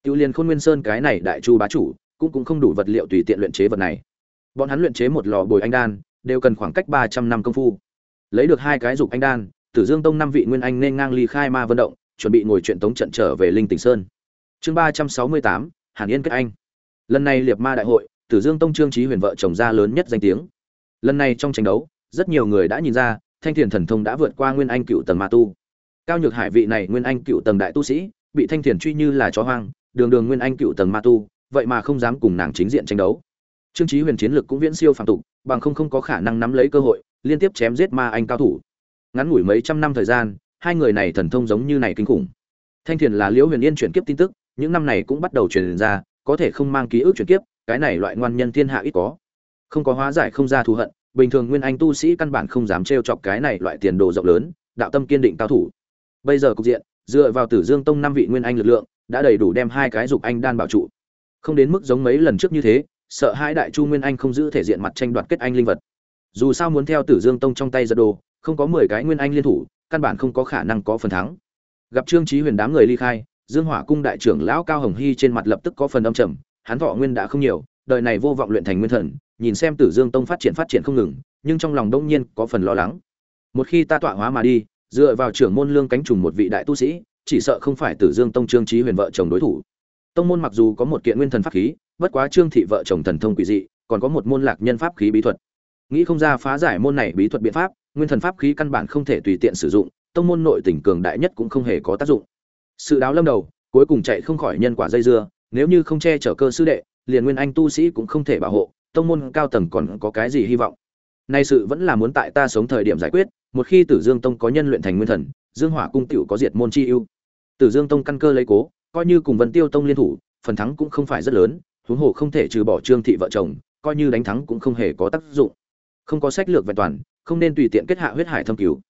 Tiêu liên khôn nguyên sơn cái này đại chu bá chủ, cũng cũng không đủ vật liệu tùy tiện luyện chế vật này. Bọn hắn luyện chế một lò bồi anh đan, đều cần khoảng cách ba trăm năm công phu. Lấy được hai cái dục anh đan, tử dương tông năm vị nguyên anh nên ngang ly khai ma vận động, chuẩn bị ngồi chuyện tống trận trở về linh tỉnh sơn. Chương ba trăm sáu mươi tám, hàn yên kết anh. Lần này liệt ma đại hội, tử dương tông trương trí huyền vợ chồng ra lớn nhất danh tiếng. Lần này trong tranh đấu, rất nhiều người đã nhìn ra thanh thiền thần thông đã vượt qua nguyên anh cựu tầng ma tu. Cao nhược hải vị này nguyên anh cựu tầng đại tu sĩ, bị thanh thiền truy như là chó hoang, đường đường nguyên anh cựu tầng ma tu, vậy mà không dám cùng nàng chính diện tranh đấu. Trương trí huyền chiến lực cũng viễn siêu phản tục, bằng không không có khả năng nắm lấy cơ hội, liên tiếp chém giết ma anh cao thủ. Ngắn ngủi mấy trăm năm thời gian, hai người này thần thông giống như này kinh khủng. Thanh thiền là liễu huyền yên chuyển kiếp tin tức, những năm này cũng bắt đầu truyền ra, có thể không mang ký ức chuyển kiếp, cái này loại ngoan nhân thiên hạ ít có. Không có hóa giải không ra thù hận bình thường nguyên anh tu sĩ căn bản không dám trêu chọc cái này loại tiền đồ rộng lớn, đạo tâm kiên định cao thủ. Bây giờ cục diện, dựa vào tử dương tông năm vị nguyên anh lực lượng, đã đầy đủ đem hai cái dục anh đan bảo trụ. Không đến mức giống mấy lần trước như thế, sợ hai đại chu nguyên anh không giữ thể diện mặt tranh đoạt kết anh linh vật. Dù sao muốn theo tử dương tông trong tay giật đồ, không có mười cái nguyên anh liên thủ, căn bản không có khả năng có phần thắng. Gặp trương trí huyền đám người ly khai, dương hỏa cung đại trưởng lão cao hồng hy trên mặt lập tức có phần âm trầm, hắn thọ nguyên đã không nhiều, đời này vô vọng luyện thành nguyên thần nhìn xem tử dương tông phát triển phát triển không ngừng, nhưng trong lòng đông nhiên có phần lo lắng. Một khi ta tọa hóa mà đi, dựa vào trưởng môn lương cánh trùng một vị đại tu sĩ, chỉ sợ không phải tử dương tông trương trí huyền vợ chồng đối thủ. Tông môn mặc dù có một kiện nguyên thần pháp khí, bất quá trương thị vợ chồng thần thông quỷ dị, còn có một môn lạc nhân pháp khí bí thuật. Nghĩ không ra phá giải môn này bí thuật biện pháp, nguyên thần pháp khí căn bản không thể tùy tiện sử dụng, tông môn nội tình cường đại nhất cũng không hề có tác dụng. Sự đáo lâm đầu, cuối cùng chạy không khỏi nhân quả dây dưa, nếu như không che chở cơ sư đệ, liền nguyên anh tu sĩ cũng không thể bảo hộ tông môn cao tầng còn có cái gì hy vọng? Nay sự vẫn là muốn tại ta sống thời điểm giải quyết, một khi tử dương tông có nhân luyện thành nguyên thần, dương hỏa cung tiểu có diệt môn chi ưu. Tử dương tông căn cơ lấy cố, coi như cùng vân tiêu tông liên thủ, phần thắng cũng không phải rất lớn, huống hồ không thể trừ bỏ trương thị vợ chồng, coi như đánh thắng cũng không hề có tác dụng. Không có sách lược vẹn toàn, không nên tùy tiện kết hạ huyết hải thâm cứu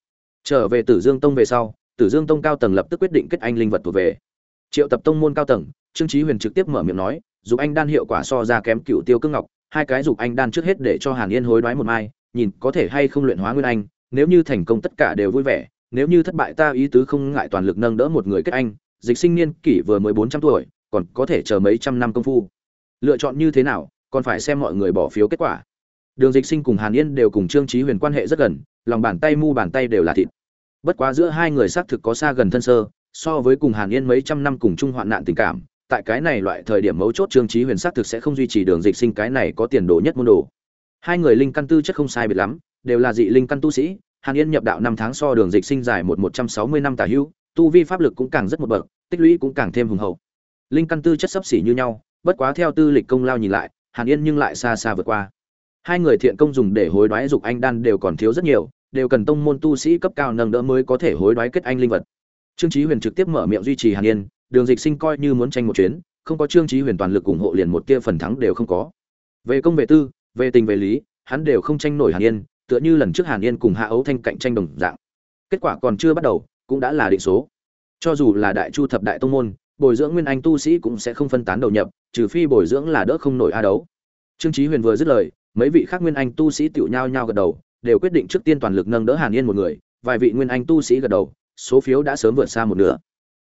trở về tử dương tông về sau, tử dương tông cao tầng lập tức quyết định kết anh linh vật thuộc về. Triệu tập tông môn cao tầng, trương trí huyền trực tiếp mở miệng nói dù anh đan hiệu quả so ra kém cựu tiêu cương ngọc hai cái dục anh đan trước hết để cho hàn yên hối đoái một mai, nhìn có thể hay không luyện hóa nguyên anh, nếu như thành công tất cả đều vui vẻ, nếu như thất bại ta ý tứ không ngại toàn lực nâng đỡ một người kết anh, dịch sinh niên kỷ vừa mới bốn trăm tuổi, còn có thể chờ mấy trăm năm công phu. Lựa chọn như thế nào, còn phải xem mọi người bỏ phiếu kết quả. Đường dịch sinh cùng hàn yên đều cùng trương Chí huyền quan hệ rất gần, lòng bàn tay mu bàn tay đều là thịt. Bất quá giữa hai người xác thực có xa gần thân sơ, so với cùng hàn yên mấy trăm năm cùng chung hoạn nạn tình cảm tại cái này loại thời điểm mấu chốt trương trí huyền xác thực sẽ không duy trì đường dịch sinh cái này có tiền đồ nhất môn đồ. Hai người linh căn tư chất không sai biệt lắm, đều là dị linh căn tu sĩ, hàn yên nhập đạo năm tháng so đường dịch sinh dài một một trăm sáu mươi năm tả hữu, tu vi pháp lực cũng càng rất một bậc, tích lũy cũng càng thêm hùng hậu. Linh căn tư chất sấp xỉ như nhau, bất quá theo tư lịch công lao nhìn lại, hàn yên nhưng lại xa xa vượt qua. Hai người thiện công dùng để hối đoái dục anh đan đều còn thiếu rất nhiều, đều cần tông môn tu sĩ cấp cao nâng đỡ mới có thể hối đoái kết anh linh vật. Trương chí huyền trực tiếp mở miệng duy trì hàn yên đường dịch sinh coi như muốn tranh một chuyến, không có trương chí huyền toàn lực ủng hộ liền một tia phần thắng đều không có. Về công về tư, về tình về lý, hắn đều không tranh nổi hàn yên, tựa như lần trước hàn yên cùng hạ ấu thanh cạnh tranh đồng dạng. Kết quả còn chưa bắt đầu, cũng đã là định số. Cho dù là đại chu thập đại tông môn, bồi dưỡng nguyên anh tu sĩ cũng sẽ không phân tán đầu nhập, trừ phi bồi dưỡng là đỡ không nổi a đấu. Trương chí huyền vừa dứt lời, mấy vị khác nguyên anh tu sĩ tựu nhau nhau gật đầu, đều quyết định trước tiên toàn lực nâng đỡ hàn yên một người, vài vị nguyên anh tu sĩ gật đầu, số phiếu đã sớm vượt xa một nửa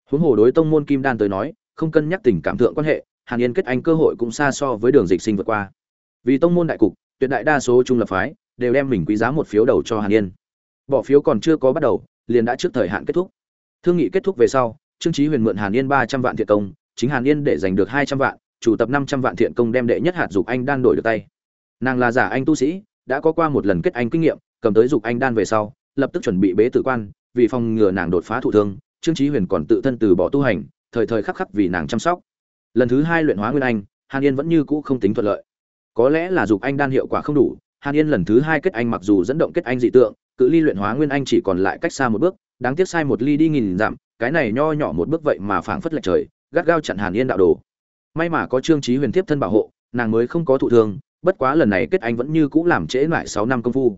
huống hồ đối tông môn kim đan tới nói, không cân nhắc tình cảm thượng quan hệ, hàn yên kết anh cơ hội cũng xa so với đường dịch sinh vượt qua. Vì tông môn đại cục, tuyệt đại đa số trung lập phái đều đem mình quý giá một phiếu đầu cho hàn yên. Bỏ phiếu còn chưa có bắt đầu, liền đã trước thời hạn kết thúc. Thương nghị kết thúc về sau, trương trí huyền mượn hàn yên ba trăm vạn thiện công, chính hàn yên để giành được hai trăm vạn, chủ tập năm trăm vạn thiện công đem đệ nhất hạt dục anh đan đổi được tay. Nàng là giả anh tu sĩ, đã có qua một lần kết anh kinh nghiệm, cầm tới dục anh đan về sau, lập tức chuẩn bị bế tử quan, vì phòng ngừa nàng đột phá thụ thương trương chí huyền còn tự thân từ bỏ tu hành, thời thời khắc khắc vì nàng chăm sóc. Lần thứ hai luyện hóa nguyên anh, hàn yên vẫn như cũ không tính thuận lợi. Có lẽ là dục anh đan hiệu quả không đủ, hàn yên lần thứ hai kết anh mặc dù dẫn động kết anh dị tượng, cự ly luyện hóa nguyên anh chỉ còn lại cách xa một bước, đáng tiếc sai một ly đi nghìn dặm, cái này nho nhỏ một bước vậy mà phảng phất lệch trời, gắt gao chặn hàn yên đạo đồ. May mà có trương Chí huyền tiếp thân bảo hộ, nàng mới không có thụ thương, bất quá lần này kết anh vẫn như cũ làm trễ lại sáu năm công phu.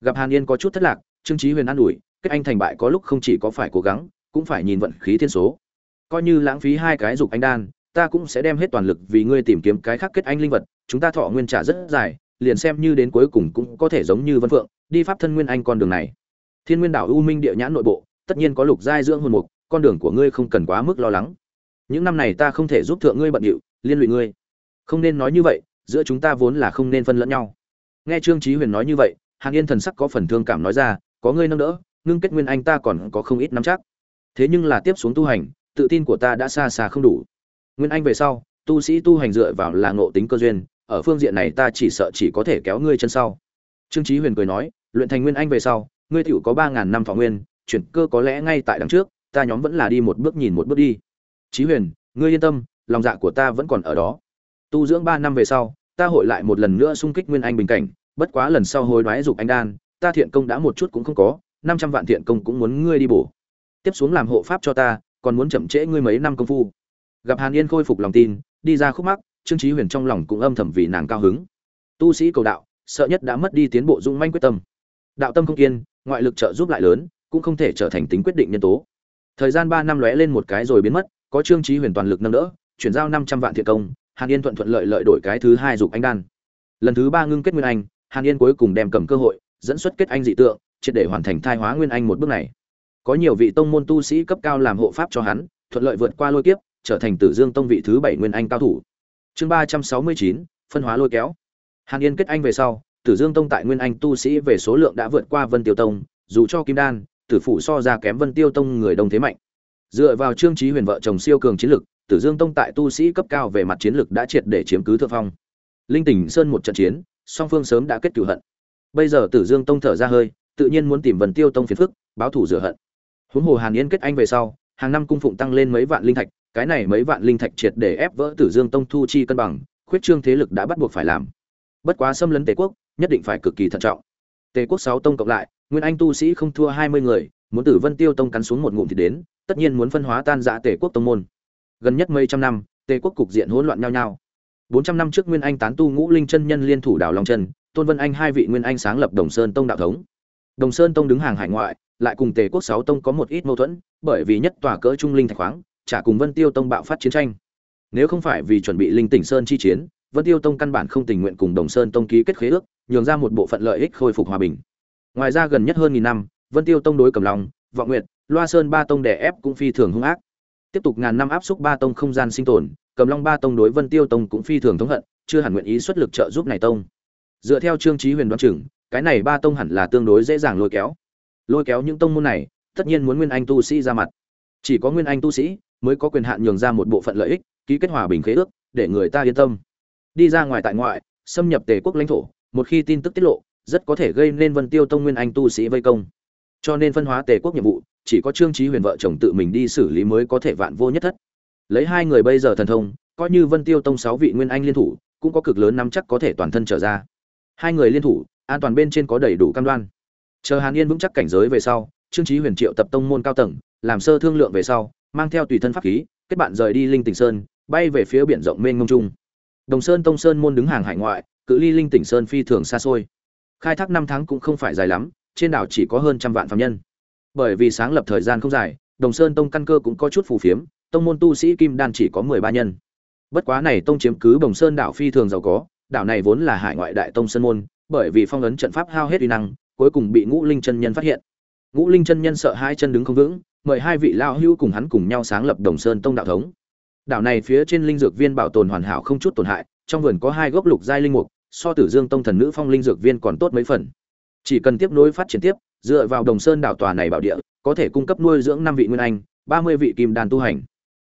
Gặp hàn yên có chút thất lạc, trương Chí huyền an ủi, kết anh thành bại có lúc không chỉ có phải cố gắng cũng phải nhìn vận khí thiên số. Coi như lãng phí hai cái dục anh đan, ta cũng sẽ đem hết toàn lực vì ngươi tìm kiếm cái khác kết anh linh vật, chúng ta thọ nguyên trả rất dài, liền xem như đến cuối cùng cũng có thể giống như vân phượng, đi pháp thân nguyên anh con đường này. Thiên nguyên đảo u minh địa nhãn nội bộ, tất nhiên có lục giai dưỡng hồn mục, con đường của ngươi không cần quá mức lo lắng. Những năm này ta không thể giúp thượng ngươi bận điệu, liên lụy ngươi. Không nên nói như vậy, giữa chúng ta vốn là không nên phân lẫn nhau. Nghe trương trí huyền nói như vậy, hàn yên thần sắc có phần thương cảm nói ra, có ngươi nâng đỡ, ngưng kết nguyên anh ta còn có không ít nắm chắc thế nhưng là tiếp xuống tu hành, tự tin của ta đã xa xa không đủ. Nguyên anh về sau, tu sĩ tu hành dựa vào là ngộ tính cơ duyên, ở phương diện này ta chỉ sợ chỉ có thể kéo ngươi chân sau. Trương chí huyền cười nói, luyện thành nguyên anh về sau, ngươi tiểu có ba ngàn năm thọ nguyên, chuyển cơ có lẽ ngay tại đằng trước, ta nhóm vẫn là đi một bước nhìn một bước đi. Chí huyền, ngươi yên tâm, lòng dạ của ta vẫn còn ở đó. Tu dưỡng ba năm về sau, ta hội lại một lần nữa xung kích nguyên anh bình cảnh, bất quá lần sau hối đoái dục anh đan, ta thiện công đã một chút cũng không có, năm trăm vạn thiện công cũng muốn ngươi đi bổ tiếp xuống làm hộ pháp cho ta, còn muốn chậm trễ ngươi mấy năm công phu. Gặp hàn yên khôi phục lòng tin, đi ra khúc mắc, trương trí huyền trong lòng cũng âm thầm vì nàng cao hứng. Tu sĩ cầu đạo, sợ nhất đã mất đi tiến bộ dung manh quyết tâm. Đạo tâm không kiên, ngoại lực trợ giúp lại lớn, cũng không thể trở thành tính quyết định nhân tố. Thời gian ba năm lóe lên một cái rồi biến mất, có trương trí huyền toàn lực nâng đỡ, chuyển giao năm trăm vạn thiện công, hàn yên thuận thuận lợi lợi đổi cái thứ hai dục anh đan. Lần thứ ba ngưng kết nguyên anh, hàn yên cuối cùng đem cầm cơ hội, dẫn xuất kết anh dị tượng, triệt để hoàn thành thai hóa nguyên anh một bước này có nhiều vị tông môn tu sĩ cấp cao làm hộ pháp cho hắn, thuận lợi vượt qua lôi kiếp, trở thành tử dương tông vị thứ bảy nguyên anh cao thủ. Chương ba trăm sáu mươi chín, phân hóa lôi kéo. Hàn yên kết anh về sau, tử dương tông tại nguyên anh tu sĩ về số lượng đã vượt qua vân tiêu tông, dù cho kim đan, tử phụ so ra kém vân tiêu tông người đông thế mạnh. Dựa vào trương trí huyền vợ chồng siêu cường chiến lực, tử dương tông tại tu sĩ cấp cao về mặt chiến lực đã triệt để chiếm cứ thượng phong. Linh tỉnh sơn một trận chiến, song phương sớm đã kết cửu hận. Bây giờ tử dương tông thở ra hơi, tự nhiên muốn tìm vân tiêu tông phiền phức, báo thủ rửa hận huống hồ hàn yên kết anh về sau, hàng năm cung phụng tăng lên mấy vạn linh thạch, cái này mấy vạn linh thạch triệt để ép vỡ tử dương tông thu chi cân bằng, khuyết trương thế lực đã bắt buộc phải làm. Bất quá xâm lấn tề quốc, nhất định phải cực kỳ thận trọng. Tề quốc sáu tông cộng lại, nguyên anh tu sĩ không thua hai mươi người, muốn tử vân tiêu tông cắn xuống một ngụm thì đến, tất nhiên muốn phân hóa tan rã tề quốc tông môn. Gần nhất mấy trăm năm, tề quốc cục diện hỗn loạn nhau nhau. Bốn trăm năm trước nguyên anh tán tu ngũ linh chân nhân liên thủ đảo long chân, tôn vân anh hai vị nguyên anh sáng lập đồng sơn tông đạo thống. Đồng sơn tông đứng hàng hải ngoại lại cùng tề quốc sáu tông có một ít mâu thuẫn bởi vì nhất tòa cỡ trung linh thạch khoáng trả cùng vân tiêu tông bạo phát chiến tranh. Nếu không phải vì chuẩn bị linh tỉnh sơn chi chiến vân tiêu tông căn bản không tình nguyện cùng đồng sơn tông ký kết khế ước nhường ra một bộ phận lợi ích khôi phục hòa bình. Ngoài ra gần nhất hơn nghìn năm vân tiêu tông đối cầm lòng vọng Nguyệt, loa sơn ba tông đè ép cũng phi thường hung ác. Tiếp tục ngàn năm áp xúc ba tông không gian sinh tồn cầm long ba tông đối vân tiêu tông cũng phi thường thống hận chưa hẳn nguyện ý xuất lực trợ giúp này tông. Dựa theo trương trí huyền đoán chừng cái này ba tông hẳn là tương đối dễ dàng lôi kéo lôi kéo những tông môn này, tất nhiên muốn nguyên anh tu sĩ ra mặt. Chỉ có nguyên anh tu sĩ mới có quyền hạn nhường ra một bộ phận lợi ích, ký kết hòa bình khế ước, để người ta yên tâm. Đi ra ngoài tại ngoại, xâm nhập tề quốc lãnh thổ, một khi tin tức tiết lộ, rất có thể gây nên vân tiêu tông nguyên anh tu sĩ vây công. Cho nên phân hóa tề quốc nhiệm vụ, chỉ có trương trí huyền vợ chồng tự mình đi xử lý mới có thể vạn vô nhất thất. Lấy hai người bây giờ thần thông, coi như vân tiêu tông sáu vị nguyên anh liên thủ, cũng có cực lớn nắm chắc có thể toàn thân trở ra. Hai người liên thủ, an toàn bên trên có đầy đủ cam đoan chờ hàn yên vững chắc cảnh giới về sau, trương trí huyền triệu tập tông môn cao tầng, làm sơ thương lượng về sau, mang theo tùy thân pháp khí, kết bạn rời đi linh tỉnh sơn, bay về phía biển rộng mênh ngông trung. Đồng sơn tông sơn môn đứng hàng hải ngoại, cự ly linh tỉnh sơn phi thường xa xôi. Khai thác năm tháng cũng không phải dài lắm, trên đảo chỉ có hơn trăm vạn phạm nhân. Bởi vì sáng lập thời gian không dài, đồng sơn tông căn cơ cũng có chút phù phiếm, tông môn tu sĩ kim đan chỉ có mười ba nhân. Bất quá này tông chiếm cứ đồng sơn đảo phi thường giàu có, đảo này vốn là hải ngoại đại tông sơn môn, bởi vì phong ấn trận pháp hao hết uy năng cuối cùng bị ngũ linh chân nhân phát hiện. Ngũ linh chân nhân sợ hai chân đứng không vững, mời hai vị lao hưu cùng hắn cùng nhau sáng lập đồng sơn tông đạo thống. Đảo này phía trên linh dược viên bảo tồn hoàn hảo không chút tổn hại, trong vườn có hai gốc lục giai linh mục, so tử dương tông thần nữ phong linh dược viên còn tốt mấy phần. Chỉ cần tiếp nối phát triển tiếp, dựa vào đồng sơn đảo tòa này bảo địa, có thể cung cấp nuôi dưỡng năm vị nguyên anh, ba mươi vị kim đan tu hành.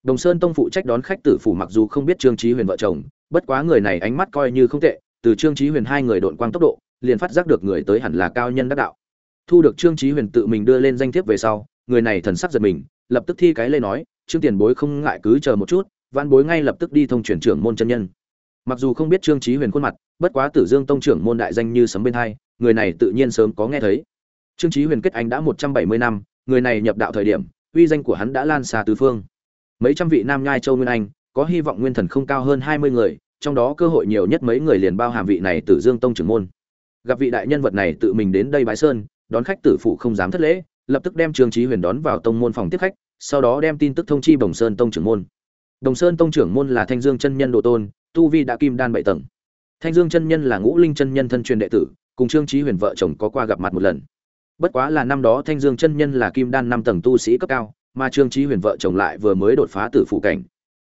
Đồng sơn tông phụ trách đón khách tử phủ mặc dù không biết trương trí huyền vợ chồng, bất quá người này ánh mắt coi như không tệ, từ trương trí huyền hai người đội quang tốc độ liền phát giác được người tới hẳn là cao nhân đắc đạo. Thu được trương chí huyền tự mình đưa lên danh thiếp về sau, người này thần sắc giật mình, lập tức thi cái lê nói, trương tiền bối không ngại cứ chờ một chút văn bối ngay lập tức đi thông truyền trưởng môn chân nhân. Mặc dù không biết trương chí huyền khuôn mặt, bất quá tử dương tông trưởng môn đại danh như sấm bên hai, người này tự nhiên sớm có nghe thấy. Trương chí huyền kết anh đã một trăm bảy mươi năm, người này nhập đạo thời điểm, uy danh của hắn đã lan xa tứ phương. Mấy trăm vị nam nhai châu nguyên anh, có hy vọng nguyên thần không cao hơn hai mươi người, trong đó cơ hội nhiều nhất mấy người liền bao hàm vị này tử dương tông trưởng môn gặp vị đại nhân vật này tự mình đến đây bái sơn, đón khách tử phụ không dám thất lễ, lập tức đem trương trí huyền đón vào tông môn phòng tiếp khách, sau đó đem tin tức thông chi bồng sơn tông trưởng môn. Đồng sơn tông trưởng môn là thanh dương chân nhân độ tôn, tu vi đã kim đan bảy tầng. Thanh dương chân nhân là ngũ linh chân nhân thân truyền đệ tử, cùng trương trí huyền vợ chồng có qua gặp mặt một lần. Bất quá là năm đó thanh dương chân nhân là kim đan năm tầng tu sĩ cấp cao, mà trương trí huyền vợ chồng lại vừa mới đột phá tử phụ cảnh.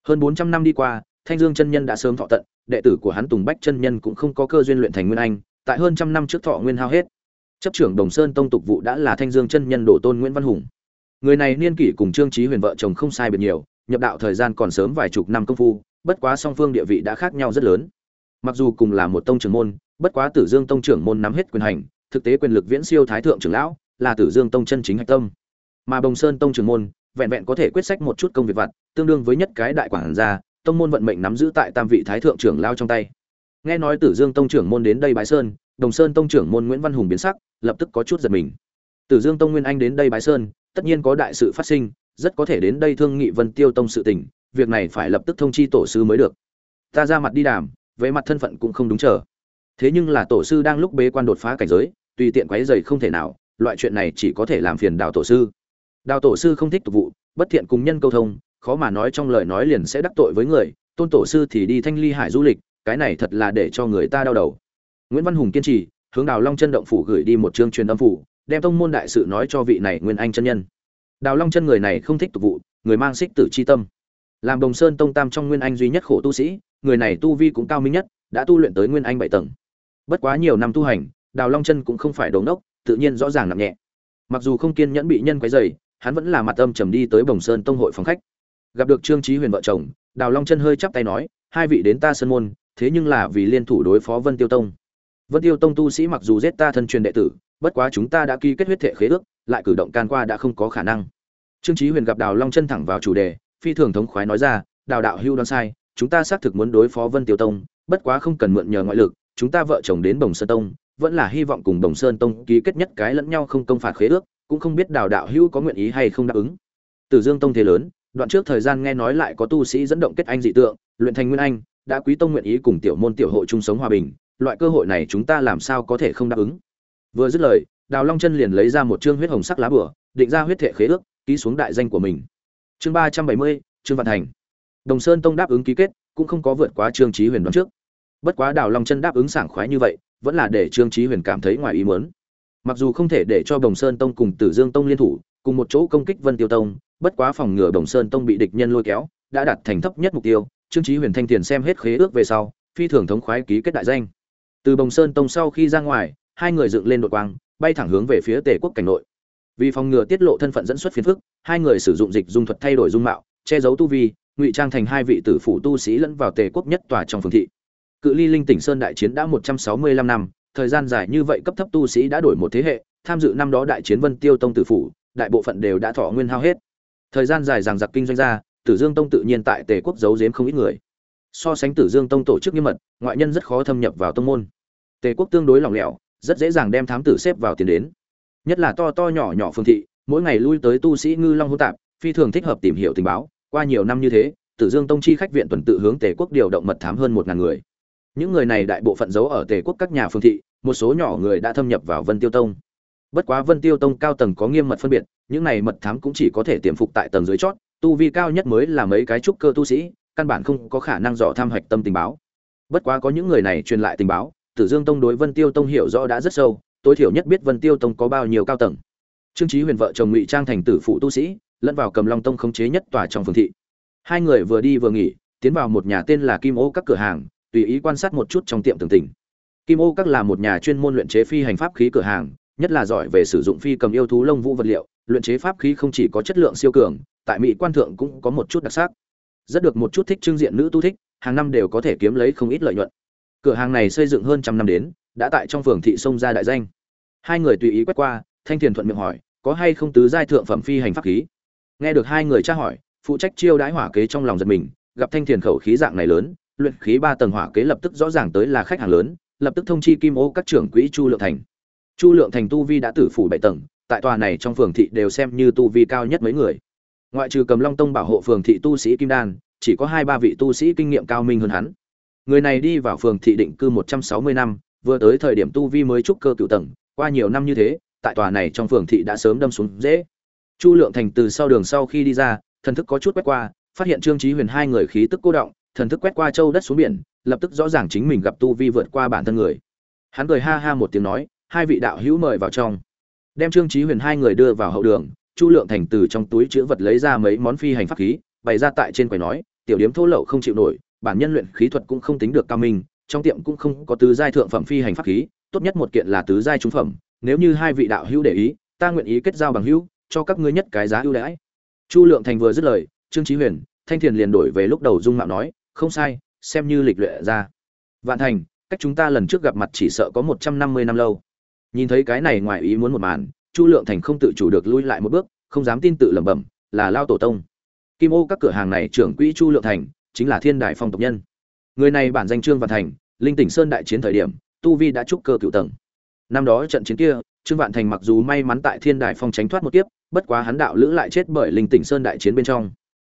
Hơn bốn trăm năm đi qua, thanh dương chân nhân đã sớm thọ tận, đệ tử của hắn tùng bách chân nhân cũng không có cơ duyên luyện thành nguyên anh tại hơn trăm năm trước thọ nguyên hao hết. Chấp trưởng đồng sơn tông tục vụ đã là thanh dương chân nhân đổ tôn nguyễn văn hùng. Người này niên kỷ cùng trương trí huyền vợ chồng không sai biệt nhiều, nhập đạo thời gian còn sớm vài chục năm công phu, bất quá song phương địa vị đã khác nhau rất lớn. Mặc dù cùng là một tông trưởng môn, bất quá tử dương tông trưởng môn nắm hết quyền hành, thực tế quyền lực viễn siêu thái thượng trưởng lão, là tử dương tông chân chính hạch tâm. Mà bồng sơn tông trưởng môn, vẹn vẹn có thể quyết sách một chút công việc vặt, tương đương với nhất cái đại quản gia, tông môn vận mệnh nắm giữ tại tam vị thái thượng trưởng lao trong tay nghe nói tử dương tông trưởng môn đến đây bái sơn, đồng sơn tông trưởng môn nguyễn văn hùng biến sắc, lập tức có chút giật mình. Tử dương tông nguyên anh đến đây bái sơn, tất nhiên có đại sự phát sinh, rất có thể đến đây thương nghị vân tiêu tông sự tình, việc này phải lập tức thông chi tổ sư mới được. Ta ra mặt đi đàm, về mặt thân phận cũng không đúng chờ. Thế nhưng là tổ sư đang lúc bế quan đột phá cảnh giới, tùy tiện quấy dày không thể nào, loại chuyện này chỉ có thể làm phiền đào tổ sư. Đào tổ sư không thích tục vụ, bất thiện cùng nhân câu thông, khó mà nói trong lời nói liền sẽ đắc tội với người, tôn tổ sư thì đi thanh ly hải du lịch cái này thật là để cho người ta đau đầu. Nguyễn văn hùng kiên trì, hướng đào long chân động phủ gửi đi một chương truyền âm phủ, đem tông môn đại sự nói cho vị này nguyên anh chân nhân. Đào long chân người này không thích tục vụ, người mang xích tử c h i tâm. Làm đồng sơn tông tam trong nguyên anh duy nhất khổ tu sĩ, người này tu vi cũng cao minh nhất, đã tu luyện tới nguyên anh bảy tầng. Bất quá nhiều năm tu hành, đào long chân cũng không phải đồn đốc tự nhiên rõ ràng nặng nhẹ. Mặc dù không kiên nhẫn bị nhân quấy dày hắn vẫn là mặt âm trầm đi tới bồng sơn tông hội phòng khách. Gặp được trương trí huyền vợ chồng, đào long chân hơi chắp tay nói, hai vị đến ta sơn môn thế nhưng là vì liên thủ đối phó vân tiêu tông. Vân tiêu tông tu sĩ mặc dù giết ta thân truyền đệ tử, bất quá chúng ta đã ký kết huyết thể khế ước, lại cử động can qua đã không có khả năng. Trương trí huyền gặp đào long chân thẳng vào chủ đề, phi thường thống khoái nói ra, đào đạo hưu đoán sai, chúng ta xác thực muốn đối phó vân tiêu tông, bất quá không cần mượn nhờ ngoại lực, chúng ta vợ chồng đến bồng sơn tông, vẫn là hy vọng cùng bồng sơn tông ký kết nhất cái lẫn nhau không công phạt khế ước, cũng không biết đào đạo hưu có nguyện ý hay không đáp ứng. Tử dương tông thế lớn, đoạn trước thời gian nghe nói lại có tu sĩ dẫn động kết anh dị tượng, luyện thành nguyên anh đã quý tông nguyện ý cùng tiểu môn tiểu hội chung sống hòa bình, loại cơ hội này chúng ta làm sao có thể không đáp ứng? Vừa dứt lời, đào long chân liền lấy ra một chương huyết hồng sắc lá bửa định ra huyết thể khế ước, ký xuống đại danh của mình. Chương ba trăm bảy mươi, trương vạn thành. Đồng sơn tông đáp ứng ký kết, cũng không có vượt quá trương trí huyền đoán trước. Bất quá đào long chân đáp ứng sảng khoái như vậy, vẫn là để trương trí huyền cảm thấy ngoài ý muốn. Mặc dù không thể để cho đồng sơn tông cùng tử dương tông liên thủ, cùng một chỗ công kích vân tiêu tông, bất quá phòng ngừa đồng sơn tông bị địch nhân lôi kéo, đã đạt thành thấp nhất mục tiêu trương Chí huyền thanh tiền xem hết khế ước về sau, phi thường thống khoái ký kết đại danh. Từ bồng sơn tông sau khi ra ngoài, hai người dựng lên đội quang, bay thẳng hướng về phía tề quốc cảnh nội. Vì phòng ngừa tiết lộ thân phận dẫn xuất phiền phức, hai người sử dụng dịch dung thuật thay đổi dung mạo, che giấu tu vi, ngụy trang thành hai vị tử phụ tu sĩ lẫn vào tề quốc nhất tòa trong phường thị. Cự ly linh tỉnh sơn đại chiến đã một trăm sáu mươi lăm năm, thời gian dài như vậy cấp thấp tu sĩ đã đổi một thế hệ, tham dự năm đó đại chiến vân tiêu tông tử phủ, đại bộ phận đều đã thọ nguyên hao hết. Thời gian dài rằng giặc kinh doanh ra tử dương tông tự nhiên tại tề quốc giấu giếm không ít người. So sánh tử dương tông tổ chức nghiêm mật, ngoại nhân rất khó thâm nhập vào tông môn. Tề quốc tương đối lỏng lẻo, rất dễ dàng đem thám tử xếp vào tiền đến. Nhất là to to nhỏ nhỏ phương thị, mỗi ngày lui tới tu sĩ ngư long hỗn tạp, phi thường thích hợp tìm hiểu tình báo. Qua nhiều năm như thế, tử dương tông chi khách viện tuần tự hướng tề quốc điều động mật thám hơn một ngàn người. Những người này đại bộ phận giấu ở tề quốc các nhà phương thị, một số nhỏ người đã thâm nhập vào vân tiêu tông. Bất quá vân tiêu tông cao tầng có nghiêm mật phân biệt, những này mật thám cũng chỉ có thể tiềm phục tại tầng dưới chót tu vi cao nhất mới là mấy cái trúc cơ tu sĩ, căn bản không có khả năng dò tham hoạch tâm tình báo. Bất quá có những người này truyền lại tình báo, tử dương tông đối vân tiêu tông hiểu rõ đã rất sâu, tối thiểu nhất biết vân tiêu tông có bao nhiêu cao tầng. Trương trí huyền vợ chồng ngụy trang thành tử phụ tu sĩ, lẫn vào cầm long tông khống chế nhất tòa trong phường thị. Hai người vừa đi vừa nghỉ, tiến vào một nhà tên là kim ô các cửa hàng, tùy ý quan sát một chút trong tiệm tường tình. Kim ô các là một nhà chuyên môn luyện chế phi hành pháp khí cửa hàng, nhất là giỏi về sử dụng phi cầm yêu thú lông vũ vật liệu, luyện chế pháp khí không chỉ có chất lượng siêu cường tại mỹ quan thượng cũng có một chút đặc sắc. Rất được một chút thích trưng diện nữ tu thích, hàng năm đều có thể kiếm lấy không ít lợi nhuận. Cửa hàng này xây dựng hơn trăm năm đến, đã tại trong phường thị sông ra đại danh. Hai người tùy ý quét qua, thanh thiền thuận miệng hỏi, có hay không tứ giai thượng phẩm phi hành pháp khí? Nghe được hai người tra hỏi, phụ trách chiêu đãi hỏa kế trong lòng giật mình, gặp thanh thiền khẩu khí dạng này lớn, luyện khí ba tầng hỏa kế lập tức rõ ràng tới là khách hàng lớn, lập tức thông chi kim ô các trưởng quỹ chu lượng thành. Chu lượng thành tu vi đã tử phủ bảy tầng, tại tòa này trong phường thị đều xem như tu vi cao nhất mấy người ngoại trừ cầm long tông bảo hộ phường thị tu sĩ kim đan, chỉ có hai ba vị tu sĩ kinh nghiệm cao minh hơn hắn. Người này đi vào phường thị định cư một trăm sáu mươi năm, vừa tới thời điểm tu vi mới trúc cơ cựu tầng, qua nhiều năm như thế, tại tòa này trong phường thị đã sớm đâm xuống dễ. Chu lượng thành từ sau đường sau khi đi ra, thần thức có chút quét qua, phát hiện trương trí huyền hai người khí tức cô động, thần thức quét qua châu đất xuống biển, lập tức rõ ràng chính mình gặp tu vi vượt qua bản thân người. Hắn cười ha ha một tiếng nói, hai vị đạo hữu mời vào trong. Đem trương trí huyền hai người đưa vào hậu đường chu lượng thành từ trong túi chữ vật lấy ra mấy món phi hành pháp khí, bày ra tại trên quầy nói, tiểu điếm thô lậu không chịu nổi, bản nhân luyện khí thuật cũng không tính được cao minh, trong tiệm cũng không có tứ giai thượng phẩm phi hành pháp khí, tốt nhất một kiện là tứ giai trung phẩm, nếu như hai vị đạo hữu để ý, ta nguyện ý kết giao bằng hữu, cho các ngươi nhất cái giá ưu đãi. Chu lượng thành vừa dứt lời, trương trí huyền, thanh thiền liền đổi về lúc đầu dung mạo nói, không sai, xem như lịch luyện ra. Vạn thành, cách chúng ta lần trước gặp mặt chỉ sợ có một trăm năm mươi năm lâu. Nhìn thấy cái này ngoài ý muốn một màn chu lượng thành không tự chủ được lui lại một bước, không dám tin tự lẩm bẩm, là lao tổ tông. Kim ô các cửa hàng này trưởng quỹ chu lượng thành, chính là thiên đại phong tộc nhân. Người này bản danh trương vạn thành, linh tỉnh sơn đại chiến thời điểm, tu vi đã trúc cơ cựu tầng. Năm đó trận chiến kia, trương vạn thành mặc dù may mắn tại thiên đài phong tránh thoát một kiếp, bất quá hắn đạo lữ lại chết bởi linh tỉnh sơn đại chiến bên trong.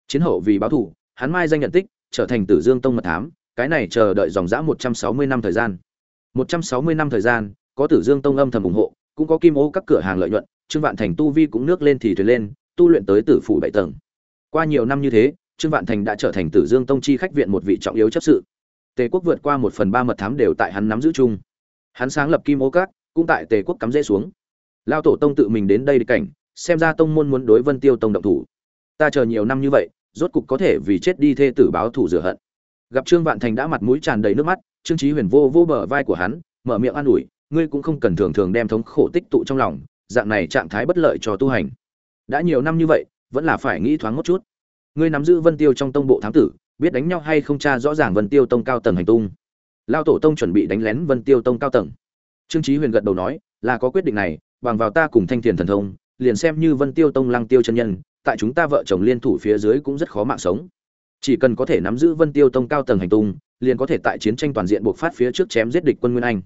Chiến hậu vì báo thủ, hắn mai danh nhận tích, trở thành tử dương tông mật thám, cái này chờ đợi dòng dã một trăm sáu mươi năm thời gian. Một trăm sáu mươi năm thời gian, có tử dương tông âm thầm ủng hộ cũng có kim ô các cửa hàng lợi nhuận, trương vạn thành tu vi cũng nước lên thì thuyền lên, tu luyện tới tử phủ bảy tầng. Qua nhiều năm như thế, trương vạn thành đã trở thành tử dương tông chi khách viện một vị trọng yếu chấp sự. Tề quốc vượt qua một phần ba mật thám đều tại hắn nắm giữ chung. Hắn sáng lập kim ô các, cũng tại tề quốc cắm rễ xuống. Lao tổ tông tự mình đến đây cảnh, xem ra tông môn muốn đối vân tiêu tông động thủ. Ta chờ nhiều năm như vậy, rốt cục có thể vì chết đi thê tử báo thủ rửa hận. Gặp trương vạn thành đã mặt mũi tràn đầy nước mắt, trương trí huyền vô vô bờ vai của hắn, mở miệng an ủi ngươi cũng không cần thường thường đem thống khổ tích tụ trong lòng, dạng này trạng thái bất lợi cho tu hành. Đã nhiều năm như vậy, vẫn là phải nghĩ thoáng một chút. Ngươi nắm giữ vân tiêu trong tông bộ thám tử, biết đánh nhau hay không tra rõ ràng vân tiêu tông cao tầng hành tung. Lao tổ tông chuẩn bị đánh lén vân tiêu tông cao tầng. Trương trí huyền gật đầu nói, là có quyết định này, bằng vào ta cùng thanh thiền thần thông, liền xem như vân tiêu tông lăng tiêu chân nhân, tại chúng ta vợ chồng liên thủ phía dưới cũng rất khó mạng sống. Chỉ cần có thể nắm giữ vân tiêu tông cao tầng hành tung, liền có thể tại chiến tranh toàn diện buộc phát phía trước chém giết địch quân nguyên anh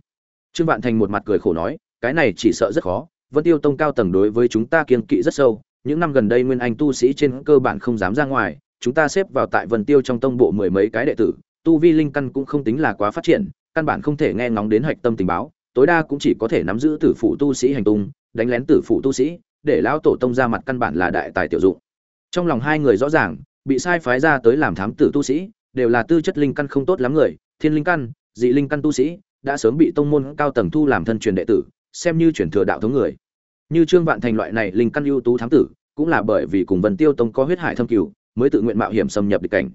trương vạn thành một mặt cười khổ nói, cái này chỉ sợ rất khó, vân tiêu tông cao tầng đối với chúng ta kiên kỵ rất sâu, những năm gần đây nguyên anh tu sĩ trên cơ bản không dám ra ngoài, chúng ta xếp vào tại vân tiêu trong tông bộ mười mấy cái đệ tử, tu vi linh căn cũng không tính là quá phát triển, căn bản không thể nghe ngóng đến hạch tâm tình báo, tối đa cũng chỉ có thể nắm giữ tử phụ tu sĩ hành tung, đánh lén tử phụ tu sĩ, để lão tổ tông ra mặt căn bản là đại tài tiểu dụng. Trong lòng hai người rõ ràng, bị sai phái ra tới làm thám tử tu sĩ, đều là tư chất linh căn không tốt lắm người, thiên linh căn, dị linh căn tu sĩ đã sớm bị tông môn cao tầng thu làm thân truyền đệ tử, xem như truyền thừa đạo thống người. Như trương vạn thành loại này linh căn ưu tú thám tử, cũng là bởi vì cùng vân tiêu tông có huyết hải thâm cửu, mới tự nguyện mạo hiểm xâm nhập địch cảnh.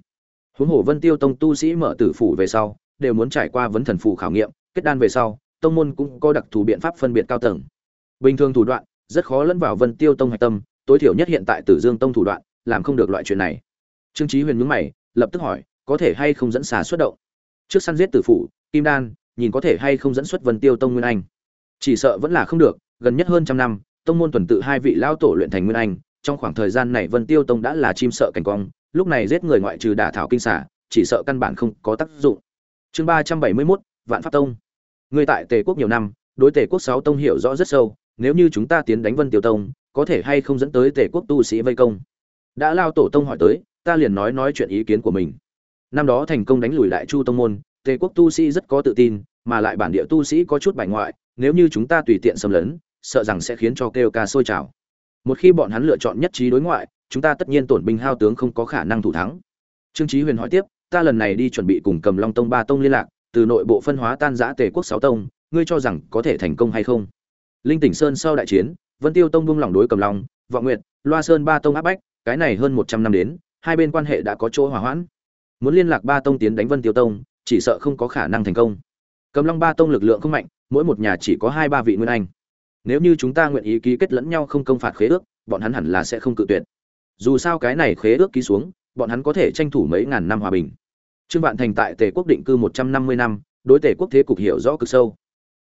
Huống hồ vân tiêu tông tu sĩ mở tử phủ về sau, đều muốn trải qua vấn thần phủ khảo nghiệm, kết đan về sau, tông môn cũng có đặc thù biện pháp phân biệt cao tầng. Bình thường thủ đoạn, rất khó lẫn vào vân tiêu tông hạch tâm, tối thiểu nhất hiện tại tử dương tông thủ đoạn, làm không được loại chuyện này. Trương chí huyền nhướng mày, lập tức hỏi, có thể hay không dẫn xà xuất động? Trước săn giết tử phủ, kim đan nhìn có thể hay không dẫn xuất vân tiêu tông nguyên anh. Chỉ sợ vẫn là không được gần nhất hơn trăm năm tông môn tuần tự hai vị lao tổ luyện thành nguyên anh trong khoảng thời gian này vân tiêu tông đã là chim sợ cảnh cong, lúc này giết người ngoại trừ đả thảo kinh xả chỉ sợ căn bản không có tác dụng. Chương ba trăm bảy mươi 371, vạn pháp tông. Người tại tề quốc nhiều năm đối tề quốc sáu tông hiểu rõ rất sâu nếu như chúng ta tiến đánh vân tiêu tông có thể hay không dẫn tới tề quốc tu sĩ vây công? Đã lao tổ tông hỏi tới ta liền nói nói chuyện ý kiến của mình. Năm đó thành công đánh lùi đại chu tông môn tề quốc tu sĩ rất có tự tin mà lại bản địa tu sĩ có chút bài ngoại nếu như chúng ta tùy tiện xâm lấn sợ rằng sẽ khiến cho kêu ca sôi trào. Một khi bọn hắn lựa chọn nhất trí đối ngoại chúng ta tất nhiên tổn binh hao tướng không có khả năng thủ thắng. Trương Chí huyền hỏi tiếp ta lần này đi chuẩn bị cùng cầm long tông ba tông liên lạc từ nội bộ phân hóa tan rã tề quốc sáu tông ngươi cho rằng có thể thành công hay không? Linh tỉnh sơn sau đại chiến vân tiêu tông buông lỏng đối cầm long vọng Nguyệt, loa sơn ba tông áp bách cái này hơn một trăm năm đến hai bên quan hệ đã có chỗ hòa hoãn. Muốn liên lạc ba tông tiến đánh vân tiêu tông chỉ sợ không có khả năng thành công. Cầm long ba tông lực lượng không mạnh, mỗi một nhà chỉ có hai ba vị nguyên anh. Nếu như chúng ta nguyện ý ký kết lẫn nhau không công phạt khế ước, bọn hắn hẳn là sẽ không cự tuyệt. Dù sao cái này khế ước ký xuống, bọn hắn có thể tranh thủ mấy ngàn năm hòa bình. Trương vạn thành tại tề quốc định cư một trăm năm mươi năm, đối tề quốc thế cục hiểu rõ cực sâu.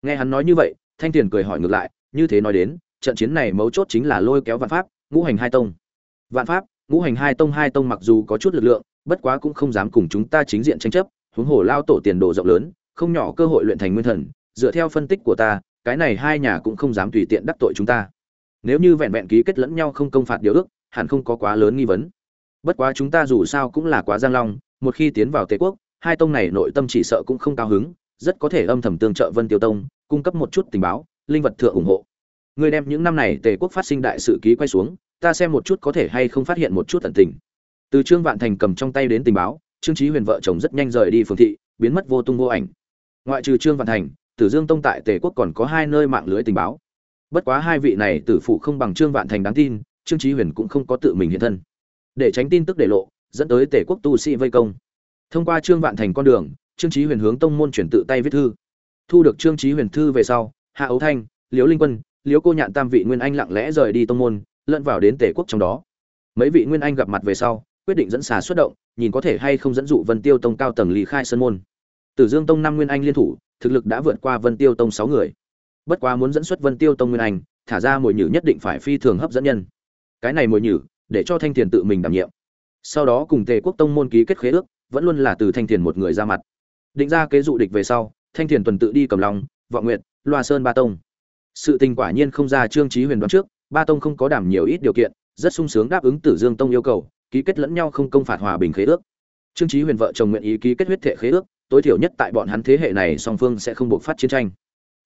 Nghe hắn nói như vậy, thanh tiền cười hỏi ngược lại, như thế nói đến, trận chiến này mấu chốt chính là lôi kéo vạn pháp, ngũ hành hai tông. Vạn pháp, ngũ hành hai tông hai tông mặc dù có chút lực lượng, bất quá cũng không dám cùng chúng ta chính diện tranh chấp huống hồ lao tổ tiền đồ rộng lớn, không nhỏ cơ hội luyện thành nguyên thần, dựa theo phân tích của ta, cái này hai nhà cũng không dám tùy tiện đắc tội chúng ta. Nếu như vẹn vẹn ký kết lẫn nhau không công phạt điều ước, hẳn không có quá lớn nghi vấn. Bất quá chúng ta dù sao cũng là quá giang long, một khi tiến vào tề quốc, hai tông này nội tâm chỉ sợ cũng không cao hứng, rất có thể âm thầm tương trợ vân tiêu tông, cung cấp một chút tình báo, linh vật thượng ủng hộ. Người đem những năm này tề quốc phát sinh đại sự ký quay xuống, ta xem một chút có thể hay không phát hiện một chút tận tình. Từ trương vạn thành cầm trong tay đến tình báo trương trí huyền vợ chồng rất nhanh rời đi phường thị, biến mất vô tung vô ảnh. Ngoại trừ trương vạn thành, tử dương tông tại tề quốc còn có hai nơi mạng lưới tình báo. Bất quá hai vị này tử phụ không bằng trương vạn thành đáng tin, trương trí huyền cũng không có tự mình hiện thân. Để tránh tin tức để lộ, dẫn tới tề quốc tu sĩ vây công. Thông qua trương vạn thành con đường, trương trí huyền hướng tông môn chuyển tự tay viết thư. Thu được trương trí huyền thư về sau, hạ ấu thanh, liễu linh quân, liễu cô nhạn tam vị nguyên anh lặng lẽ rời đi tông môn, lẫn vào đến tề quốc trong đó. Mấy vị nguyên anh gặp mặt về sau quyết định dẫn xà xuất động nhìn có thể hay không dẫn dụ vân tiêu tông cao tầng ly khai sân môn. Tử dương tông năm nguyên anh liên thủ thực lực đã vượt qua vân tiêu tông sáu người. Bất quá muốn dẫn xuất vân tiêu tông nguyên anh thả ra mồi nhử nhất định phải phi thường hấp dẫn nhân. Cái này mồi nhử để cho thanh Tiền tự mình đảm nhiệm. Sau đó cùng tề quốc tông môn ký kết khế ước vẫn luôn là từ thanh Tiền một người ra mặt. Định ra kế dụ địch về sau thanh Tiền tuần tự đi cầm lòng vọng Nguyệt, loa sơn ba tông. Sự tình quả nhiên không ra trương trí huyền đoán trước ba tông không có đảm nhiều ít điều kiện rất sung sướng đáp ứng tử dương tông yêu cầu ký kết lẫn nhau không công phạt hòa bình khế ước. Trương trí huyền vợ chồng nguyện ý ký kết huyết thể khế ước, tối thiểu nhất tại bọn hắn thế hệ này song phương sẽ không buộc phát chiến tranh.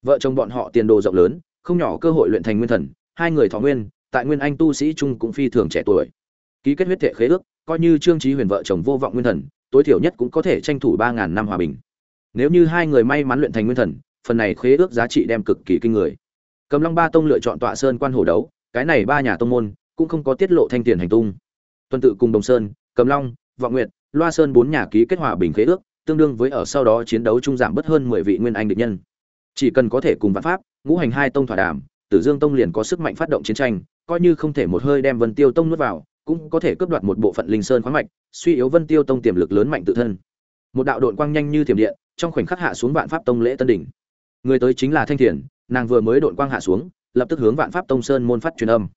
Vợ chồng bọn họ tiền đồ rộng lớn, không nhỏ cơ hội luyện thành nguyên thần, hai người thọ nguyên, tại nguyên anh tu sĩ trung cũng phi thường trẻ tuổi. Ký kết huyết thể khế ước, coi như trương trí huyền vợ chồng vô vọng nguyên thần, tối thiểu nhất cũng có thể tranh thủ ba ngàn năm hòa bình. Nếu như hai người may mắn luyện thành nguyên thần, phần này khế ước giá trị đem cực kỳ kinh người. Cầm long ba tông lựa chọn tọa sơn quan hồ đấu, cái này ba nhà tông môn cũng không có tiết lộ thanh tiền hành tung tuần tự cùng đồng sơn cầm long vọng Nguyệt, loa sơn bốn nhà ký kết hòa bình khế ước tương đương với ở sau đó chiến đấu trung giảm bất hơn mười vị nguyên anh địch nhân. Chỉ cần có thể cùng vạn pháp ngũ hành hai tông thỏa đàm tử dương tông liền có sức mạnh phát động chiến tranh coi như không thể một hơi đem vân tiêu tông nuốt vào cũng có thể cướp đoạt một bộ phận linh sơn khoáng mạch suy yếu vân tiêu tông tiềm lực lớn mạnh tự thân. Một đạo đội quang nhanh như thiểm điện trong khoảnh khắc hạ xuống vạn pháp tông lễ tân đỉnh. Người tới chính là thanh thiền nàng vừa mới đội quang hạ xuống lập tức hướng vạn pháp tông sơn môn phát truyền âm.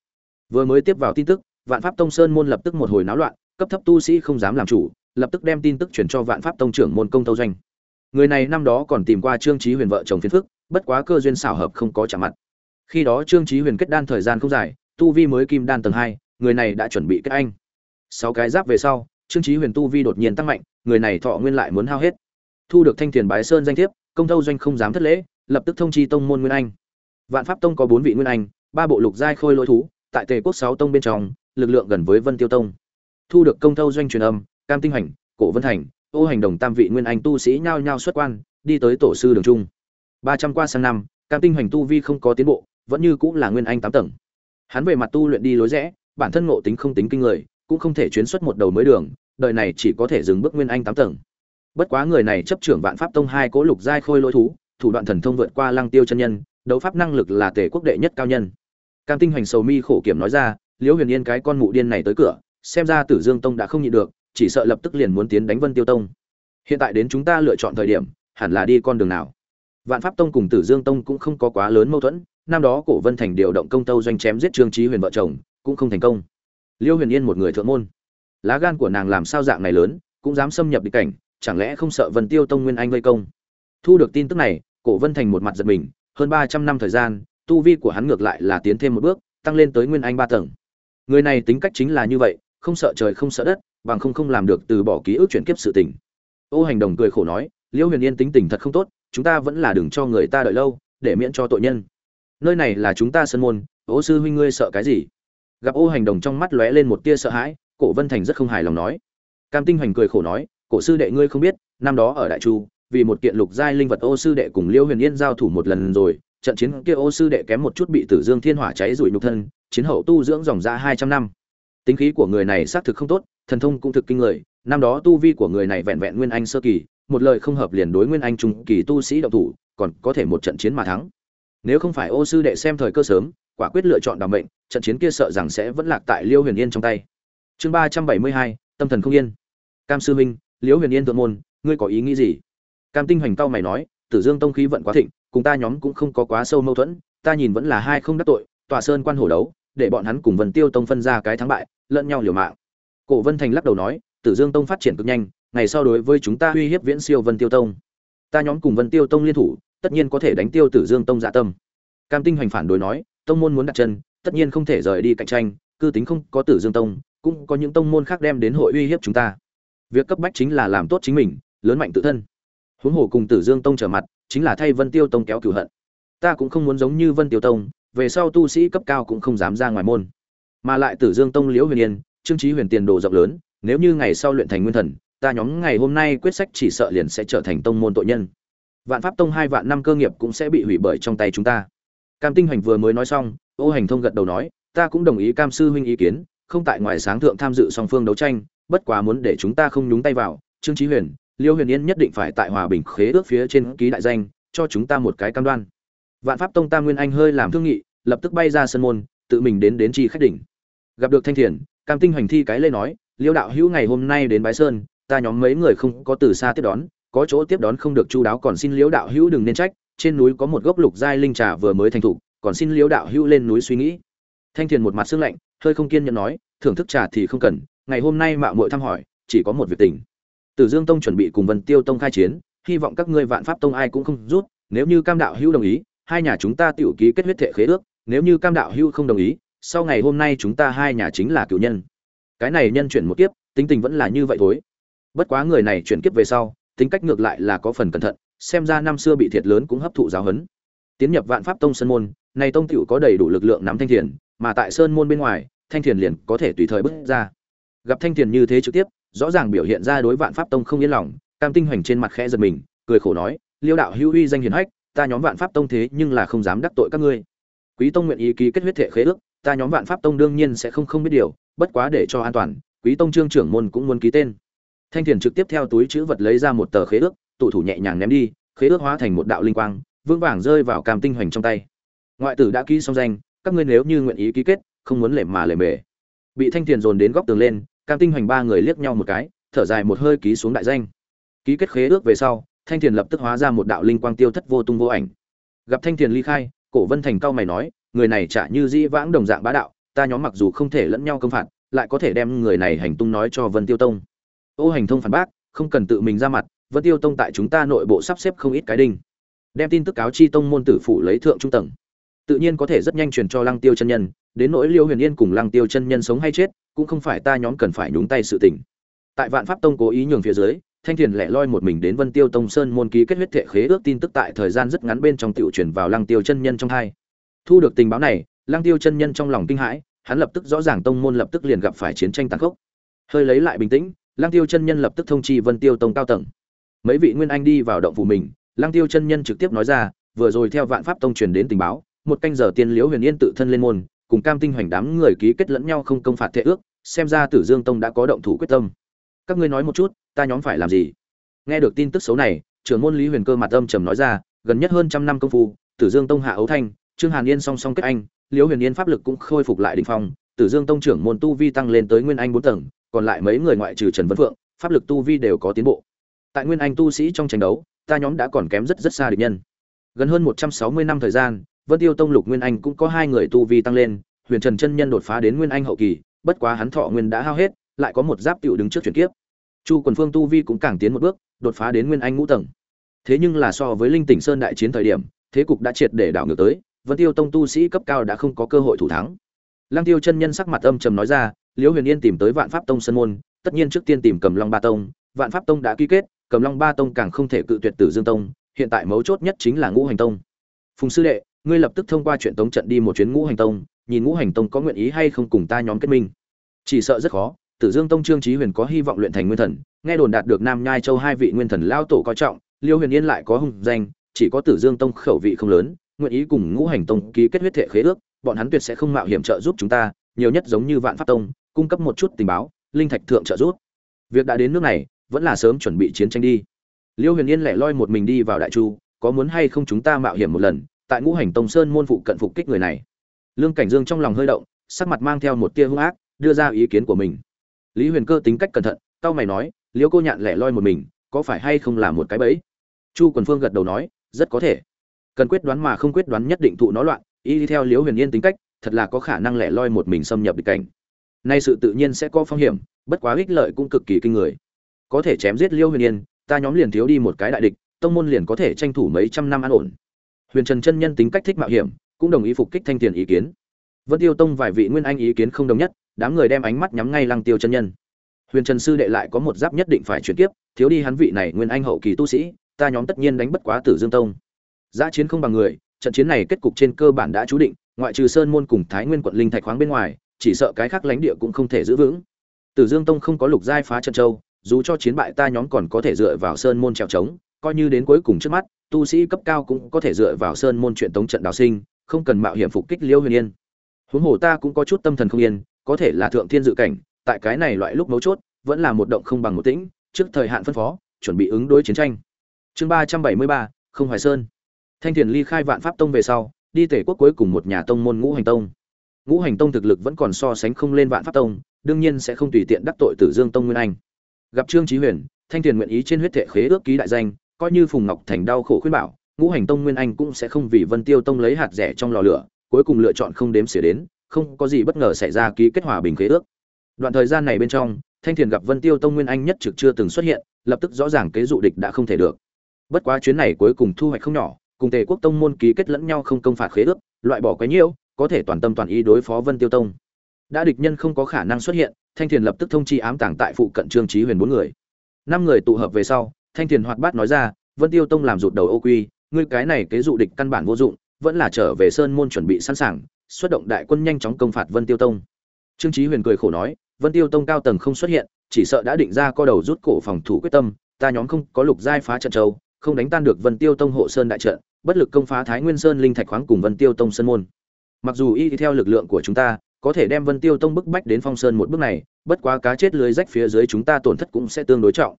Vừa mới tiếp vào tin tức vạn pháp tông sơn môn lập tức một hồi náo loạn, cấp thấp tu sĩ không dám làm chủ, lập tức đem tin tức chuyển cho vạn pháp tông trưởng môn công tâu doanh. Người này năm đó còn tìm qua trương trí huyền vợ chồng phiến phức, bất quá cơ duyên xảo hợp không có trả mặt. Khi đó trương trí huyền kết đan thời gian không dài, tu vi mới kim đan tầng hai, người này đã chuẩn bị kết anh. Sáu cái giáp về sau, trương trí huyền tu vi đột nhiên tăng mạnh, người này thọ nguyên lại muốn hao hết. Thu được thanh thiền bái sơn danh thiếp, công tâu doanh không dám thất lễ, lập tức thông chi tông môn nguyên anh. Vạn pháp tông có bốn vị nguyên anh, ba bộ lục giai khôi lỗi thú, tại tề quốc sáu tông bên trong lực lượng gần với vân tiêu tông. Thu được công thâu doanh truyền âm, cam tinh hành, cổ vân thành, ô hành đồng tam vị nguyên anh tu sĩ nhao nhao xuất quan, đi tới tổ sư đường trung. Ba trăm qua sang năm, cam tinh hành tu vi không có tiến bộ, vẫn như cũng là nguyên anh tám tầng. Hắn về mặt tu luyện đi lối rẽ, bản thân ngộ tính không tính kinh người, cũng không thể chuyến xuất một đầu mới đường, đời này chỉ có thể dừng bước nguyên anh tám tầng. Bất quá người này chấp trưởng vạn pháp tông hai cố lục giai khôi lỗi thú, thủ đoạn thần thông vượt qua lăng tiêu chân nhân, đấu pháp năng lực là tề quốc đệ nhất cao nhân. Cam tinh hoành sầu mi khổ kiểm nói ra liễu huyền yên cái con mụ điên này tới cửa, xem ra tử dương tông đã không nhịn được, chỉ sợ lập tức liền muốn tiến đánh vân tiêu tông. Hiện tại đến chúng ta lựa chọn thời điểm, hẳn là đi con đường nào? Vạn pháp tông cùng tử dương tông cũng không có quá lớn mâu thuẫn, năm đó cổ vân thành điều động công tâu doanh chém giết trương trí huyền vợ chồng, cũng không thành công. Liêu huyền yên một người thượng môn. Lá gan của nàng làm sao dạng này lớn, cũng dám xâm nhập địch cảnh, chẳng lẽ không sợ vân tiêu tông nguyên anh vây công? Thu được tin tức này, cổ vân thành một mặt giật mình, hơn ba trăm năm thời gian, tu vi của hắn ngược lại là tiến thêm một bước, tăng lên tới nguyên anh ba tầng người này tính cách chính là như vậy, không sợ trời không sợ đất, bằng không không làm được từ bỏ ký ức chuyển kiếp sự tình. Ô hành đồng cười khổ nói liễu huyền yên tính tình thật không tốt, chúng ta vẫn là đừng cho người ta đợi lâu, để miễn cho tội nhân. Nơi này là chúng ta sân môn, ô sư huynh ngươi sợ cái gì? Gặp ô hành đồng trong mắt lóe lên một tia sợ hãi, cổ vân thành rất không hài lòng nói. Cam tinh hoành cười khổ nói, cổ sư đệ ngươi không biết, năm đó ở đại chu, vì một kiện lục giai linh vật ô sư đệ cùng liêu huyền yên giao thủ một lần rồi trận chiến kia ô sư đệ kém một chút bị tử dương thiên hỏa cháy rủi nhục thân, chiến hậu tu dưỡng dòng ra hai trăm năm. Tính khí của người này xác thực không tốt, thần thông cũng thực kinh người, năm đó tu vi của người này vẹn vẹn nguyên anh sơ kỳ, một lời không hợp liền đối nguyên anh trung kỳ tu sĩ động thủ, còn có thể một trận chiến mà thắng. Nếu không phải ô sư đệ xem thời cơ sớm, quả quyết lựa chọn đảm mệnh, trận chiến kia sợ rằng sẽ vẫn lạc tại liêu huyền yên trong tay. Chương ba trăm bảy mươi hai, tâm thần không yên. Cam sư minh liễu huyền yên thượng môn, ngươi có ý nghĩ gì? Cam tinh hoành cao mày nói tử dương tông khí vận quá thịnh, cùng ta nhóm cũng không có quá sâu mâu thuẫn, ta nhìn vẫn là hai không đắc tội, tòa sơn quan hổ đấu, để bọn hắn cùng vân tiêu tông phân ra cái thắng bại, lẫn nhau liều mạng. Cổ vân thành lắc đầu nói, tử dương tông phát triển cực nhanh, ngày sau đối với chúng ta uy hiếp viễn siêu vân tiêu tông. Ta nhóm cùng vân tiêu tông liên thủ, tất nhiên có thể đánh tiêu tử dương tông dạ tâm. Cam tinh hoành phản đối nói, tông môn muốn đặt chân, tất nhiên không thể rời đi cạnh tranh, cư tính không có tử dương tông, cũng có những tông môn khác đem đến hội uy hiếp chúng ta. Việc cấp bách chính là làm tốt chính mình, lớn mạnh tự thân huống hồ cùng tử dương tông trở mặt, chính là thay vân tiêu tông kéo cửu hận. Ta cũng không muốn giống như vân tiêu tông, về sau tu sĩ cấp cao cũng không dám ra ngoài môn. Mà lại tử dương tông liễu huyền yên, trương trí huyền tiền đồ rộng lớn, nếu như ngày sau luyện thành nguyên thần, ta nhóm ngày hôm nay quyết sách chỉ sợ liền sẽ trở thành tông môn tội nhân. Vạn pháp tông hai vạn năm cơ nghiệp cũng sẽ bị hủy bởi trong tay chúng ta. Cam tinh hoành vừa mới nói xong, ô hành thông gật đầu nói, ta cũng đồng ý cam sư huynh ý kiến, không tại ngoài sáng thượng tham dự song phương đấu tranh, bất quá muốn để chúng ta không nhúng tay vào, trương trí huyền liêu huyền yên nhất định phải tại hòa bình khế ước phía trên ký đại danh, cho chúng ta một cái cam đoan. Vạn pháp tông tam nguyên anh hơi làm thương nghị, lập tức bay ra sân môn, tự mình đến đến chi khách đỉnh. Gặp được thanh thiền, cam tinh hoành thi cái lê nói, liêu đạo hữu ngày hôm nay đến bái sơn, ta nhóm mấy người không có từ xa tiếp đón, có chỗ tiếp đón không được chu đáo còn xin liễu đạo hữu đừng nên trách, trên núi có một gốc lục giai linh trà vừa mới thành thục còn xin liễu đạo hữu lên núi suy nghĩ. Thanh thiền một mặt sưng lạnh, hơi không kiên nhẫn nói, thưởng thức trà thì không cần, ngày hôm nay mạo muội thăm hỏi, chỉ có một việc tình tử dương tông chuẩn bị cùng vân tiêu tông khai chiến, hy vọng các ngươi vạn pháp tông ai cũng không rút, nếu như cam đạo hữu đồng ý, hai nhà chúng ta tiểu ký kết huyết thể khế ước, nếu như cam đạo hữu không đồng ý, sau ngày hôm nay chúng ta hai nhà chính là cửu nhân. Cái này nhân chuyển một kiếp, tính tình vẫn là như vậy thôi. Bất quá người này chuyển kiếp về sau, tính cách ngược lại là có phần cẩn thận, xem ra năm xưa bị thiệt lớn cũng hấp thụ giáo huấn. Tiến nhập vạn pháp tông sơn môn, này tông tiểu có đầy đủ lực lượng nắm thanh thiền, mà tại sơn môn bên ngoài, thanh thiền liền có thể tùy thời bước ra. Gặp thanh thiền như thế trực tiếp rõ ràng biểu hiện ra đối vạn pháp tông không yên lòng, cam tinh hoành trên mặt khẽ giật mình, cười khổ nói, liêu đạo hữu uy danh hiền hách, ta nhóm vạn pháp tông thế nhưng là không dám đắc tội các ngươi. Quý tông nguyện ý ký kết huyết thể khế ước, ta nhóm vạn pháp tông đương nhiên sẽ không không biết điều, bất quá để cho an toàn, quý tông trương trưởng môn cũng muốn ký tên. Thanh thiền trực tiếp theo túi chữ vật lấy ra một tờ khế ước, tụ thủ nhẹ nhàng ném đi, khế ước hóa thành một đạo linh quang, vững vàng rơi vào cam tinh hoành trong tay. Ngoại tử đã ký xong danh, các ngươi nếu như nguyện ý ký kết, không muốn lề mà lề mề. Bị thanh thiền dồn đến góc tường lên cam tinh hoành ba người liếc nhau một cái, thở dài một hơi ký xuống đại danh. Ký kết khế ước về sau, thanh thiền lập tức hóa ra một đạo linh quang tiêu thất vô tung vô ảnh. Gặp thanh thiền ly khai, cổ vân thành cao mày nói, người này chả như dĩ vãng đồng dạng bá đạo, ta nhóm mặc dù không thể lẫn nhau công phạt, lại có thể đem người này hành tung nói cho vân tiêu tông. Ô hành thông phản bác, không cần tự mình ra mặt, vân tiêu tông tại chúng ta nội bộ sắp xếp không ít cái đinh. Đem tin tức cáo chi tông môn tử phụ lấy thượng trung tầng. Tự nhiên có thể rất nhanh truyền cho lăng tiêu chân nhân, đến nỗi liêu huyền yên cùng lăng tiêu chân nhân sống hay chết cũng không phải ta nhóm cần phải nhúng tay sự tình. Tại vạn pháp tông cố ý nhường phía dưới, thanh thiền lẻ loi một mình đến vân tiêu tông sơn môn ký kết huyết thệ khế ước tin tức tại thời gian rất ngắn bên trong tiểu truyền vào lăng tiêu chân nhân trong hai. Thu được tình báo này, lăng tiêu chân nhân trong lòng kinh hãi, hắn lập tức rõ ràng tông môn lập tức liền gặp phải chiến tranh tàn khốc. Hơi lấy lại bình tĩnh, lăng tiêu chân nhân lập tức thông chi vân tiêu tông cao tầng. Mấy vị nguyên anh đi vào động phủ mình, lăng tiêu chân nhân trực tiếp nói ra, vừa rồi theo vạn pháp tông truyền đến tình báo, một canh giờ tiên liễu huyền yên tự thân lên môn cùng cam tinh hoành đám người ký kết lẫn nhau không công phạt thệ ước, xem ra tử dương tông đã có động thủ quyết tâm. Các ngươi nói một chút, ta nhóm phải làm gì? Nghe được tin tức xấu này, trưởng môn lý huyền cơ mặt âm trầm nói ra, gần nhất hơn trăm năm công phu, tử dương tông hạ ấu thanh, trương hàn yên song song kết anh, liễu huyền yên pháp lực cũng khôi phục lại đỉnh phong, tử dương tông trưởng môn tu vi tăng lên tới nguyên anh bốn tầng, còn lại mấy người ngoại trừ trần vân phượng, pháp lực tu vi đều có tiến bộ. Tại nguyên anh tu sĩ trong tranh đấu, ta nhóm đã còn kém rất rất xa địch nhân. Gần hơn một trăm sáu mươi năm thời gian vân tiêu tông lục nguyên anh cũng có hai người tu vi tăng lên, huyền trần chân nhân đột phá đến nguyên anh hậu kỳ, bất quá hắn thọ nguyên đã hao hết, lại có một giáp tiểu đứng trước chuyển kiếp. Chu quần phương tu vi cũng càng tiến một bước, đột phá đến nguyên anh ngũ tầng. Thế nhưng là so với linh tỉnh sơn đại chiến thời điểm, thế cục đã triệt để đảo ngược tới, vân tiêu tông tu sĩ cấp cao đã không có cơ hội thủ thắng. Lăng tiêu chân nhân sắc mặt âm trầm nói ra, liễu huyền yên tìm tới vạn pháp tông sân môn, tất nhiên trước tiên tìm cầm long ba tông, vạn pháp tông đã ký kết, cầm long ba tông càng không thể cự tuyệt tử dương tông, hiện tại mấu chốt nhất chính là ngũ hành tông. Phùng sư đệ ngươi lập tức thông qua chuyện tống trận đi một chuyến ngũ hành tông, nhìn ngũ hành tông có nguyện ý hay không cùng ta nhóm kết minh. Chỉ sợ rất khó, tử dương tông trương trí huyền có hy vọng luyện thành nguyên thần, nghe đồn đạt được nam nhai châu hai vị nguyên thần lao tổ coi trọng, liêu huyền yên lại có hùng danh, chỉ có tử dương tông khẩu vị không lớn, nguyện ý cùng ngũ hành tông ký kết huyết thể khế ước, bọn hắn tuyệt sẽ không mạo hiểm trợ giúp chúng ta, nhiều nhất giống như vạn pháp tông, cung cấp một chút tình báo, linh thạch thượng trợ giúp. Việc đã đến nước này, vẫn là sớm chuẩn bị chiến tranh đi. Liêu huyền yên lẻ loi một mình đi vào đại chu, có muốn hay không chúng ta mạo hiểm một lần tại ngũ hành tông sơn môn phụ cận phục kích người này. Lương cảnh dương trong lòng hơi động, sắc mặt mang theo một tia hung ác, đưa ra ý kiến của mình. Lý huyền cơ tính cách cẩn thận tao mày nói liễu cô nhạn lẻ loi một mình, có phải hay không là một cái bẫy? Chu quần phương gật đầu nói, rất có thể. Cần quyết đoán mà không quyết đoán nhất định thụ nó loạn, y theo liễu huyền yên tính cách, thật là có khả năng lẻ loi một mình xâm nhập địch cảnh. Nay sự tự nhiên sẽ có phong hiểm, bất quá ích lợi cũng cực kỳ kinh người. Có thể chém giết liễu huyền yên, ta nhóm liền thiếu đi một cái đại địch, tông môn liền có thể tranh thủ mấy trăm năm an ổn huyền trần chân nhân tính cách thích mạo hiểm, cũng đồng ý phục kích thanh tiền ý kiến. Vân tiêu tông vài vị nguyên anh ý kiến không đồng nhất, đám người đem ánh mắt nhắm ngay lăng tiêu chân nhân. Huyền trần sư đệ lại có một giáp nhất định phải chuyển tiếp thiếu đi hắn vị này nguyên anh hậu kỳ tu sĩ, ta nhóm tất nhiên đánh bất quá tử dương tông. Giã chiến không bằng người, trận chiến này kết cục trên cơ bản đã chú định, ngoại trừ sơn môn cùng thái nguyên quận linh thạch khoáng bên ngoài, chỉ sợ cái khác lãnh địa cũng không thể giữ vững. Tử dương tông không có lục giai phá trận châu, dù cho chiến bại ta nhóm còn có thể dựa vào sơn môn trèo trống coi như đến cuối cùng trước mắt, tu sĩ cấp cao cũng có thể dựa vào sơn môn chuyện tống trận đào sinh, không cần mạo hiểm phục kích liêu huyền yên. Huống hồ ta cũng có chút tâm thần không yên, có thể là thượng thiên dự cảnh, tại cái này loại lúc mấu chốt, vẫn là một động không bằng một tĩnh, trước thời hạn phân phó, chuẩn bị ứng đối chiến tranh. Chương ba trăm bảy mươi ba, không hoài sơn. Thanh tiễn ly khai vạn pháp tông về sau, đi tể quốc cuối cùng một nhà tông môn ngũ hành tông. Ngũ hành tông thực lực vẫn còn so sánh không lên vạn pháp tông, đương nhiên sẽ không tùy tiện đắc tội tử dương tông nguyên anh. Gặp trương chí huyền, thanh tiễn nguyện ý trên huyết thể khế ước ký đại danh coi như phùng ngọc thành đau khổ khuyên bảo, ngũ hành tông nguyên anh cũng sẽ không vì vân tiêu tông lấy hạt rẻ trong lò lửa, cuối cùng lựa chọn không đếm xỉa đến, không có gì bất ngờ xảy ra ký kết hòa bình khế ước. Đoạn thời gian này bên trong, thanh thiền gặp vân tiêu tông nguyên anh nhất trực chưa từng xuất hiện, lập tức rõ ràng kế dụ địch đã không thể được. Bất quá chuyến này cuối cùng thu hoạch không nhỏ, cùng tề quốc tông môn ký kết lẫn nhau không công phạt khế ước, loại bỏ quấy nhiễu, có thể toàn tâm toàn ý đối phó vân tiêu tông. Đã địch nhân không có khả năng xuất hiện, thanh thiền lập tức thông chi ám tàng tại phụ cận trương trí huyền bốn người. Năm người tụ hợp về sau thanh thiền hoạt bát nói ra, vân tiêu tông làm rụt đầu ô quy, ngươi cái này kế dụ địch căn bản vô dụng, vẫn là trở về sơn môn chuẩn bị sẵn sàng, xuất động đại quân nhanh chóng công phạt vân tiêu tông. Trương trí huyền cười khổ nói, vân tiêu tông cao tầng không xuất hiện, chỉ sợ đã định ra co đầu rút cổ phòng thủ quyết tâm, ta nhóm không có lục giai phá trận châu, không đánh tan được vân tiêu tông hộ sơn đại trận, bất lực công phá thái nguyên sơn linh thạch khoáng cùng vân tiêu tông sơn môn. Mặc dù y theo lực lượng của chúng ta, có thể đem vân tiêu tông bức bách đến phong sơn một bước này, bất quá cá chết lưới rách phía dưới chúng ta tổn thất cũng sẽ tương đối trọng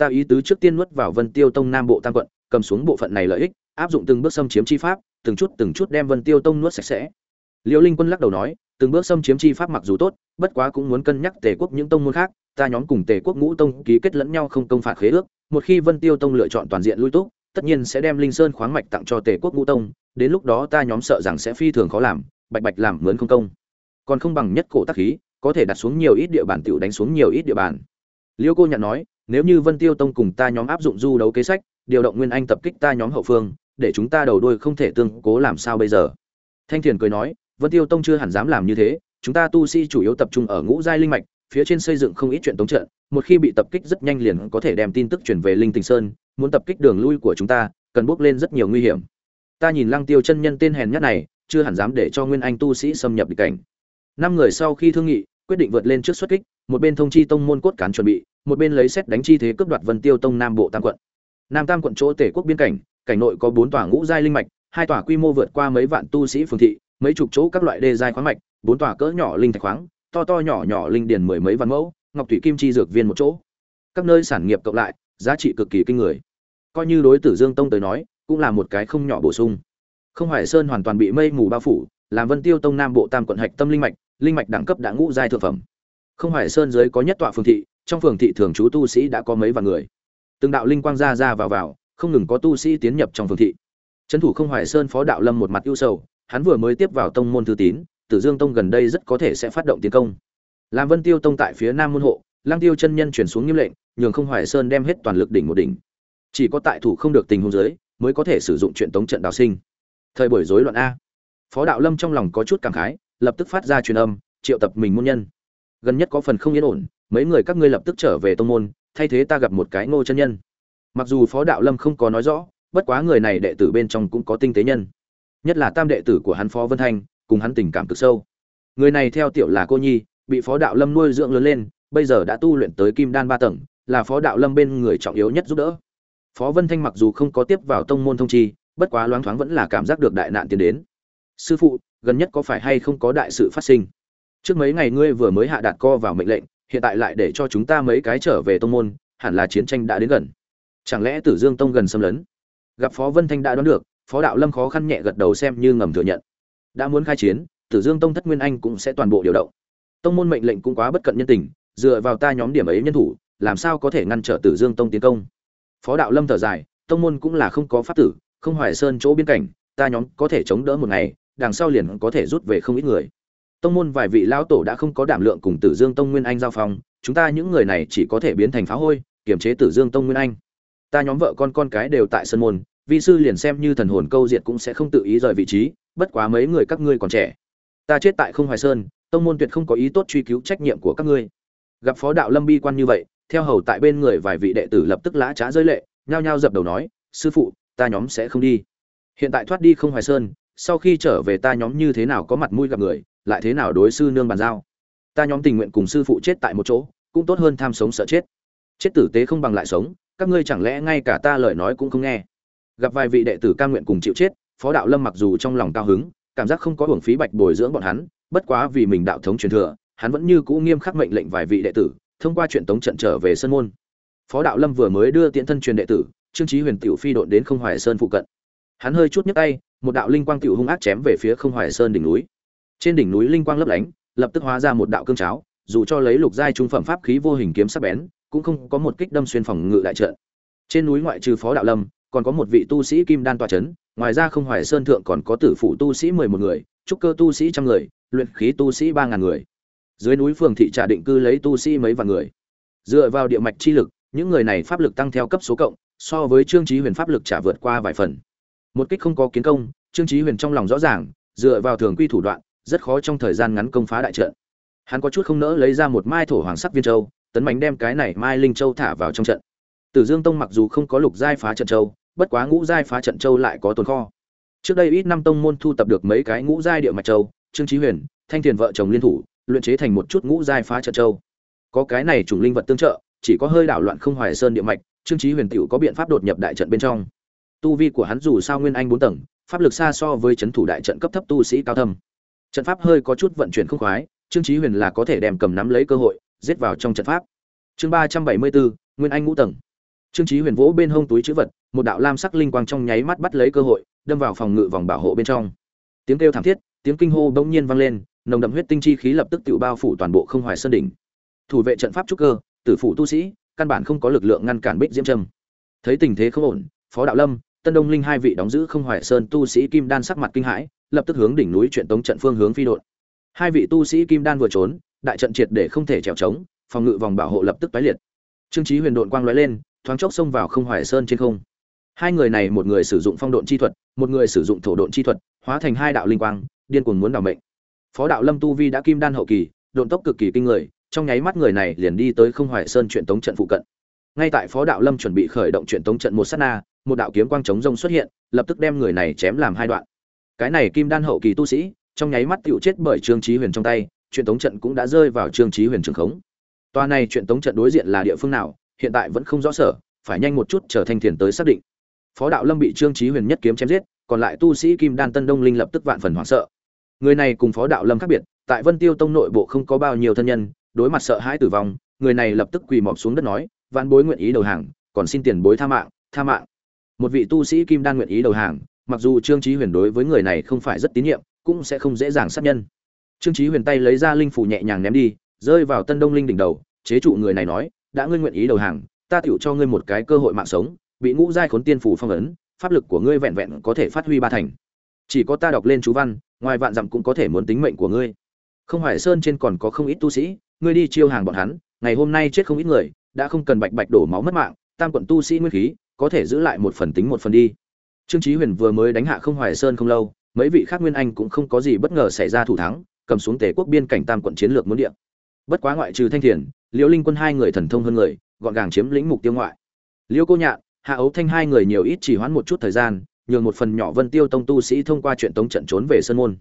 ta ý tứ trước tiên nuốt vào vân tiêu tông nam bộ tam quận, cầm xuống bộ phận này lợi ích, áp dụng từng bước xâm chiếm chi pháp, từng chút từng chút đem vân tiêu tông nuốt sạch sẽ. Liêu linh quân lắc đầu nói, từng bước xâm chiếm chi pháp mặc dù tốt, bất quá cũng muốn cân nhắc tề quốc những tông môn khác, ta nhóm cùng tề quốc ngũ tông ký kết lẫn nhau không công phạt khế ước, một khi vân tiêu tông lựa chọn toàn diện lui túc, tất nhiên sẽ đem linh sơn khoáng mạch tặng cho tề quốc ngũ tông, đến lúc đó ta nhóm sợ rằng sẽ phi thường khó làm, bạch bạch làm mướn không công. Còn không bằng nhất cổ tác khí, có thể đặt xuống nhiều ít địa bàn tiểu đánh xuống nhiều ít địa bàn. Liêu cô nhận nói nếu như vân tiêu tông cùng ta nhóm áp dụng du đấu kế sách, điều động nguyên anh tập kích ta nhóm hậu phương, để chúng ta đầu đuôi không thể tương cố làm sao bây giờ? Thanh thiền cười nói, vân tiêu tông chưa hẳn dám làm như thế, chúng ta tu sĩ chủ yếu tập trung ở ngũ giai linh mạch, phía trên xây dựng không ít chuyện tống trận, một khi bị tập kích rất nhanh liền có thể đem tin tức truyền về linh tình sơn, muốn tập kích đường lui của chúng ta, cần bước lên rất nhiều nguy hiểm. Ta nhìn lăng tiêu chân nhân tên hèn nhất này, chưa hẳn dám để cho nguyên anh tu sĩ xâm nhập địch cảnh. Năm người sau khi thương nghị, quyết định vượt lên trước xuất kích một bên thông chi tông môn cốt cán chuẩn bị, một bên lấy xét đánh chi thế cướp đoạt vân tiêu tông nam bộ tam quận. Nam tam quận chỗ tể quốc biên cảnh cảnh nội có bốn tòa ngũ giai linh mạch, hai tòa quy mô vượt qua mấy vạn tu sĩ phường thị, mấy chục chỗ các loại đê giai khoáng mạch, bốn tòa cỡ nhỏ linh thạch khoáng, to to nhỏ nhỏ linh điền mười mấy văn mẫu, ngọc thủy kim chi dược viên một chỗ. Các nơi sản nghiệp cộng lại, giá trị cực kỳ kinh người. Coi như đối tử dương tông tới nói, cũng là một cái không nhỏ bổ sung. Không hoài sơn hoàn toàn bị mây mù bao phủ, làm vân tiêu tông nam bộ tam quận hạch tâm linh mạch linh mạch đẳng cấp đã ngũ giai thượng phẩm không hoài sơn dưới có nhất tọa phường thị, trong phường thị thường trú tu sĩ đã có mấy vạn người. Từng đạo linh quang ra ra vào vào, không ngừng có tu sĩ tiến nhập trong phường thị. Trấn thủ không hoài sơn phó đạo lâm một mặt ưu sầu, hắn vừa mới tiếp vào tông môn thư tín, tử dương tông gần đây rất có thể sẽ phát động tiến công. Làm vân tiêu tông tại phía nam môn hộ lang tiêu chân nhân chuyển xuống nghiêm lệnh, nhường không hoài sơn đem hết toàn lực đỉnh một đỉnh. Chỉ có tại thủ không được tình huống giới mới có thể sử dụng chuyện tống trận đào sinh. Thời buổi rối loạn a. Phó đạo lâm trong lòng có chút cảm khái, lập tức phát ra truyền âm, triệu tập mình môn nhân gần nhất có phần không yên ổn, mấy người các ngươi lập tức trở về tông môn, thay thế ta gặp một cái ngô chân nhân. Mặc dù phó đạo lâm không có nói rõ, bất quá người này đệ tử bên trong cũng có tinh tế nhân. Nhất là tam đệ tử của hắn phó vân thanh, cùng hắn tình cảm cực sâu. Người này theo tiểu là cô nhi, bị phó đạo lâm nuôi dưỡng lớn lên, bây giờ đã tu luyện tới kim đan ba tầng, là phó đạo lâm bên người trọng yếu nhất giúp đỡ. Phó vân thanh mặc dù không có tiếp vào tông môn thông chi, bất quá loáng thoáng vẫn là cảm giác được đại nạn tiến đến. Sư phụ, gần nhất có phải hay không có đại sự phát sinh? Trước mấy ngày ngươi vừa mới hạ đạt co vào mệnh lệnh, hiện tại lại để cho chúng ta mấy cái trở về tông môn, hẳn là chiến tranh đã đến gần. Chẳng lẽ tử dương tông gần xâm lấn? Gặp phó vân thanh đã đoán được, phó đạo lâm khó khăn nhẹ gật đầu xem như ngầm thừa nhận. Đã muốn khai chiến, tử dương tông thất nguyên anh cũng sẽ toàn bộ điều động. Tông môn mệnh lệnh cũng quá bất cận nhân tình, dựa vào ta nhóm điểm ấy nhân thủ, làm sao có thể ngăn trở tử dương tông tiến công? Phó đạo lâm thở dài, tông môn cũng là không có pháp tử, không hoài sơn chỗ biên cảnh, ta nhóm có thể chống đỡ một ngày, đằng sau liền có thể rút về không ít người tông môn vài vị lão tổ đã không có đảm lượng cùng tử dương tông nguyên anh giao phong, chúng ta những người này chỉ có thể biến thành phá hôi, kiềm chế tử dương tông nguyên anh. Ta nhóm vợ con con cái đều tại sân môn, vi sư liền xem như thần hồn câu diệt cũng sẽ không tự ý rời vị trí, bất quá mấy người các ngươi còn trẻ. Ta chết tại không hoài sơn, tông môn tuyệt không có ý tốt truy cứu trách nhiệm của các ngươi. Gặp phó đạo lâm bi quan như vậy, theo hầu tại bên người vài vị đệ tử lập tức lã trá rơi lệ, nhao nhao dập đầu nói, sư phụ, ta nhóm sẽ không đi. Hiện tại thoát đi không hoài sơn, sau khi trở về ta nhóm như thế nào có mặt mũi gặp người lại thế nào đối sư nương bàn giao? Ta nhóm tình nguyện cùng sư phụ chết tại một chỗ, cũng tốt hơn tham sống sợ chết. Chết tử tế không bằng lại sống, các ngươi chẳng lẽ ngay cả ta lời nói cũng không nghe? Gặp vài vị đệ tử ca nguyện cùng chịu chết, phó đạo lâm mặc dù trong lòng cao hứng, cảm giác không có hưởng phí bạch bồi dưỡng bọn hắn, bất quá vì mình đạo thống truyền thừa, hắn vẫn như cũ nghiêm khắc mệnh lệnh vài vị đệ tử, thông qua chuyện tống trận trở về sân môn. Phó đạo lâm vừa mới đưa tiễn thân truyền đệ tử, trương trí huyền tiểu phi độn đến không hoài sơn phụ cận. Hắn hơi chút nhấc tay, một đạo linh quang tiểu hung ác chém về phía không hoài sơn đỉnh núi trên đỉnh núi linh quang lấp lánh, lập tức hóa ra một đạo cương cháo, dù cho lấy lục giai trung phẩm pháp khí vô hình kiếm sắc bén, cũng không có một kích đâm xuyên phòng ngự đại trận. Trên núi ngoại trừ phó đạo lâm, còn có một vị tu sĩ kim đan tọa chấn, ngoài ra không hoài sơn thượng còn có tử phụ tu sĩ mười một người, trúc cơ tu sĩ trăm người, luyện khí tu sĩ ba ngàn người. Dưới núi phường thị trà định cư lấy tu sĩ mấy vạn người. Dựa vào địa mạch chi lực, những người này pháp lực tăng theo cấp số cộng, so với trương trí huyền pháp lực trả vượt qua vài phần. Một kích không có kiến công, trương trí huyền trong lòng rõ ràng, dựa vào thường quy thủ đoạn rất khó trong thời gian ngắn công phá đại trận. Hắn có chút không nỡ lấy ra một mai thổ hoàng sắc viên châu, tấn bánh đem cái này mai linh châu thả vào trong trận. Tử dương tông mặc dù không có lục giai phá trận châu, bất quá ngũ giai phá trận châu lại có tồn kho. Trước đây ít năm tông môn thu tập được mấy cái ngũ giai địa mạch châu, trương trí huyền, thanh thiền vợ chồng liên thủ, luyện chế thành một chút ngũ giai phá trận châu. Có cái này chủng linh vật tương trợ, chỉ có hơi đảo loạn không hoài sơn địa mạch, trương trí huyền tiểu có biện pháp đột nhập đại trận bên trong. Tu vi của hắn dù sao nguyên anh bốn tầng, pháp lực xa so với chấn thủ đại trận cấp thấp tu sĩ cao thâm trận pháp hơi có chút vận chuyển không khoái, trương chí huyền là có thể đem cầm nắm lấy cơ hội, giết vào trong trận pháp. Chương ba trăm bảy mươi bốn nguyên anh ngũ tầng. Trương chí huyền vỗ bên hông túi chữ vật, một đạo lam sắc linh quang trong nháy mắt bắt lấy cơ hội, đâm vào phòng ngự vòng bảo hộ bên trong. Tiếng kêu thảm thiết, tiếng kinh hô bỗng nhiên vang lên, nồng đậm huyết tinh chi khí lập tức tự bao phủ toàn bộ không hoài sơn đỉnh. Thủ vệ trận pháp trúc cơ, tử phủ tu sĩ, căn bản không có lực lượng ngăn cản bích diễm trâm. Thấy tình thế không ổn, phó đạo lâm, tân đông linh hai vị đóng giữ không hoài sơn tu sĩ kim đan sắc mặt kinh hãi lập tức hướng đỉnh núi chuyện tống trận phương hướng phi đột hai vị tu sĩ kim đan vừa trốn, đại trận triệt để không thể trèo trống, phòng ngự vòng bảo hộ lập tức tái liệt. Trương chí huyền độn quang lóe lên, thoáng chốc xông vào không hoài sơn trên không. Hai người này một người sử dụng phong độn chi thuật, một người sử dụng thổ độn chi thuật, hóa thành hai đạo linh quang, điên cuồng muốn đảo mệnh. Phó đạo lâm tu vi đã kim đan hậu kỳ, độn tốc cực kỳ kinh người, trong nháy mắt người này liền đi tới không hoài sơn chuyện tống trận phụ cận. Ngay tại phó đạo lâm chuẩn bị khởi động chuyện tống trận một sát na, một đạo kiếm quang chống rông xuất hiện, lập tức đem người này chém làm hai đoạn cái này kim đan hậu kỳ tu sĩ, trong nháy mắt tựu chết bởi trương trí huyền trong tay, chuyện tống trận cũng đã rơi vào trương trí huyền trường khống. Toa này chuyện tống trận đối diện là địa phương nào, hiện tại vẫn không rõ sở, phải nhanh một chút chờ thanh thiền tới xác định. Phó đạo lâm bị trương trí huyền nhất kiếm chém giết, còn lại tu sĩ kim đan tân đông linh lập tức vạn phần hoảng sợ. Người này cùng phó đạo lâm khác biệt, tại vân tiêu tông nội bộ không có bao nhiêu thân nhân, đối mặt sợ hãi tử vong, người này lập tức quỳ mọp xuống đất nói vạn bối nguyện ý đầu hàng, còn xin tiền bối tha mạng tha mạng. Một vị tu sĩ kim đan nguyện ý đầu hàng mặc dù trương chí huyền đối với người này không phải rất tín nhiệm, cũng sẽ không dễ dàng sát nhân. Trương chí huyền tay lấy ra linh phủ nhẹ nhàng ném đi, rơi vào tân đông linh đỉnh đầu, chế trụ người này nói, đã ngươi nguyện ý đầu hàng, ta tựu cho ngươi một cái cơ hội mạng sống, bị ngũ giai khốn tiên phủ phong ấn, pháp lực của ngươi vẹn vẹn có thể phát huy ba thành. Chỉ có ta đọc lên chú văn, ngoài vạn dặm cũng có thể muốn tính mệnh của ngươi. Không hoài sơn trên còn có không ít tu sĩ, ngươi đi chiêu hàng bọn hắn, ngày hôm nay chết không ít người, đã không cần bạch bạch đổ máu mất mạng, tam quận tu sĩ nguyên khí, có thể giữ lại một phần tính một phần đi trương chí huyền vừa mới đánh hạ không hoài sơn không lâu, mấy vị khác nguyên anh cũng không có gì bất ngờ xảy ra thủ thắng, cầm xuống tề quốc biên cảnh tam quận chiến lược muốn địa. Bất quá ngoại trừ thanh thiền liễu linh quân hai người thần thông hơn người, gọn gàng chiếm lĩnh mục tiêu ngoại. Liễu cô nhạn, hạ ấu thanh hai người nhiều ít chỉ hoãn một chút thời gian, nhường một phần nhỏ vân tiêu tông tu sĩ thông qua chuyện tống trận trốn về Sơn môn.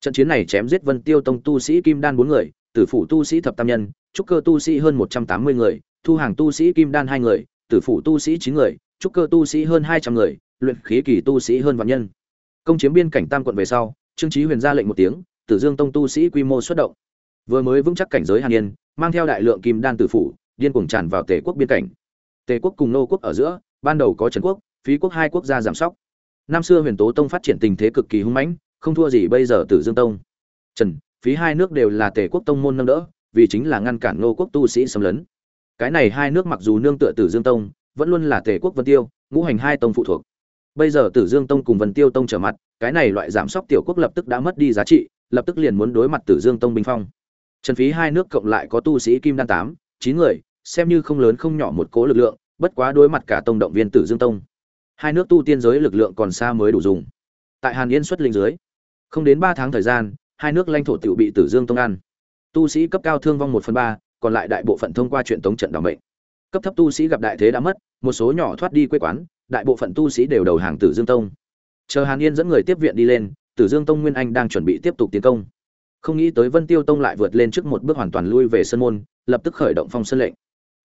Trận chiến này chém giết vân tiêu tông tu sĩ kim đan bốn người, tử phủ tu sĩ thập tam nhân, trúc cơ tu sĩ hơn một trăm tám mươi người, thu hàng tu sĩ kim đan hai người, tử phủ tu sĩ chín người, trúc cơ tu sĩ hơn hai trăm người luyện khí kỳ tu sĩ hơn vạn nhân. Công chiếm biên cảnh tam quận về sau, trương chí huyền ra lệnh một tiếng, tử dương tông tu sĩ quy mô xuất động. Vừa mới vững chắc cảnh giới hàn yên, mang theo đại lượng kim đan tử phủ, điên cuồng tràn vào tề quốc biên cảnh. Tề quốc cùng nô quốc ở giữa, ban đầu có trần quốc, phí quốc hai quốc gia giảm sóc. Năm xưa huyền tố tông phát triển tình thế cực kỳ hung mãnh, không thua gì bây giờ tử dương tông. Trần, phí hai nước đều là tề quốc tông môn nâng đỡ, vì chính là ngăn cản nô quốc tu sĩ xâm lấn. Cái này hai nước mặc dù nương tựa tử dương tông, vẫn luôn là tề quốc vân tiêu, ngũ hành hai tông phụ thuộc bây giờ tử dương tông cùng vân tiêu tông trở mặt, cái này loại giảm sóc tiểu quốc lập tức đã mất đi giá trị, lập tức liền muốn đối mặt tử dương tông bình phong. Trần phí hai nước cộng lại có tu sĩ kim đan tám, chín người, xem như không lớn không nhỏ một cố lực lượng, bất quá đối mặt cả tông động viên tử dương tông. Hai nước tu tiên giới lực lượng còn xa mới đủ dùng. Tại hàn yên xuất linh dưới, không đến ba tháng thời gian, hai nước lãnh thổ tự bị tử dương tông ăn. Tu sĩ cấp cao thương vong một phần ba, còn lại đại bộ phận thông qua chuyện tống trận đảm mệnh. Cấp thấp tu sĩ gặp đại thế đã mất, một số nhỏ thoát đi quê quán đại bộ phận tu sĩ đều đầu hàng tử dương tông. Chờ hàn yên dẫn người tiếp viện đi lên, tử dương tông nguyên anh đang chuẩn bị tiếp tục tiến công. Không nghĩ tới vân tiêu tông lại vượt lên trước một bước hoàn toàn lui về sân môn, lập tức khởi động phong sơn lệnh.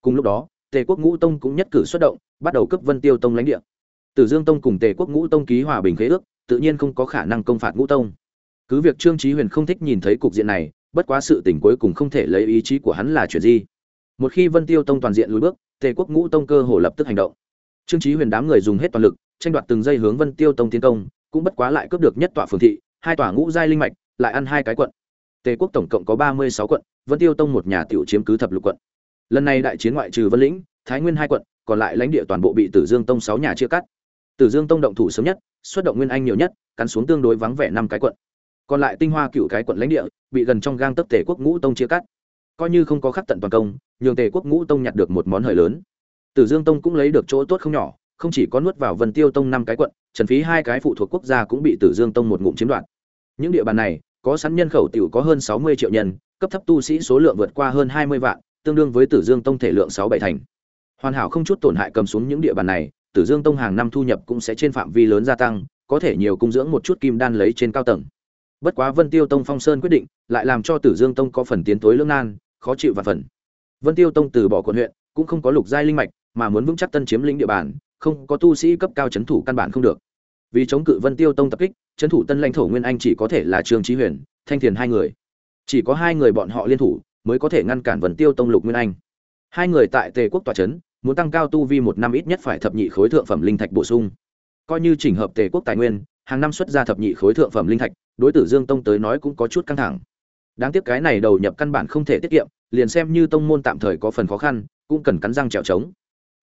Cùng lúc đó, tề quốc ngũ tông cũng nhất cử xuất động, bắt đầu cấp vân tiêu tông lãnh địa. Tử dương tông cùng tề quốc ngũ tông ký hòa bình khế ước, tự nhiên không có khả năng công phạt ngũ tông. Cứ việc trương Chí huyền không thích nhìn thấy cục diện này, bất quá sự tình cuối cùng không thể lấy ý chí của hắn là chuyện gì. Một khi vân tiêu tông toàn diện lùi bước, tề quốc ngũ tông cơ hồ lập tức hành động trương Chí huyền đám người dùng hết toàn lực, tranh đoạt từng giây hướng vân tiêu tông tiến công, cũng bất quá lại cướp được nhất tọa phường thị, hai tòa ngũ giai linh mạch, lại ăn hai cái quận. Tề quốc tổng cộng có ba mươi sáu quận, vân tiêu tông một nhà tiểu chiếm cứ thập lục quận. Lần này đại chiến ngoại trừ vân lĩnh, thái nguyên hai quận, còn lại lãnh địa toàn bộ bị tử dương tông sáu nhà chia cắt. Tử dương tông động thủ sớm nhất, xuất động nguyên anh nhiều nhất, cắn xuống tương đối vắng vẻ năm cái quận. Còn lại tinh hoa cựu cái quận lãnh địa, bị gần trong gang tấp tề quốc ngũ tông chia cắt. Coi như không có khắc tận toàn công, nhường tề quốc ngũ tông nhặt được một món hời lớn tử dương tông cũng lấy được chỗ tốt không nhỏ, không chỉ có nuốt vào vân tiêu tông năm cái quận, trần phí hai cái phụ thuộc quốc gia cũng bị tử dương tông một ngụm chiếm đoạt. Những địa bàn này, có sẵn nhân khẩu tiểu có hơn sáu mươi triệu nhân, cấp thấp tu sĩ số lượng vượt qua hơn hai mươi vạn, tương đương với tử dương tông thể lượng sáu bảy thành. Hoàn hảo không chút tổn hại cầm xuống những địa bàn này, tử dương tông hàng năm thu nhập cũng sẽ trên phạm vi lớn gia tăng, có thể nhiều cung dưỡng một chút kim đan lấy trên cao tầng. Bất quá vân tiêu tông phong sơn quyết định, lại làm cho tử dương tông có phần tiến tối lưỡng nan, khó chịu và phần. Vân tiêu tông từ bỏ quận huyện, cũng không có lục giai linh mạch mà muốn vững chắc tân chiếm lĩnh địa bàn, không có tu sĩ cấp cao chấn thủ căn bản không được. Vì chống cự vân tiêu tông tập kích, chấn thủ tân lãnh thổ nguyên anh chỉ có thể là trương trí huyền, thanh thiền hai người. Chỉ có hai người bọn họ liên thủ mới có thể ngăn cản vân tiêu tông lục nguyên anh. Hai người tại tề quốc tòa chấn, muốn tăng cao tu vi một năm ít nhất phải thập nhị khối thượng phẩm linh thạch bổ sung. Coi như chỉnh hợp tề quốc tài nguyên, hàng năm xuất ra thập nhị khối thượng phẩm linh thạch, đối tử dương tông tới nói cũng có chút căng thẳng. Đáng tiếc cái này đầu nhập căn bản không thể tiết kiệm, liền xem như tông môn tạm thời có phần khó khăn, cũng cần cắn răng trèo trống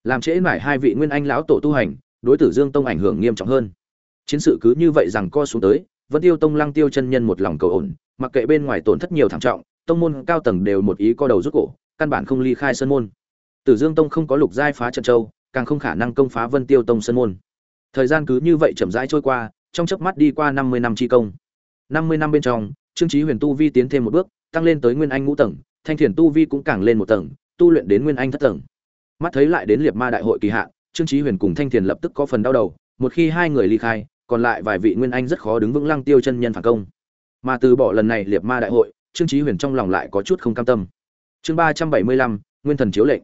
làm trễ mải hai vị nguyên anh lão tổ tu hành, đối tử dương tông ảnh hưởng nghiêm trọng hơn. Chiến sự cứ như vậy rằng co xuống tới vẫn tiêu tông lăng tiêu chân nhân một lòng cầu ổn, mặc kệ bên ngoài tổn thất nhiều thảm trọng, tông môn cao tầng đều một ý co đầu rút cổ, căn bản không ly khai sân môn. Tử dương tông không có lục giai phá trận châu, càng không khả năng công phá vân tiêu tông sân môn. Thời gian cứ như vậy chậm rãi trôi qua, trong chớp mắt đi qua năm mươi năm chi công. năm mươi năm bên trong, trương trí huyền tu vi tiến thêm một bước, tăng lên tới nguyên anh ngũ tầng, thanh thiền tu vi cũng càng lên một tầng, tu luyện đến nguyên anh thất tầng mắt thấy lại đến liệt ma đại hội kỳ hạn, trương trí huyền cùng thanh thiền lập tức có phần đau đầu, một khi hai người ly khai, còn lại vài vị nguyên anh rất khó đứng vững lăng tiêu chân nhân phản công. Mà từ bỏ lần này liệt ma đại hội, trương trí huyền trong lòng lại có chút không cam tâm. Chương ba trăm bảy mươi lăm, nguyên thần chiếu lệnh.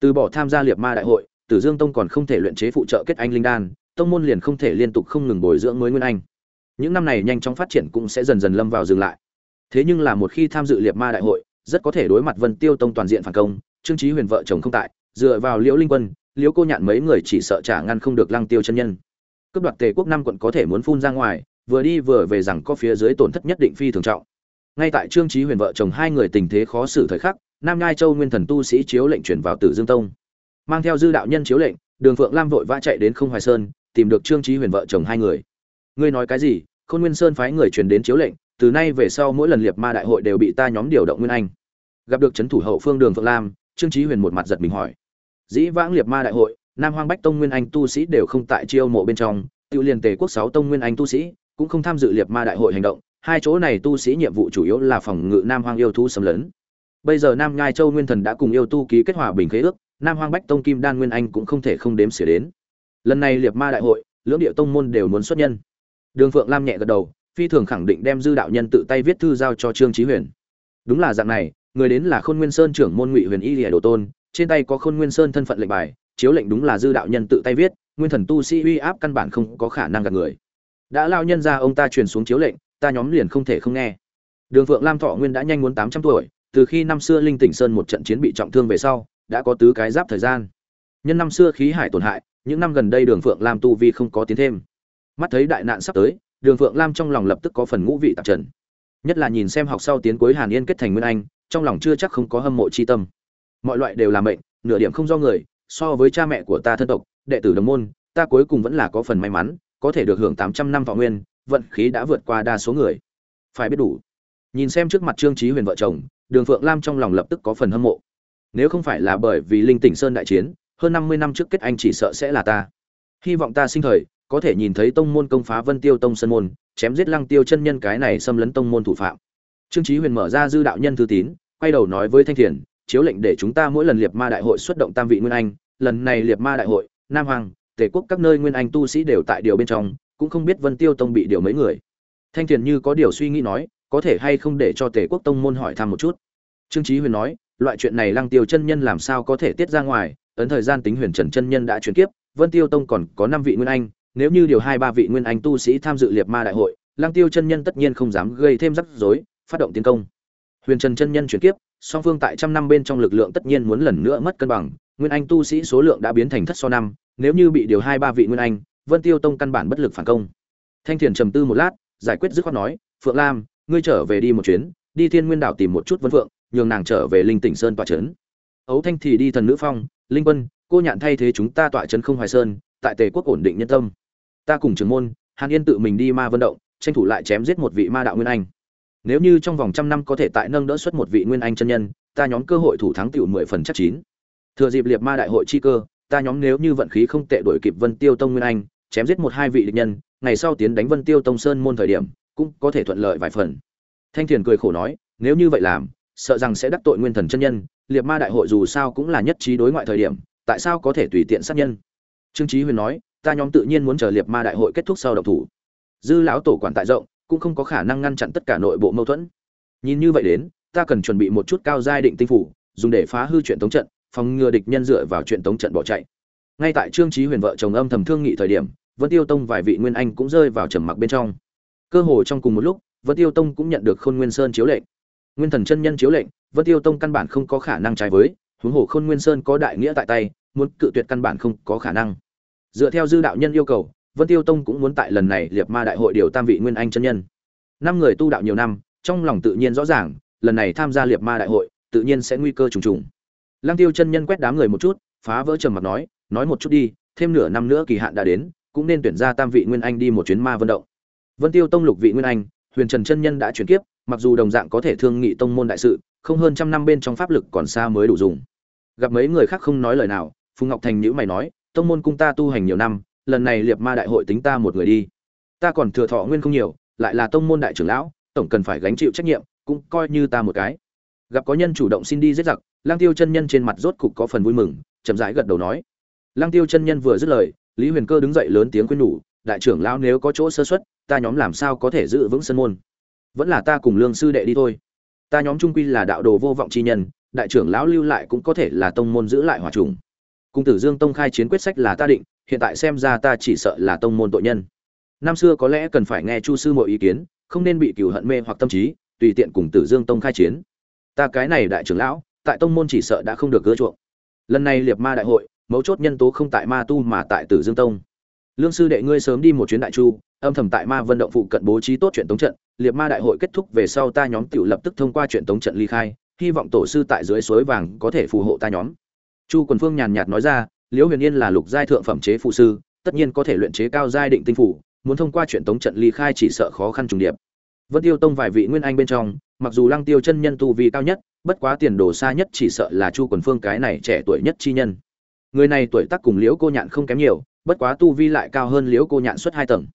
Từ bỏ tham gia liệt ma đại hội, tử dương tông còn không thể luyện chế phụ trợ kết anh linh đan, tông môn liền không thể liên tục không ngừng bồi dưỡng mới nguyên anh. Những năm này nhanh chóng phát triển cũng sẽ dần dần lâm vào dừng lại. Thế nhưng là một khi tham dự liệt ma đại hội, rất có thể đối mặt vân tiêu tông toàn diện phản công, trương trí huyền vợ chồng không tại dựa vào liễu linh quân, liễu cô nhạn mấy người chỉ sợ trả ngăn không được lăng tiêu chân nhân. Cướp đoạt tề quốc năm quận có thể muốn phun ra ngoài, vừa đi vừa về rằng có phía dưới tổn thất nhất định phi thường trọng. Ngay tại trương trí huyền vợ chồng hai người tình thế khó xử thời khắc, nam nhai châu nguyên thần tu sĩ chiếu lệnh chuyển vào tử dương tông. Mang theo dư đạo nhân chiếu lệnh, đường phượng lam vội vã chạy đến không hoài sơn, tìm được trương trí huyền vợ chồng hai người. Ngươi nói cái gì? Khôn nguyên sơn phái người truyền đến chiếu lệnh, từ nay về sau mỗi lần liệt ma đại hội đều bị ta nhóm điều động nguyên anh. Gặp được c thủ hậu phương đường phượng lam, trương trí huyền một mặt giật mình hỏi dĩ vãng liệt ma đại hội, nam hoang bách tông nguyên anh tu sĩ đều không tại chiêu mộ bên trong tự liền tề quốc sáu tông nguyên anh tu sĩ cũng không tham dự liệt ma đại hội hành động, hai chỗ này tu sĩ nhiệm vụ chủ yếu là phòng ngự nam hoang yêu thú xâm lấn. Bây giờ nam nhai châu nguyên thần đã cùng yêu tu ký kết hòa bình khế ước, nam hoang bách tông kim đan nguyên anh cũng không thể không đếm xỉa đến. Lần này liệt ma đại hội, lưỡng địa tông môn đều muốn xuất nhân. Đường phượng lam nhẹ gật đầu, phi thường khẳng định đem dư đạo nhân tự tay viết thư giao cho trương trí huyền. Đúng là dạng này người đến là khôn nguyên sơn trưởng môn ngụy huyền y lìa đồ tôn, trên tay có khôn nguyên sơn thân phận lệnh bài, chiếu lệnh đúng là dư đạo nhân tự tay viết, nguyên thần tu sĩ uy áp căn bản không có khả năng gạt người. Đã lao nhân ra, ông ta truyền xuống chiếu lệnh, ta nhóm liền không thể không nghe. Đường phượng lam thọ nguyên đã nhanh muốn tám trăm tuổi, từ khi năm xưa linh tỉnh sơn một trận chiến bị trọng thương về sau, đã có tứ cái giáp thời gian. Nhân năm xưa khí hải tổn hại, những năm gần đây đường phượng lam tu vi không có tiến thêm. Mắt thấy đại nạn sắp tới, đường phượng lam trong lòng lập tức có phần ngũ vị tạp trần. Nhất là nhìn xem học sau tiến cuối hàn yên kết thành nguyên anh trong lòng chưa chắc không có hâm mộ chi tâm. Mọi loại đều là mệnh, nửa điểm không do người, so với cha mẹ của ta thân tộc, đệ tử đồng môn, ta cuối cùng vẫn là có phần may mắn, có thể được hưởng tám trăm năm thọ nguyên, vận khí đã vượt qua đa số người. Phải biết đủ. Nhìn xem trước mặt trương trí huyền vợ chồng, đường phượng lam trong lòng lập tức có phần hâm mộ. Nếu không phải là bởi vì linh tỉnh sơn đại chiến, hơn năm mươi năm trước kết anh chỉ sợ sẽ là ta. Hy vọng ta sinh thời, có thể nhìn thấy tông môn công phá vân tiêu tông sơn môn, chém giết lăng tiêu chân nhân cái này xâm lấn tông môn thủ phạm trương Chí huyền mở ra dư đạo nhân thư tín, quay đầu nói với thanh thiền, chiếu lệnh để chúng ta mỗi lần liệt ma đại hội xuất động tam vị nguyên anh, lần này liệt ma đại hội, nam hoàng, tề quốc các nơi nguyên anh tu sĩ đều tại điều bên trong, cũng không biết vân tiêu tông bị điều mấy người. Thanh thiền như có điều suy nghĩ nói, có thể hay không để cho tề quốc tông môn hỏi thăm một chút? Trương Chí huyền nói, loại chuyện này lăng tiêu chân nhân làm sao có thể tiết ra ngoài, ấn thời gian tính huyền trần chân nhân đã chuyển kiếp, vân tiêu tông còn có năm vị nguyên anh, nếu như điều hai ba vị nguyên anh tu sĩ tham dự liệt ma đại hội, lăng tiêu chân nhân tất nhiên không dám gây thêm rắc rối phát động tiến công. Huyền trần chân nhân chuyển kiếp, song phương tại trăm năm bên trong lực lượng tất nhiên muốn lần nữa mất cân bằng, nguyên anh tu sĩ số lượng đã biến thành thất so năm, nếu như bị điều hai ba vị nguyên anh, vân tiêu tông căn bản bất lực phản công. Thanh thiền trầm tư một lát, giải quyết dứt khoát nói, phượng lam, ngươi trở về đi một chuyến, đi thiên nguyên đảo tìm một chút vân phượng, nhường nàng trở về linh tỉnh sơn tọa trấn. Ấu thanh thì đi thần nữ phong, linh quân, cô nhạn thay thế chúng ta tọa trấn không hoài sơn, tại tề quốc ổn định nhân tâm. Ta cùng trưởng môn, hàn yên tự mình đi ma vân động, tranh thủ lại chém giết một vị ma đạo nguyên anh nếu như trong vòng trăm năm có thể tại nâng đỡ xuất một vị nguyên anh chân nhân, ta nhóm cơ hội thủ thắng tiểu mười phần chắc chín. Thừa dịp liệt ma đại hội chi cơ, ta nhóm nếu như vận khí không tệ đổi kịp vân tiêu tông nguyên anh, chém giết một hai vị địch nhân, ngày sau tiến đánh vân tiêu tông sơn môn thời điểm, cũng có thể thuận lợi vài phần. Thanh thiền cười khổ nói, nếu như vậy làm, sợ rằng sẽ đắc tội nguyên thần chân nhân, liệt ma đại hội dù sao cũng là nhất trí đối ngoại thời điểm, tại sao có thể tùy tiện sát nhân? Trương trí huyền nói, ta nhóm tự nhiên muốn chờ liệt ma đại hội kết thúc sau độc thủ. Dư lão tổ quản tại rộng cũng không có khả năng ngăn chặn tất cả nội bộ mâu thuẫn. Nhìn như vậy đến, ta cần chuẩn bị một chút cao giai định tinh phủ, dùng để phá hư chuyện tống trận, phòng ngừa địch nhân dựa vào chuyện tống trận bỏ chạy. Ngay tại trương trí huyền vợ chồng âm thầm thương nghị thời điểm, vân tiêu tông vài vị nguyên anh cũng rơi vào trầm mặc bên trong. Cơ hồ trong cùng một lúc, vân tiêu tông cũng nhận được khôn nguyên sơn chiếu lệnh. Nguyên thần chân nhân chiếu lệnh, vân tiêu tông căn bản không có khả năng trái với, huống hồ khôn nguyên sơn có đại nghĩa tại tay, muốn cự tuyệt căn bản không có khả năng. Dựa theo dư đạo nhân yêu cầu vân tiêu tông cũng muốn tại lần này liệt ma đại hội điều tam vị nguyên anh chân nhân. Năm người tu đạo nhiều năm, trong lòng tự nhiên rõ ràng, lần này tham gia liệt ma đại hội, tự nhiên sẽ nguy cơ trùng trùng. Lăng tiêu chân nhân quét đám người một chút, phá vỡ trầm mặt nói nói một chút đi, thêm nửa năm nữa kỳ hạn đã đến, cũng nên tuyển ra tam vị nguyên anh đi một chuyến ma vận động. Vân tiêu tông lục vị nguyên anh, huyền trần chân nhân đã chuyển kiếp, mặc dù đồng dạng có thể thương nghị tông môn đại sự, không hơn trăm năm bên trong pháp lực còn xa mới đủ dùng. Gặp mấy người khác không nói lời nào, phùng ngọc thành nhíu mày nói, tông môn cung ta tu hành nhiều năm lần này liệt ma đại hội tính ta một người đi. Ta còn thừa thọ nguyên không nhiều, lại là tông môn đại trưởng lão, tổng cần phải gánh chịu trách nhiệm, cũng coi như ta một cái. Gặp có nhân chủ động xin đi giết giặc lang tiêu chân nhân trên mặt rốt cục có phần vui mừng, chậm rãi gật đầu nói. Lang tiêu chân nhân vừa dứt lời, lý huyền cơ đứng dậy lớn tiếng khuyên nhủ, đại trưởng lão nếu có chỗ sơ xuất ta nhóm làm sao có thể giữ vững sân môn? Vẫn là ta cùng lương sư đệ đi thôi. Ta nhóm trung quy là đạo đồ vô vọng chi nhân, đại trưởng lão lưu lại cũng có thể là tông môn giữ lại hòa trùng. Cung tử dương tông khai chiến quyết sách là ta định hiện tại xem ra ta chỉ sợ là tông môn tội nhân. Năm xưa có lẽ cần phải nghe chu sư mọi ý kiến, không nên bị cừu hận mê hoặc tâm trí, tùy tiện cùng tử dương tông khai chiến. Ta cái này đại trưởng lão, tại tông môn chỉ sợ đã không được gỡ chuộng. Lần này liệt ma đại hội, mấu chốt nhân tố không tại ma tu mà tại tử dương tông. Lương sư đệ ngươi sớm đi một chuyến đại chu, âm thầm tại ma vân động phụ cận bố trí tốt chuyện tống trận, liệt ma đại hội kết thúc về sau ta nhóm tiểu lập tức thông qua chuyện tống trận ly khai, hy vọng tổ sư tại dưới suối vàng có thể phù hộ ta nhóm. Chu quần phương nhàn nhạt nói ra liễu huyền yên là lục giai thượng phẩm chế phụ sư, tất nhiên có thể luyện chế cao giai định tinh phủ, muốn thông qua chuyện tống trận ly khai chỉ sợ khó khăn trùng điệp. Vân tiêu tông vài vị nguyên anh bên trong, mặc dù lăng tiêu chân nhân tu vi cao nhất, bất quá tiền đồ xa nhất chỉ sợ là chu quần phương cái này trẻ tuổi nhất chi nhân. Người này tuổi tác cùng liễu cô nhạn không kém nhiều, bất quá tu vi lại cao hơn liễu cô nhạn suốt hai tầng.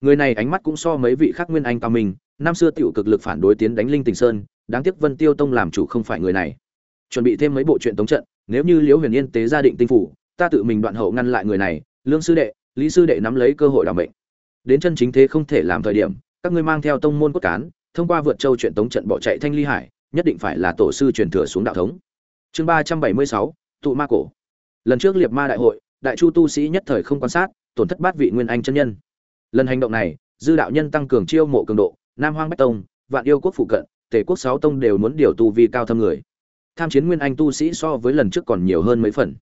Người này ánh mắt cũng so mấy vị khác nguyên anh cao mình, năm xưa tiểu cực lực phản đối tiến đánh linh tình sơn, đáng tiếc vân tiêu tông làm chủ không phải người này. Chuẩn bị thêm mấy bộ chuyện tống trận, nếu như liễu huyền yên tế gia định tinh phủ ta tự mình đoạn hậu ngăn lại người này, lương sư đệ, lý sư đệ nắm lấy cơ hội đảm mệnh. Đến chân chính thế không thể làm thời điểm, các ngươi mang theo tông môn cốt cán, thông qua vượt châu chuyện tống trận bỏ chạy thanh ly hải, nhất định phải là tổ sư truyền thừa xuống đạo thống. Chương ba trăm bảy mươi sáu, tụ ma cổ. Lần trước liệt ma đại hội, đại chu tu sĩ nhất thời không quan sát, tổn thất bát vị nguyên anh chân nhân. Lần hành động này, dư đạo nhân tăng cường chiêu mộ cường độ, nam hoang bách tông, vạn yêu quốc phụ cận tể quốc sáu tông đều muốn điều tu vi cao thâm người. Tham chiến nguyên anh tu sĩ so với lần trước còn nhiều hơn mấy phần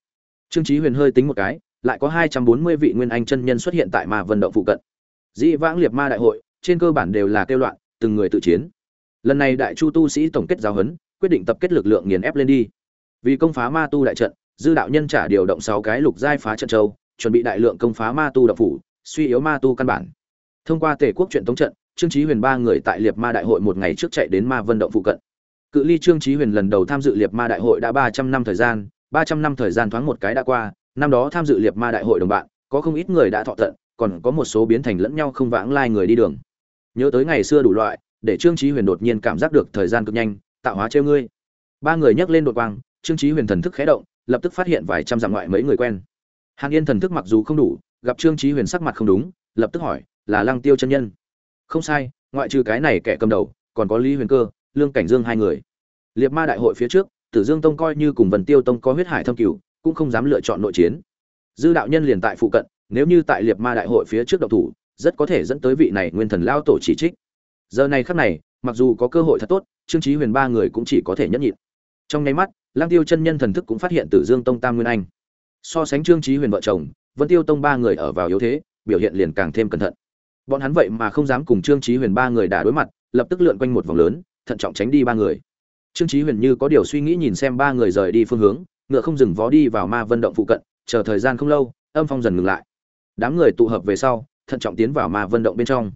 trương chí huyền hơi tính một cái lại có 240 vị nguyên anh chân nhân xuất hiện tại Ma Vân động phụ cận. Dĩ vãng liệt ma đại hội, trên cơ bản đều là kêu loạn, từng người tự chiến. Lần này đại chu tu sĩ tổng kết giáo huấn, quyết định tập kết lực lượng nghiền ép lên đi. Vì công phá ma tu đại trận, dư đạo nhân trả điều động 6 cái lục giai phá trận châu, chuẩn bị đại lượng công phá ma tu độc phủ, suy yếu ma tu căn bản. Thông qua Tề quốc chuyện tống trận, Trương Chí Huyền ba người tại Liệp Ma đại hội một ngày trước chạy đến Ma Vân động phụ cận. Cự ly Trương Chí Huyền lần đầu tham dự Liệp Ma đại hội đã 300 năm thời gian, 300 năm thời gian thoáng một cái đã qua, năm đó tham dự Liệp Ma đại hội đồng bạn, có không ít người đã thọ tận, còn có một số biến thành lẫn nhau không vãng lai người đi đường. Nhớ tới ngày xưa đủ loại, để Trương Chí Huyền đột nhiên cảm giác được thời gian cực nhanh, tạo hóa trêu ngươi. Ba người nhấc lên đột quang, Trương Chí Huyền thần thức khẽ động, lập tức phát hiện vài trăm dặm ngoại mấy người quen. Hàn Yên thần thức mặc dù không đủ, gặp Trương Chí Huyền sắc mặt không đúng, lập tức hỏi, là Lăng Tiêu chân nhân? Không sai, ngoại trừ cái này kẻ cầm đầu, còn có Lý Huyền Cơ, Lương Cảnh Dương hai người. Liệp Ma đại hội phía trước, Tử Dương Tông coi như cùng Vân Tiêu Tông có huyết hải thâm cửu, cũng không dám lựa chọn nội chiến. Dư đạo nhân liền tại phụ cận, nếu như tại Liệp Ma đại hội phía trước động thủ, rất có thể dẫn tới vị này nguyên thần lao tổ chỉ trích. Giờ này khắc này, mặc dù có cơ hội thật tốt, Trương Chí Huyền ba người cũng chỉ có thể nhẫn nhịn. Trong ngay mắt, Lăng Tiêu chân nhân thần thức cũng phát hiện Tử Dương Tông Tam Nguyên Anh. So sánh Trương Chí Huyền vợ chồng, Vân Tiêu Tông ba người ở vào yếu thế, biểu hiện liền càng thêm cẩn thận. Bọn hắn vậy mà không dám cùng Trương Chí Huyền ba người đả đối mặt, lập tức lượn quanh một vòng lớn, thận trọng tránh đi ba người. Trương Chí Huyền như có điều suy nghĩ nhìn xem ba người rời đi phương hướng, ngựa không dừng vó đi vào Ma Vân động phụ cận, chờ thời gian không lâu, âm phong dần ngừng lại. Đám người tụ hợp về sau, thận trọng tiến vào Ma Vân động bên trong.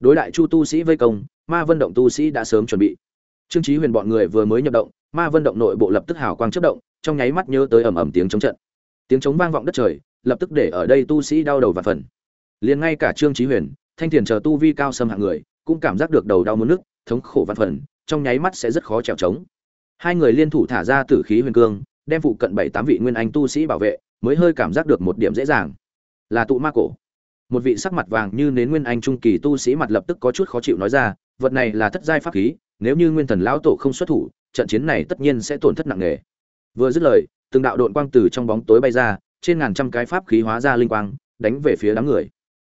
Đối đại Chu tu sĩ vây công, Ma Vân động tu sĩ đã sớm chuẩn bị. Trương Chí Huyền bọn người vừa mới nhập động, Ma Vân động nội bộ lập tức hào quang chớp động, trong nháy mắt nhớ tới ầm ầm tiếng chống trận. Tiếng chống vang vọng đất trời, lập tức để ở đây tu sĩ đau đầu và phần. Liền ngay cả Trương Chí Huyền, Thanh thiền chờ tu vi cao sâm hạng người, cũng cảm giác được đầu đau muốn nức, thống khổ vạn phần, trong nháy mắt sẽ rất khó trèo trống. Hai người liên thủ thả ra tử khí huyền cương, đem phụ cận bảy tám vị nguyên anh tu sĩ bảo vệ, mới hơi cảm giác được một điểm dễ dàng. Là tụ ma cổ. Một vị sắc mặt vàng như nến nguyên anh trung kỳ tu sĩ mặt lập tức có chút khó chịu nói ra, vật này là thất giai pháp khí, nếu như nguyên thần lão tổ không xuất thủ, trận chiến này tất nhiên sẽ tổn thất nặng nề. Vừa dứt lời, từng đạo độn quang từ trong bóng tối bay ra, trên ngàn trăm cái pháp khí hóa ra linh quang, đánh về phía đám người.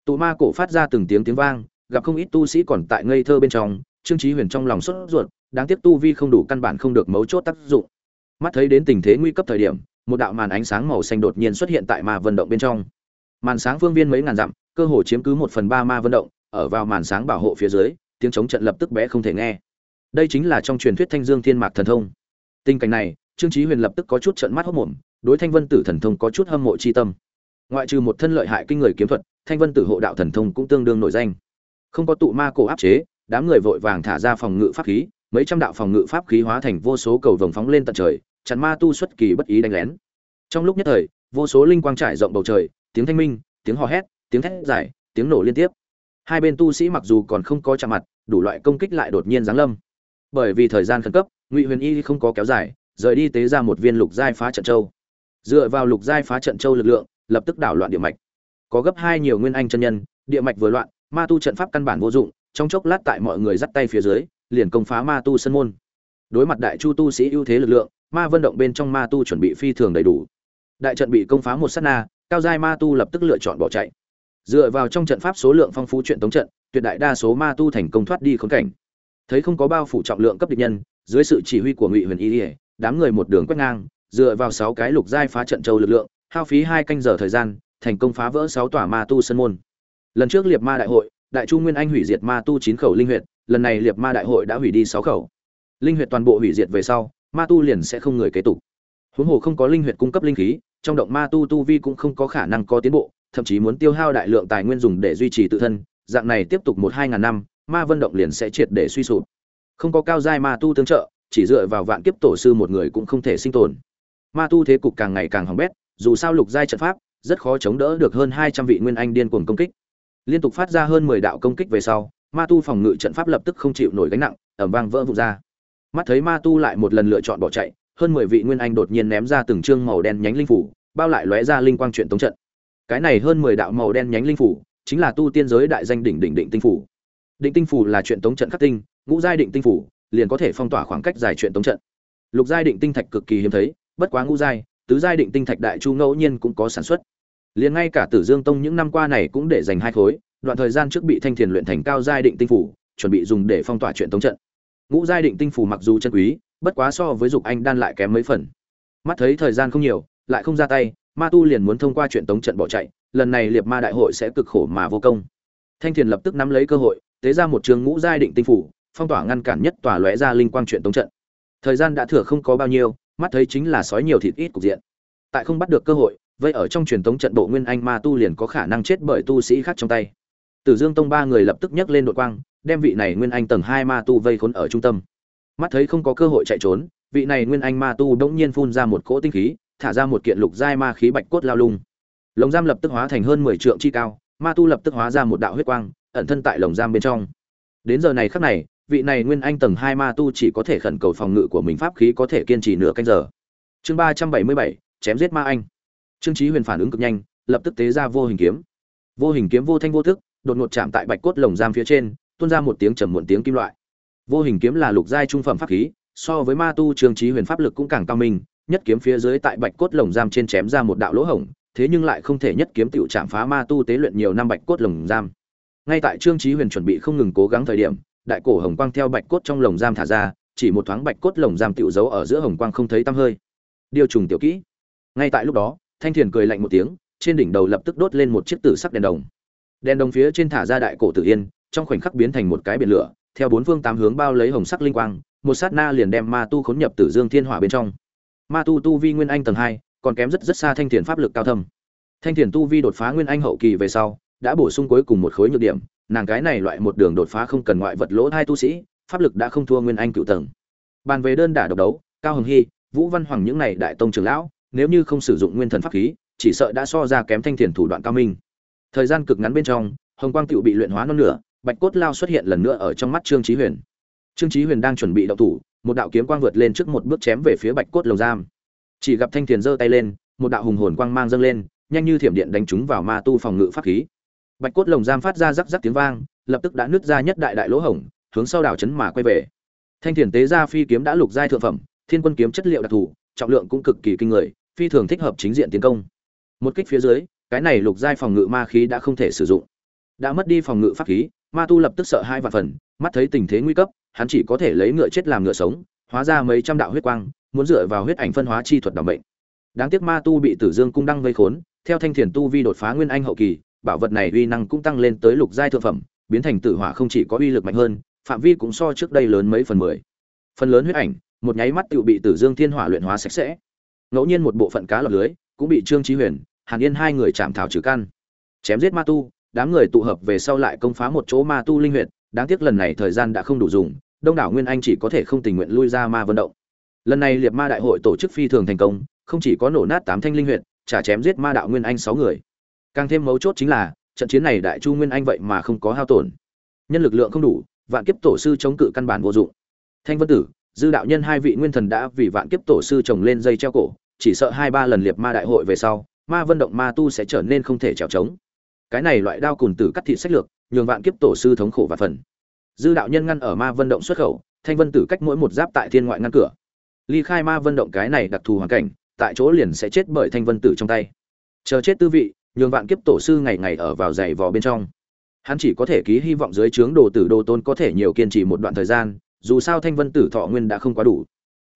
Tụ ma cổ phát ra từng tiếng tiếng vang, gặp không ít tu sĩ còn tại ngây thơ bên trong, Trương Chí Huyền trong lòng sốt ruột, đáng tiếc tu vi không đủ căn bản không được mấu chốt tác dụng. Mắt thấy đến tình thế nguy cấp thời điểm, một đạo màn ánh sáng màu xanh đột nhiên xuất hiện tại ma vân động bên trong. Màn sáng phương viên mấy ngàn dặm, cơ hồ chiếm cứ một phần ba ma vân động, ở vào màn sáng bảo hộ phía dưới, tiếng chống trận lập tức bé không thể nghe. Đây chính là trong truyền thuyết Thanh Dương Thiên Mạc thần thông. Tình cảnh này, Trương Chí Huyền lập tức có chút trợn mắt hốt mồm, đối Thanh Vân Tử thần thông có chút hâm mộ chi tâm. Ngoại trừ một thân lợi hại kinh người kiếm thuật, Thanh Vân Tử hộ đạo thần thông cũng tương đương nổi danh. Không có tụ ma cổ áp chế, đám người vội vàng thả ra phòng ngự pháp khí, mấy trăm đạo phòng ngự pháp khí hóa thành vô số cầu vồng phóng lên tận trời, chặn ma tu xuất kỳ bất ý đánh lén. Trong lúc nhất thời, vô số linh quang trải rộng bầu trời, tiếng thanh minh, tiếng hò hét, tiếng thét giải, tiếng nổ liên tiếp. Hai bên tu sĩ mặc dù còn không có chạm mặt, đủ loại công kích lại đột nhiên giáng lâm. Bởi vì thời gian khẩn cấp, Ngụy Huyền Y không có kéo dài, rời đi tế ra một viên lục giai phá trận châu. Dựa vào lục giai phá trận châu lực lượng, lập tức đảo loạn địa mạch. Có gấp hai nhiều nguyên anh chân nhân, địa mạch vừa loạn, ma tu trận pháp căn bản vô dụng, trong chốc lát tại mọi người dắt tay phía dưới, liền công phá ma tu sân môn. Đối mặt đại chu tu sĩ ưu thế lực lượng, ma vân động bên trong ma tu chuẩn bị phi thường đầy đủ. Đại trận bị công phá một sát na, cao giai ma tu lập tức lựa chọn bỏ chạy. Dựa vào trong trận pháp số lượng phong phú chuyện tống trận, tuyệt đại đa số ma tu thành công thoát đi khốn cảnh. Thấy không có bao phủ trọng lượng cấp địch nhân, dưới sự chỉ huy của Ngụy Huyền Y, đám người một đường quét ngang, dựa vào sáu cái lục giai phá trận châu lực lượng, hao phí hai canh giờ thời gian, thành công phá vỡ sáu tòa ma tu sân môn. Lần trước liệt ma đại hội, đại chu nguyên anh hủy diệt ma tu chín khẩu linh huyệt, lần này liệt ma đại hội đã hủy đi sáu khẩu. Linh huyệt toàn bộ hủy diệt về sau, ma tu liền sẽ không người kế tục. Huống hồ không có linh huyệt cung cấp linh khí, trong động ma tu tu vi cũng không có khả năng có tiến bộ, thậm chí muốn tiêu hao đại lượng tài nguyên dùng để duy trì tự thân, dạng này tiếp tục một hai ngàn năm, ma vân động liền sẽ triệt để suy sụp. Không có cao giai ma tu tương trợ, chỉ dựa vào vạn kiếp tổ sư một người cũng không thể sinh tồn. Ma tu thế cục càng ngày càng hỏng bét, dù sao lục giai trận pháp, rất khó chống đỡ được hơn hai trăm vị nguyên anh điên cuồng công kích liên tục phát ra hơn mười đạo công kích về sau, ma tu phòng ngự trận pháp lập tức không chịu nổi gánh nặng ẩm vang vỡ vụn ra. Mắt thấy ma tu lại một lần lựa chọn bỏ chạy, hơn mười vị nguyên anh đột nhiên ném ra từng chương màu đen nhánh linh phủ, bao lại lóe ra linh quang chuyện tống trận. Cái này hơn mười đạo màu đen nhánh linh phủ, chính là tu tiên giới đại danh đỉnh đỉnh định tinh phủ. Định tinh phủ là chuyện tống trận khắc tinh, ngũ giai định tinh phủ, liền có thể phong tỏa khoảng cách dài chuyện tống trận. Lục giai định tinh thạch cực kỳ hiếm thấy, bất quá ngũ giai, tứ giai định tinh thạch đại chu ngẫu nhiên cũng có sản xuất liền ngay cả Tử Dương Tông những năm qua này cũng để dành hai khối, đoạn thời gian trước bị Thanh Thiền luyện thành cao giai định tinh phủ, chuẩn bị dùng để phong tỏa chuyện tống trận. Ngũ giai định tinh phủ mặc dù chân quý, bất quá so với dục anh đan lại kém mấy phần. Mắt thấy thời gian không nhiều, lại không ra tay, ma tu liền muốn thông qua chuyện tống trận bỏ chạy lần này liệt ma đại hội sẽ cực khổ mà vô công thanh thiền lập tức nắm lấy cơ hội tế ra một trường ngũ giai định tinh phủ phong tỏa ngăn cản nhất tòa lóe ra linh quang chuyện tống trận thời gian đã thừa không có bao nhiêu mắt thấy chính là sói nhiều thịt ít cục diện tại không bắt được cơ hội vậy ở trong truyền thống trận bộ nguyên anh ma tu liền có khả năng chết bởi tu sĩ khác trong tay. Tử dương tông ba người lập tức nhấc lên đội quang, đem vị này nguyên anh tầng hai ma tu vây khốn ở trung tâm. Mắt thấy không có cơ hội chạy trốn, vị này nguyên anh ma tu đống nhiên phun ra một cỗ tinh khí, thả ra một kiện lục giai ma khí bạch cốt lao lung. Lồng giam lập tức hóa thành hơn mười trượng chi cao, ma tu lập tức hóa ra một đạo huyết quang, ẩn thân tại lồng giam bên trong. Đến giờ này khắc này, vị này nguyên anh tầng hai ma tu chỉ có thể khẩn cầu phòng ngự của mình pháp khí có thể kiên trì nửa canh giờ. Chương ba trăm bảy mươi bảy, chém giết ma anh trương Chí huyền phản ứng cực nhanh, lập tức tế ra vô hình kiếm. Vô hình kiếm vô thanh vô thức đột ngột chạm tại bạch cốt lồng giam phía trên, tuôn ra một tiếng trầm muộn tiếng kim loại. Vô hình kiếm là lục giai trung phẩm pháp khí, so với ma tu trương Chí huyền pháp lực cũng càng cao minh, nhất kiếm phía dưới tại bạch cốt lồng giam trên chém ra một đạo lỗ hổng, thế nhưng lại không thể nhất kiếm tiêu chạm phá ma tu tế luyện nhiều năm bạch cốt lồng giam. Ngay tại trương Chí huyền chuẩn bị không ngừng cố gắng thời điểm, đại cổ hồng quang theo bạch cốt trong lồng giam thả ra, chỉ một thoáng bạch cốt lồng giam tiêu giấu ở giữa hồng quang không thấy tăm hơi. Điều trùng tiểu kỹ. Ngay tại lúc đó thanh thiền cười lạnh một tiếng, trên đỉnh đầu lập tức đốt lên một chiếc tử sắc đèn đồng. Đèn đồng phía trên thả ra đại cổ tử yên, trong khoảnh khắc biến thành một cái biển lửa, theo bốn phương tám hướng bao lấy hồng sắc linh quang, một sát na liền đem ma tu khốn nhập tử dương thiên hỏa bên trong. Ma tu tu vi nguyên anh tầng hai, còn kém rất rất xa thanh thiền pháp lực cao thâm. Thanh thiền tu vi đột phá nguyên anh hậu kỳ về sau, đã bổ sung cuối cùng một khối nhược điểm, nàng cái này loại một đường đột phá không cần ngoại vật lỗ hai tu sĩ, pháp lực đã không thua nguyên anh cựu tầng. Bàn về đơn đả độc đấu, cao hồng hy, vũ văn hoàng những này đại tông trưởng lão nếu như không sử dụng nguyên thần pháp khí, chỉ sợ đã so ra kém thanh thiền thủ đoạn cao minh. Thời gian cực ngắn bên trong, hồng quang tựu bị luyện hóa non nửa, bạch cốt lao xuất hiện lần nữa ở trong mắt trương chí huyền. Trương chí huyền đang chuẩn bị động thủ, một đạo kiếm quang vượt lên trước một bước chém về phía bạch cốt lồng giam. Chỉ gặp thanh thiền giơ tay lên, một đạo hùng hồn quang mang dâng lên, nhanh như thiểm điện đánh trúng vào ma tu phòng ngự pháp khí. Bạch cốt lồng giam phát ra rắc rắc tiếng vang, lập tức đã nứt ra nhất đại đại lỗ hổng, hướng sau đảo chấn mà quay về. Thanh thiền tế ra phi kiếm đã lục giai thượng phẩm, thiên quân kiếm chất liệu đặc thù trọng lượng cũng cực kỳ kinh người, phi thường thích hợp chính diện tiến công. Một kích phía dưới, cái này lục giai phòng ngự ma khí đã không thể sử dụng. Đã mất đi phòng ngự pháp khí, ma tu lập tức sợ hai vạn phần, mắt thấy tình thế nguy cấp, hắn chỉ có thể lấy ngựa chết làm ngựa sống, hóa ra mấy trăm đạo huyết quang, muốn dựa vào huyết ảnh phân hóa chi thuật đảm bệnh. Đáng tiếc ma tu bị tử dương cung đăng vây khốn, theo thanh thiền tu vi đột phá nguyên anh hậu kỳ, bảo vật này uy năng cũng tăng lên tới lục giai thượng phẩm, biến thành tử hỏa không chỉ có uy lực mạnh hơn, phạm vi cũng so trước đây lớn mấy phần mười. Phần lớn huyết ảnh một nháy mắt tựu bị tử dương thiên hỏa luyện hóa sạch sẽ. Ngẫu nhiên một bộ phận cá lọt lưới cũng bị trương trí huyền hàn yên hai người chạm thảo trừ căn. Chém giết ma tu đám người tụ hợp về sau lại công phá một chỗ ma tu linh huyệt, đáng tiếc lần này thời gian đã không đủ dùng đông đảo nguyên anh chỉ có thể không tình nguyện lui ra ma vận động. Lần này liệt ma đại hội tổ chức phi thường thành công không chỉ có nổ nát tám thanh linh huyệt, trả chém giết ma đạo nguyên anh sáu người. Càng thêm mấu chốt chính là trận chiến này đại chu nguyên anh vậy mà không có hao tổn. Nhân lực lượng không đủ vạn kiếp tổ sư chống cự căn bản vô dụng. Thanh vân tử dư đạo nhân hai vị nguyên thần đã vì vạn kiếp tổ sư trồng lên dây treo cổ, chỉ sợ hai ba lần liệt ma đại hội về sau, ma vân động ma tu sẽ trở nên không thể trèo trống. Cái này loại đao cùn tử cắt thị sách lược, nhường vạn kiếp tổ sư thống khổ và phần. Dư đạo nhân ngăn ở ma vân động xuất khẩu, thanh vân tử cách mỗi một giáp tại thiên ngoại ngăn cửa. Ly khai ma vân động cái này đặc thù hoàn cảnh, tại chỗ liền sẽ chết bởi thanh vân tử trong tay. Chờ chết tư vị, nhường vạn kiếp tổ sư ngày ngày ở vào dày vò bên trong. Hắn chỉ có thể ký hy vọng dưới trướng đồ tử đồ tôn có thể nhiều kiên trì một đoạn thời gian dù sao thanh vân tử thọ nguyên đã không quá đủ.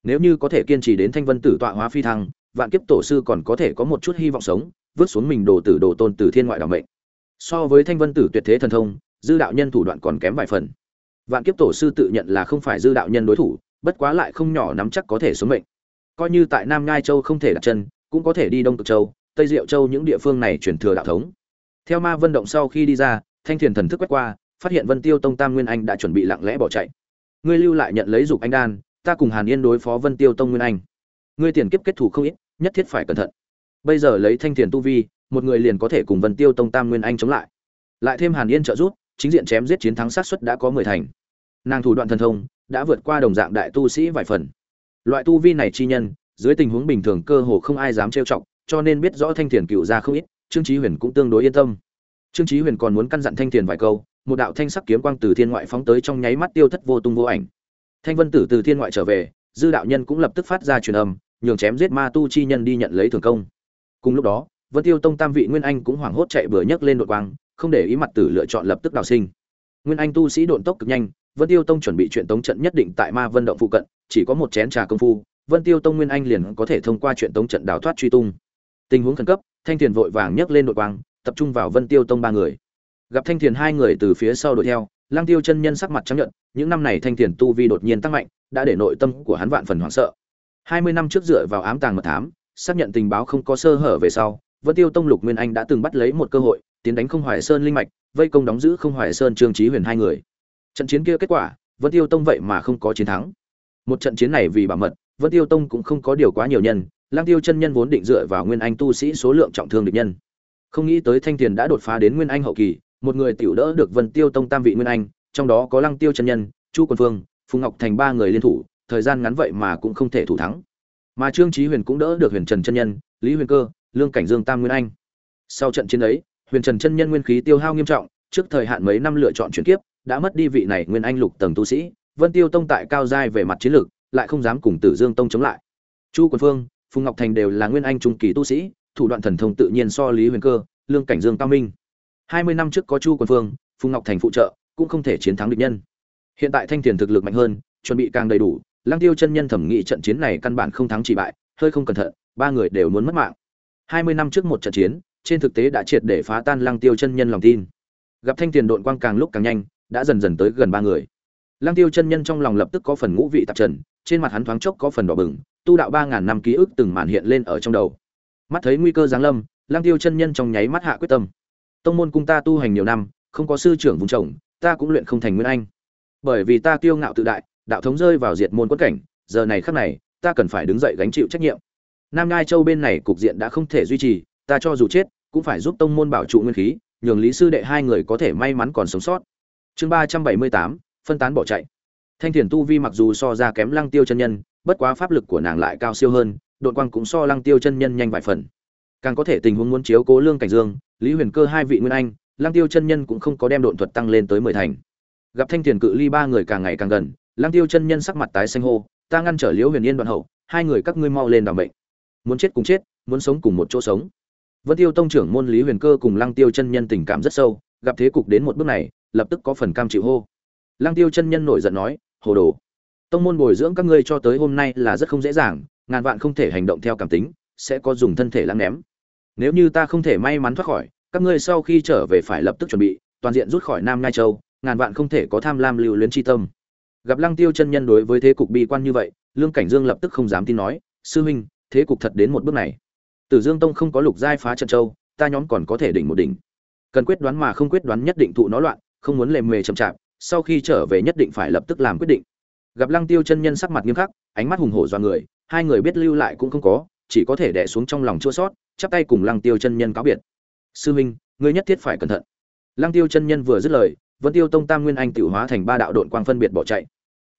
Nếu như có thể kiên trì đến thanh vân tử tọa hóa phi thăng, vạn kiếp tổ sư còn có thể có một chút hy vọng sống, vứt xuống mình đồ tử đồ tôn từ thiên ngoại đ mệnh. So với thanh vân tử tuyệt thế thần thông, dư đạo nhân thủ đoạn còn kém vài phần. Vạn kiếp tổ sư tự nhận là không phải dư đạo nhân đối thủ, bất quá lại không nhỏ nắm chắc có thể sống mệnh. Coi như tại nam ngai châu không thể đặt chân, cũng có thể đi đông cực châu, tây diệu châu những địa phương này chuyển thừa đạo thống. Theo ma vân động sau khi đi ra, thanh thiền thần thức quét qua, phát hiện vân tiêu tông tam nguyên anh đã chuẩn bị lặng lẽ bỏ chạy ngươi lưu lại nhận lấy dục anh đan, ta cùng hàn yên đối phó vân tiêu tông nguyên anh. Ngươi tiền kiếp kết thủ không ít, nhất thiết phải cẩn thận. Bây giờ lấy thanh Tiền tu vi, một người liền có thể cùng vân tiêu tông tam nguyên anh chống lại. Lại thêm hàn yên trợ giúp, chính diện chém giết chiến thắng sát suất đã có mười thành. Nàng thủ đoạn thần thông, đã vượt qua đồng dạng đại tu sĩ vài phần. Loại tu vi này chi nhân, dưới tình huống bình thường cơ hồ không ai dám trêu chọc, cho nên biết rõ thanh Tiền cựu ra không ít, trương chí huyền cũng tương đối yên tâm. Trương chí huyền còn muốn căn dặn thanh Tiền vài câu một đạo thanh sắc kiếm quang từ thiên ngoại phóng tới trong nháy mắt tiêu thất vô tung vô ảnh. Thanh vân tử từ thiên ngoại trở về, dư đạo nhân cũng lập tức phát ra truyền âm, nhường chém giết ma tu chi nhân đi nhận lấy thưởng công. Cùng lúc đó, vân tiêu tông tam vị nguyên anh cũng hoảng hốt chạy bừa nhấc lên đội quang, không để ý mặt tử lựa chọn lập tức đào sinh. Nguyên anh tu sĩ độn tốc cực nhanh, vân tiêu tông chuẩn bị chuyện tống trận nhất định tại ma vân động phụ cận, chỉ có một chén trà công phu, vân tiêu tông nguyên anh liền có thể thông qua chuyện tống trận đào thoát truy tung. Tình huống khẩn cấp, thanh Tiền vội vàng nhấc lên đội quang, tập trung vào vân tiêu tông ba người gặp thanh thiền hai người từ phía sau đuổi theo lang tiêu chân nhân sắc mặt trắng nhận những năm này thanh thiền tu vi đột nhiên tăng mạnh, đã để nội tâm của hắn vạn phần hoảng sợ. Hai mươi năm trước dựa vào ám tàng mật thám, xác nhận tình báo không có sơ hở về sau, vân tiêu tông lục nguyên anh đã từng bắt lấy một cơ hội, tiến đánh không hoài sơn linh mạch, vây công đóng giữ không hoài sơn trương trí huyền hai người. Trận chiến kia kết quả, vân tiêu tông vậy mà không có chiến thắng. Một trận chiến này vì bảo mật, vân tiêu tông cũng không có điều quá nhiều nhân lang tiêu chân nhân vốn định dựa vào nguyên anh tu sĩ số lượng trọng thương địch nhân. Không nghĩ tới thanh tiền đã đột phá đến nguyên anh hậu kỳ một người tiểu đỡ được vân tiêu tông tam vị nguyên anh, trong đó có lăng tiêu chân nhân, chu quân vương phùng ngọc thành ba người liên thủ, thời gian ngắn vậy mà cũng không thể thủ thắng. Mà trương chí huyền cũng đỡ được huyền trần chân nhân, lý huyền cơ, lương cảnh dương tam nguyên anh. Sau trận chiến ấy, huyền trần chân nhân nguyên khí tiêu hao nghiêm trọng, trước thời hạn mấy năm lựa chọn chuyển kiếp, đã mất đi vị này nguyên anh lục tầng tu sĩ. Vân tiêu tông tại cao giai về mặt chiến lược, lại không dám cùng tử dương tông chống lại. Chu quân phương, phùng ngọc thành đều là nguyên anh trung kỳ tu sĩ, thủ đoạn thần thông tự nhiên so lý huyền cơ, lương cảnh dương cao minh hai mươi năm trước có chu quân phương, phùng ngọc thành phụ trợ, cũng không thể chiến thắng địch nhân. Hiện tại thanh tiền thực lực mạnh hơn, chuẩn bị càng đầy đủ, lăng tiêu chân nhân thẩm nghị trận chiến này căn bản không thắng chỉ bại, hơi không cẩn thận, ba người đều muốn mất mạng. hai mươi năm trước một trận chiến, trên thực tế đã triệt để phá tan lăng tiêu chân nhân lòng tin. Gặp thanh tiền đội quang càng lúc càng nhanh, đã dần dần tới gần ba người. Lăng tiêu chân nhân trong lòng lập tức có phần ngũ vị tạp trần, trên mặt hắn thoáng chốc có phần đỏ bừng, tu đạo ba ngàn năm ký ức từng màn hiện lên ở trong đầu. Mắt thấy nguy cơ giáng lâm, lăng tiêu chân nhân trong nháy mắt hạ quyết tâm tông môn cung ta tu hành nhiều năm, không có sư trưởng vùng chồng ta cũng luyện không thành nguyên anh. Bởi vì ta kiêu ngạo tự đại, đạo thống rơi vào diệt môn quất cảnh, giờ này khắc này, ta cần phải đứng dậy gánh chịu trách nhiệm. Nam ngai châu bên này cục diện đã không thể duy trì, ta cho dù chết, cũng phải giúp tông môn bảo trụ nguyên khí, nhường lý sư đệ hai người có thể may mắn còn sống sót. Chương ba trăm bảy mươi tám, phân tán bỏ chạy. Thanh thiền tu vi mặc dù so ra kém lăng tiêu chân nhân, bất quá pháp lực của nàng lại cao siêu hơn đội quang cũng so lăng tiêu chân nhân nhanh vài phần càng có thể tình huống muốn chiếu cố lương cảnh dương, lý huyền cơ hai vị nguyên anh lang tiêu chân nhân cũng không có đem độn thuật tăng lên tới mười thành. Gặp thanh thiền cự ly ba người càng ngày càng gần lang tiêu chân nhân sắc mặt tái xanh hô, ta ngăn trở liễu huyền yên đoạn hậu, hai người các ngươi mau lên đảm bệnh muốn chết cùng chết, muốn sống cùng một chỗ sống. Vân tiêu tông trưởng môn lý huyền cơ cùng lang tiêu chân nhân tình cảm rất sâu, gặp thế cục đến một bước này, lập tức có phần cam chịu hô. Lang tiêu chân nhân nổi giận nói, hồ đồ, tông môn bồi dưỡng các ngươi cho tới hôm nay là rất không dễ dàng, ngàn vạn không thể hành động theo cảm tính, sẽ có dùng thân thể lăng ném nếu như ta không thể may mắn thoát khỏi, các ngươi sau khi trở về phải lập tức chuẩn bị, toàn diện rút khỏi nam ngai châu, ngàn vạn không thể có tham lam lưu luyến chi tâm. Gặp lăng tiêu chân nhân đối với thế cục bi quan như vậy, lương cảnh dương lập tức không dám tin nói, sư huynh, thế cục thật đến một bước này. Tử dương tông không có lục giai phá trận châu, ta nhóm còn có thể đỉnh một đỉnh. Cần quyết đoán mà không quyết đoán nhất định thụ nó loạn, không muốn lề mề chậm chạp, sau khi trở về nhất định phải lập tức làm quyết định. Gặp lăng tiêu chân nhân sắc mặt nghiêm khắc, ánh mắt hùng hổ do người, hai người biết lưu lại cũng không có, chỉ có thể đè xuống trong lòng chua sót chắp tay cùng lăng tiêu chân nhân cáo biệt. Sư huynh, ngươi nhất thiết phải cẩn thận. Lăng tiêu chân nhân vừa dứt lời, vân tiêu tông tam nguyên anh tiểu hóa thành ba đạo độn quang phân biệt bỏ chạy.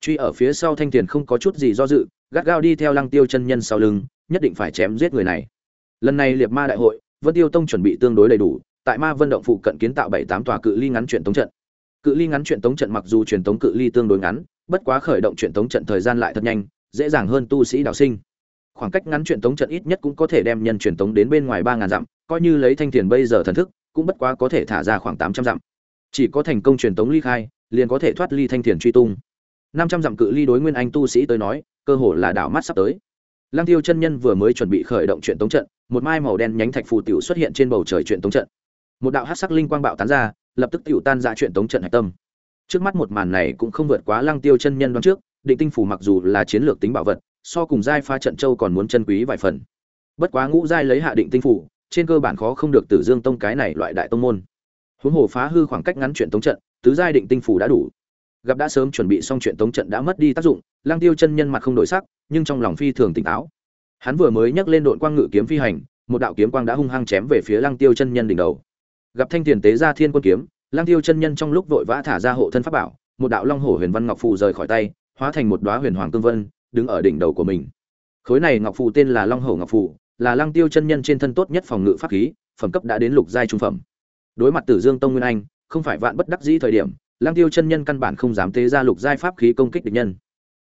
Truy ở phía sau thanh tiền không có chút gì do dự, gắt gao đi theo lăng tiêu chân nhân sau lưng, nhất định phải chém giết người này. Lần này liệt ma đại hội, vân tiêu tông chuẩn bị tương đối đầy đủ, tại ma vân động phụ cận kiến tạo bảy tám tòa cự ly ngắn chuyện tống trận. Cự ly ngắn chuyện tống trận mặc dù truyền tống cự ly tương đối ngắn, bất quá khởi động truyền tống trận thời gian lại thật nhanh, dễ dàng hơn tu sĩ đào sinh khoảng cách ngắn chuyện tống trận ít nhất cũng có thể đem nhân truyền tống đến bên ngoài ba ngàn dặm, coi như lấy thanh thiền bây giờ thần thức, cũng bất quá có thể thả ra khoảng tám trăm dặm. Chỉ có thành công truyền tống ly khai, liền có thể thoát ly thanh thiền truy tung. Năm trăm dặm cự ly đối nguyên anh tu sĩ tới nói, cơ hồ là đảo mắt sắp tới. Lăng tiêu chân nhân vừa mới chuẩn bị khởi động chuyện tống trận, một mai màu đen nhánh thạch phù tiểu xuất hiện trên bầu trời chuyện tống trận. Một đạo hắc sắc linh quang bạo tán ra, lập tức tiểu tan ra chuyện tống trận hạch tâm. Trước mắt một màn này cũng không vượt quá lăng tiêu chân nhân đoán trước, định tinh phủ mặc dù là chiến lược tính bảo vật so cùng giai pha trận châu còn muốn chân quý vài phần. Bất quá ngũ giai lấy hạ định tinh phủ, trên cơ bản khó không được tử dương tông cái này loại đại tông môn. Huống hồ phá hư khoảng cách ngắn chuyện tống trận, tứ giai định tinh phủ đã đủ. Gặp đã sớm chuẩn bị xong chuyện tống trận đã mất đi tác dụng lang tiêu chân nhân mặt không đổi sắc, nhưng trong lòng phi thường tỉnh táo. Hắn vừa mới nhấc lên đội quang ngự kiếm phi hành, một đạo kiếm quang đã hung hăng chém về phía lang tiêu chân nhân đỉnh đầu. Gặp thanh tiền tế ra thiên quân kiếm lang tiêu chân nhân trong lúc vội vã thả ra hộ thân pháp bảo, một đạo long hổ huyền văn ngọc phù rời khỏi tay, hóa thành một đóa huyền hoàng cương vân đứng ở đỉnh đầu của mình. Khối này ngọc phù tên là long hổ ngọc phù, là lang tiêu chân nhân trên thân tốt nhất phòng ngự pháp khí, phẩm cấp đã đến lục giai trung phẩm. Đối mặt tử dương tông nguyên anh, không phải vạn bất đắc dĩ thời điểm lang tiêu chân nhân căn bản không dám tế ra lục giai pháp khí công kích địch nhân.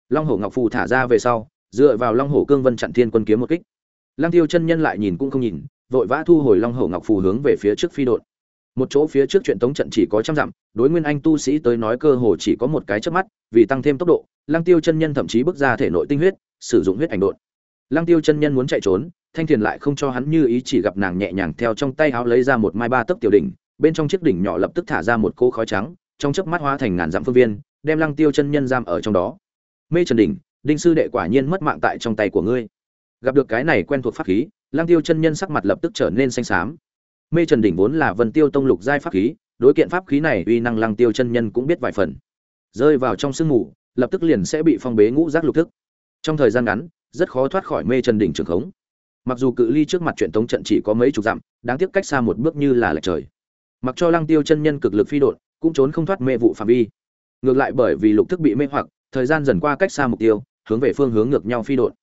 Long hổ ngọc phù thả ra về sau, dựa vào long hổ cương vân chặn thiên quân kiếm một kích. Lang tiêu chân nhân lại nhìn cũng không nhìn, vội vã thu hồi long hổ ngọc phù hướng về phía trước phi đột một chỗ phía trước chuyện tống trận chỉ có trăm dặm, đối nguyên anh tu sĩ tới nói cơ hồ chỉ có một cái chớp mắt, vì tăng thêm tốc độ lang tiêu chân nhân thậm chí bước ra thể nội tinh huyết, sử dụng huyết ảnh độn. lang tiêu chân nhân muốn chạy trốn, thanh thiền lại không cho hắn như ý chỉ gặp nàng nhẹ nhàng theo trong tay áo lấy ra một mai ba tấc tiểu đỉnh, bên trong chiếc đỉnh nhỏ lập tức thả ra một cỗ khói trắng, trong chớp mắt hóa thành ngàn dặm phương viên, đem lăng tiêu chân nhân giam ở trong đó. Mê trần đỉnh, đinh sư đệ quả nhiên mất mạng tại trong tay của ngươi. Gặp được cái này quen thuộc pháp khí, lăng tiêu chân nhân sắc mặt lập tức trở nên xanh xám. Mê trần đỉnh vốn là vân tiêu tông lục giai pháp khí, đối kiện pháp khí này uy năng lăng tiêu chân nhân cũng biết vài phần. Rơi vào trong sương mù lập tức liền sẽ bị phong bế ngũ giác lục thức. Trong thời gian ngắn, rất khó thoát khỏi mê trần đỉnh trường khống. Mặc dù cự ly trước mặt chuyện tống trận chỉ có mấy chục dặm, đáng tiếc cách xa một bước như là lệch trời. Mặc cho lăng tiêu chân nhân cực lực phi đột cũng trốn không thoát mê vụ phạm vi. Ngược lại bởi vì lục thức bị mê hoặc, thời gian dần qua cách xa mục tiêu, hướng về phương hướng ngược nhau phi đột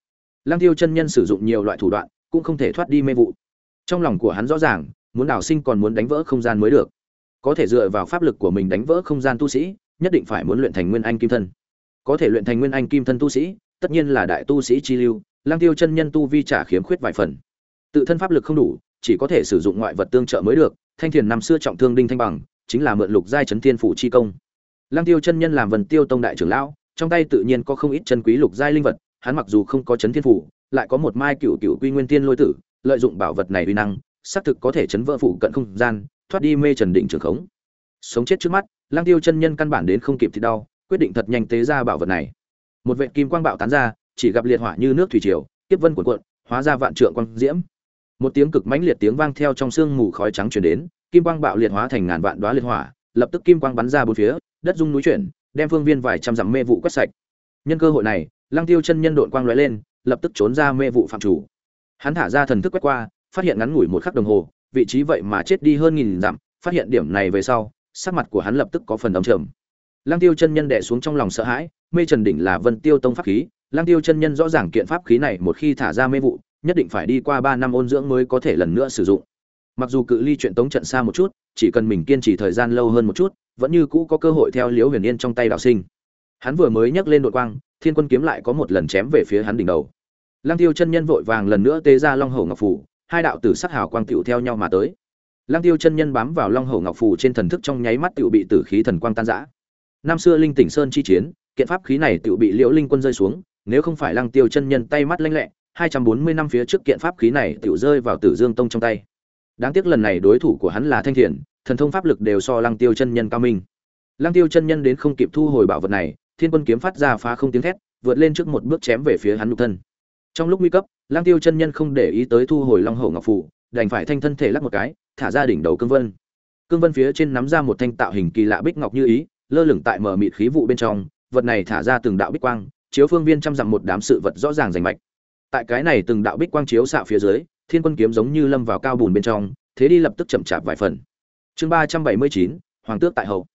lăng tiêu chân nhân sử dụng nhiều loại thủ đoạn, cũng không thể thoát đi mê vụ. Trong lòng của hắn rõ ràng, muốn đảo sinh còn muốn đánh vỡ không gian mới được. Có thể dựa vào pháp lực của mình đánh vỡ không gian tu sĩ, nhất định phải muốn luyện thành nguyên anh kim thân có thể luyện thành nguyên anh kim thân tu sĩ, tất nhiên là đại tu sĩ chi lưu, lang tiêu chân nhân tu vi trả khiếm khuyết vài phần. Tự thân pháp lực không đủ, chỉ có thể sử dụng ngoại vật tương trợ mới được, thanh thiền năm xưa trọng thương đinh thanh bằng, chính là mượn lục giai chấn thiên phủ chi công. Lang tiêu chân nhân làm vần tiêu tông đại trưởng lão, trong tay tự nhiên có không ít chân quý lục giai linh vật, hắn mặc dù không có chấn thiên phủ, lại có một mai cựu cựu quy nguyên tiên lôi tử, lợi dụng bảo vật này uy năng, xác thực có thể chấn vỡ phủ cận không gian, thoát đi mê trần định trường khống. Sống chết trước mắt, lang tiêu chân nhân căn bản đến không kịp thì đau quyết định thật nhanh tế ra bảo vật này. Một vệ kim quang bạo tán ra, chỉ gặp liệt hỏa như nước thủy triều tiếp vân cuộn cuộn, hóa ra vạn trượng quang diễm. Một tiếng cực mãnh liệt tiếng vang theo trong sương mù khói trắng truyền đến, kim quang bạo liệt hóa thành ngàn vạn đóa liệt hỏa, lập tức kim quang bắn ra bốn phía, đất rung núi chuyển, đem phương viên vài trăm dặm mê vụ quét sạch. Nhân cơ hội này, lăng tiêu chân nhân đội quang lóe lên, lập tức trốn ra mê vụ phạm chủ. Hắn thả ra thần thức quét qua, phát hiện ngắn ngủi một khắc đồng hồ, vị trí vậy mà chết đi hơn nghìn dặm, phát hiện điểm này về sau, sắc mặt của hắn lập tức có phần ấm trầm lăng tiêu chân nhân đè xuống trong lòng sợ hãi, mê trần đỉnh là vân tiêu tông pháp khí, lăng tiêu chân nhân rõ ràng kiện pháp khí này một khi thả ra mê vụ, nhất định phải đi qua ba năm ôn dưỡng mới có thể lần nữa sử dụng. Mặc dù cự ly chuyện tống trận xa một chút, chỉ cần mình kiên trì thời gian lâu hơn một chút, vẫn như cũ có cơ hội theo liễu huyền yên trong tay đạo sinh. Hắn vừa mới nhấc lên đội quang, thiên quân kiếm lại có một lần chém về phía hắn đỉnh đầu. Lăng tiêu chân nhân vội vàng lần nữa tế ra long hổ ngọc phủ hai đạo tử sắc hào quang tựu theo nhau mà tới. Lăng tiêu chân nhân bám vào long hổ ngọc phủ trên thần thức trong nháy mắt tựu bị tử khí thần quang tan rã năm xưa linh tỉnh sơn chi chiến, kiện pháp khí này tựu bị liễu linh quân rơi xuống, nếu không phải lăng tiêu chân nhân tay mắt lanh lẹ, hai trăm bốn mươi năm phía trước kiện pháp khí này tựu rơi vào tử dương tông trong tay. Đáng tiếc lần này đối thủ của hắn là thanh thiền, thần thông pháp lực đều so lăng tiêu chân nhân cao minh. Lăng tiêu chân nhân đến không kịp thu hồi bảo vật này, thiên quân kiếm phát ra phá không tiếng thét, vượt lên trước một bước chém về phía hắn nhục thân. Trong lúc nguy cấp, lăng tiêu chân nhân không để ý tới thu hồi long hổ ngọc phủ đành phải thanh thân thể lắc một cái, thả ra đỉnh đầu cương vân. Cương vân phía trên nắm ra một thanh tạo hình kỳ lạ bích ngọc như ý lơ lửng tại mờ mịt khí vụ bên trong, vật này thả ra từng đạo bích quang, chiếu phương viên trăm dặm một đám sự vật rõ ràng rành mạch. Tại cái này từng đạo bích quang chiếu xạ phía dưới, thiên quân kiếm giống như lâm vào cao bùn bên trong, thế đi lập tức chậm chạp vài phần. Chương ba trăm bảy mươi chín, hoàng tước tại hậu.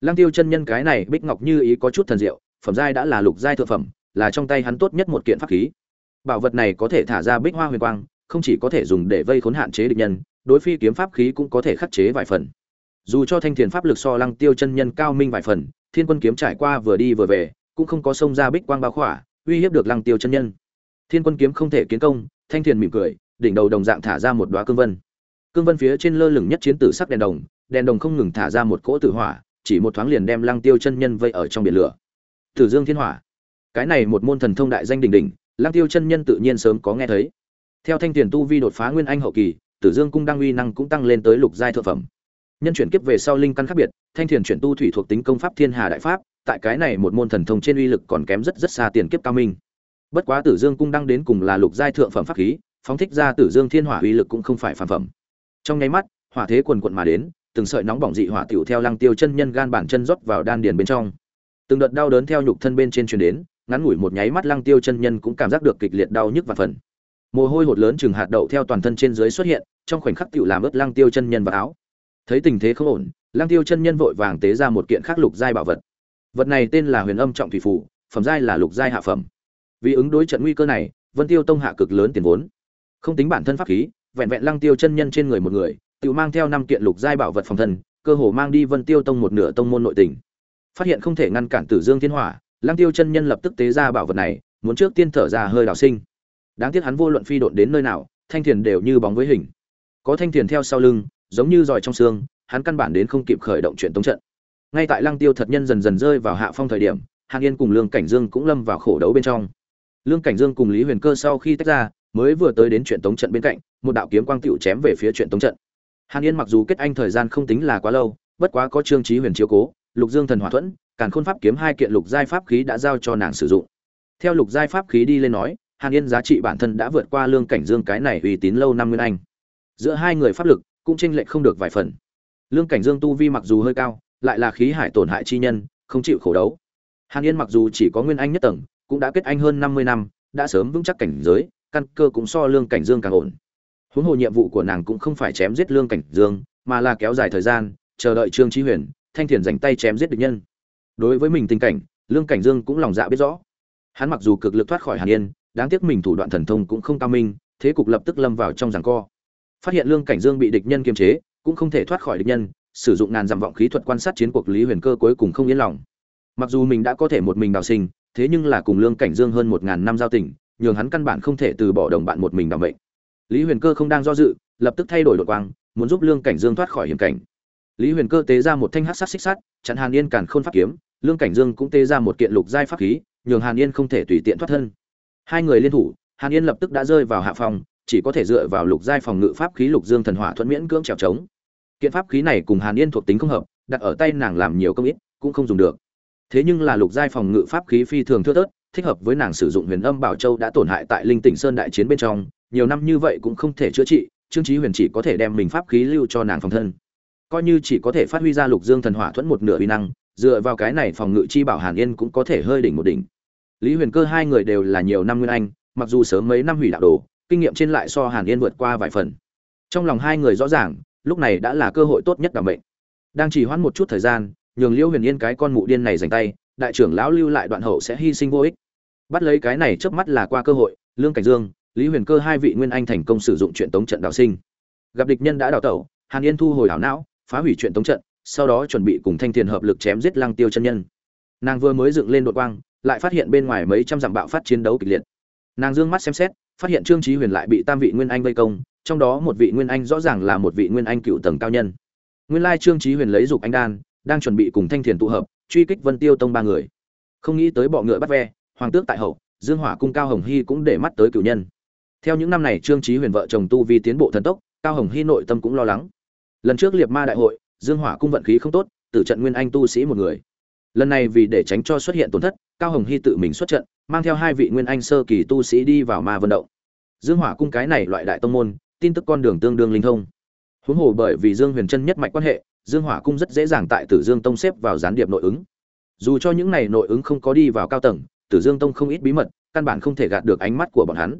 Lăng tiêu chân nhân cái này bích ngọc như ý có chút thần diệu, phẩm giai đã là lục giai thượng phẩm, là trong tay hắn tốt nhất một kiện pháp khí. Bảo vật này có thể thả ra bích hoa huyền quang, không chỉ có thể dùng để vây khốn hạn chế địch nhân, đối phi kiếm pháp khí cũng có thể khắc chế vài phần dù cho thanh thiền pháp lực so lăng tiêu chân nhân cao minh vài phần, thiên quân kiếm trải qua vừa đi vừa về, cũng không có sông ra bích quang bao khỏa, uy hiếp được lăng tiêu chân nhân. Thiên quân kiếm không thể kiến công, thanh thiền mỉm cười, đỉnh đầu đồng dạng thả ra một đoá cương vân. Cương vân phía trên lơ lửng nhất chiến tử sắc đèn đồng đèn đồng không ngừng thả ra một cỗ tử hỏa, chỉ một thoáng liền đem lăng tiêu chân nhân vây ở trong biển lửa. Tử dương thiên hỏa. Cái này một môn thần thông đại danh đỉnh đỉnh, lăng tiêu chân nhân tự nhiên sớm có nghe thấy. Theo thanh tiền tu vi đột phá nguyên anh hậu kỳ, tử dương cung đăng uy năng cũng tăng lên tới lục giai thượng phẩm nhân chuyển kiếp về sau linh căn khác biệt, thanh thiền chuyển tu thủy thuộc tính công pháp thiên hà đại pháp, tại cái này một môn thần thông trên uy lực còn kém rất rất xa tiền kiếp cao minh. Bất quá tử dương cung đăng đến cùng là lục giai thượng phẩm pháp khí, phóng thích ra tử dương thiên hỏa uy lực cũng không phải phàm phẩm. Trong nháy mắt, hỏa thế quần quận mà đến, từng sợi nóng bỏng dị hỏa tiểu theo lăng tiêu chân nhân gan bản chân rót vào đan điền bên trong. Từng đợt đau đớn theo nhục thân bên trên truyền đến, ngắn ngủi một nháy mắt lăng tiêu chân nhân cũng cảm giác được kịch liệt đau nhức và phần. Mồ hôi hột lớn chừng hạt đậu theo toàn thân trên dưới xuất hiện, trong khoảnh khắc tiểu làm ướt lăng tiêu chân nhân vào áo thấy tình thế không ổn Lang tiêu chân nhân vội vàng tế ra một kiện khắc lục giai bảo vật. Vật này tên là huyền âm trọng thủy phủ phẩm giai là lục giai hạ phẩm. Vì ứng đối trận nguy cơ này, vân tiêu tông hạ cực lớn tiền vốn. Không tính bản thân pháp khí, vẹn vẹn lăng tiêu chân nhân trên người một người, tự mang theo năm kiện lục giai bảo vật phòng thân, cơ hồ mang đi vân tiêu tông một nửa tông môn nội tình. Phát hiện không thể ngăn cản tử dương thiên hỏa, lăng tiêu chân nhân lập tức tế ra bảo vật này, muốn trước tiên thở ra hơi đào sinh. Đáng tiếc hắn vô luận phi độn đến nơi nào, thanh thiền đều như bóng với hình. Có thanh thiền theo sau lưng giống như giỏi trong xương, hắn căn bản đến không kịp khởi động chuyện tống trận. Ngay tại lăng tiêu thật nhân dần dần rơi vào hạ phong thời điểm hàn yên cùng lương cảnh dương cũng lâm vào khổ đấu bên trong. Lương cảnh dương cùng lý huyền cơ sau khi tách ra, mới vừa tới đến chuyện tống trận bên cạnh, một đạo kiếm quang tựu chém về phía chuyện tống trận. Hàn yên mặc dù kết anh thời gian không tính là quá lâu, bất quá có trương trí huyền chiếu cố, lục dương thần hỏa thuẫn, càn khôn pháp kiếm hai kiện lục giai pháp khí đã giao cho nàng sử dụng. Theo lục giai pháp khí đi lên nói hàn yên giá trị bản thân đã vượt qua lương cảnh dương cái này uy tín lâu năm nguyên anh. Giữa hai người pháp lực cũng tranh lệch không được vài phần. Lương cảnh dương tu vi mặc dù hơi cao, lại là khí hải tổn hại chi nhân, không chịu khổ đấu. Hàn yên mặc dù chỉ có nguyên anh nhất tầng, cũng đã kết anh hơn năm mươi năm, đã sớm vững chắc cảnh giới, căn cơ cũng so lương cảnh dương càng ổn. Huống hồ nhiệm vụ của nàng cũng không phải chém giết lương cảnh dương, mà là kéo dài thời gian, chờ đợi trương Chí huyền, thanh thiền rảnh tay chém giết địch nhân. Đối với mình tình cảnh, lương cảnh dương cũng lòng dạ biết rõ. Hắn mặc dù cực lực thoát khỏi hàn yên, đáng tiếc mình thủ đoạn thần thông cũng không cao minh, thế cục lập tức lâm vào trong giằng co phát hiện lương cảnh dương bị địch nhân kiềm chế, cũng không thể thoát khỏi địch nhân, sử dụng ngàn dặm vọng khí thuật quan sát chiến cuộc lý huyền cơ cuối cùng không yên lòng. Mặc dù mình đã có thể một mình đào sinh, thế nhưng là cùng lương cảnh dương hơn một ngàn năm giao tình, nhường hắn căn bản không thể từ bỏ đồng bạn một mình đảm bệnh lý huyền cơ không đang do dự, lập tức thay đổi đội quang, muốn giúp lương cảnh dương thoát khỏi hiểm cảnh. Lý huyền cơ tế ra một thanh hát sát xích sắt, chặn hàn yên càn khôn pháp kiếm, lương cảnh dương cũng tế ra một kiện lục giai pháp khí, nhường hàn yên không thể tùy tiện thoát thân. Hai người liên thủ, hàn yên lập tức đã rơi vào hạ phòng chỉ có thể dựa vào lục giai phòng ngự pháp khí lục dương thần hỏa thuận miễn cưỡng trèo trống. Kiện pháp khí này cùng hàn yên thuộc tính không hợp, đặt ở tay nàng làm nhiều công ít, cũng không dùng được. Thế nhưng là lục giai phòng ngự pháp khí phi thường thưa thớt, thích hợp với nàng sử dụng huyền âm bảo châu đã tổn hại tại linh tỉnh sơn đại chiến bên trong, nhiều năm như vậy cũng không thể chữa trị, trương trí huyền chỉ có thể đem mình pháp khí lưu cho nàng phòng thân. Coi như chỉ có thể phát huy ra lục dương thần hỏa thuẫn một nửa uy năng, dựa vào cái này phòng ngự chi bảo hàn yên cũng có thể hơi đỉnh một đỉnh. Lý huyền cơ hai người đều là nhiều năm nguyên anh, mặc dù sớm mấy năm hủy đạo đồ kinh nghiệm trên lại so hàn yên vượt qua vài phần. Trong lòng hai người rõ ràng, lúc này đã là cơ hội tốt nhất đảm mệnh. Đang chỉ hoãn một chút thời gian, nhường liễu huyền yên cái con mụ điên này giành tay, đại trưởng lão lưu lại đoạn hậu sẽ hy sinh vô ích. Bắt lấy cái này trước mắt là qua cơ hội, lương cảnh dương, lý huyền cơ hai vị nguyên anh thành công sử dụng chuyện tống trận đạo sinh. Gặp địch nhân đã đào tẩu, hàn yên thu hồi ảo não, phá hủy chuyện tống trận, sau đó chuẩn bị cùng thanh tiền hợp lực chém giết lăng tiêu chân nhân. Nàng vừa mới dựng lên đội quang, lại phát hiện bên ngoài mấy trăm dặm bạo phát chiến đấu kịch liệt. Nàng dương mắt xem xét phát hiện trương trí huyền lại bị tam vị nguyên anh vây công, trong đó một vị nguyên anh rõ ràng là một vị nguyên anh cựu tầng cao nhân. Nguyên lai trương trí huyền lấy dục anh đan, đang chuẩn bị cùng thanh thiền tụ hợp, truy kích vân tiêu tông ba người. Không nghĩ tới bọ ngựa bắt ve, hoàng tước tại hậu, dương hỏa cung cao hồng hy cũng để mắt tới cựu nhân. Theo những năm này trương trí huyền vợ chồng tu vi tiến bộ thần tốc, cao hồng hy nội tâm cũng lo lắng. Lần trước liệt ma đại hội, dương hỏa cung vận khí không tốt, tử trận nguyên anh tu sĩ một người. Lần này vì để tránh cho xuất hiện tổn thất cao hồng hy tự mình xuất trận, mang theo hai vị nguyên anh sơ kỳ tu sĩ đi vào ma vận động. Dương hỏa cung cái này loại đại tông môn, tin tức con đường tương đương linh thông. Huống hồ bởi vì dương huyền chân nhất mạch quan hệ, dương hỏa cung rất dễ dàng tại tử dương tông xếp vào gián điệp nội ứng. Dù cho những này nội ứng không có đi vào cao tầng, tử dương tông không ít bí mật, căn bản không thể gạt được ánh mắt của bọn hắn.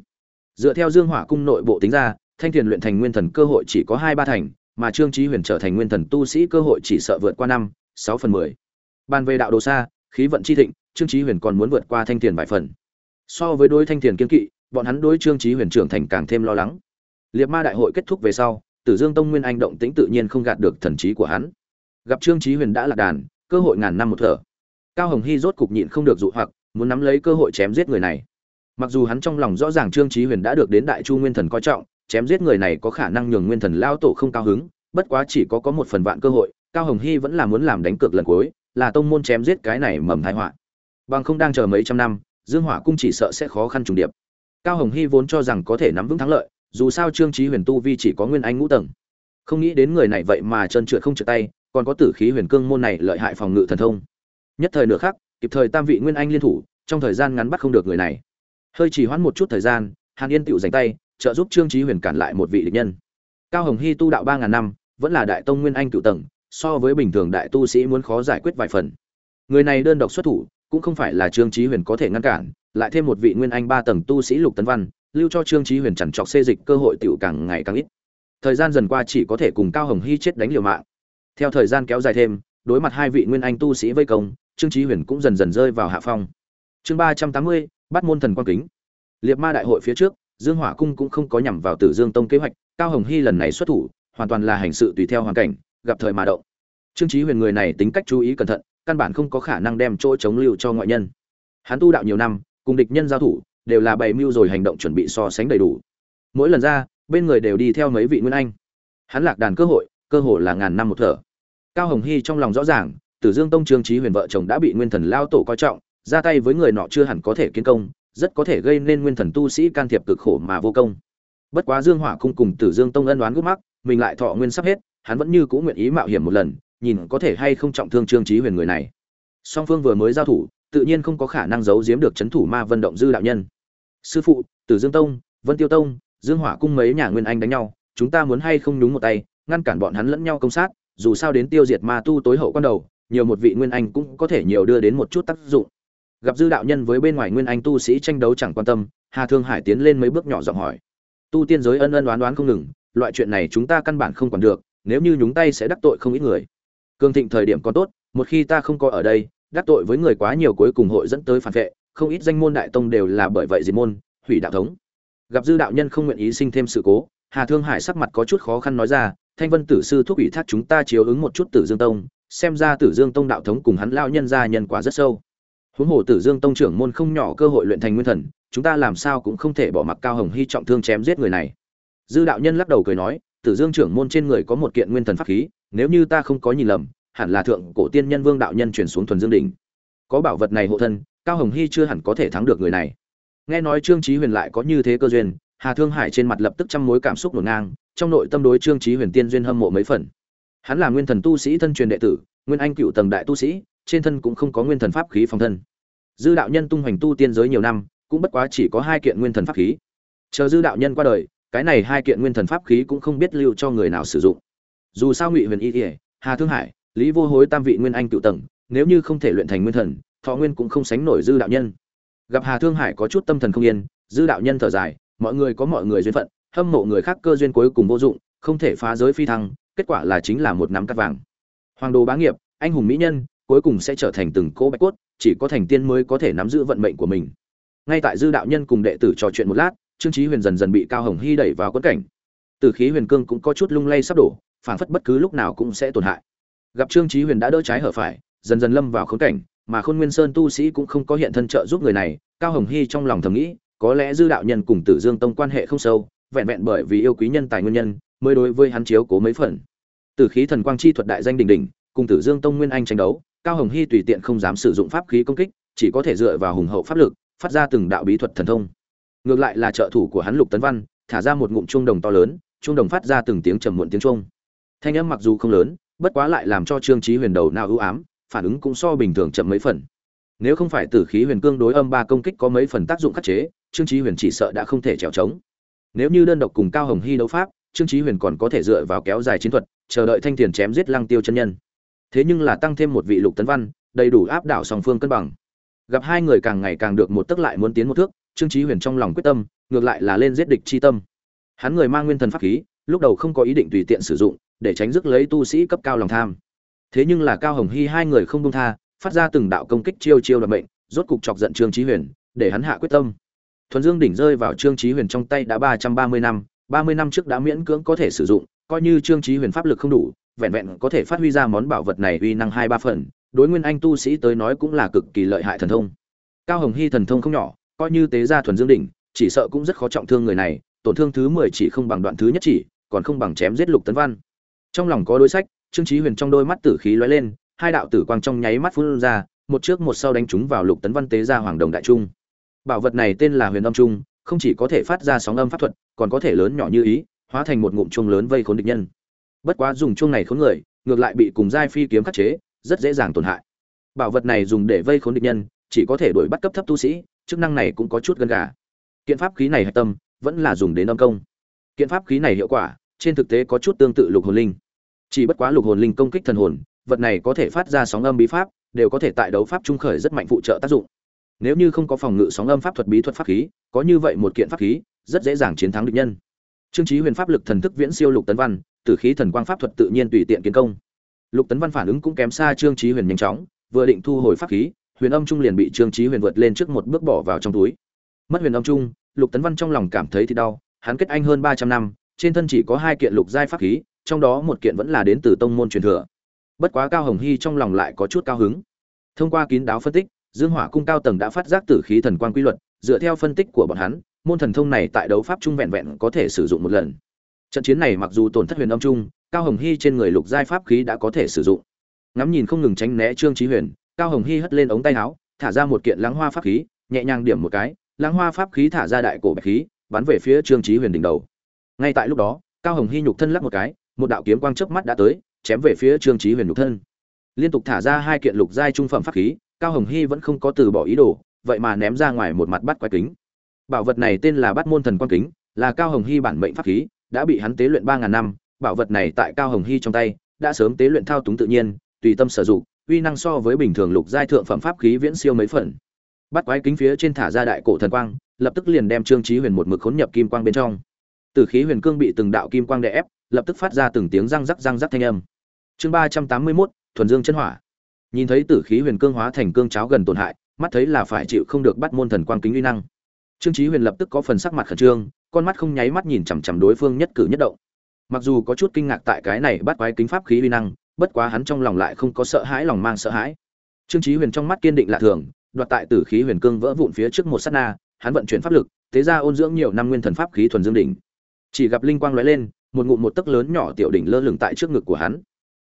Dựa theo dương hỏa cung nội bộ tính ra, thanh thiền luyện thành nguyên thần cơ hội chỉ có hai ba thành, mà trương trí huyền trở thành nguyên thần tu sĩ cơ hội chỉ sợ vượt qua năm, sáu phần mười. Bàn về đạo đồ xa, khí vận chi thịnh trương Chí huyền còn muốn vượt qua thanh tiền vài phần. So với đối thanh tiền kiên kỵ, bọn hắn đối trương Chí huyền trưởng thành càng thêm lo lắng. Liệt ma đại hội kết thúc về sau, tử dương tông nguyên anh động tĩnh tự nhiên không gạt được thần trí của hắn. Gặp trương Chí huyền đã lạc đàn, cơ hội ngàn năm một thở. Cao hồng hy rốt cục nhịn không được dụ hoặc, muốn nắm lấy cơ hội chém giết người này. Mặc dù hắn trong lòng rõ ràng trương Chí huyền đã được đến đại chu nguyên thần coi trọng, chém giết người này có khả năng nhường nguyên thần lao tổ không cao hứng, bất quá chỉ có có một phần vạn cơ hội, cao hồng hy vẫn là muốn làm đánh cược lần cuối, là tông môn chém giết cái này mầm tai họa bằng không đang chờ mấy trăm năm, dương hỏa cung chỉ sợ sẽ khó khăn trùng điệp. Cao hồng hy vốn cho rằng có thể nắm vững thắng lợi, dù sao trương trí huyền tu vi chỉ có nguyên anh ngũ tầng. Không nghĩ đến người này vậy mà chân trượt không trượt tay, còn có tử khí huyền cương môn này lợi hại phòng ngự thần thông. Nhất thời nửa khác kịp thời tam vị nguyên anh liên thủ, trong thời gian ngắn bắt không được người này. Hơi chỉ hoãn một chút thời gian, hàn yên tựu dành tay, trợ giúp trương trí huyền cản lại một vị địch nhân. Cao hồng hy tu đạo ba ngàn năm, vẫn là đại tông nguyên anh cựu tầng, so với bình thường đại tu sĩ muốn khó giải quyết vài phần. Người này đơn độc xuất thủ cũng không phải là trương chí huyền có thể ngăn cản, lại thêm một vị nguyên anh ba tầng tu sĩ lục tấn văn, lưu cho trương chí huyền chẳng trọc xê dịch cơ hội tiểu càng ngày càng ít. Thời gian dần qua chỉ có thể cùng cao hồng hy chết đánh liều mạng. Theo thời gian kéo dài thêm, đối mặt hai vị nguyên anh tu sĩ vây công, trương chí huyền cũng dần dần rơi vào hạ phong. Chương ba trăm tám mươi, bắt môn thần quan kính. Liệt ma đại hội phía trước, dương hỏa cung cũng không có nhằm vào tử dương tông kế hoạch, cao hồng hy lần này xuất thủ, hoàn toàn là hành sự tùy theo hoàn cảnh, gặp thời mà động. Trương chí huyền người này tính cách chú ý cẩn thận căn bản không có khả năng đem chỗ chống lưu cho ngoại nhân. Hắn tu đạo nhiều năm, cùng địch nhân giao thủ, đều là bày mưu rồi hành động chuẩn bị so sánh đầy đủ. Mỗi lần ra, bên người đều đi theo mấy vị nguyên anh. Hắn lạc đàn cơ hội cơ hội là ngàn năm một thở. Cao hồng hy trong lòng rõ ràng, tử dương tông trương trí huyền vợ chồng đã bị nguyên thần lao tổ coi trọng, ra tay với người nọ chưa hẳn có thể kiến công, rất có thể gây nên nguyên thần tu sĩ can thiệp cực khổ mà vô công. Bất quá dương hỏa cung cùng tử dương tông ân đoán gút mắc, mình lại thọ nguyên sắp hết, hắn vẫn như cũ nguyện ý mạo hiểm một lần nhìn có thể hay không trọng thương trương trí huyền người này. Song phương vừa mới giao thủ, tự nhiên không có khả năng giấu giếm được chấn thủ ma vân động dư đạo nhân. Sư phụ, tử dương tông, vân tiêu tông, dương hỏa cung mấy nhà nguyên anh đánh nhau, chúng ta muốn hay không nhúng một tay, ngăn cản bọn hắn lẫn nhau công sát, dù sao đến tiêu diệt ma tu tối hậu quan đầu, nhiều một vị nguyên anh cũng có thể nhiều đưa đến một chút tác dụng. Gặp dư đạo nhân với bên ngoài nguyên anh tu sĩ tranh đấu chẳng quan tâm, hà thương hải tiến lên mấy bước nhỏ giọng hỏi. Tu tiên giới ân ân đoán đoán không ngừng, loại chuyện này chúng ta căn bản không quản được, nếu như nhúng tay sẽ đắc tội không ít người cường thịnh thời điểm còn tốt, một khi ta không có ở đây, đắc tội với người quá nhiều cuối cùng hội dẫn tới phản vệ, không ít danh môn đại tông đều là bởi vậy diệt môn, hủy đạo thống. Gặp dư đạo nhân không nguyện ý sinh thêm sự cố, hà thương hải sắc mặt có chút khó khăn nói ra, thanh vân tử sư thúc ủy thác chúng ta chiếu ứng một chút tử dương tông, xem ra tử dương tông đạo thống cùng hắn lao nhân gia nhân quả rất sâu. Huống hồ tử dương tông trưởng môn không nhỏ cơ hội luyện thành nguyên thần, chúng ta làm sao cũng không thể bỏ mặc cao hồng hy trọng thương chém giết người này. Dư đạo nhân lắc đầu cười nói tử dương trưởng môn trên người có một kiện nguyên thần pháp khí, nếu như ta không có nhìn lầm, hẳn là thượng cổ tiên nhân vương đạo nhân chuyển xuống thuần dương đỉnh. Có bảo vật này hộ thân, cao hồng hy chưa hẳn có thể thắng được người này. Nghe nói trương Chí huyền lại có như thế cơ duyên, hà thương hải trên mặt lập tức trăm mối cảm xúc ngổn ngang, trong nội tâm đối trương Chí huyền tiên duyên hâm mộ mấy phần. Hắn là nguyên thần tu sĩ thân truyền đệ tử, nguyên anh cựu tầng đại tu sĩ, trên thân cũng không có nguyên thần pháp khí phòng thân. Dư đạo nhân tung hoành tu tiên giới nhiều năm, cũng bất quá chỉ có hai kiện nguyên thần pháp khí. Chờ dư đạo nhân qua đời cái này hai kiện nguyên thần pháp khí cũng không biết lưu cho người nào sử dụng. Dù sao ngụy huyền y ỉa hà thương hải, lý vô hối tam vị nguyên anh cựu tầng, nếu như không thể luyện thành nguyên thần, thọ nguyên cũng không sánh nổi dư đạo nhân. Gặp hà thương hải có chút tâm thần không yên, dư đạo nhân thở dài, mọi người có mọi người duyên phận, hâm mộ người khác cơ duyên cuối cùng vô dụng, không thể phá giới phi thăng, kết quả là chính là một nắm cắt vàng. Hoàng đồ bá nghiệp, anh hùng mỹ nhân, cuối cùng sẽ trở thành từng cỗ bạch cốt, chỉ có thành tiên mới có thể nắm giữ vận mệnh của mình. Ngay tại dư đạo nhân cùng đệ tử trò chuyện một lát trương Chí huyền dần dần bị cao hồng hy đẩy vào quất cảnh. Từ khí huyền cương cũng có chút lung lay sắp đổ, phảng phất bất cứ lúc nào cũng sẽ tổn hại. Gặp trương Chí huyền đã đỡ trái hở phải, dần dần lâm vào khốn cảnh, mà khôn nguyên sơn tu sĩ cũng không có hiện thân trợ giúp người này, cao hồng hy trong lòng thầm nghĩ, có lẽ dư đạo nhân cùng tử dương tông quan hệ không sâu, vẹn vẹn bởi vì yêu quý nhân tài nguyên nhân, mới đối với hắn chiếu cố mấy phần. Tử khí thần quang chi thuật đại danh đỉnh đỉnh, cùng tử dương tông nguyên anh tranh đấu, cao hồng hy tùy tiện không dám sử dụng pháp khí công kích, chỉ có thể dựa vào hùng hậu pháp lực, phát ra từng đạo bí thuật thần thông ngược lại là trợ thủ của hắn lục tấn văn, thả ra một ngụm chuông đồng to lớn, chuông đồng phát ra từng tiếng trầm muộn tiếng chuông. Thanh âm mặc dù không lớn, bất quá lại làm cho trương trí huyền đầu nào ưu ám, phản ứng cũng so bình thường chậm mấy phần. Nếu không phải tử khí huyền cương đối âm ba công kích có mấy phần tác dụng khắc chế, trương trí huyền chỉ sợ đã không thể trèo trống. Nếu như đơn độc cùng cao hồng hy đấu pháp, trương trí huyền còn có thể dựa vào kéo dài chiến thuật, chờ đợi thanh tiền chém giết lăng tiêu chân nhân. Thế nhưng là tăng thêm một vị lục tấn văn, đầy đủ áp đảo song phương cân bằng. Gặp hai người càng ngày càng được một tức lại muốn tiến một thước trương Chí huyền trong lòng quyết tâm, ngược lại là lên giết địch chi tâm. Hắn người mang nguyên thần pháp khí, lúc đầu không có ý định tùy tiện sử dụng, để tránh rước lấy tu sĩ cấp cao lòng tham. Thế nhưng là cao hồng hy hai người không buông tha, phát ra từng đạo công kích chiêu chiêu đoạt mệnh, rốt cục chọc giận trương Chí huyền, để hắn hạ quyết tâm. Thuần dương đỉnh rơi vào trương Chí huyền trong tay đã ba trăm ba mươi năm, ba mươi năm trước đã miễn cưỡng có thể sử dụng, coi như trương Chí huyền pháp lực không đủ, vẹn vẹn có thể phát huy ra món bảo vật này uy năng hai ba phần, đối nguyên anh tu sĩ tới nói cũng là cực kỳ lợi hại thần thông. Cao hồng hy thần thông không nhỏ coi như tế gia thuần dương đỉnh, chỉ sợ cũng rất khó trọng thương người này, tổn thương thứ mười chỉ không bằng đoạn thứ nhất chỉ, còn không bằng chém giết lục tấn văn. Trong lòng có đối sách, trương chí huyền trong đôi mắt tử khí lóe lên, hai đạo tử quang trong nháy mắt phun ra, một trước một sau đánh trúng vào lục tấn văn tế gia hoàng đồng đại trung. Bảo vật này tên là huyền âm trung, không chỉ có thể phát ra sóng âm pháp thuật, còn có thể lớn nhỏ như ý, hóa thành một ngụm chuông lớn vây khốn địch nhân. Bất quá dùng chuông này khốn người, ngược lại bị cùng giai phi kiếm khắc chế, rất dễ dàng tổn hại. Bảo vật này dùng để vây khốn địch nhân, chỉ có thể đuổi bắt cấp thấp tu sĩ chức năng này cũng có chút gần gà. Kiện pháp khí này hạch tâm, vẫn là dùng đến âm công. Kiện pháp khí này hiệu quả, trên thực tế có chút tương tự lục hồn linh. Chỉ bất quá lục hồn linh công kích thần hồn, vật này có thể phát ra sóng âm bí pháp, đều có thể tại đấu pháp trung khởi rất mạnh phụ trợ tác dụng. Nếu như không có phòng ngự sóng âm pháp thuật bí thuật pháp khí, có như vậy một kiện pháp khí, rất dễ dàng chiến thắng địch nhân. Trương trí huyền pháp lực thần thức viễn siêu lục tấn văn tử khí thần quang pháp thuật tự nhiên tùy tiện kiến công. Lục tấn văn phản ứng cũng kém xa trương trí huyền nhanh chóng, vừa định thu hồi pháp khí huyền âm trung liền bị trương trí huyền vượt lên trước một bước bỏ vào trong túi. Mất huyền âm trung, lục tấn văn trong lòng cảm thấy thì đau, hắn kết anh hơn ba trăm năm, trên thân chỉ có hai kiện lục giai pháp khí, trong đó một kiện vẫn là đến từ tông môn truyền thừa. Bất quá cao hồng hy trong lòng lại có chút cao hứng. Thông qua kín đáo phân tích, dương hỏa cung cao tầng đã phát giác tử khí thần quan quy luật, dựa theo phân tích của bọn hắn, môn thần thông này tại đấu pháp trung vẹn vẹn có thể sử dụng một lần. Trận chiến này mặc dù tổn thất huyền âm trung, cao hồng hy trên người lục giai pháp khí đã có thể sử dụng. Ngắm nhìn không ngừng tránh né trương trí huyền cao hồng hy hất lên ống tay áo, thả ra một kiện lãng hoa pháp khí, nhẹ nhàng điểm một cái lãng hoa pháp khí thả ra đại cổ bạch khí, bắn về phía trương chí huyền đỉnh đầu. Ngay tại lúc đó, cao hồng hy nhục thân lắc một cái, một đạo kiếm quang chớp mắt đã tới, chém về phía trương chí huyền nhục thân. Liên tục thả ra hai kiện lục giai trung phẩm pháp khí, cao hồng hy vẫn không có từ bỏ ý đồ, vậy mà ném ra ngoài một mặt bắt quái kính. Bảo vật này tên là bắt môn thần quang kính, là cao hồng hy bản mệnh pháp khí, đã bị hắn tế luyện ba ngàn năm, bảo vật này tại cao hồng hy trong tay, đã sớm tế luyện thao túng tự nhiên, tùy tâm sử dụng uy năng so với bình thường lục giai thượng phẩm pháp khí viễn siêu mấy phần. Bắt quái kính phía trên thả ra đại cổ thần quang lập tức liền đem trương chí huyền một mực khốn nhập kim quang bên trong. Từ khí huyền cương bị từng đạo kim quang đè ép lập tức phát ra từng tiếng răng rắc răng rắc thanh âm. Chương ba trăm tám mươi 381, thuần dương chân hỏa. Nhìn thấy tử khí huyền cương hóa thành cương cháo gần tổn hại mắt thấy là phải chịu không được bắt môn thần quang kính uy năng. Trương chí huyền lập tức có phần sắc mặt khẩn trương con mắt không nháy mắt nhìn chằm chằm đối phương nhất cử nhất động. Mặc dù có chút kinh ngạc tại cái này bắt quái kính pháp khí uy năng bất quá hắn trong lòng lại không có sợ hãi lòng mang sợ hãi. Trương chí huyền trong mắt kiên định lạ thường, đoạt tại tử khí huyền cương vỡ vụn phía trước một sát na, hắn vận chuyển pháp lực, thế ra ôn dưỡng nhiều năm nguyên thần pháp khí thuần dương đỉnh. Chỉ gặp linh quang lóe lên, một ngụm một tấc lớn nhỏ tiểu đỉnh lơ lửng tại trước ngực của hắn.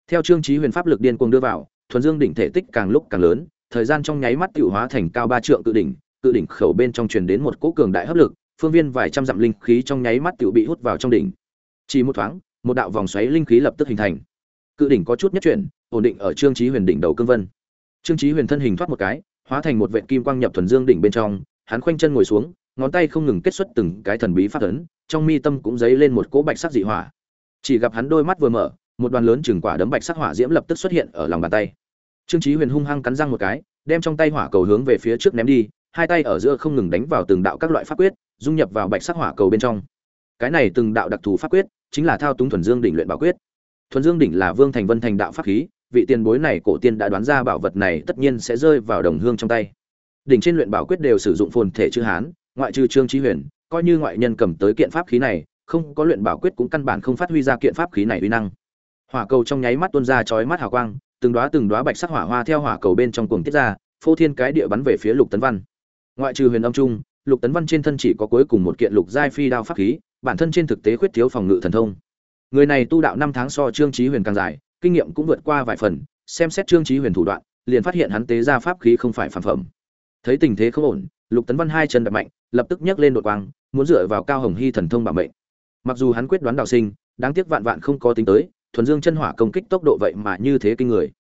Theo trương chí huyền pháp lực điên cuồng đưa vào, thuần dương đỉnh thể tích càng lúc càng lớn, thời gian trong nháy mắt tiểu hóa thành cao ba trượng cự đỉnh cự đỉnh khẩu bên trong truyền đến một cỗ cường đại hấp lực, phương viên vài trăm dặm linh khí trong nháy mắt tiểu bị hút vào trong đỉnh. Chỉ một thoáng, một đạo vòng xoáy linh khí lập tức hình thành cự đỉnh có chút nhất chuyển, ổn định ở trương chí huyền đỉnh đầu cương vân. Trương chí huyền thân hình thoát một cái, hóa thành một vệt kim quang nhập thuần dương đỉnh bên trong, hắn khoanh chân ngồi xuống, ngón tay không ngừng kết xuất từng cái thần bí pháp ấn, trong mi tâm cũng dấy lên một cỗ bạch sắc dị hỏa. Chỉ gặp hắn đôi mắt vừa mở, một đoàn lớn chừng quả đấm bạch sắc hỏa diễm lập tức xuất hiện ở lòng bàn tay. Trương chí huyền hung hăng cắn răng một cái, đem trong tay hỏa cầu hướng về phía trước ném đi, hai tay ở giữa không ngừng đánh vào từng đạo các loại pháp quyết, dung nhập vào bạch sắc hỏa cầu bên trong. Cái này từng đạo đặc thù pháp quyết, chính là thao túng thuần dương đỉnh luyện bảo quyết thuần dương đỉnh là vương thành vân thành đạo pháp khí, vị tiền bối này cổ tiên đã đoán ra bảo vật này tất nhiên sẽ rơi vào đồng hương trong tay. Đỉnh trên luyện bảo quyết đều sử dụng phồn thể chữ hán, ngoại trừ trương trí huyền, coi như ngoại nhân cầm tới kiện pháp khí này, không có luyện bảo quyết cũng căn bản không phát huy ra kiện pháp khí này uy năng. Hỏa cầu trong nháy mắt tuôn ra chói mắt hào quang, từng đóa từng đóa bạch sắc hỏa hoa theo hỏa cầu bên trong cuồng tiết ra, phô thiên cái địa bắn về phía lục tấn văn. Ngoại trừ huyền âm trung, lục tấn văn trên thân chỉ có cuối cùng một kiện lục giai phi đao pháp khí, bản thân trên thực tế khuyết thiếu phòng ngự thần thông người này tu đạo năm tháng so trương trí huyền càng dài, kinh nghiệm cũng vượt qua vài phần, xem xét trương trí huyền thủ đoạn, liền phát hiện hắn tế ra pháp khí không phải phản phẩm. Thấy tình thế không ổn, lục tấn văn hai chân đập mạnh, lập tức nhấc lên đột quang, muốn dựa vào cao hồng hy thần thông bảo mệnh. Mặc dù hắn quyết đoán đạo sinh, đáng tiếc vạn vạn không có tính tới, thuần dương chân hỏa công kích tốc độ vậy mà như thế kinh người.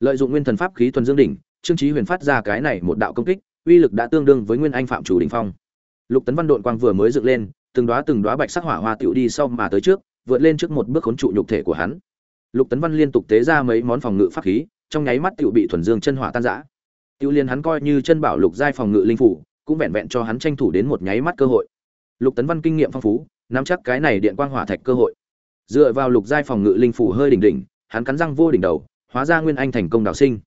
Lợi dụng nguyên thần pháp khí thuần dương đỉnh, trương trí huyền phát ra cái này một đạo công kích, uy lực đã tương đương với nguyên anh phạm chủ đình phong. Lục tấn văn đội quang vừa mới dựng lên, từng đóa từng đóa bạch sắc hỏa hoa tiêu đi sau mà tới trước vượt lên trước một bước khốn trụ nhục thể của hắn. Lục tấn văn liên tục tế ra mấy món phòng ngự pháp khí trong nháy mắt tiểu bị thuần dương chân hỏa tan rã. Tiêu liên hắn coi như chân bảo lục giai phòng ngự linh phủ cũng vẹn vẹn cho hắn tranh thủ đến một nháy mắt cơ hội. Lục tấn văn kinh nghiệm phong phú nắm chắc cái này điện quang hỏa thạch cơ hội. Dựa vào lục giai phòng ngự linh phủ hơi đỉnh đỉnh hắn cắn răng vô đỉnh đầu hóa ra nguyên anh thành công đào sinh.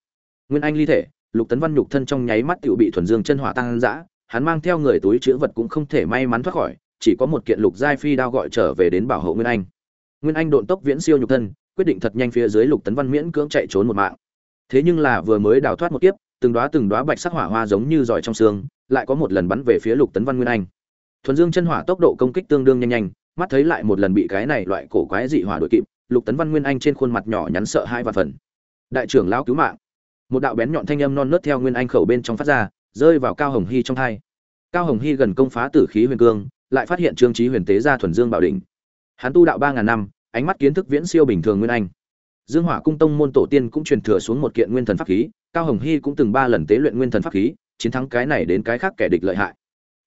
Nguyên anh ly thể lục tấn văn nhục thân trong nháy mắt tiểu bị thuần dương chân hỏa tan rã, hắn mang theo người túi chứa vật cũng không thể may mắn thoát khỏi chỉ có một kiện lục giai phi đao gọi trở về đến bảo hộ nguyên anh. Nguyên anh độn tốc viễn siêu nhục thân, quyết định thật nhanh phía dưới lục tấn văn miễn cưỡng chạy trốn một mạng. Thế nhưng là vừa mới đào thoát một kiếp, từng đóa từng đóa bạch sắc hỏa hoa giống như giỏi trong xương, lại có một lần bắn về phía lục tấn văn nguyên anh. Thuần dương chân hỏa tốc độ công kích tương đương nhanh nhanh, mắt thấy lại một lần bị cái này loại cổ quái dị hỏa đuổi kịp, lục tấn văn nguyên anh trên khuôn mặt nhỏ nhắn sợ hai và phần đại trưởng lão cứu mạng. Một đạo bén nhọn thanh âm non nớt theo nguyên anh khẩu bên trong phát ra, rơi vào cao hồng hy trong hai cao hồng hy gần công phá tử khí huyền cương lại phát hiện trương trí huyền tế ra thuần dương bảo đỉnh. Hắn tu đạo ba ngàn năm, ánh mắt kiến thức viễn siêu bình thường nguyên anh. Dương hỏa cung tông môn tổ tiên cũng truyền thừa xuống một kiện nguyên thần pháp khí, cao hồng hy cũng từng ba lần tế luyện nguyên thần pháp khí, chiến thắng cái này đến cái khác kẻ địch lợi hại.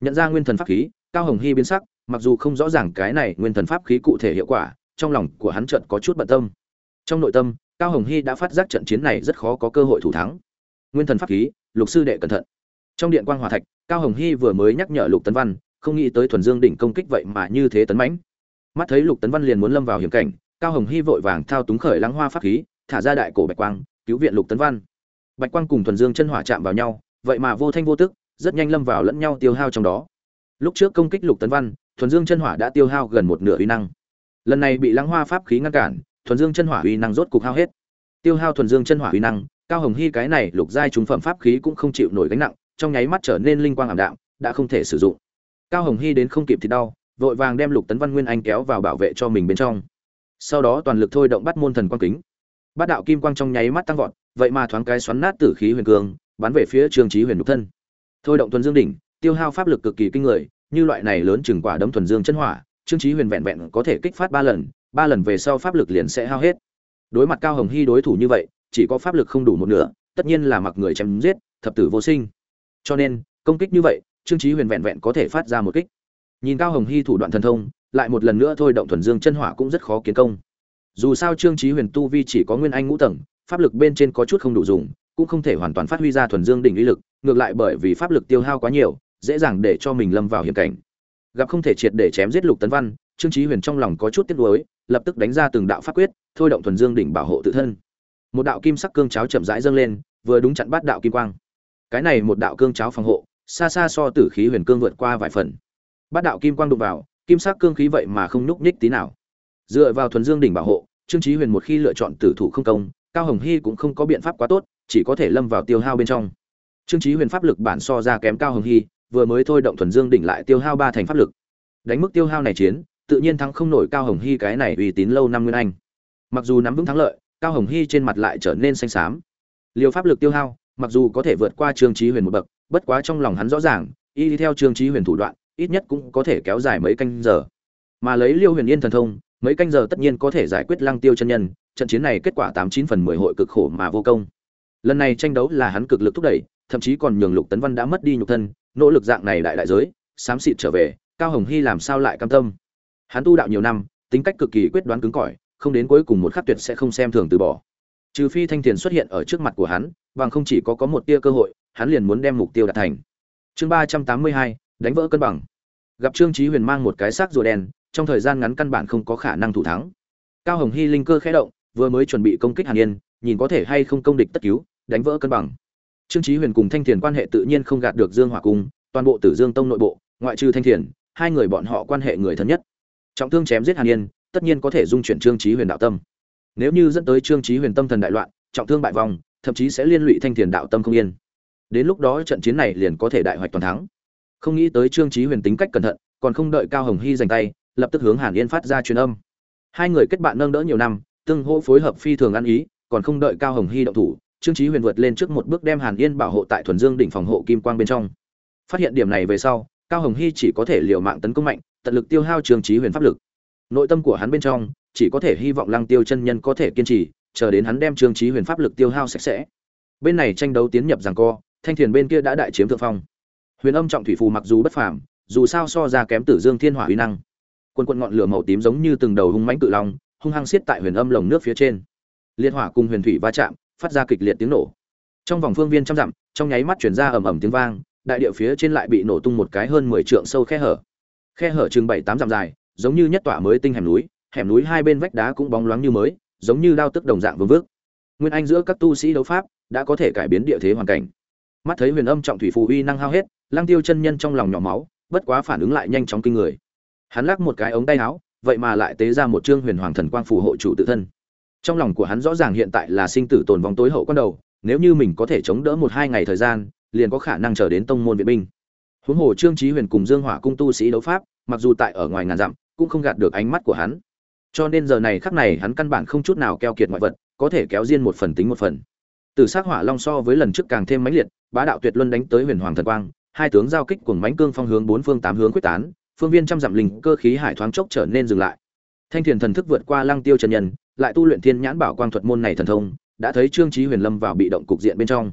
Nhận ra nguyên thần pháp khí, cao hồng hy biến sắc, mặc dù không rõ ràng cái này nguyên thần pháp khí cụ thể hiệu quả, trong lòng của hắn trận có chút bận tâm. Trong nội tâm, cao hồng hy đã phát giác trận chiến này rất khó có cơ hội thủ thắng. Nguyên thần pháp khí, lục sư đệ cẩn thận. Trong điện quan hòa thạch, cao hồng hy vừa mới nhắc nhở lục tấn văn không nghĩ tới thuần dương đỉnh công kích vậy mà như thế tấn mãnh. Mắt thấy lục tấn văn liền muốn lâm vào hiểm cảnh, cao hồng hy vội vàng thao túng khởi lăng hoa pháp khí, thả ra đại cổ bạch quang, cứu viện lục tấn văn. Bạch quang cùng thuần dương chân hỏa chạm vào nhau, vậy mà vô thanh vô tức, rất nhanh lâm vào lẫn nhau tiêu hao trong đó. Lúc trước công kích lục tấn văn, thuần dương chân hỏa đã tiêu hao gần một nửa uy năng. Lần này bị lăng hoa pháp khí ngăn cản, thuần dương chân hỏa uy năng rốt cục hao hết. Tiêu hao thuần dương chân hỏa uy năng, cao hồng hy cái này lục giai trúng phẩm pháp khí cũng không chịu nổi gánh nặng, trong nháy mắt trở nên linh quang ảm đạm, đã không thể sử dụng cao hồng hy đến không kịp thì đau, vội vàng đem lục tấn văn nguyên anh kéo vào bảo vệ cho mình bên trong. Sau đó toàn lực thôi động bắt môn thần quang kính. Bát đạo kim quang trong nháy mắt tăng vọt, vậy mà thoáng cái xoắn nát tử khí huyền cương bắn về phía trương trí huyền nhục thân. Thôi động thuần dương đỉnh, tiêu hao pháp lực cực kỳ kinh người, như loại này lớn chừng quả đấm thuần dương chân hỏa trương chí huyền vẹn vẹn có thể kích phát ba lần ba lần về sau pháp lực liền sẽ hao hết. Đối mặt cao hồng hy đối thủ như vậy, chỉ có pháp lực không đủ một nửa, tất nhiên là mặc người chém giết, thập tử vô sinh. Cho nên, công kích như vậy trương chí huyền vẹn vẹn có thể phát ra một kích. Nhìn cao hồng hy thủ đoạn thần thông, lại một lần nữa thôi động thuần dương chân hỏa cũng rất khó kiến công. Dù sao trương chí huyền tu vi chỉ có nguyên anh ngũ tầng, pháp lực bên trên có chút không đủ dùng, cũng không thể hoàn toàn phát huy ra thuần dương đỉnh uy lực, ngược lại bởi vì pháp lực tiêu hao quá nhiều, dễ dàng để cho mình lâm vào hiểm cảnh. Gặp không thể triệt để chém giết lục tấn văn, trương chí huyền trong lòng có chút tiếc nuối, lập tức đánh ra từng đạo pháp quyết, thôi động thuần dương đỉnh bảo hộ tự thân. Một đạo kim sắc cương cháo chậm rãi dâng lên, vừa đúng chặn bát đạo kim quang. Cái này một đạo cương cháo phòng hộ xa xa so tử khí huyền cương vượt qua vài phần. Bát đạo kim quang đụng vào, kim sắc cương khí vậy mà không nhúc nhích tí nào. Dựa vào thuần dương đỉnh bảo hộ, trương chí huyền một khi lựa chọn tử thủ không công, cao hồng hy cũng không có biện pháp quá tốt, chỉ có thể lâm vào tiêu hao bên trong. Trương chí huyền pháp lực bản so ra kém cao hồng hy, vừa mới thôi động thuần dương đỉnh lại tiêu hao ba thành pháp lực. Đánh mức tiêu hao này chiến, tự nhiên thắng không nổi cao hồng hy cái này uy tín lâu năm nguyên anh. Mặc dù nắm vững thắng lợi, cao hồng hy trên mặt lại trở nên xanh xám. Liều pháp lực tiêu hao, mặc dù có thể vượt qua trương chí huyền một bậc bất quá trong lòng hắn rõ ràng, y đi theo trương trí huyền thủ đoạn, ít nhất cũng có thể kéo dài mấy canh giờ. Mà lấy liêu huyền yên thần thông, mấy canh giờ tất nhiên có thể giải quyết lăng tiêu chân nhân, trận chiến này kết quả tám chín phần mười hội cực khổ mà vô công. Lần này tranh đấu là hắn cực lực thúc đẩy, thậm chí còn nhường lục tấn văn đã mất đi nhục thân, nỗ lực dạng này đại đại giới, xám xịt trở về, cao hồng hy làm sao lại cam tâm? Hắn tu đạo nhiều năm, tính cách cực kỳ quyết đoán cứng cỏi, không đến cuối cùng một khắc tuyệt sẽ không xem thường từ bỏ. Trừ phi thanh tiền xuất hiện ở trước mặt của hắn, bằng không chỉ có có một tia cơ hội hắn liền muốn đem mục tiêu đạt thành. Chương ba trăm tám mươi hai, đánh vỡ cân bằng. Gặp trương chí huyền mang một cái xác rùa đen, trong thời gian ngắn căn bản không có khả năng thủ thắng. Cao hồng hy linh cơ khẽ động, vừa mới chuẩn bị công kích hàn yên, nhìn có thể hay không công địch tất cứu, đánh vỡ cân bằng. Trương chí huyền cùng thanh thiền quan hệ tự nhiên không gạt được dương hỏa cung, toàn bộ tử dương tông nội bộ, ngoại trừ thanh thiền, hai người bọn họ quan hệ người thân nhất. Trọng thương chém giết hàn yên, tất nhiên có thể dung chuyển trương chí huyền đạo tâm. Nếu như dẫn tới trương chí huyền tâm thần đại loạn, trọng thương bại vong, thậm chí sẽ liên lụy thanh thiền đạo tâm không yên đến lúc đó trận chiến này liền có thể đại hoạch toàn thắng. Không nghĩ tới trương trí huyền tính cách cẩn thận, còn không đợi cao hồng hy giành tay, lập tức hướng hàn yên phát ra truyền âm. Hai người kết bạn nâng đỡ nhiều năm, tương hỗ phối hợp phi thường ăn ý, còn không đợi cao hồng hy động thủ, trương trí huyền vượt lên trước một bước đem hàn yên bảo hộ tại thuần dương đỉnh phòng hộ kim quang bên trong. Phát hiện điểm này về sau, cao hồng hy chỉ có thể liều mạng tấn công mạnh, tận lực tiêu hao trương trí huyền pháp lực. Nội tâm của hắn bên trong, chỉ có thể hy vọng lăng tiêu chân nhân có thể kiên trì, chờ đến hắn đem trương trí huyền pháp lực tiêu hao sạch sẽ. Bên này tranh đấu tiến nhập rằng co thanh thiền bên kia đã đại chiếm thượng phong. Huyền âm trọng thủy phù mặc dù bất phàm, dù sao so ra kém tử dương thiên hỏa uy năng. Quân quân ngọn lửa màu tím giống như từng đầu hung mãnh cự long, hung hăng xiết tại huyền âm lồng nước phía trên. Liệt hỏa cùng huyền thủy va chạm, phát ra kịch liệt tiếng nổ. Trong vòng phương viên trăm dặm, trong nháy mắt chuyển ra ầm ầm tiếng vang, đại địa phía trên lại bị nổ tung một cái hơn mười trượng sâu khe hở. Khe hở chừng bảy tám dặm dài, giống như nhất tỏa mới tinh hẻm núi hẻm núi hai bên vách đá cũng bóng loáng như mới, giống như đao tức đồng dạng vương vước. Nguyên anh giữa các tu sĩ đấu pháp, đã có thể cải biến địa thế hoàn cảnh mắt thấy huyền âm trọng thủy phù uy năng hao hết lang tiêu chân nhân trong lòng nhỏ máu, bất quá phản ứng lại nhanh chóng kinh người. Hắn lắc một cái ống tay áo, vậy mà lại tế ra một trương huyền hoàng thần quang phù hộ chủ tự thân. Trong lòng của hắn rõ ràng hiện tại là sinh tử tồn vong tối hậu quan đầu, nếu như mình có thể chống đỡ một hai ngày thời gian, liền có khả năng chờ đến tông môn viện binh. Huống hồ trương trí huyền cùng dương hỏa cung tu sĩ đấu pháp, mặc dù tại ở ngoài ngàn dặm, cũng không gạt được ánh mắt của hắn. Cho nên giờ này khắc này hắn căn bản không chút nào keo kiệt ngoại vật, có thể kéo riêng một phần tính một phần từ sắc hỏa long so với lần trước càng thêm mãnh liệt, bá đạo tuyệt luân đánh tới huyền hoàng thần quang, hai tướng giao kích cùng mãnh cương phong hướng bốn phương tám hướng quyết tán, phương viên trăm dặm linh cơ khí hải thoáng chốc trở nên dừng lại. Thanh thiền thần thức vượt qua lăng tiêu trần nhân, lại tu luyện thiên nhãn bảo quang thuật môn này thần thông, đã thấy trương chí huyền lâm vào bị động cục diện bên trong.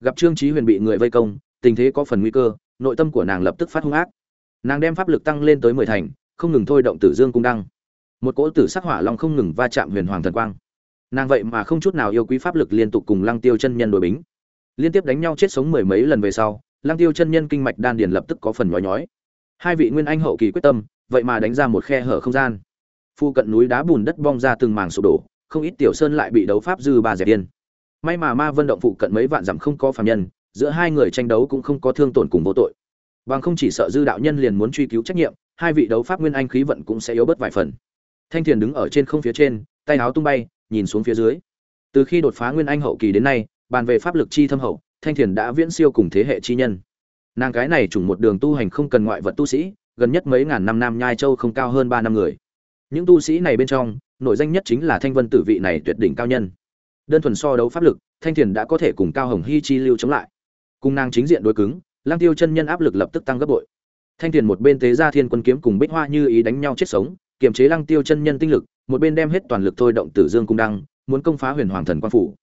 Gặp trương chí huyền bị người vây công, tình thế có phần nguy cơ, nội tâm của nàng lập tức phát hung ác. Nàng đem pháp lực tăng lên tới mười thành, không ngừng thôi động tử dương cung đăng. Một cỗ tử sắc hỏa long không ngừng va chạm huyền hoàng thần quang nàng vậy mà không chút nào yêu quý pháp lực liên tục cùng lăng tiêu chân nhân đối bính. Liên tiếp đánh nhau chết sống mười mấy lần về sau, lăng tiêu chân nhân kinh mạch đan điền lập tức có phần nhói nhói. Hai vị nguyên anh hậu kỳ quyết tâm, vậy mà đánh ra một khe hở không gian. Phu cận núi đá bùn đất bong ra từng mảng sụp đổ, không ít tiểu sơn lại bị đấu pháp dư ba dẹp điên. May mà ma vân động phụ cận mấy vạn dặm không có phạm nhân, giữa hai người tranh đấu cũng không có thương tổn cùng vô tội. Bằng không chỉ sợ dư đạo nhân liền muốn truy cứu trách nhiệm, hai vị đấu pháp nguyên anh khí vận cũng sẽ yếu bớt vài phần. Thanh thiền đứng ở trên không phía trên, tay áo tung bay nhìn xuống phía dưới. Từ khi đột phá nguyên anh hậu kỳ đến nay bàn về pháp lực chi thâm hậu thanh thiền đã viễn siêu cùng thế hệ chi nhân. Nàng cái này trùng một đường tu hành không cần ngoại vật tu sĩ gần nhất mấy ngàn năm nam nhai châu không cao hơn ba năm người. Những tu sĩ này bên trong nổi danh nhất chính là thanh vân tử vị này tuyệt đỉnh cao nhân. Đơn thuần so đấu pháp lực thanh thiền đã có thể cùng cao hồng hy chi lưu chống lại. Cùng nàng chính diện đối cứng Lăng Tiêu chân nhân áp lực lập tức tăng gấp bội. Thanh thiền một bên tế ra Thiên Quân kiếm cùng Bích Hoa như ý đánh nhau chết sống, kiềm chế Lăng Tiêu chân nhân tinh lực, một bên đem hết toàn lực thôi động Tử Dương cung đăng, muốn công phá Huyền Hoàng Thần Quan phủ.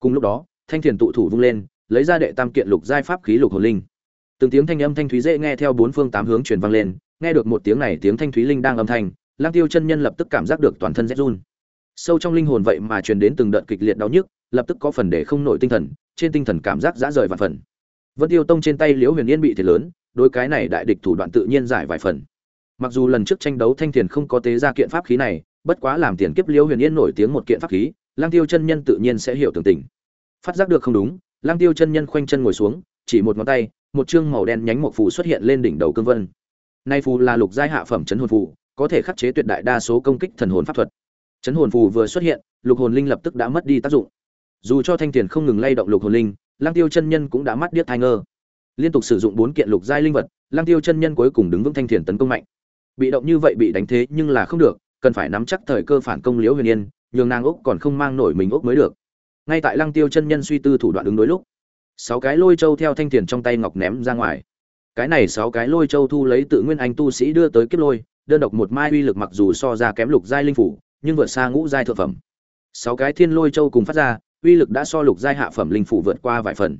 Cùng lúc đó, Thanh thiền tụ thủ vung lên, lấy ra đệ tam kiện lục giai pháp khí lục hồn linh. Từng tiếng thanh âm thanh thúy dễ nghe theo bốn phương tám hướng truyền vang lên, nghe được một tiếng này tiếng thanh thúy linh đang âm thanh, Lăng Tiêu chân nhân lập tức cảm giác được toàn thân rét run. Sâu trong linh hồn vậy mà truyền đến từng đợt kịch liệt đau nhức, lập tức có phần để không nổi tinh thần, trên tinh thần cảm giác dã rời vạn phần. Vân Tiêu Tông trên tay Liễu Huyền Yên bị thiệt lớn, đối cái này đại địch thủ đoạn tự nhiên giải vài phần. Mặc dù lần trước tranh đấu thanh tiền không có tế ra kiện pháp khí này, bất quá làm tiền kiếp Liễu Huyền Yên nổi tiếng một kiện pháp khí, Lang Tiêu chân nhân tự nhiên sẽ hiểu tường tình. Phát giác được không đúng, Lang Tiêu chân nhân khoanh chân ngồi xuống, chỉ một ngón tay, một chương màu đen nhánh một phù xuất hiện lên đỉnh đầu cương vân. Nay phù là lục giai hạ phẩm chấn hồn phù, có thể khắc chế tuyệt đại đa số công kích thần hồn pháp thuật. Chấn hồn phù vừa xuất hiện, lục hồn linh lập tức đã mất đi tác dụng. Dù cho thanh tiền không ngừng lay động lục hồn linh, Lang Tiêu chân nhân cũng đã mắt điếc thai ngơ. Liên tục sử dụng bốn kiện lục giai linh vật, Lang Tiêu chân nhân cuối cùng đứng vững thanh tiền tấn công mạnh. Bị động như vậy bị đánh thế nhưng là không được, cần phải nắm chắc thời cơ phản công Liễu Huyền Yên, nhường nàng úc còn không mang nổi mình úc mới được. Ngay tại Lăng Tiêu chân nhân suy tư thủ đoạn ứng đối lúc, sáu cái lôi châu theo thanh tiền trong tay ngọc ném ra ngoài. Cái này sáu cái lôi châu thu lấy tự nguyên anh tu sĩ đưa tới kiếp lôi, đơn độc một mai uy lực mặc dù so ra kém lục giai linh phủ, nhưng vượt xa ngũ giai thượng phẩm. Sáu cái thiên lôi châu cùng phát ra, uy lực đã so lục giai hạ phẩm linh phủ vượt qua vài phần.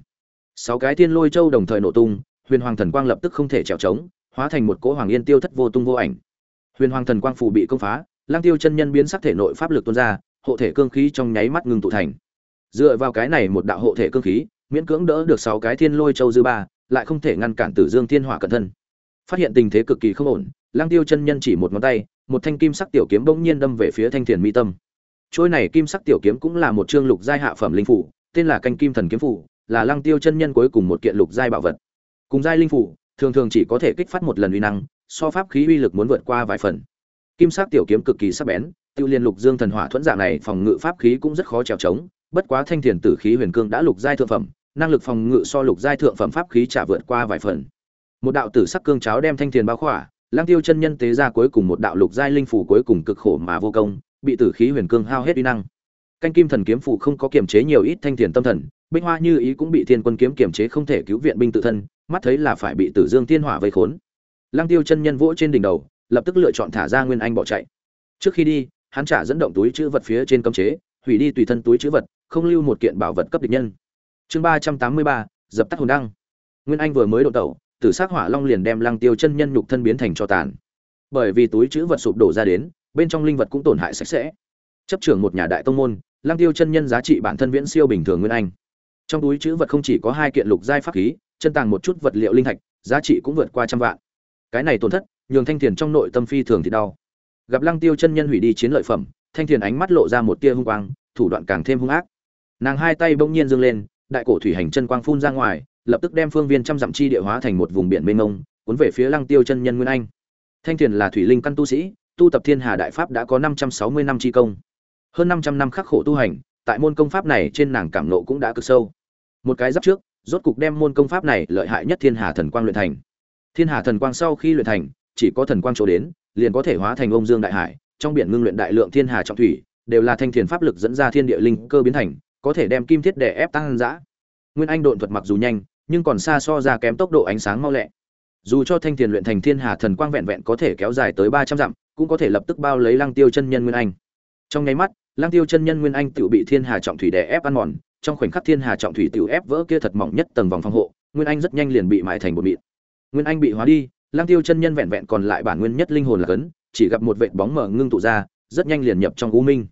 Sáu cái thiên lôi châu đồng thời nổ tung, huyền hoàng thần quang lập tức không thể trèo trống, hóa thành một cỗ hoàng yên tiêu thất vô tung vô ảnh. Huyền hoàng thần quang phủ bị công phá, lang tiêu chân nhân biến sắc thể nội pháp lực tuôn ra, hộ thể cương khí trong nháy mắt ngưng tụ thành. Dựa vào cái này một đạo hộ thể cương khí, miễn cưỡng đỡ được sáu cái thiên lôi châu dư ba, lại không thể ngăn cản Tử Dương Thiên Hỏa cận thân. Phát hiện tình thế cực kỳ không ổn, lang tiêu chân nhân chỉ một ngón tay, một thanh kim sắc tiểu kiếm bỗng nhiên đâm về phía thanh thiền mi tâm. Chôi này kim sắc tiểu kiếm cũng là một chương lục giai hạ phẩm linh phủ, tên là canh kim thần kiếm phủ, là lăng tiêu chân nhân cuối cùng một kiện lục giai bảo vật. Cùng giai linh phủ, thường thường chỉ có thể kích phát một lần uy năng, so pháp khí uy lực muốn vượt qua vài phần. Kim sắc tiểu kiếm cực kỳ sắc bén, tiêu liên lục dương thần hỏa thuẫn dạng này phòng ngự pháp khí cũng rất khó trèo chống, bất quá thanh thiền tử khí huyền cương đã lục giai thượng phẩm, năng lực phòng ngự so lục giai thượng phẩm pháp khí trả vượt qua vài phần. Một đạo tử sắc cương cháo đem thanh thiền bao khỏa, lang Tiêu chân nhân tế ra cuối cùng một đạo lục giai linh phủ cuối cùng cực khổ mà vô công, bị tử khí huyền cương hao hết uy năng. Canh kim thần kiếm phủ không có kiềm chế nhiều ít thanh thiền tâm thần, Bích Hoa Như ý cũng bị Thiên Quân kiếm kiềm chế không thể cứu viện binh tự thân, mắt thấy là phải bị Tử Dương Thiên Hỏa vây khốn. Lăng Tiêu chân nhân vỗ trên đỉnh đầu, lập tức lựa chọn thả ra Nguyên Anh bỏ chạy. Trước khi đi, hắn trả dẫn động túi trữ vật phía trên cấm chế, hủy đi tùy thân túi trữ vật, không lưu một kiện bảo vật cấp địch nhân. Chương ba trăm tám mươi ba, dập tắt hồn đăng. Nguyên Anh vừa mới độ tẩu, tử sắc hỏa long liền đem lăng tiêu chân nhân nhục thân biến thành cho tàn bởi vì túi chữ vật sụp đổ ra đến bên trong linh vật cũng tổn hại sạch sẽ chấp trưởng một nhà đại tông môn lăng tiêu chân nhân giá trị bản thân viễn siêu bình thường nguyên anh trong túi chữ vật không chỉ có hai kiện lục giai pháp khí chân tàng một chút vật liệu linh thạch giá trị cũng vượt qua trăm vạn cái này tổn thất nhường thanh thiền trong nội tâm phi thường thì đau. Gặp lăng tiêu chân nhân hủy đi chiến lợi phẩm, thanh thiền ánh mắt lộ ra một tia hung quang, thủ đoạn càng thêm hung ác. Nàng hai tay bỗng nhiên dâng lên, đại cổ thủy hành chân quang phun ra ngoài, lập tức đem phương viên trăm dặm chi địa hóa thành một vùng biển mênh mông, cuốn về phía lăng tiêu chân nhân nguyên anh. Thanh thiền là thủy linh căn tu sĩ, tu tập thiên hà đại pháp đã có năm trăm sáu mươi năm chi công. Hơn năm trăm năm khắc khổ tu hành, tại môn công pháp này trên nàng cảm nộ cũng đã cực sâu. Một cái giáp trước, rốt cục đem môn công pháp này lợi hại nhất thiên hà thần quang luyện thành. Thiên hà thần quang sau khi luyện thành chỉ có thần quang chỗ đến, liền có thể hóa thành ông dương đại hải, trong biển ngưng luyện đại lượng thiên hà trọng thủy, đều là thanh thiền pháp lực dẫn ra thiên địa linh cơ biến thành, có thể đem kim thiết đè ép tăng dã nguyên anh độn thuật mặc dù nhanh, nhưng còn xa so ra kém tốc độ ánh sáng mau lẹ. Dù cho thanh tiền luyện thành thiên hà thần quang vẹn vẹn có thể kéo dài tới ba trăm dặm, cũng có thể lập tức bao lấy lăng tiêu chân nhân nguyên anh. Trong nháy mắt, lăng tiêu chân nhân nguyên anh tiểu bị thiên hà trọng thủy đè ép ăn mòn, trong khoảnh khắc thiên hà trọng thủy tiểu ép vỡ kia thật mỏng nhất tầng vòng phòng hộ, nguyên anh rất nhanh liền bị mại thành bột mịn. Nguyên anh bị hóa đi lăng tiêu chân nhân vẹn vẹn còn lại bản nguyên nhất linh hồn là cấn, chỉ gặp một vệt bóng mở ngưng tụ ra, rất nhanh liền nhập trong u minh.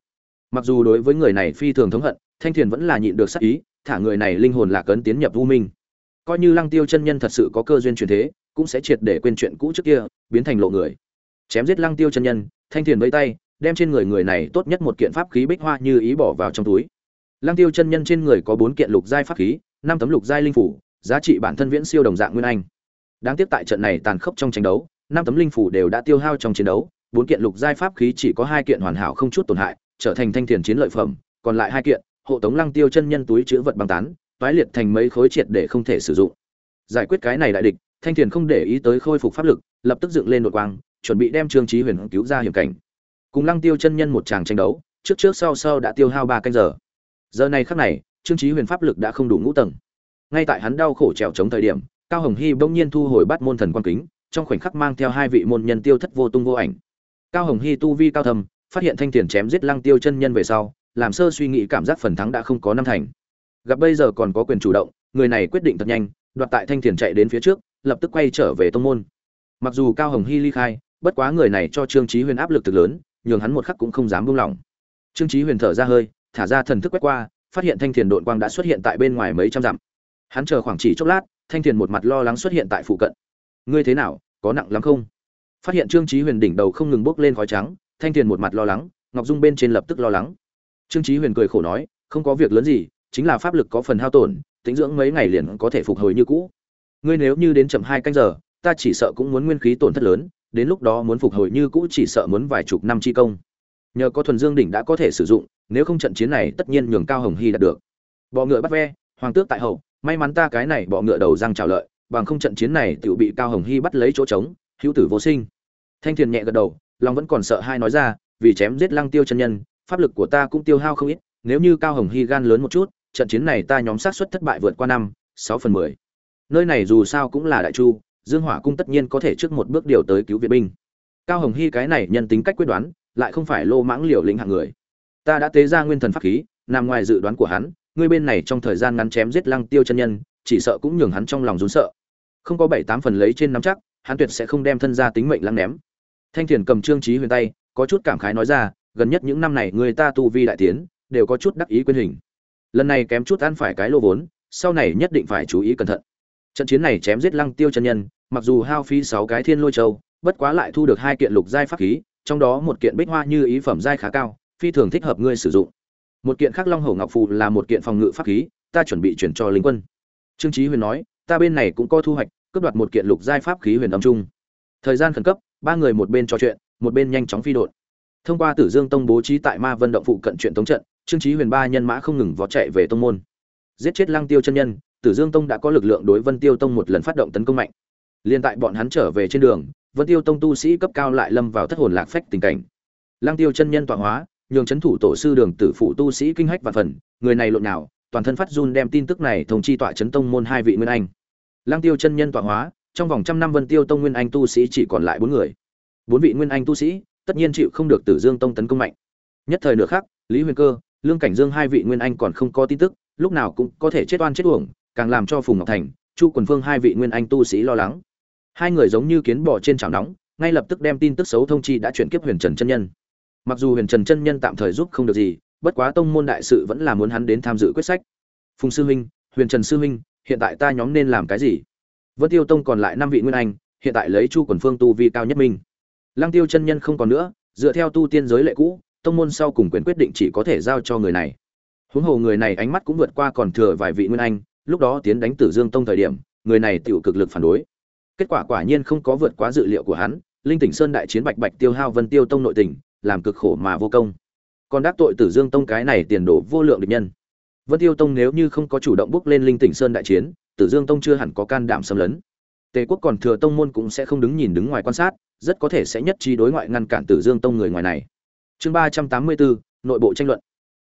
Mặc dù đối với người này phi thường thống hận, thanh thiền vẫn là nhịn được sắc ý, thả người này linh hồn là cấn tiến nhập u minh. Coi như lăng tiêu chân nhân thật sự có cơ duyên truyền thế, cũng sẽ triệt để quên chuyện cũ trước kia, biến thành lộ người. Chém giết lăng tiêu chân nhân, thanh thiền với tay, đem trên người người này tốt nhất một kiện pháp khí bích hoa như ý bỏ vào trong túi. Lăng tiêu chân nhân trên người có bốn kiện lục giai pháp khí, năm tấm lục giai linh phủ, giá trị bản thân viễn siêu đồng dạng nguyên anh đáng tiếc tại trận này tàn khốc trong tranh đấu năm tấm linh phủ đều đã tiêu hao trong chiến đấu bốn kiện lục giai pháp khí chỉ có hai kiện hoàn hảo không chút tổn hại trở thành thanh thiền chiến lợi phẩm còn lại hai kiện hộ tống lăng tiêu chân nhân túi chứa vật băng tán toái liệt thành mấy khối triệt để không thể sử dụng. Giải quyết cái này đại địch, Thanh Thiền không để ý tới khôi phục pháp lực, lập tức dựng lên đột quang, chuẩn bị đem Trương Chí Huyền cứu ra hiểm cảnh. Cùng Lăng Tiêu chân nhân một tràng tranh đấu, trước trước sau sau đã tiêu hao ba canh giờ. Giờ này khắc này, Trương Chí Huyền pháp lực đã không đủ ngũ tầng. Ngay tại hắn đau khổ trèo chống thời điểm, cao hồng hy bỗng nhiên thu hồi bắt môn thần quan kính, trong khoảnh khắc mang theo hai vị môn nhân tiêu thất vô tung vô ảnh. Cao hồng hy tu vi cao thầm phát hiện thanh tiền chém giết lăng tiêu chân nhân về sau, làm sơ suy nghĩ cảm giác phần thắng đã không có năm thành. Gặp bây giờ còn có quyền chủ động, người này quyết định thật nhanh, đoạt tại thanh tiền chạy đến phía trước, lập tức quay trở về tông môn. Mặc dù cao hồng hy ly khai, bất quá người này cho trương chí huyền áp lực thực lớn, nhường hắn một khắc cũng không dám buông lỏng. Trương chí huyền thở ra hơi, thả ra thần thức quét qua, phát hiện thanh thiền đội quang đã xuất hiện tại bên ngoài mấy trăm dặm. Hắn chờ khoảng chỉ chốc lát thanh thiền một mặt lo lắng xuất hiện tại phụ cận. Ngươi thế nào, có nặng lắm không? Phát hiện trương chí huyền đỉnh đầu không ngừng bốc lên khói trắng, thanh thiền một mặt lo lắng, ngọc dung bên trên lập tức lo lắng. Trương chí huyền cười khổ nói, không có việc lớn gì, chính là pháp lực có phần hao tổn, tính dưỡng mấy ngày liền có thể phục hồi như cũ. Ngươi nếu như đến chậm hai canh giờ, ta chỉ sợ cũng muốn nguyên khí tổn thất lớn, đến lúc đó muốn phục hồi như cũ chỉ sợ muốn vài chục năm chi công. Nhờ có thuần dương đỉnh đã có thể sử dụng, nếu không trận chiến này tất nhiên nhường cao hồng hy đạt được. Bọ ngựa bắt ve, hoàng tước tại hậu may mắn ta cái này bọ ngựa đầu răng trào lợi, bằng không trận chiến này tự bị cao hồng hy bắt lấy chỗ trống, hữu tử vô sinh. Thanh thiền nhẹ gật đầu, lòng vẫn còn sợ hai nói ra, vì chém giết lăng tiêu chân nhân, pháp lực của ta cũng tiêu hao không ít, nếu như cao hồng hy gan lớn một chút, trận chiến này ta nhóm sát xuất thất bại vượt qua năm, sáu phần mười. Nơi này dù sao cũng là đại chu, dương hỏa cung tất nhiên có thể trước một bước điều tới cứu viện binh. Cao hồng hy cái này nhân tính cách quyết đoán, lại không phải lô mãng liều lĩnh hạng người. Ta đã tế ra nguyên thần pháp khí, nằm ngoài dự đoán của hắn ngươi bên này trong thời gian ngắn chém giết lăng tiêu chân nhân, chỉ sợ cũng nhường hắn trong lòng rún sợ. Không có bảy tám phần lấy trên nắm chắc, hắn tuyệt sẽ không đem thân ra tính mệnh lăng ném. Thanh thiền cầm trương trí huyền tay, có chút cảm khái nói ra, gần nhất những năm này người ta tu vi đại tiến, đều có chút đắc ý quyên hình. Lần này kém chút ăn phải cái lô vốn, sau này nhất định phải chú ý cẩn thận. Trận chiến này chém giết lăng tiêu chân nhân, mặc dù hao phí sáu cái thiên lôi châu, bất quá lại thu được hai kiện lục giai pháp khí, trong đó một kiện bích hoa như ý phẩm giai khá cao, phi thường thích hợp ngươi sử dụng một kiện khác long hổ ngọc phù là một kiện phòng ngự pháp khí, ta chuẩn bị chuyển cho lính quân. Trương Chí huyền nói, ta bên này cũng có thu hoạch, cướp đoạt một kiện lục giai pháp khí huyền âm trung. Thời gian khẩn cấp, ba người một bên trò chuyện, một bên nhanh chóng phi đột. Thông qua tử dương tông bố trí tại ma vân động phụ cận chuyện tống trận, trương Chí huyền ba nhân mã không ngừng vó chạy về tông môn. Giết chết lăng tiêu chân nhân, tử dương tông đã có lực lượng đối vân tiêu tông một lần phát động tấn công mạnh. Liên tại bọn hắn trở về trên đường, vân tiêu tông tu sĩ cấp cao lại lâm vào thất hồn lạc phách tình cảnh. Lăng tiêu chân nhân tọa hóa nhường chấn thủ tổ sư đường tử phụ tu sĩ kinh hách và phần, người này lộn nào toàn thân phát run đem tin tức này thông chi tọa chấn tông môn hai vị nguyên anh. Lang tiêu chân nhân tọa hóa, trong vòng trăm năm vân tiêu tông nguyên anh tu sĩ chỉ còn lại bốn người. Bốn vị nguyên anh tu sĩ, tất nhiên chịu không được tử dương tông tấn công mạnh. Nhất thời nửa khác lý huyền cơ, lương cảnh dương hai vị nguyên anh còn không có tin tức, lúc nào cũng có thể chết oan chết uổng, càng làm cho phùng ngọc thành, chu quần phương hai vị nguyên anh tu sĩ lo lắng. Hai người giống như kiến bò trên chảo nóng, ngay lập tức đem tin tức xấu thông chi đã chuyển kiếp huyền trần chân nhân mặc dù huyền trần chân nhân tạm thời giúp không được gì, bất quá tông môn đại sự vẫn là muốn hắn đến tham dự quyết sách. Phùng sư huynh, huyền trần sư huynh, hiện tại ta nhóm nên làm cái gì? Vân tiêu tông còn lại năm vị nguyên anh, hiện tại lấy chu quần phương tu vi cao nhất minh lăng tiêu chân nhân không còn nữa, dựa theo tu tiên giới lệ cũ, tông môn sau cùng quyền quyết định chỉ có thể giao cho người này. Huống hồ người này ánh mắt cũng vượt qua còn thừa vài vị nguyên anh, lúc đó tiến đánh tử dương tông thời điểm, người này tự cực lực phản đối. Kết quả quả nhiên không có vượt quá dự liệu của hắn, linh tỉnh sơn đại chiến bạch bạch tiêu hao vân tiêu tông nội tình làm cực khổ mà vô công. Còn đắc tội tử dương tông cái này tiền đổ vô lượng địch nhân. Vân tiêu tông nếu như không có chủ động bước lên linh tỉnh sơn đại chiến, tử dương tông chưa hẳn có can đảm xâm lấn. Tề quốc còn thừa tông môn cũng sẽ không đứng nhìn đứng ngoài quan sát, rất có thể sẽ nhất trí đối ngoại ngăn cản tử dương tông người ngoài này. Chương ba trăm tám mươi bốn, nội bộ tranh luận.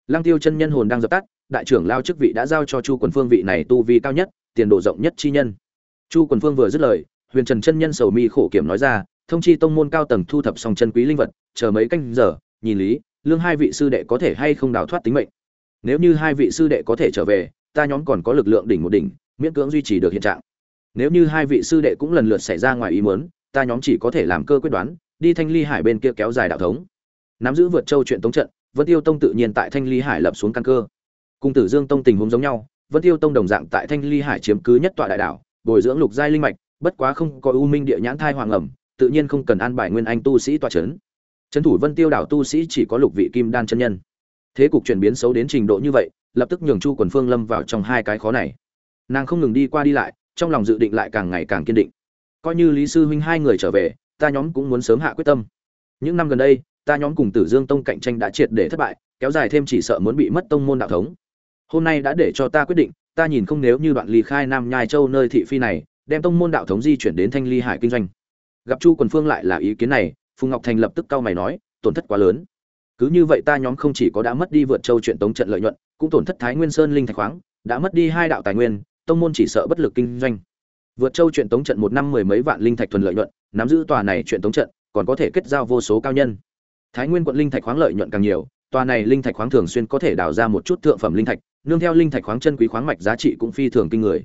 Lăng tiêu chân nhân hồn đang dập tắt, đại trưởng lao chức vị đã giao cho chu quần phương vị này tu vi cao nhất, tiền độ rộng nhất chi nhân. Chu quần phương vừa dứt lời, huyền trần chân nhân sầu mi khổ kiểm nói ra thông chi tông môn cao tầng thu thập xong chân quý linh vật, chờ mấy canh giờ, nhìn lý, lương hai vị sư đệ có thể hay không đào thoát tính mệnh. Nếu như hai vị sư đệ có thể trở về, ta nhóm còn có lực lượng đỉnh một đỉnh, miễn cưỡng duy trì được hiện trạng. Nếu như hai vị sư đệ cũng lần lượt xảy ra ngoài ý muốn, ta nhóm chỉ có thể làm cơ quyết đoán, đi thanh ly hải bên kia kéo dài đạo thống. Nắm giữ vượt châu chuyện tống trận, vân tiêu tông tự nhiên tại thanh ly hải lập xuống căn cơ. Cung tử dương tông tình huống giống nhau, vân tiêu tông đồng dạng tại thanh ly hải chiếm cứ nhất tọa đại đảo, bồi dưỡng lục giai linh mạch, bất quá không có ưu minh địa nhãn thai hoàng ẩm tự nhiên không cần an bài nguyên anh tu sĩ tọa trấn trấn thủ vân tiêu đảo tu sĩ chỉ có lục vị kim đan chân nhân. Thế cục chuyển biến xấu đến trình độ như vậy, lập tức nhường chu quần phương lâm vào trong hai cái khó này. Nàng không ngừng đi qua đi lại, trong lòng dự định lại càng ngày càng kiên định. Coi như lý sư huynh hai người trở về, ta nhóm cũng muốn sớm hạ quyết tâm. Những năm gần đây, ta nhóm cùng tử dương tông cạnh tranh đã triệt để thất bại, kéo dài thêm chỉ sợ muốn bị mất tông môn đạo thống. Hôm nay đã để cho ta quyết định, ta nhìn không nếu như đoạn ly khai nam nhai châu nơi thị phi này, đem tông môn đạo thống di chuyển đến thanh ly hải kinh doanh gặp chu quần phương lại là ý kiến này, phùng ngọc thành lập tức cau mày nói, tổn thất quá lớn. Cứ như vậy ta nhóm không chỉ có đã mất đi vượt châu chuyện tống trận lợi nhuận, cũng tổn thất thái nguyên sơn linh thạch khoáng, đã mất đi hai đạo tài nguyên, tông môn chỉ sợ bất lực kinh doanh. Vượt châu chuyện tống trận một năm mười mấy vạn linh thạch thuần lợi nhuận, nắm giữ tòa này chuyện tống trận, còn có thể kết giao vô số cao nhân. Thái nguyên quận linh thạch khoáng lợi nhuận càng nhiều, tòa này linh thạch khoáng thường xuyên có thể đào ra một chút thượng phẩm linh thạch, nương theo linh thạch khoáng chân quý khoáng mạch giá trị cũng phi thường kinh người.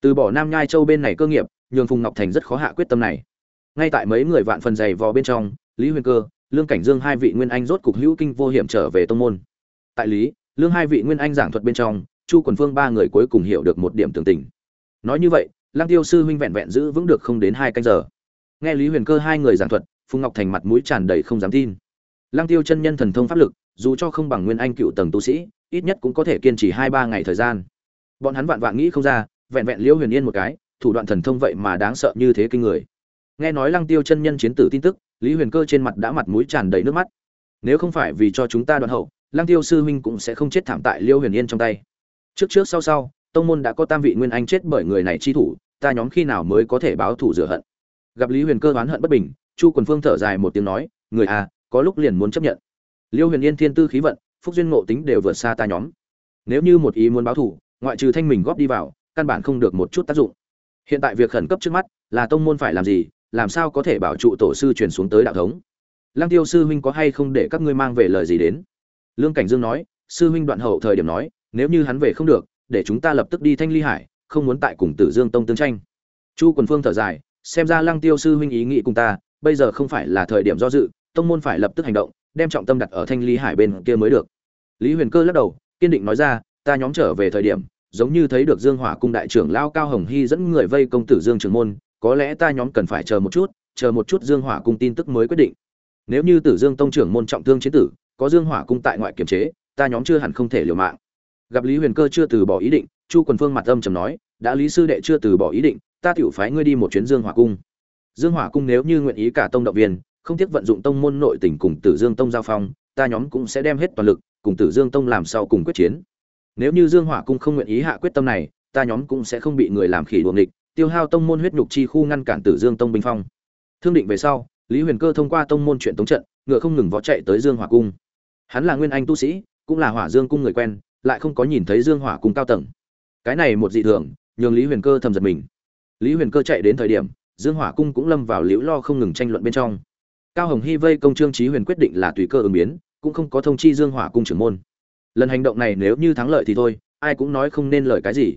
Từ bỏ nam nhai châu bên này cơ nghiệp, nhường phùng ngọc thành rất khó hạ quyết tâm này ngay tại mấy người vạn phần dày vò bên trong, lý huyền cơ, lương cảnh dương hai vị nguyên anh rốt cục hữu kinh vô hiểm trở về tông môn. Tại lý, lương hai vị nguyên anh giảng thuật bên trong, chu quần phương ba người cuối cùng hiểu được một điểm tường tình. Nói như vậy, lăng tiêu sư huynh vẹn vẹn giữ vững được không đến hai canh giờ. Nghe lý huyền cơ hai người giảng thuật, phùng ngọc thành mặt mũi tràn đầy không dám tin. Lăng tiêu chân nhân thần thông pháp lực, dù cho không bằng nguyên anh cựu tầng tu sĩ, ít nhất cũng có thể kiên trì hai ba ngày thời gian. Bọn hắn vạn vạn nghĩ không ra, vẹn vẹn liễu huyền yên một cái, thủ đoạn thần thông vậy mà đáng sợ như thế kinh người nghe nói lăng tiêu chân nhân chiến tử tin tức, lý huyền cơ trên mặt đã mặt mũi tràn đầy nước mắt. Nếu không phải vì cho chúng ta đoạn hậu, lăng tiêu sư huynh cũng sẽ không chết thảm tại liêu huyền yên trong tay. Trước trước sau sau, tông môn đã có tam vị nguyên anh chết bởi người này chi thủ, ta nhóm khi nào mới có thể báo thủ rửa hận? Gặp lý huyền cơ oán hận bất bình, chu quần phương thở dài một tiếng nói, người à có lúc liền muốn chấp nhận. Liêu huyền yên thiên tư khí vận, phúc duyên ngộ tính đều vượt xa ta nhóm. Nếu như một ý muốn báo thủ ngoại trừ thanh mình góp đi vào, căn bản không được một chút tác dụng. Hiện tại việc khẩn cấp trước mắt, là tông môn phải làm gì làm sao có thể bảo trụ tổ sư truyền xuống tới đạo thống? Lăng tiêu sư huynh có hay không để các ngươi mang về lời gì đến? Lương cảnh dương nói, sư huynh đoạn hậu thời điểm nói, nếu như hắn về không được, để chúng ta lập tức đi thanh ly hải, không muốn tại cùng tử dương tông tương tranh. Chu quần phương thở dài, xem ra lăng tiêu sư huynh ý nghĩ cùng ta, bây giờ không phải là thời điểm do dự, tông môn phải lập tức hành động, đem trọng tâm đặt ở thanh ly hải bên kia mới được. Lý huyền cơ lắc đầu, kiên định nói ra, ta nhóm trở về thời điểm, giống như thấy được dương hỏa cung đại trưởng lao cao hồng hy dẫn người vây công tử dương trường môn có lẽ ta nhóm cần phải chờ một chút, chờ một chút dương hỏa cung tin tức mới quyết định. Nếu như tử dương tông trưởng môn trọng thương chiến tử, có dương hỏa cung tại ngoại kiềm chế, ta nhóm chưa hẳn không thể liều mạng. Gặp lý huyền cơ chưa từ bỏ ý định, chu quần phương mặt âm trầm nói, đã lý sư đệ chưa từ bỏ ý định, ta tiểu phái ngươi đi một chuyến dương hỏa cung. Dương hỏa cung nếu như nguyện ý cả tông động viên, không tiếc vận dụng tông môn nội tình cùng tử dương tông giao phong, ta nhóm cũng sẽ đem hết toàn lực, cùng tử dương tông làm sau cùng quyết chiến. Nếu như dương hỏa cung không nguyện ý hạ quyết tâm này, ta nhóm cũng sẽ không bị người làm khỉ đuồng địch tiêu hao tông môn huyết nhục chi khu ngăn cản tử dương tông binh phong. Thương định về sau, lý huyền cơ thông qua tông môn chuyện tống trận, ngựa không ngừng vó chạy tới dương hỏa cung. Hắn là nguyên anh tu sĩ, cũng là hỏa dương cung người quen, lại không có nhìn thấy dương hỏa cung cao tầng. Cái này một dị thường, nhường lý huyền cơ thầm giật mình. Lý huyền cơ chạy đến thời điểm, dương hỏa cung cũng lâm vào liễu lo không ngừng tranh luận bên trong. Cao hồng hy vây công trương chí huyền quyết định là tùy cơ ứng biến, cũng không có thông chi dương hỏa cung trưởng môn. Lần hành động này nếu như thắng lợi thì thôi, ai cũng nói không nên lời cái gì.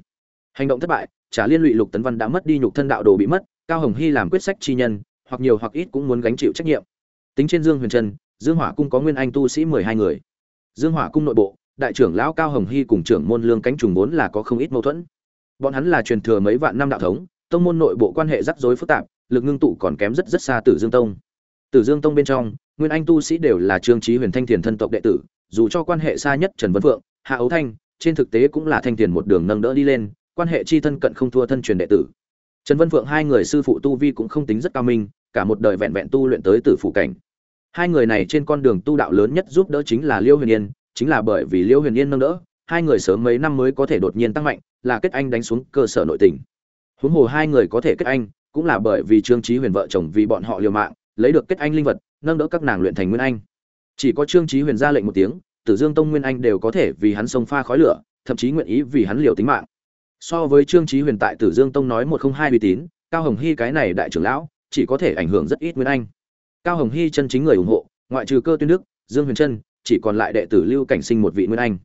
Hành động thất bại trả liên lụy lục tấn văn đã mất đi nhục thân đạo đồ bị mất, cao hồng hy làm quyết sách chi nhân, hoặc nhiều hoặc ít cũng muốn gánh chịu trách nhiệm. Tính trên dương huyền trân, dương hỏa cung có nguyên anh tu sĩ mười hai người. Dương hỏa cung nội bộ, đại trưởng lão cao hồng hy cùng trưởng môn lương cánh trùng vốn là có không ít mâu thuẫn. Bọn hắn là truyền thừa mấy vạn năm đạo thống, tông môn nội bộ quan hệ rắc rối phức tạp, lực ngưng tụ còn kém rất rất xa từ dương tông. Từ dương tông bên trong, nguyên anh tu sĩ đều là trương trí huyền thanh thiền thân tộc đệ tử, dù cho quan hệ xa nhất trần vân phượng, hạ ấu thanh, trên thực tế cũng là thanh thiền một đường nâng đỡ đi lên quan hệ chi thân cận không thua thân truyền đệ tử. Trần vân phượng hai người sư phụ tu vi cũng không tính rất cao minh, cả một đời vẹn vẹn tu luyện tới tử phụ cảnh. Hai người này trên con đường tu đạo lớn nhất giúp đỡ chính là liêu huyền yên, chính là bởi vì liêu huyền yên nâng đỡ, hai người sớm mấy năm mới có thể đột nhiên tăng mạnh, là kết anh đánh xuống cơ sở nội tình. Huống hồ hai người có thể kết anh, cũng là bởi vì trương trí huyền vợ chồng vì bọn họ liều mạng, lấy được kết anh linh vật, nâng đỡ các nàng luyện thành nguyên anh. Chỉ có trương trí huyền ra lệnh một tiếng, tử dương tông nguyên anh đều có thể vì hắn sông pha khói lửa, thậm chí nguyện ý vì hắn liều tính mạng so với trương trí huyền tại tử dương tông nói một không hai uy tín, cao hồng hy cái này đại trưởng lão, chỉ có thể ảnh hưởng rất ít nguyên anh. Cao hồng hy chân chính người ủng hộ, ngoại trừ cơ tuyên đức, dương huyền trân, chỉ còn lại đệ tử lưu cảnh sinh một vị nguyên anh.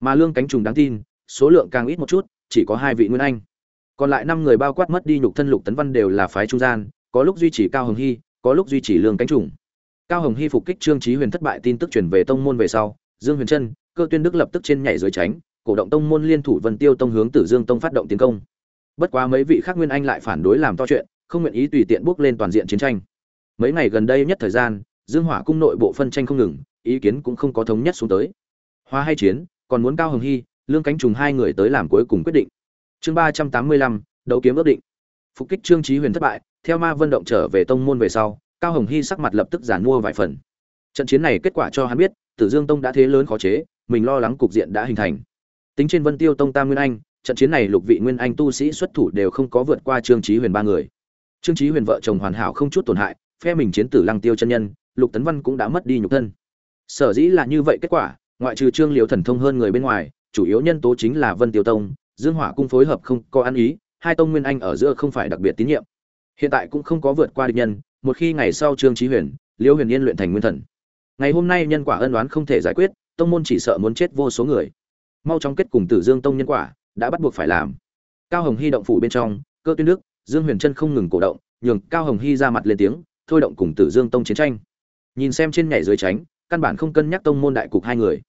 Mà lương cánh trùng đáng tin, số lượng càng ít một chút, chỉ có hai vị nguyên anh. Còn lại năm người bao quát mất đi nhục thân lục tấn văn đều là phái trung gian, có lúc duy trì cao hồng hy, có lúc duy trì lương cánh trùng. Cao hồng hy phục kích trương trí huyền thất bại tin tức truyền về tông môn về sau, dương huyền trân, cơ tuyên đức lập tức trên nhảy dưới tránh cổ động tông môn liên thủ vân tiêu tông hướng tử dương tông phát động tiến công. Bất quá mấy vị khác nguyên anh lại phản đối làm to chuyện, không nguyện ý tùy tiện bước lên toàn diện chiến tranh. Mấy ngày gần đây nhất thời gian, dương hỏa cung nội bộ phân tranh không ngừng, ý kiến cũng không có thống nhất xuống tới. Hoa hay chiến, còn muốn cao hồng hy lương cánh trùng hai người tới làm cuối cùng quyết định. Chương ba trăm tám mươi lăm, đấu kiếm ước định. Phục kích trương trí huyền thất bại, theo ma vân động trở về tông môn về sau, cao hồng hy sắc mặt lập tức giản mua vài phần. Trận chiến này kết quả cho hắn biết, tử dương tông đã thế lớn khó chế, mình lo lắng cục diện đã hình thành tính trên vân tiêu tông tam nguyên anh, trận chiến này lục vị nguyên anh tu sĩ xuất thủ đều không có vượt qua trương trí huyền ba người. Trương trí huyền vợ chồng hoàn hảo không chút tổn hại, phe mình chiến tử lăng tiêu chân nhân, lục tấn văn cũng đã mất đi nhục thân. Sở dĩ là như vậy kết quả, ngoại trừ trương liễu thần thông hơn người bên ngoài, chủ yếu nhân tố chính là vân tiêu tông, dương hỏa cung phối hợp không có ăn ý, hai tông nguyên anh ở giữa không phải đặc biệt tín nhiệm. Hiện tại cũng không có vượt qua địch nhân, một khi ngày sau trương trí huyền liêu huyền yên luyện thành nguyên thần. Ngày hôm nay nhân quả ân đoán không thể giải quyết, tông môn chỉ sợ muốn chết vô số người mau chóng kết cùng tử dương tông nhân quả, đã bắt buộc phải làm. Cao hồng hy động phủ bên trong, cơ tuyên nước dương huyền chân không ngừng cổ động, nhường cao hồng hy ra mặt lên tiếng, thôi động cùng tử dương tông chiến tranh. Nhìn xem trên nhảy dưới tránh, căn bản không cân nhắc tông môn đại cục hai người.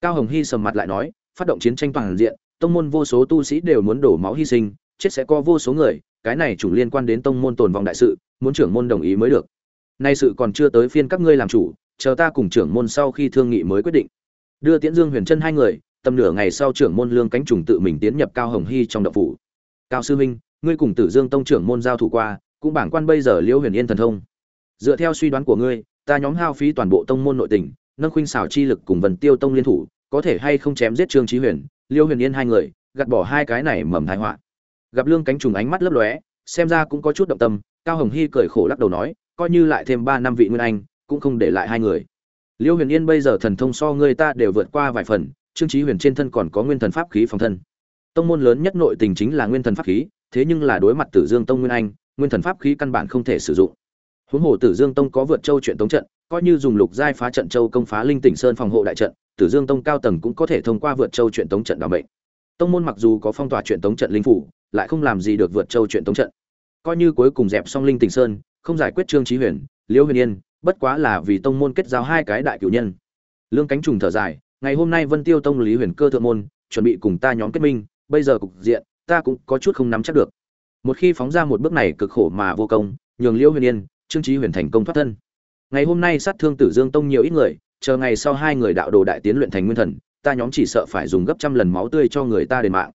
Cao hồng hy sầm mặt lại nói, phát động chiến tranh toàn diện, tông môn vô số tu sĩ đều muốn đổ máu hy sinh, chết sẽ có vô số người, cái này chủ liên quan đến tông môn tồn vong đại sự, muốn trưởng môn đồng ý mới được. Nay sự còn chưa tới phiên các ngươi làm chủ, chờ ta cùng trưởng môn sau khi thương nghị mới quyết định. Đưa tiễn dương huyền chân hai người tầm nửa ngày sau trưởng môn lương cánh trùng tự mình tiến nhập cao hồng hy trong đậu phủ. Cao sư minh ngươi cùng tử dương tông trưởng môn giao thủ qua, cũng bảng quan bây giờ liễu huyền yên thần thông. Dựa theo suy đoán của ngươi, ta nhóm hao phí toàn bộ tông môn nội tình, nâng khuynh xảo chi lực cùng vần tiêu tông liên thủ, có thể hay không chém giết trương trí huyền liêu huyền yên hai người, gạt bỏ hai cái này mầm thái họa. Gặp lương cánh trùng ánh mắt lấp lóe, xem ra cũng có chút động tâm, cao hồng hy cười khổ lắc đầu nói, coi như lại thêm ba năm vị nguyên anh, cũng không để lại hai người. Liêu huyền yên bây giờ thần thông so ngươi ta đều vượt qua vài phần trương Chí huyền trên thân còn có nguyên thần pháp khí phòng thân. Tông môn lớn nhất nội tình chính là nguyên thần pháp khí, thế nhưng là đối mặt tử dương tông nguyên anh, nguyên thần pháp khí căn bản không thể sử dụng. Huống hồ tử dương tông có vượt châu chuyện tống trận, coi như dùng lục giai phá trận châu công phá linh tỉnh sơn phòng hộ đại trận, tử dương tông cao tầng cũng có thể thông qua vượt châu chuyện tống trận đảm mệnh. Tông môn mặc dù có phong tỏa chuyện tống trận linh phủ, lại không làm gì được vượt châu chuyện tống trận. Coi như cuối cùng dẹp xong linh tỉnh sơn, không giải quyết trương Chí huyền, liễu huyền yên, bất quá là vì tông môn kết giao hai cái đại cửu nhân. Lương cánh trùng thở dài ngày hôm nay vân tiêu tông lý huyền cơ thượng môn chuẩn bị cùng ta nhóm kết minh, bây giờ cục diện, ta cũng có chút không nắm chắc được. Một khi phóng ra một bước này cực khổ mà vô công, nhường liễu huyền yên, trương chí huyền thành công thoát thân. Ngày hôm nay sát thương tử dương tông nhiều ít người, chờ ngày sau hai người đạo đồ đại tiến luyện thành nguyên thần, ta nhóm chỉ sợ phải dùng gấp trăm lần máu tươi cho người ta đền mạng.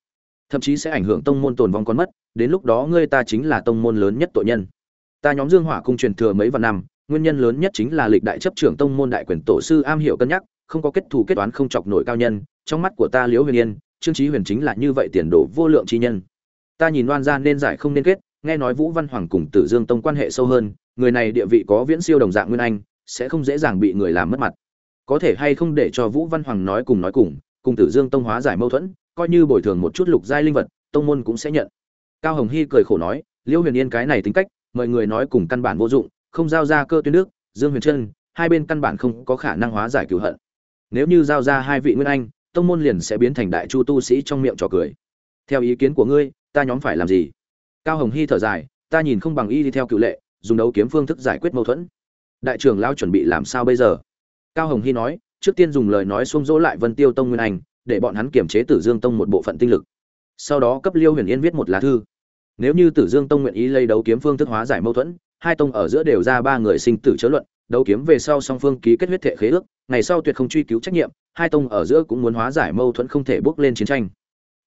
Thậm chí sẽ ảnh hưởng tông môn tồn vong con mất, đến lúc đó ngươi ta chính là tông môn lớn nhất tội nhân. Ta nhóm dương hỏa cung truyền thừa mấy vạn năm, nguyên nhân lớn nhất chính là lịch đại chấp trưởng tông môn đại quyền tổ sư am hiểu cân nhắc không có kết thù kết toán không chọc nổi cao nhân, trong mắt của ta liễu huyền yên, trương trí huyền chính là như vậy tiền đồ vô lượng chi nhân. Ta nhìn đoan ra nên giải không nên kết, nghe nói vũ văn hoàng cùng tử dương tông quan hệ sâu hơn, người này địa vị có viễn siêu đồng dạng nguyên anh, sẽ không dễ dàng bị người làm mất mặt. Có thể hay không để cho vũ văn hoàng nói cùng nói cùng cùng tử dương tông hóa giải mâu thuẫn, coi như bồi thường một chút lục giai linh vật, tông môn cũng sẽ nhận. Cao hồng hy cười khổ nói, liễu huyền yên cái này tính cách, mọi người nói cùng căn bản vô dụng, không giao ra cơ tuyến nước dương huyền trân, hai bên căn bản không có khả năng hóa giải cửu hận nếu như giao ra hai vị nguyên anh, tông môn liền sẽ biến thành đại chu tu sĩ trong miệng trò cười. Theo ý kiến của ngươi, ta nhóm phải làm gì? Cao hồng hy thở dài, ta nhìn không bằng y đi theo cựu lệ, dùng đấu kiếm phương thức giải quyết mâu thuẫn. Đại trưởng lao chuẩn bị làm sao bây giờ? Cao hồng hy nói, trước tiên dùng lời nói xung dỗ lại vân tiêu tông nguyên anh, để bọn hắn kiểm chế tử dương tông một bộ phận tinh lực. Sau đó cấp liêu huyền yên viết một lá thư. Nếu như tử dương tông nguyện ý lấy đấu kiếm phương thức hóa giải mâu thuẫn, hai tông ở giữa đều ra ba người sinh tử chớ luận đấu kiếm về sau song phương ký kết huyết thệ khế ước, ngày sau tuyệt không truy cứu trách nhiệm, hai tông ở giữa cũng muốn hóa giải mâu thuẫn không thể bước lên chiến tranh.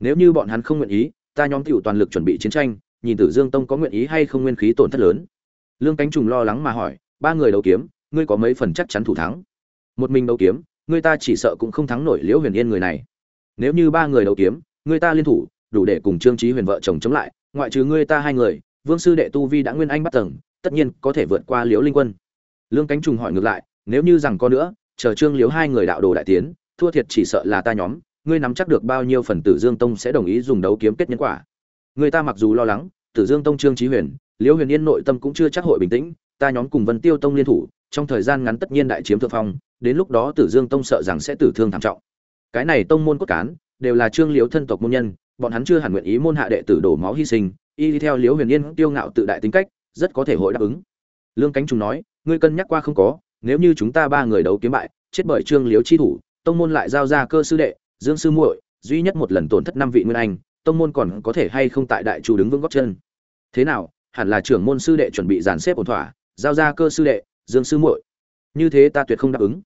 Nếu như bọn hắn không nguyện ý, ta nhóm tiểu toàn lực chuẩn bị chiến tranh, nhìn tử dương tông có nguyện ý hay không nguyên khí tổn thất lớn. Lương cánh trùng lo lắng mà hỏi, ba người đấu kiếm, ngươi có mấy phần chắc chắn thủ thắng? Một mình đấu kiếm, ngươi ta chỉ sợ cũng không thắng nổi liễu huyền yên người này. Nếu như ba người đấu kiếm, ngươi ta liên thủ, đủ để cùng trương trí huyền vợ chồng chống lại, ngoại trừ ngươi ta hai người, vương sư đệ tu vi đã nguyên anh bắt tầng, tất nhiên có thể vượt qua liễu linh quân lương cánh trùng hỏi ngược lại, nếu như rằng có nữa, chờ trương liếu hai người đạo đồ đại tiến, thua thiệt chỉ sợ là ta nhóm, ngươi nắm chắc được bao nhiêu phần tử dương tông sẽ đồng ý dùng đấu kiếm kết nhân quả? Người ta mặc dù lo lắng, tử dương tông trương trí huyền, liễu huyền yên nội tâm cũng chưa chắc hội bình tĩnh, ta nhóm cùng vân tiêu tông liên thủ, trong thời gian ngắn tất nhiên đại chiếm thượng phong, đến lúc đó tử dương tông sợ rằng sẽ tử thương thảm trọng. Cái này tông môn cốt cán, đều là trương liễu thân tộc môn nhân, bọn hắn chưa hẳn nguyện ý môn hạ đệ tử đổ máu hy sinh, y đi theo liễu huyền yên tiêu ngạo tự đại tính cách, rất có thể hội đáp ứng lương cánh trùng nói, ngươi cân nhắc qua không có, nếu như chúng ta ba người đấu kiếm bại, chết bởi trương liễu chi thủ, tông môn lại giao ra cơ sư đệ, dương sư muội, duy nhất một lần tổn thất năm vị nguyên anh, tông môn còn có thể hay không tại đại chủ đứng vững góc chân? Thế nào, hẳn là trưởng môn sư đệ chuẩn bị dàn xếp ổn thỏa, giao ra cơ sư đệ, dương sư muội. Như thế ta tuyệt không đáp ứng.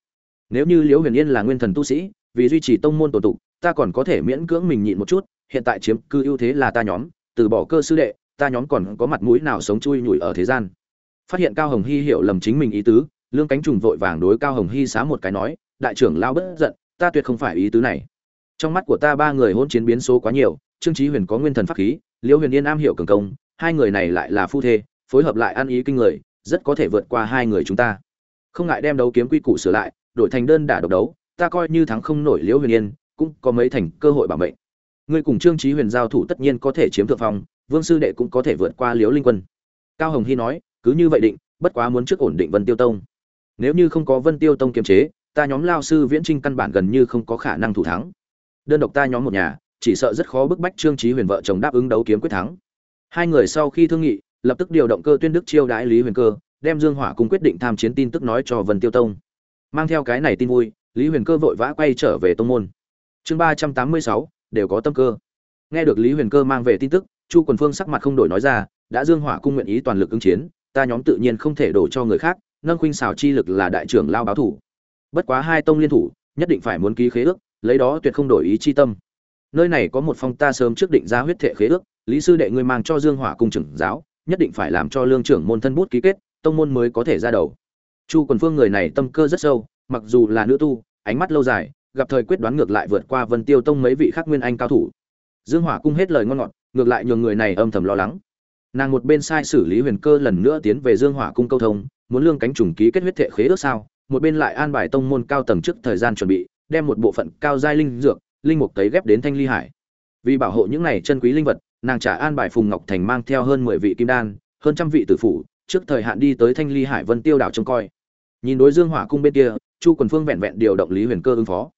Nếu như liễu huyền yên là nguyên thần tu sĩ, vì duy trì tông môn tổ tụ, ta còn có thể miễn cưỡng mình nhịn một chút, hiện tại chiếm cư ưu thế là ta nhóm, từ bỏ cơ sư đệ, ta nhóm còn có mặt mũi nào sống chui nhủi ở thế gian? Phát hiện cao hồng hy hiểu lầm chính mình ý tứ, lương cánh trùng vội vàng đối cao hồng hy xá một cái nói, đại trưởng lao bất giận, ta tuyệt không phải ý tứ này. Trong mắt của ta ba người hôn chiến biến số quá nhiều, trương trí huyền có nguyên thần pháp khí, liễu huyền yên am hiểu cường công, hai người này lại là phu thê, phối hợp lại ăn ý kinh người, rất có thể vượt qua hai người chúng ta. Không ngại đem đấu kiếm quy củ sửa lại, đổi thành đơn đả độc đấu, ta coi như thắng không nổi liễu huyền yên, cũng có mấy thành cơ hội bảo mệnh. Ngươi cùng trương trí huyền giao thủ tất nhiên có thể chiếm thượng phong, vương sư đệ cũng có thể vượt qua liễu linh quân. Cao hồng hy nói cứ như vậy định, bất quá muốn trước ổn định vân tiêu tông. Nếu như không có vân tiêu tông kiềm chế, ta nhóm lao sư viễn trinh căn bản gần như không có khả năng thủ thắng. Đơn độc ta nhóm một nhà, chỉ sợ rất khó bức bách trương trí huyền vợ chồng đáp ứng đấu kiếm quyết thắng. Hai người sau khi thương nghị, lập tức điều động cơ tuyên đức chiêu đãi lý huyền cơ, đem dương hỏa cùng quyết định tham chiến tin tức nói cho vân tiêu tông. Mang theo cái này tin vui, lý huyền cơ vội vã quay trở về tông môn. Chương ba trăm tám mươi sáu, đều có tâm cơ. Nghe được lý huyền cơ mang về tin tức, chu quần phương sắc mặt không đổi nói ra, đã dương hỏa cung nguyện ý toàn lực ứng chiến ta nhóm tự nhiên không thể đổ cho người khác, nâng khuynh xảo chi lực là đại trưởng lao báo thủ. Bất quá hai tông liên thủ, nhất định phải muốn ký khế ước, lấy đó tuyệt không đổi ý chi tâm. Nơi này có một phong ta sớm trước định ra huyết thệ khế ước, lý sư đệ ngươi mang cho dương hỏa cung trưởng giáo, nhất định phải làm cho lương trưởng môn thân bút ký kết, tông môn mới có thể ra đầu. Chu quần phương người này tâm cơ rất sâu, mặc dù là nữ tu, ánh mắt lâu dài, gặp thời quyết đoán ngược lại vượt qua vân tiêu tông mấy vị khác nguyên anh cao thủ. Dương hỏa cung hết lời ngon ngọt, ngược lại nhường người này âm thầm lo lắng nàng một bên sai xử lý huyền cơ lần nữa tiến về dương hỏa cung câu thông, muốn lương cánh trùng ký kết huyết thệ khế ước sao, một bên lại an bài tông môn cao tầng trước thời gian chuẩn bị, đem một bộ phận cao giai linh dược, linh mục tấy ghép đến thanh ly hải. Vì bảo hộ những này chân quý linh vật, nàng trả an bài phùng ngọc thành mang theo hơn mười vị kim đan, hơn trăm vị tử phủ, trước thời hạn đi tới thanh ly hải vân tiêu đảo trông coi. Nhìn đối dương hỏa cung bên kia, chu quần phương vẹn vẹn điều động lý huyền cơ ứng phó.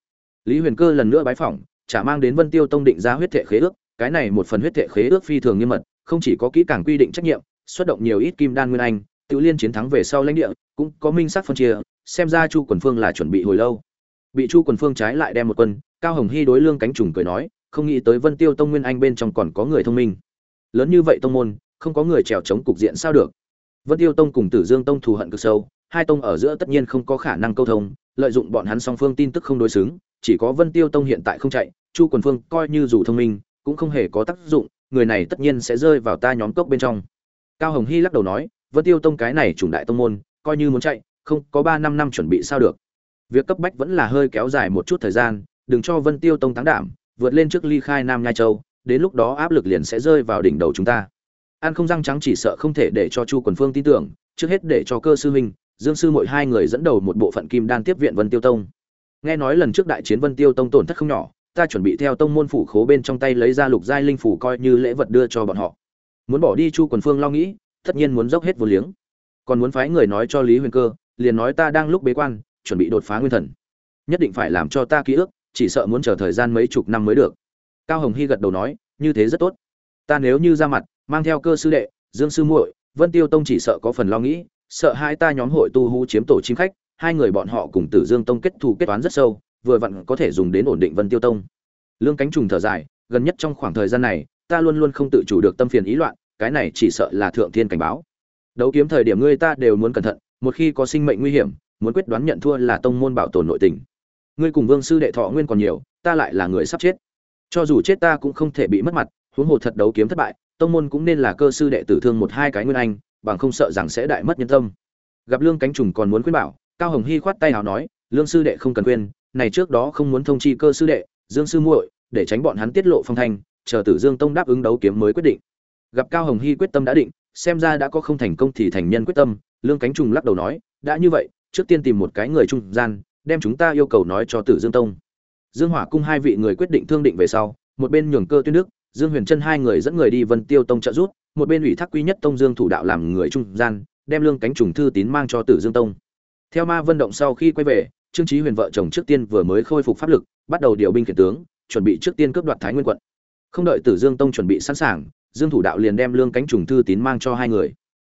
Lý huyền cơ lần nữa bái phỏng trả mang đến vân tiêu tông định ra huyết thệ khế ước, cái này một phần huyết thệ khế ước phi thường nghiêm mật không chỉ có kỹ càng quy định trách nhiệm, xuất động nhiều ít kim đan nguyên anh tự liên chiến thắng về sau lãnh địa, cũng có minh sắc phân chia, xem ra chu quần phương là chuẩn bị hồi lâu. Bị chu quần phương trái lại đem một quân, cao hồng hy đối lương cánh trùng cười nói, không nghĩ tới vân tiêu tông nguyên anh bên trong còn có người thông minh. Lớn như vậy tông môn, không có người trèo chống cục diện sao được. Vân tiêu tông cùng tử dương tông thù hận cực sâu, hai tông ở giữa tất nhiên không có khả năng câu thông, lợi dụng bọn hắn song phương tin tức không đối xứng, chỉ có vân tiêu tông hiện tại không chạy, chu quần phương coi như dù thông minh, cũng không hề có tác dụng người này tất nhiên sẽ rơi vào ta nhóm cốc bên trong. Cao hồng hy lắc đầu nói, vân tiêu tông cái này chủng đại tông môn, coi như muốn chạy, không, có ba năm năm chuẩn bị sao được. Việc cấp bách vẫn là hơi kéo dài một chút thời gian, đừng cho vân tiêu tông thắng đảm, vượt lên trước ly khai nam nhai châu, đến lúc đó áp lực liền sẽ rơi vào đỉnh đầu chúng ta. An không răng trắng chỉ sợ không thể để cho chu quần phương tin tưởng, trước hết để cho cơ sư huynh, dương sư mỗi hai người dẫn đầu một bộ phận kim đan tiếp viện vân tiêu tông. Nghe nói lần trước đại chiến vân tiêu tông tổn thất không nhỏ ta chuẩn bị theo tông môn phủ khố bên trong tay lấy ra lục giai linh phủ coi như lễ vật đưa cho bọn họ. Muốn bỏ đi chu quần phương lo nghĩ, tất nhiên muốn dốc hết vô liếng. Còn muốn phái người nói cho lý huyền cơ, liền nói ta đang lúc bế quan, chuẩn bị đột phá nguyên thần. Nhất định phải làm cho ta ký ức, chỉ sợ muốn chờ thời gian mấy chục năm mới được. Cao hồng hy gật đầu nói, như thế rất tốt. Ta nếu như ra mặt, mang theo cơ sư đệ, dương sư muội, vân tiêu tông chỉ sợ có phần lo nghĩ, sợ hai ta nhóm hội tu hú chiếm tổ chim khách, hai người bọn họ cùng tử dương tông kết thù kết toán rất sâu vừa vặn có thể dùng đến ổn định vân tiêu tông. Lương cánh trùng thở dài, gần nhất trong khoảng thời gian này, ta luôn luôn không tự chủ được tâm phiền ý loạn, cái này chỉ sợ là thượng thiên cảnh báo. Đấu kiếm thời điểm ngươi ta đều muốn cẩn thận, một khi có sinh mệnh nguy hiểm, muốn quyết đoán nhận thua là tông môn bảo tồn nội tình. Ngươi cùng vương sư đệ thọ nguyên còn nhiều, ta lại là người sắp chết. Cho dù chết ta cũng không thể bị mất mặt, huống hồ thật đấu kiếm thất bại, tông môn cũng nên là cơ sư đệ tử thương một hai cái nguyên anh, bằng không sợ rằng sẽ đại mất nhân tâm. Gặp lương cánh trùng còn muốn khuyên bảo, cao hồng hy khoát tay nào nói, lương sư đệ không cần khuyên này trước đó không muốn thông chi cơ sư đệ, dương sư muội, để tránh bọn hắn tiết lộ phong thanh, chờ tử dương tông đáp ứng đấu kiếm mới quyết định. Gặp cao hồng hy quyết tâm đã định, xem ra đã có không thành công thì thành nhân quyết tâm, lương cánh trùng lắc đầu nói, đã như vậy, trước tiên tìm một cái người trung gian, đem chúng ta yêu cầu nói cho tử dương tông. Dương hỏa cung hai vị người quyết định thương định về sau, một bên nhường cơ tuyên đức, dương huyền trân hai người dẫn người đi vân tiêu tông trợ giúp, một bên ủy thác quý nhất tông dương thủ đạo làm người trung gian, đem lương cánh trùng thư tín mang cho tử dương tông. Theo ma vân động sau khi quay về trương Chí huyền vợ chồng trước tiên vừa mới khôi phục pháp lực, bắt đầu điều binh khiển tướng, chuẩn bị trước tiên cướp đoạt thái nguyên quận. Không đợi tử dương tông chuẩn bị sẵn sàng, dương thủ đạo liền đem lương cánh trùng thư tín mang cho hai người.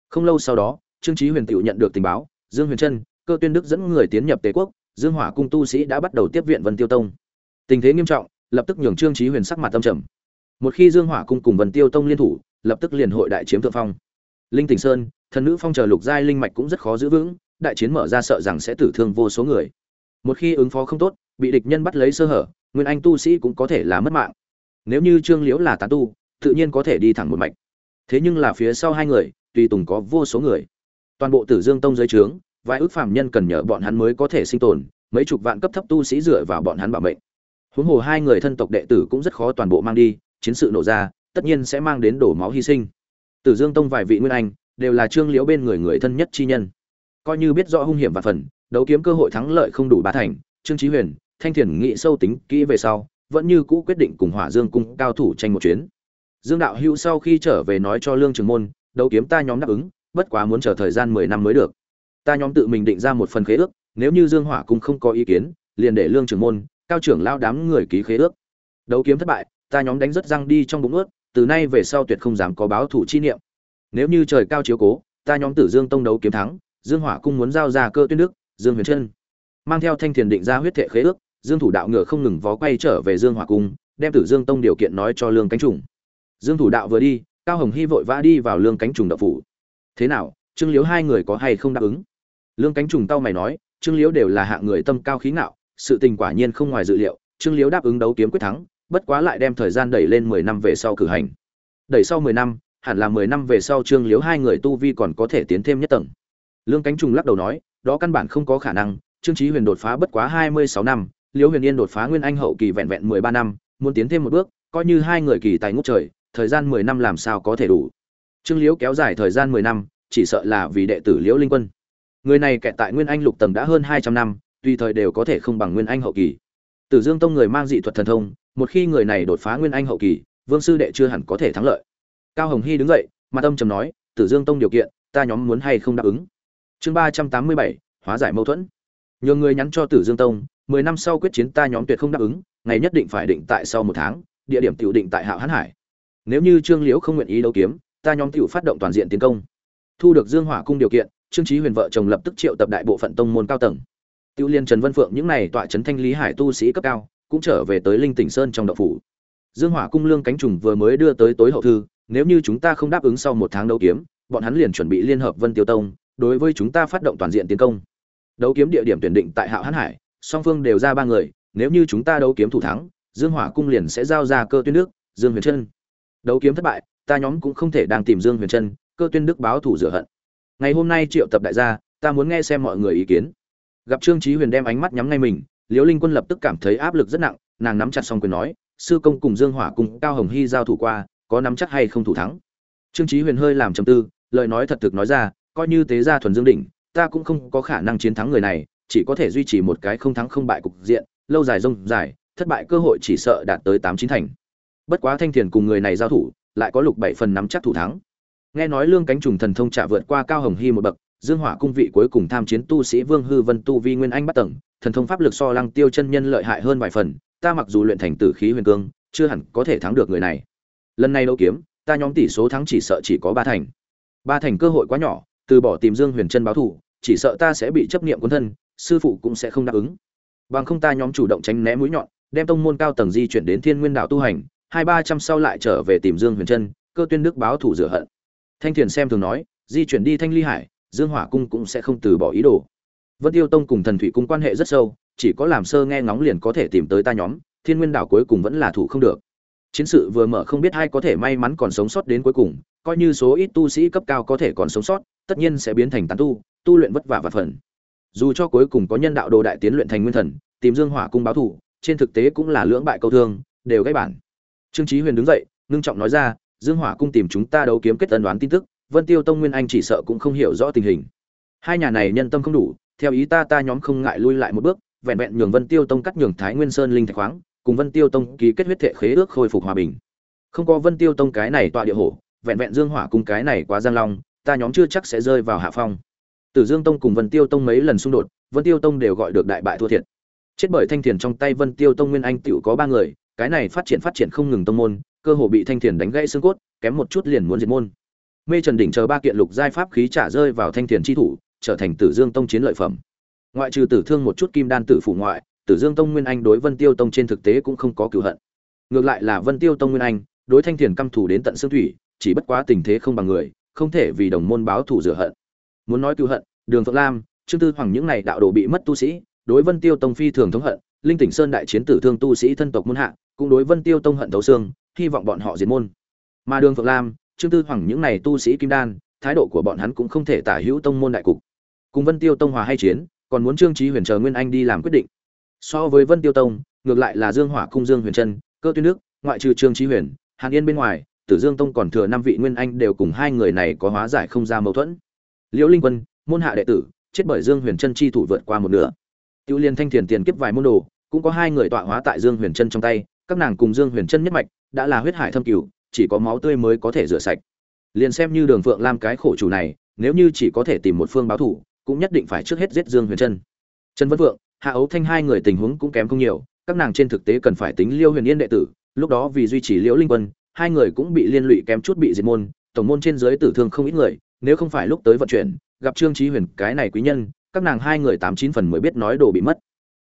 Không lâu sau đó, trương Chí huyền tự nhận được tình báo, dương huyền trân, cơ tuyên đức dẫn người tiến nhập tề quốc, dương hỏa cung tu sĩ đã bắt đầu tiếp viện vân tiêu tông. Tình thế nghiêm trọng, lập tức nhường trương Chí huyền sắc mặt tâm trầm. Một khi dương hỏa cung cùng vân tiêu tông liên thủ, lập tức liền hội đại chiếm thượng phong. Linh tỉnh sơn, thần nữ phong chờ lục giai linh mạch cũng rất khó giữ vững, đại chiến mở ra sợ rằng sẽ tử thương vô số người một khi ứng phó không tốt, bị địch nhân bắt lấy sơ hở, nguyên anh tu sĩ cũng có thể là mất mạng. Nếu như trương liễu là tán tu, tự nhiên có thể đi thẳng một mạch. Thế nhưng là phía sau hai người, tùy tùng có vô số người. Toàn bộ tử dương tông dưới trướng, vài ước phạm nhân cần nhờ bọn hắn mới có thể sinh tồn, mấy chục vạn cấp thấp tu sĩ dựa vào bọn hắn bảo mệnh. Huống hồ hai người thân tộc đệ tử cũng rất khó toàn bộ mang đi, chiến sự nổ ra, tất nhiên sẽ mang đến đổ máu hy sinh. Tử dương tông vài vị nguyên anh, đều là trương liễu bên người người thân nhất chi nhân. Coi như biết rõ hung hiểm và phần đấu kiếm cơ hội thắng lợi không đủ ba thành, trương trí huyền, thanh thiền nghĩ sâu tính kỹ về sau, vẫn như cũ quyết định cùng hỏa dương cung cao thủ tranh một chuyến. Dương đạo hữu sau khi trở về nói cho lương trường môn, đấu kiếm ta nhóm đáp ứng, bất quá muốn chờ thời gian mười năm mới được. Ta nhóm tự mình định ra một phần khế ước, nếu như dương hỏa cung không có ý kiến, liền để lương trường môn, cao trưởng lao đám người ký khế ước. Đấu kiếm thất bại, ta nhóm đánh rất răng đi trong bụng ướt, từ nay về sau tuyệt không dám có báo thủ chi niệm. Nếu như trời cao chiếu cố, ta nhóm tử dương tông đấu kiếm thắng, dương hỏa cung muốn giao ra cơ tuyên đức dương huyền trân. Mang theo thanh thiền định ra huyết thệ khế ước, dương thủ đạo ngựa không ngừng vó quay trở về dương hỏa cung, đem tử dương tông điều kiện nói cho lương cánh trùng. Dương thủ đạo vừa đi, cao hồng hy vội vã đi vào lương cánh trùng đập phủ. Thế nào, trương liếu hai người có hay không đáp ứng? Lương cánh trùng tao mày nói, trương liếu đều là hạng người tâm cao khí ngạo, sự tình quả nhiên không ngoài dự liệu, trương liếu đáp ứng đấu kiếm quyết thắng, bất quá lại đem thời gian đẩy lên mười năm về sau cử hành. Đẩy sau mười năm, hẳn là mười năm về sau trương liếu hai người tu vi còn có thể tiến thêm nhất tầng. Lương cánh trùng lắc đầu nói đó căn bản không có khả năng, trương trí huyền đột phá bất quá hai mươi sáu năm, liễu huyền yên đột phá nguyên anh hậu kỳ vẹn vẹn mười ba năm, muốn tiến thêm một bước, coi như hai người kỳ tài ngút trời, thời gian mười năm làm sao có thể đủ. Trương liễu kéo dài thời gian mười năm, chỉ sợ là vì đệ tử liễu linh quân. Người này kẹt tại nguyên anh lục tầng đã hơn hai trăm năm, tùy thời đều có thể không bằng nguyên anh hậu kỳ. Tử dương tông người mang dị thuật thần thông, một khi người này đột phá nguyên anh hậu kỳ, vương sư đệ chưa hẳn có thể thắng lợi. Cao hồng hy đứng dậy, mặt âm trầm nói, tử dương tông điều kiện, ta nhóm muốn hay không đáp ứng? Chương ba trăm tám mươi bảy, hóa giải mâu thuẫn. Nhiều người nhắn cho tử dương tông, mười năm sau quyết chiến ta nhóm tuyệt không đáp ứng, ngày nhất định phải định tại sau một tháng, địa điểm tiểu định tại hạo hán hải. Nếu như trương liễu không nguyện ý đấu kiếm, ta nhóm tiểu phát động toàn diện tiến công. Thu được dương hỏa cung điều kiện, trương trí huyền vợ chồng lập tức triệu tập đại bộ phận tông môn cao tầng. Tiêu liên trần vân phượng những này tọa trấn thanh lý hải tu sĩ cấp cao, cũng trở về tới linh tỉnh sơn trong đậu phủ. Dương hỏa cung lương cánh trùng vừa mới đưa tới tối hậu thư, nếu như chúng ta không đáp ứng sau một tháng đấu kiếm, bọn hắn liền chuẩn bị liên hợp vân tiêu tông đối với chúng ta phát động toàn diện tiến công. Đấu kiếm địa điểm tuyển định tại hạo hán hải, song phương đều ra ba người, nếu như chúng ta đấu kiếm thủ thắng, dương hỏa cung liền sẽ giao ra cơ tuyên đức, dương huyền trân. Đấu kiếm thất bại, ta nhóm cũng không thể đang tìm dương huyền trân, cơ tuyên đức báo thủ rửa hận. Ngày hôm nay triệu tập đại gia, ta muốn nghe xem mọi người ý kiến. Gặp trương trí huyền đem ánh mắt nhắm ngay mình, liễu linh quân lập tức cảm thấy áp lực rất nặng, nàng nắm chặt xong quyền nói, sư công cùng dương hỏa cùng cao hồng hy giao thủ qua, có nắm chắc hay không thủ thắng? Trương trí huyền hơi làm trầm tư, lời nói thật thực nói ra coi như tế gia thuần dương đỉnh, ta cũng không có khả năng chiến thắng người này, chỉ có thể duy trì một cái không thắng không bại cục diện, lâu dài rông dài, thất bại cơ hội chỉ sợ đạt tới tám chín thành. Bất quá thanh thiền cùng người này giao thủ, lại có lục bảy phần nắm chắc thủ thắng. Nghe nói lương cánh trùng thần thông trả vượt qua cao hồng hy một bậc, dương hỏa cung vị cuối cùng tham chiến tu sĩ vương hư vân tu vi nguyên anh bắt tầng, thần thông pháp lực so lăng tiêu chân nhân lợi hại hơn vài phần, ta mặc dù luyện thành tử khí huyền cương, chưa hẳn có thể thắng được người này. Lần này đấu kiếm, ta nhóm tỷ số thắng chỉ sợ chỉ có ba thành. Ba thành cơ hội quá nhỏ từ bỏ tìm dương huyền chân báo thù, chỉ sợ ta sẽ bị chấp niệm cuốn thân, sư phụ cũng sẽ không đáp ứng. Bằng không ta nhóm chủ động tránh né mũi nhọn, đem tông môn cao tầng di chuyển đến thiên nguyên đạo tu hành, hai ba trăm sau lại trở về tìm dương huyền chân cơ tuyên đức báo thủ rửa hận. Thanh thiền xem thường nói, di chuyển đi thanh ly hải, dương hỏa cung cũng sẽ không từ bỏ ý đồ. Vân tiêu tông cùng thần thủy cung quan hệ rất sâu, chỉ có làm sơ nghe ngóng liền có thể tìm tới ta nhóm, thiên nguyên đảo cuối cùng vẫn là thủ không được chiến sự vừa mở không biết ai có thể may mắn còn sống sót đến cuối cùng, coi như số ít tu sĩ cấp cao có thể còn sống sót, tất nhiên sẽ biến thành tán tu tu luyện vất vả và phần. Dù cho cuối cùng có nhân đạo đồ đại tiến luyện thành nguyên thần, tìm dương hỏa cung báo thủ trên thực tế cũng là lưỡng bại câu thương, đều gãy bản. Trương chí huyền đứng dậy, ngưng trọng nói ra, dương hỏa cung tìm chúng ta đấu kiếm kết tân đoán tin tức, vân tiêu tông nguyên anh chỉ sợ cũng không hiểu rõ tình hình. Hai nhà này nhân tâm không đủ, theo ý ta ta nhóm không ngại lui lại một bước, vẹn vẹn nhường vân tiêu tông cắt nhường thái nguyên sơn linh thạch khoáng cùng vân tiêu tông ký kết huyết thệ khế ước khôi phục hòa bình không có vân tiêu tông cái này tọa địa hổ vẹn vẹn dương hỏa cung cái này quá giang long ta nhóm chưa chắc sẽ rơi vào hạ phong Tử Dương Tông cùng Vân Tiêu Tông mấy lần xung đột, Vân Tiêu Tông đều gọi được đại bại thua thiệt. Chết bởi Thanh Thiền trong tay Vân Tiêu Tông Nguyên Anh tiểu có ba người, cái này phát triển phát triển không ngừng tông môn, cơ hồ bị Thanh Thiền đánh gãy xương cốt, kém một chút liền muốn diệt môn. Mê Trần đỉnh chờ ba kiện lục giai pháp khí trả rơi vào Thanh Thiền chi thủ, trở thành Tử Dương Tông chiến lợi phẩm. Ngoại trừ tử thương một chút kim đan tử phủ ngoại, Tử Dương Tông Nguyên Anh đối Vân Tiêu Tông trên thực tế cũng không có cửu hận. Ngược lại là Vân Tiêu Tông Nguyên Anh, đối Thanh Thiền căm thù đến tận xương thủy, chỉ bất quá tình thế không bằng người, không thể vì đồng môn báo thù rửa hận. Muốn nói cửu hận, Đường Phượng Lam, Trương Tư Hoàng những này đạo đồ bị mất tu sĩ, đối Vân Tiêu Tông phi thường thống hận, Linh Tỉnh Sơn đại chiến tử thương tu sĩ thân tộc môn hạ, cũng đối Vân Tiêu Tông hận thấu xương, hy vọng bọn họ diệt môn. Mà Đường Phượng Lam, Trương Tư Hoàng những này tu sĩ kim đan, thái độ của bọn hắn cũng không thể tả hữu tông môn đại cục. Cùng Vân Tiêu Tông hòa hay chiến, còn muốn Trương Chí Huyền chờ Nguyên Anh đi làm quyết định. So với Vân Tiêu Tông, ngược lại là Dương Hỏa cung Dương Huyền Trân, Cơ Tuyên Nước, ngoại trừ Trương Chí Huyền, Hàn Yên bên ngoài, Tử Dương Tông còn thừa năm vị Nguyên Anh đều cùng hai người này có hóa giải không ra mâu thuẫn. Liễu Linh Quân, môn hạ đệ tử, chết bởi Dương Huyền Trân chi thủ vượt qua một nửa. Tiêu Liên Thanh Tiền tiền kiếp vài môn đồ, cũng có hai người tọa hóa tại Dương Huyền Trân trong tay, các nàng cùng Dương Huyền Trân nhất mạch, đã là huyết hải thâm cửu, chỉ có máu tươi mới có thể rửa sạch liền xem như đường phượng lam cái khổ chủ này nếu như chỉ có thể tìm một phương báo thủ cũng nhất định phải trước hết giết dương huyền trân trần vân vượng hạ ấu thanh hai người tình huống cũng kém không nhiều, các nàng trên thực tế cần phải tính liêu huyền yên đệ tử, lúc đó vì duy trì liễu linh quân, hai người cũng bị liên lụy kém chút bị diệt môn, tổng môn trên dưới tử thương không ít người, nếu không phải lúc tới vận chuyển, gặp trương trí huyền, cái này quý nhân, các nàng hai người tám chín phần mới biết nói đồ bị mất.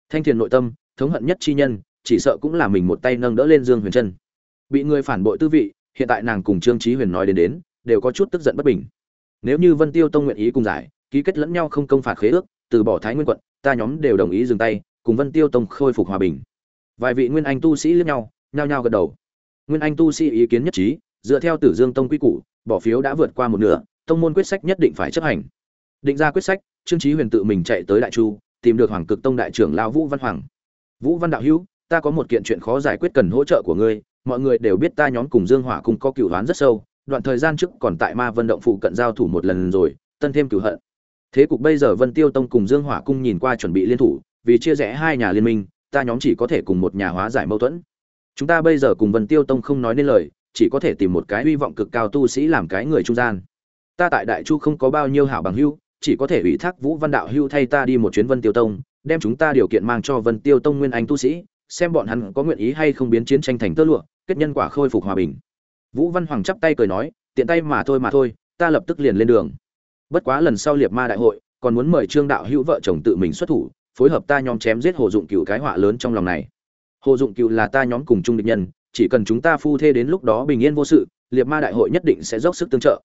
Thanh thiền nội tâm, thống hận nhất chi nhân, chỉ sợ cũng là mình một tay nâng đỡ lên dương huyền chân bị người phản bội tư vị, hiện tại nàng cùng trương trí huyền nói đến đến, đều có chút tức giận bất bình. Nếu như vân tiêu tông nguyện ý cùng giải, ký kết lẫn nhau không công phạt khế ước, từ bỏ thái nguyên quận ta nhóm đều đồng ý dừng tay, cùng vân tiêu tông khôi phục hòa bình. Vài vị nguyên anh tu sĩ liếc nhau, nhao nhao gật đầu. Nguyên anh tu sĩ ý kiến nhất trí, dựa theo tử dương tông quy củ, bỏ phiếu đã vượt qua một nửa, tông môn quyết sách nhất định phải chấp hành. Định ra quyết sách, trương trí huyền tự mình chạy tới đại chu, tìm được hoàng cực tông đại trưởng lao vũ văn hoàng. Vũ văn đạo hữu, ta có một kiện chuyện khó giải quyết cần hỗ trợ của ngươi, mọi người đều biết ta nhóm cùng dương hỏa cùng có cựu đoán rất sâu, đoạn thời gian trước còn tại ma vân động phụ cận giao thủ một lần rồi, tân thêm cửu hận thế cục bây giờ vân tiêu tông cùng dương hỏa cung nhìn qua chuẩn bị liên thủ, vì chia rẽ hai nhà liên minh, ta nhóm chỉ có thể cùng một nhà hóa giải mâu thuẫn. Chúng ta bây giờ cùng vân tiêu tông không nói nên lời, chỉ có thể tìm một cái hy vọng cực cao tu sĩ làm cái người trung gian. Ta tại đại chu không có bao nhiêu hảo bằng hưu chỉ có thể ủy thác vũ văn đạo hưu thay ta đi một chuyến vân tiêu tông, đem chúng ta điều kiện mang cho vân tiêu tông nguyên anh tu sĩ, xem bọn hắn có nguyện ý hay không biến chiến tranh thành tơ lụa, kết nhân quả khôi phục hòa bình. Vũ văn hoàng chắp tay cười nói, tiện tay mà thôi mà thôi, ta lập tức liền lên đường bất quá lần sau liệt ma đại hội, còn muốn mời trương đạo hữu vợ chồng tự mình xuất thủ, phối hợp ta nhóm chém giết hồ dụng cựu cái họa lớn trong lòng này. Hồ dụng cựu là ta nhóm cùng chung địch nhân, chỉ cần chúng ta phu thê đến lúc đó bình yên vô sự liệt ma đại hội nhất định sẽ dốc sức tương trợ.